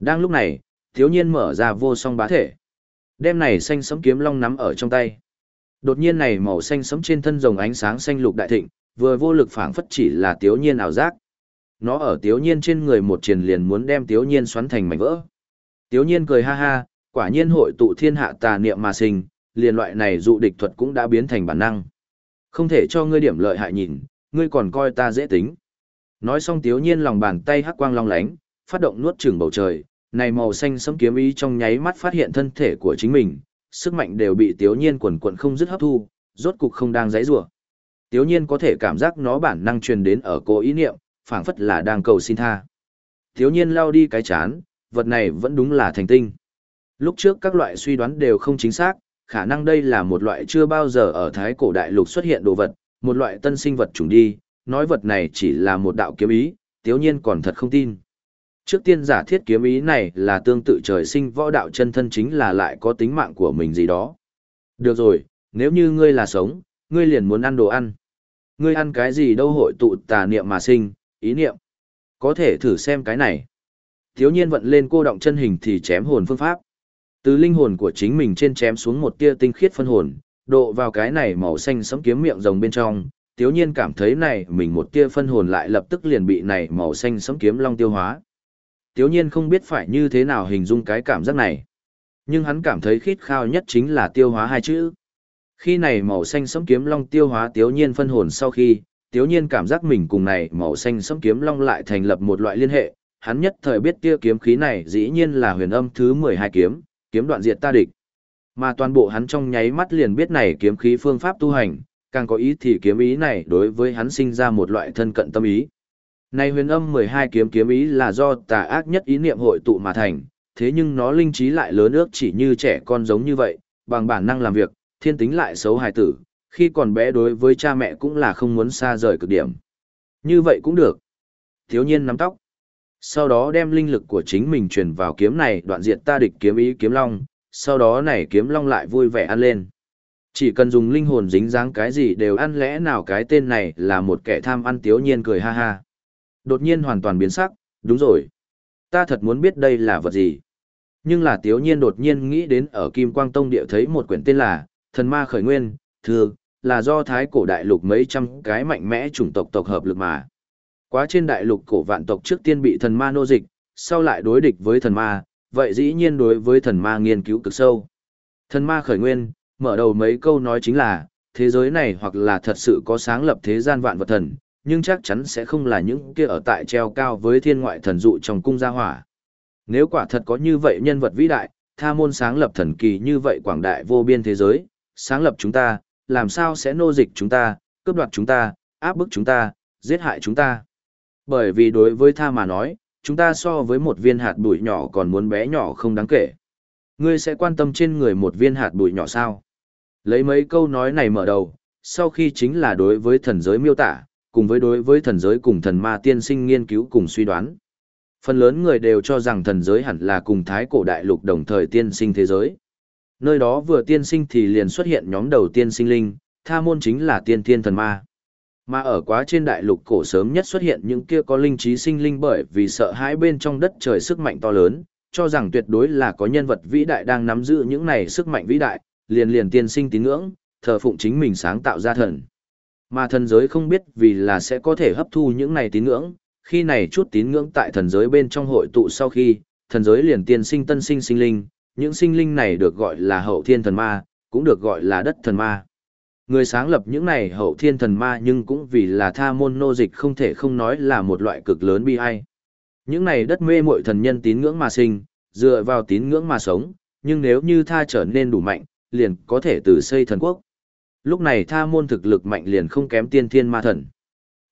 Đang lúc này, thiếu nhiên mở ra vô song bá thể. Đem này xanh sấm kiếm long nắm ở trong tay. Đột nhiên này màu xanh sấm trên thân rồng ánh sáng xanh lục đại thịnh, vừa vô lực phảng phất chỉ là thiếu nhiên ảo giác. Nó ở thiếu nhiên trên người một triền liền muốn đem thiếu nhiên xoắn thành mảnh vỡ. Thiếu nhiên cười ha ha, quả nhiên hội tụ thiên hạ tà niệm mà sinh, liền loại này dụ địch thuật cũng đã biến thành bản năng. Không thể cho ngươi điểm lợi hại nhìn, ngươi còn coi ta dễ tính. Nói xong thiếu nhiên lòng bàn tay hắc quang long lánh, phát động nuốt chửng bầu trời, này màu xanh sẫm kiếm ý trong nháy mắt phát hiện thân thể của chính mình, sức mạnh đều bị Tiếu Nhiên quần quần không dứt hấp thu, rốt cục không đang giãy giụa. Tiếu Nhiên có thể cảm giác nó bản năng truyền đến ở cô ý niệm, phảng phất là đang cầu xin tha. thiếu Nhiên lao đi cái chán, vật này vẫn đúng là thành tinh. Lúc trước các loại suy đoán đều không chính xác, khả năng đây là một loại chưa bao giờ ở Thái cổ đại lục xuất hiện đồ vật, một loại tân sinh vật trùng đi, nói vật này chỉ là một đạo kiếm ý, thiếu Nhiên còn thật không tin. Trước tiên giả thiết kiếm ý này là tương tự trời sinh võ đạo chân thân chính là lại có tính mạng của mình gì đó. Được rồi, nếu như ngươi là sống, ngươi liền muốn ăn đồ ăn. Ngươi ăn cái gì đâu hội tụ tà niệm mà sinh, ý niệm. Có thể thử xem cái này. Thiếu nhiên vận lên cô động chân hình thì chém hồn phương pháp. Từ linh hồn của chính mình trên chém xuống một tia tinh khiết phân hồn, độ vào cái này màu xanh sẫm kiếm miệng rồng bên trong. Thiếu nhiên cảm thấy này mình một tia phân hồn lại lập tức liền bị này màu xanh sẫm kiếm long tiêu hóa. Tiếu nhiên không biết phải như thế nào hình dung cái cảm giác này. Nhưng hắn cảm thấy khít khao nhất chính là tiêu hóa hai chữ. Khi này màu xanh sẫm kiếm long tiêu hóa tiếu nhiên phân hồn sau khi, tiếu nhiên cảm giác mình cùng này màu xanh sẫm kiếm long lại thành lập một loại liên hệ, hắn nhất thời biết tia kiếm khí này dĩ nhiên là huyền âm thứ 12 kiếm, kiếm đoạn diệt ta địch. Mà toàn bộ hắn trong nháy mắt liền biết này kiếm khí phương pháp tu hành, càng có ý thì kiếm ý này đối với hắn sinh ra một loại thân cận tâm ý. Này huyền âm 12 kiếm kiếm ý là do tà ác nhất ý niệm hội tụ mà thành, thế nhưng nó linh trí lại lớn ước chỉ như trẻ con giống như vậy, bằng bản năng làm việc, thiên tính lại xấu hài tử, khi còn bé đối với cha mẹ cũng là không muốn xa rời cực điểm. Như vậy cũng được. Thiếu nhiên nắm tóc. Sau đó đem linh lực của chính mình truyền vào kiếm này đoạn diệt ta địch kiếm ý kiếm long, sau đó này kiếm long lại vui vẻ ăn lên. Chỉ cần dùng linh hồn dính dáng cái gì đều ăn lẽ nào cái tên này là một kẻ tham ăn tiếu nhiên cười ha ha. Đột nhiên hoàn toàn biến sắc, đúng rồi. Ta thật muốn biết đây là vật gì. Nhưng là tiếu nhiên đột nhiên nghĩ đến ở Kim Quang Tông địa thấy một quyển tên là Thần Ma Khởi Nguyên, thường, là do thái cổ đại lục mấy trăm cái mạnh mẽ chủng tộc tộc hợp lực mà. Quá trên đại lục cổ vạn tộc trước tiên bị thần ma nô dịch, sau lại đối địch với thần ma, vậy dĩ nhiên đối với thần ma nghiên cứu cực sâu. Thần ma khởi nguyên, mở đầu mấy câu nói chính là, thế giới này hoặc là thật sự có sáng lập thế gian vạn vật thần, nhưng chắc chắn sẽ không là những kia ở tại treo cao với thiên ngoại thần dụ trong cung gia hỏa. Nếu quả thật có như vậy nhân vật vĩ đại, tha môn sáng lập thần kỳ như vậy quảng đại vô biên thế giới, sáng lập chúng ta, làm sao sẽ nô dịch chúng ta, cướp đoạt chúng ta, áp bức chúng ta, giết hại chúng ta. Bởi vì đối với tha mà nói, chúng ta so với một viên hạt bụi nhỏ còn muốn bé nhỏ không đáng kể. Ngươi sẽ quan tâm trên người một viên hạt bụi nhỏ sao? Lấy mấy câu nói này mở đầu, sau khi chính là đối với thần giới miêu tả, cùng với đối với thần giới cùng thần ma tiên sinh nghiên cứu cùng suy đoán. Phần lớn người đều cho rằng thần giới hẳn là cùng thái cổ đại lục đồng thời tiên sinh thế giới. Nơi đó vừa tiên sinh thì liền xuất hiện nhóm đầu tiên sinh linh, tha môn chính là tiên thiên thần ma. Mà ở quá trên đại lục cổ sớm nhất xuất hiện những kia có linh trí sinh linh bởi vì sợ hãi bên trong đất trời sức mạnh to lớn, cho rằng tuyệt đối là có nhân vật vĩ đại đang nắm giữ những này sức mạnh vĩ đại, liền liền tiên sinh tín ngưỡng, thờ phụng chính mình sáng tạo ra thần. Mà thần giới không biết vì là sẽ có thể hấp thu những này tín ngưỡng, khi này chút tín ngưỡng tại thần giới bên trong hội tụ sau khi, thần giới liền tiên sinh tân sinh sinh linh, những sinh linh này được gọi là hậu thiên thần ma, cũng được gọi là đất thần ma. Người sáng lập những này hậu thiên thần ma nhưng cũng vì là tha môn nô dịch không thể không nói là một loại cực lớn bi ai. Những này đất mê muội thần nhân tín ngưỡng mà sinh, dựa vào tín ngưỡng mà sống, nhưng nếu như tha trở nên đủ mạnh, liền có thể từ xây thần quốc. Lúc này tha môn thực lực mạnh liền không kém tiên thiên ma thần.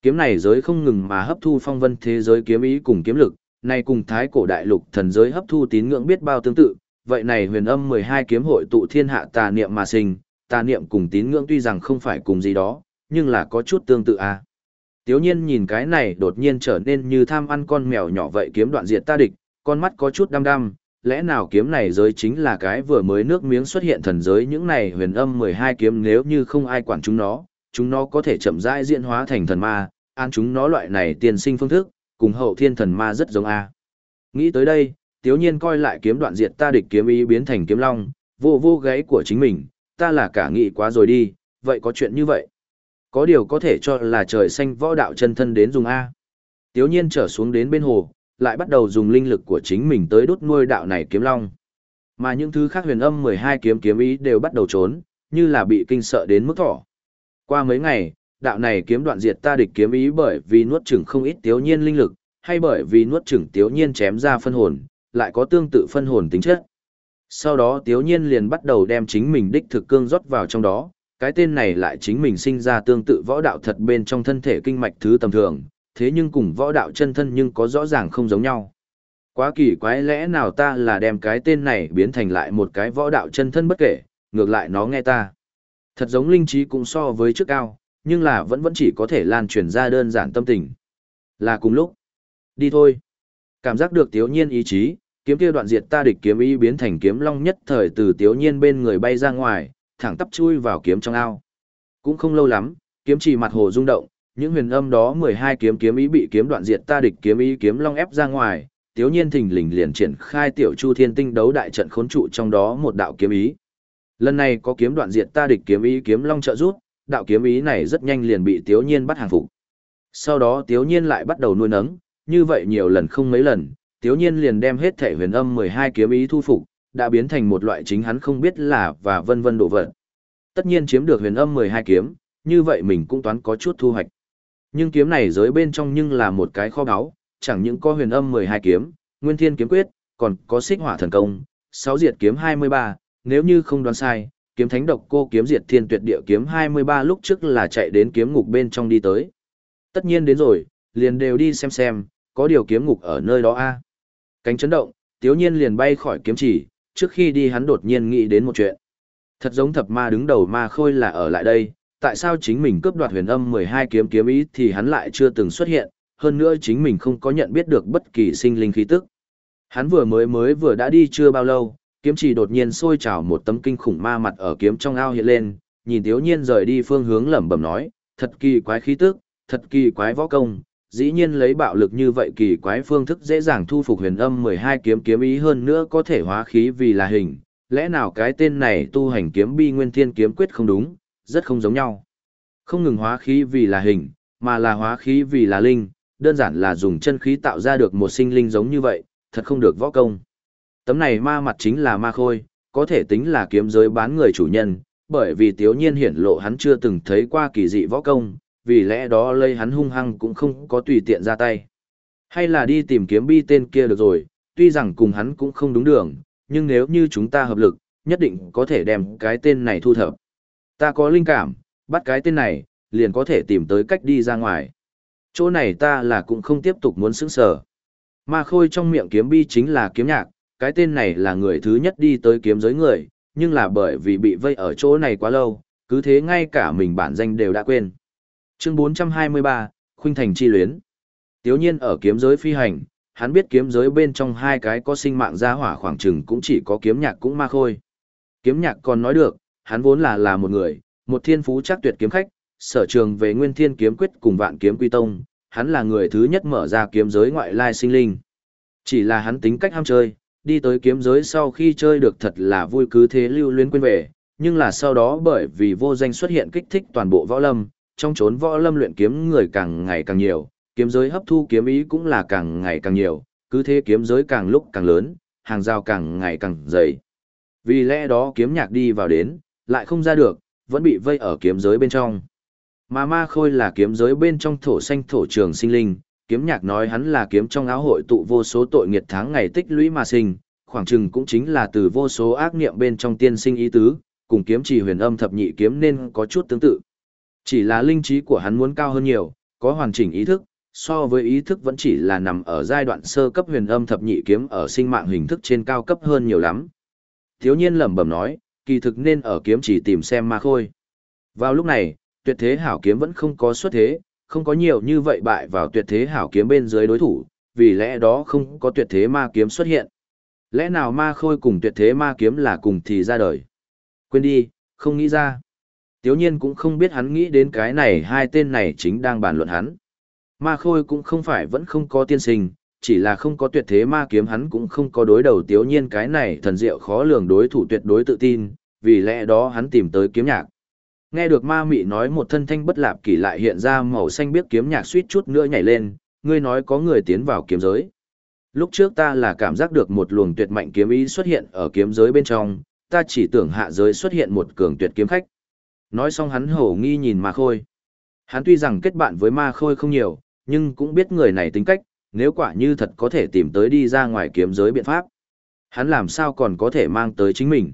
Kiếm này giới không ngừng mà hấp thu phong vân thế giới kiếm ý cùng kiếm lực, này cùng thái cổ đại lục thần giới hấp thu tín ngưỡng biết bao tương tự, vậy này huyền âm 12 kiếm hội tụ thiên hạ tà niệm mà sinh, tà niệm cùng tín ngưỡng tuy rằng không phải cùng gì đó, nhưng là có chút tương tự à. Tiếu nhiên nhìn cái này đột nhiên trở nên như tham ăn con mèo nhỏ vậy kiếm đoạn diệt ta địch, con mắt có chút đăm đăm, lẽ nào kiếm này giới chính là cái vừa mới nước miếng xuất hiện thần giới những này huyền âm 12 kiếm nếu như không ai quản chúng nó, chúng nó có thể chậm rãi diễn hóa thành thần ma, an chúng nó loại này tiền sinh phương thức, cùng hậu thiên thần ma rất giống a. Nghĩ tới đây, tiếu nhiên coi lại kiếm đoạn diệt ta địch kiếm ý biến thành kiếm long, vô vô gáy của chính mình, ta là cả nghị quá rồi đi, vậy có chuyện như vậy. Có điều có thể cho là trời xanh võ đạo chân thân đến dùng A. Tiếu nhiên trở xuống đến bên hồ, lại bắt đầu dùng linh lực của chính mình tới đốt nuôi đạo này kiếm long. Mà những thứ khác huyền âm 12 kiếm kiếm ý đều bắt đầu trốn, như là bị kinh sợ đến mức thỏ. Qua mấy ngày, đạo này kiếm đoạn diệt ta địch kiếm ý bởi vì nuốt chửng không ít tiếu nhiên linh lực, hay bởi vì nuốt chửng tiếu nhiên chém ra phân hồn, lại có tương tự phân hồn tính chất. Sau đó tiếu nhiên liền bắt đầu đem chính mình đích thực cương rót vào trong đó, cái tên này lại chính mình sinh ra tương tự võ đạo thật bên trong thân thể kinh mạch thứ tầm thường, thế nhưng cùng võ đạo chân thân nhưng có rõ ràng không giống nhau. Quá kỳ quái lẽ nào ta là đem cái tên này biến thành lại một cái võ đạo chân thân bất kể, ngược lại nó nghe ta. Thật giống linh trí cũng so với trước cao, nhưng là vẫn vẫn chỉ có thể lan truyền ra đơn giản tâm tình. Là cùng lúc. Đi thôi. Cảm giác được tiếu nhiên ý chí, kiếm kia đoạn diệt ta địch kiếm ý biến thành kiếm long nhất thời từ tiếu nhiên bên người bay ra ngoài, thẳng tắp chui vào kiếm trong ao. Cũng không lâu lắm, kiếm chỉ mặt hồ rung động, những huyền âm đó 12 kiếm kiếm ý bị kiếm đoạn diệt ta địch kiếm ý kiếm long ép ra ngoài, tiếu nhiên thình lình liền triển khai tiểu chu thiên tinh đấu đại trận khốn trụ trong đó một đạo kiếm ý. Lần này có kiếm đoạn diệt ta địch kiếm ý kiếm long trợ rút, đạo kiếm ý này rất nhanh liền bị tiếu nhiên bắt hàng phục. Sau đó tiếu nhiên lại bắt đầu nuôi nấng, như vậy nhiều lần không mấy lần, Tiếu nhiên liền đem hết thể huyền âm 12 kiếm ý thu phục, đã biến thành một loại chính hắn không biết là và vân vân độ vật. Tất nhiên chiếm được huyền âm 12 kiếm, như vậy mình cũng toán có chút thu hoạch. Nhưng kiếm này giới bên trong nhưng là một cái kho báu, chẳng những có huyền âm 12 kiếm, nguyên thiên kiếm quyết, còn có xích hỏa thần công, sáu diệt kiếm 23, nếu như không đoán sai, kiếm thánh độc cô kiếm diệt thiên tuyệt địa kiếm 23 lúc trước là chạy đến kiếm ngục bên trong đi tới. Tất nhiên đến rồi, liền đều đi xem xem, có điều kiếm ngục ở nơi đó a. Cánh chấn động, tiếu nhiên liền bay khỏi kiếm chỉ, trước khi đi hắn đột nhiên nghĩ đến một chuyện. Thật giống thập ma đứng đầu ma khôi là ở lại đây, tại sao chính mình cướp đoạt huyền âm 12 kiếm kiếm ý thì hắn lại chưa từng xuất hiện, hơn nữa chính mình không có nhận biết được bất kỳ sinh linh khí tức. Hắn vừa mới mới vừa đã đi chưa bao lâu, kiếm chỉ đột nhiên sôi trào một tấm kinh khủng ma mặt ở kiếm trong ao hiện lên, nhìn Tiếu Nhiên rời đi phương hướng lẩm bẩm nói, thật kỳ quái khí tức, thật kỳ quái võ công, dĩ nhiên lấy bạo lực như vậy kỳ quái phương thức dễ dàng thu phục huyền âm 12 kiếm kiếm ý hơn nữa có thể hóa khí vì là hình, lẽ nào cái tên này tu hành kiếm bi nguyên thiên kiếm quyết không đúng, rất không giống nhau. Không ngừng hóa khí vì là hình, mà là hóa khí vì là linh, đơn giản là dùng chân khí tạo ra được một sinh linh giống như vậy, thật không được võ công. Tấm này ma mặt chính là ma khôi, có thể tính là kiếm giới bán người chủ nhân, bởi vì tiếu nhiên hiển lộ hắn chưa từng thấy qua kỳ dị võ công, vì lẽ đó lây hắn hung hăng cũng không có tùy tiện ra tay. Hay là đi tìm kiếm bi tên kia được rồi, tuy rằng cùng hắn cũng không đúng đường, nhưng nếu như chúng ta hợp lực, nhất định có thể đem cái tên này thu thập. Ta có linh cảm, bắt cái tên này, liền có thể tìm tới cách đi ra ngoài. Chỗ này ta là cũng không tiếp tục muốn xứng sở. Ma khôi trong miệng kiếm bi chính là kiếm nhạc, cái tên này là người thứ nhất đi tới kiếm giới người, nhưng là bởi vì bị vây ở chỗ này quá lâu, cứ thế ngay cả mình bản danh đều đã quên. Chương 423, Khuynh Thành Chi Luyến Tiếu nhiên ở kiếm giới phi hành, hắn biết kiếm giới bên trong hai cái có sinh mạng gia hỏa khoảng chừng cũng chỉ có kiếm nhạc cũng ma khôi. Kiếm nhạc còn nói được, hắn vốn là là một người, một thiên phú chắc tuyệt kiếm khách, sở trường về nguyên thiên kiếm quyết cùng vạn kiếm quy tông, hắn là người thứ nhất mở ra kiếm giới ngoại lai sinh linh. Chỉ là hắn tính cách ham chơi, đi tới kiếm giới sau khi chơi được thật là vui cứ thế lưu luyến quên về, nhưng là sau đó bởi vì vô danh xuất hiện kích thích toàn bộ võ lâm, trong chốn võ lâm luyện kiếm người càng ngày càng nhiều, kiếm giới hấp thu kiếm ý cũng là càng ngày càng nhiều, cứ thế kiếm giới càng lúc càng lớn, hàng rào càng ngày càng dày. Vì lẽ đó kiếm nhạc đi vào đến, lại không ra được, vẫn bị vây ở kiếm giới bên trong. Mà ma khôi là kiếm giới bên trong thổ xanh thổ trường sinh linh, kiếm nhạc nói hắn là kiếm trong áo hội tụ vô số tội nghiệt tháng ngày tích lũy mà sinh, khoảng chừng cũng chính là từ vô số ác niệm bên trong tiên sinh ý tứ, cùng kiếm trì huyền âm thập nhị kiếm nên có chút tương tự. Chỉ là linh trí của hắn muốn cao hơn nhiều, có hoàn chỉnh ý thức, so với ý thức vẫn chỉ là nằm ở giai đoạn sơ cấp huyền âm thập nhị kiếm ở sinh mạng hình thức trên cao cấp hơn nhiều lắm. Thiếu nhiên lẩm bẩm nói, kỳ thực nên ở kiếm chỉ tìm xem ma khôi. Vào lúc này, tuyệt thế hảo kiếm vẫn không có xuất thế, không có nhiều như vậy bại vào tuyệt thế hảo kiếm bên dưới đối thủ, vì lẽ đó không có tuyệt thế ma kiếm xuất hiện. Lẽ nào ma khôi cùng tuyệt thế ma kiếm là cùng thì ra đời? Quên đi, không nghĩ ra. Tiếu nhiên cũng không biết hắn nghĩ đến cái này hai tên này chính đang bàn luận hắn. Ma khôi cũng không phải vẫn không có tiên sinh, chỉ là không có tuyệt thế ma kiếm hắn cũng không có đối đầu tiếu nhiên cái này thần diệu khó lường đối thủ tuyệt đối tự tin, vì lẽ đó hắn tìm tới kiếm nhạc. Nghe được ma mị nói một thân thanh bất lạp kỳ lại hiện ra màu xanh biết kiếm nhạc suýt chút nữa nhảy lên, ngươi nói có người tiến vào kiếm giới. Lúc trước ta là cảm giác được một luồng tuyệt mạnh kiếm ý xuất hiện ở kiếm giới bên trong, ta chỉ tưởng hạ giới xuất hiện một cường tuyệt kiếm khách. Nói xong hắn hổ nghi nhìn ma khôi. Hắn tuy rằng kết bạn với ma khôi không nhiều, nhưng cũng biết người này tính cách, nếu quả như thật có thể tìm tới đi ra ngoài kiếm giới biện pháp. Hắn làm sao còn có thể mang tới chính mình.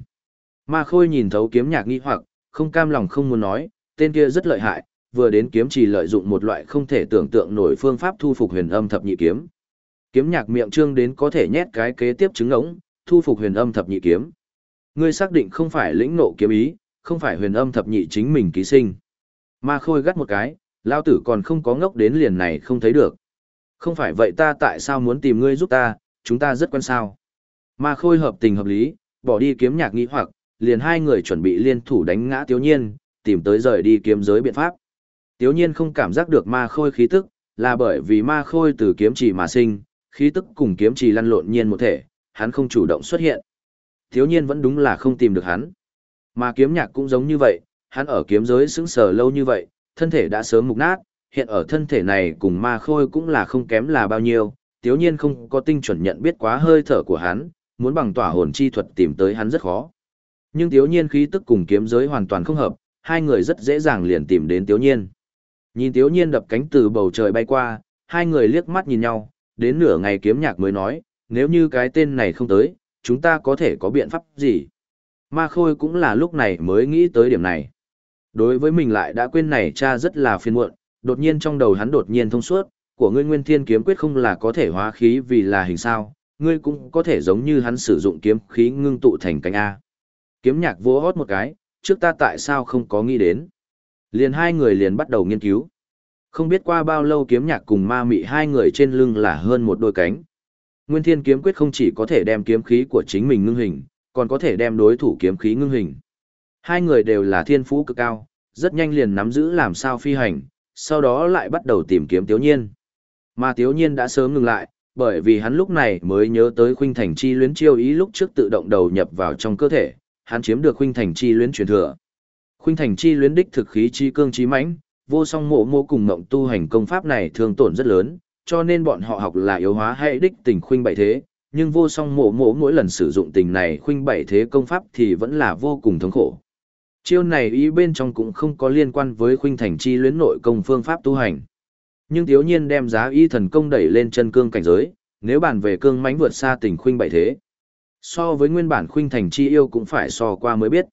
Ma khôi nhìn thấu kiếm nhạc nghi hoặc, không cam lòng không muốn nói, tên kia rất lợi hại, vừa đến kiếm chỉ lợi dụng một loại không thể tưởng tượng nổi phương pháp thu phục huyền âm thập nhị kiếm. Kiếm nhạc miệng trương đến có thể nhét cái kế tiếp chứng ngỗng, thu phục huyền âm thập nhị kiếm. Ngươi xác định không phải lĩnh nộ kiếm ý, không phải huyền âm thập nhị chính mình ký sinh. Ma khôi gắt một cái, lao tử còn không có ngốc đến liền này không thấy được. Không phải vậy ta tại sao muốn tìm ngươi giúp ta, chúng ta rất quan sao. Ma khôi hợp tình hợp lý, bỏ đi kiếm nhạc nghĩ hoặc, liền hai người chuẩn bị liên thủ đánh ngã Tiếu Nhiên, tìm tới rời đi kiếm giới biện pháp. Tiếu Nhiên không cảm giác được ma khôi khí tức, là bởi vì ma khôi từ kiếm trì mà sinh, khí tức cùng kiếm trì lăn lộn nhiên một thể, hắn không chủ động xuất hiện. Tiếu Nhiên vẫn đúng là không tìm được hắn. Mà kiếm nhạc cũng giống như vậy, hắn ở kiếm giới sững sờ lâu như vậy, thân thể đã sớm mục nát, hiện ở thân thể này cùng ma khôi cũng là không kém là bao nhiêu, tiếu nhiên không có tinh chuẩn nhận biết quá hơi thở của hắn, muốn bằng tỏa hồn chi thuật tìm tới hắn rất khó. Nhưng tiếu nhiên khí tức cùng kiếm giới hoàn toàn không hợp, hai người rất dễ dàng liền tìm đến tiếu nhiên. Nhìn tiếu nhiên đập cánh từ bầu trời bay qua, hai người liếc mắt nhìn nhau, đến nửa ngày kiếm nhạc mới nói, nếu như cái tên này không tới, chúng ta có thể có biện pháp gì? Ma Khôi cũng là lúc này mới nghĩ tới điểm này. Đối với mình lại đã quên này cha rất là phiền muộn, đột nhiên trong đầu hắn đột nhiên thông suốt, của ngươi nguyên thiên kiếm quyết không là có thể hóa khí vì là hình sao, ngươi cũng có thể giống như hắn sử dụng kiếm khí ngưng tụ thành cánh A. Kiếm nhạc vỗ hót một cái, trước ta tại sao không có nghĩ đến. Liền hai người liền bắt đầu nghiên cứu. Không biết qua bao lâu kiếm nhạc cùng ma mị hai người trên lưng là hơn một đôi cánh. Nguyên thiên kiếm quyết không chỉ có thể đem kiếm khí của chính mình ngưng hình, còn có thể đem đối thủ kiếm khí ngưng hình. Hai người đều là thiên phú cực cao, rất nhanh liền nắm giữ làm sao phi hành, sau đó lại bắt đầu tìm kiếm Tiếu Nhiên. Mà Tiếu Nhiên đã sớm ngừng lại, bởi vì hắn lúc này mới nhớ tới khuynh thành chi luyến chiêu ý lúc trước tự động đầu nhập vào trong cơ thể, hắn chiếm được khuynh thành chi luyến truyền thừa. Khuynh thành chi luyến đích thực khí chi cương chi mãnh, vô song mộ mô cùng mộng tu hành công pháp này thường tổn rất lớn, cho nên bọn họ học là yếu hóa hay đích tình khuynh bảy thế, nhưng vô song mộ mộ mỗi lần sử dụng tình này khuynh bảy thế công pháp thì vẫn là vô cùng thống khổ. Chiêu này ý bên trong cũng không có liên quan với khuynh thành chi luyến nội công phương pháp tu hành. Nhưng thiếu nhiên đem giá y thần công đẩy lên chân cương cảnh giới, nếu bàn về cương mãnh vượt xa tình khuynh bảy thế. So với nguyên bản khuynh thành chi yêu cũng phải so qua mới biết.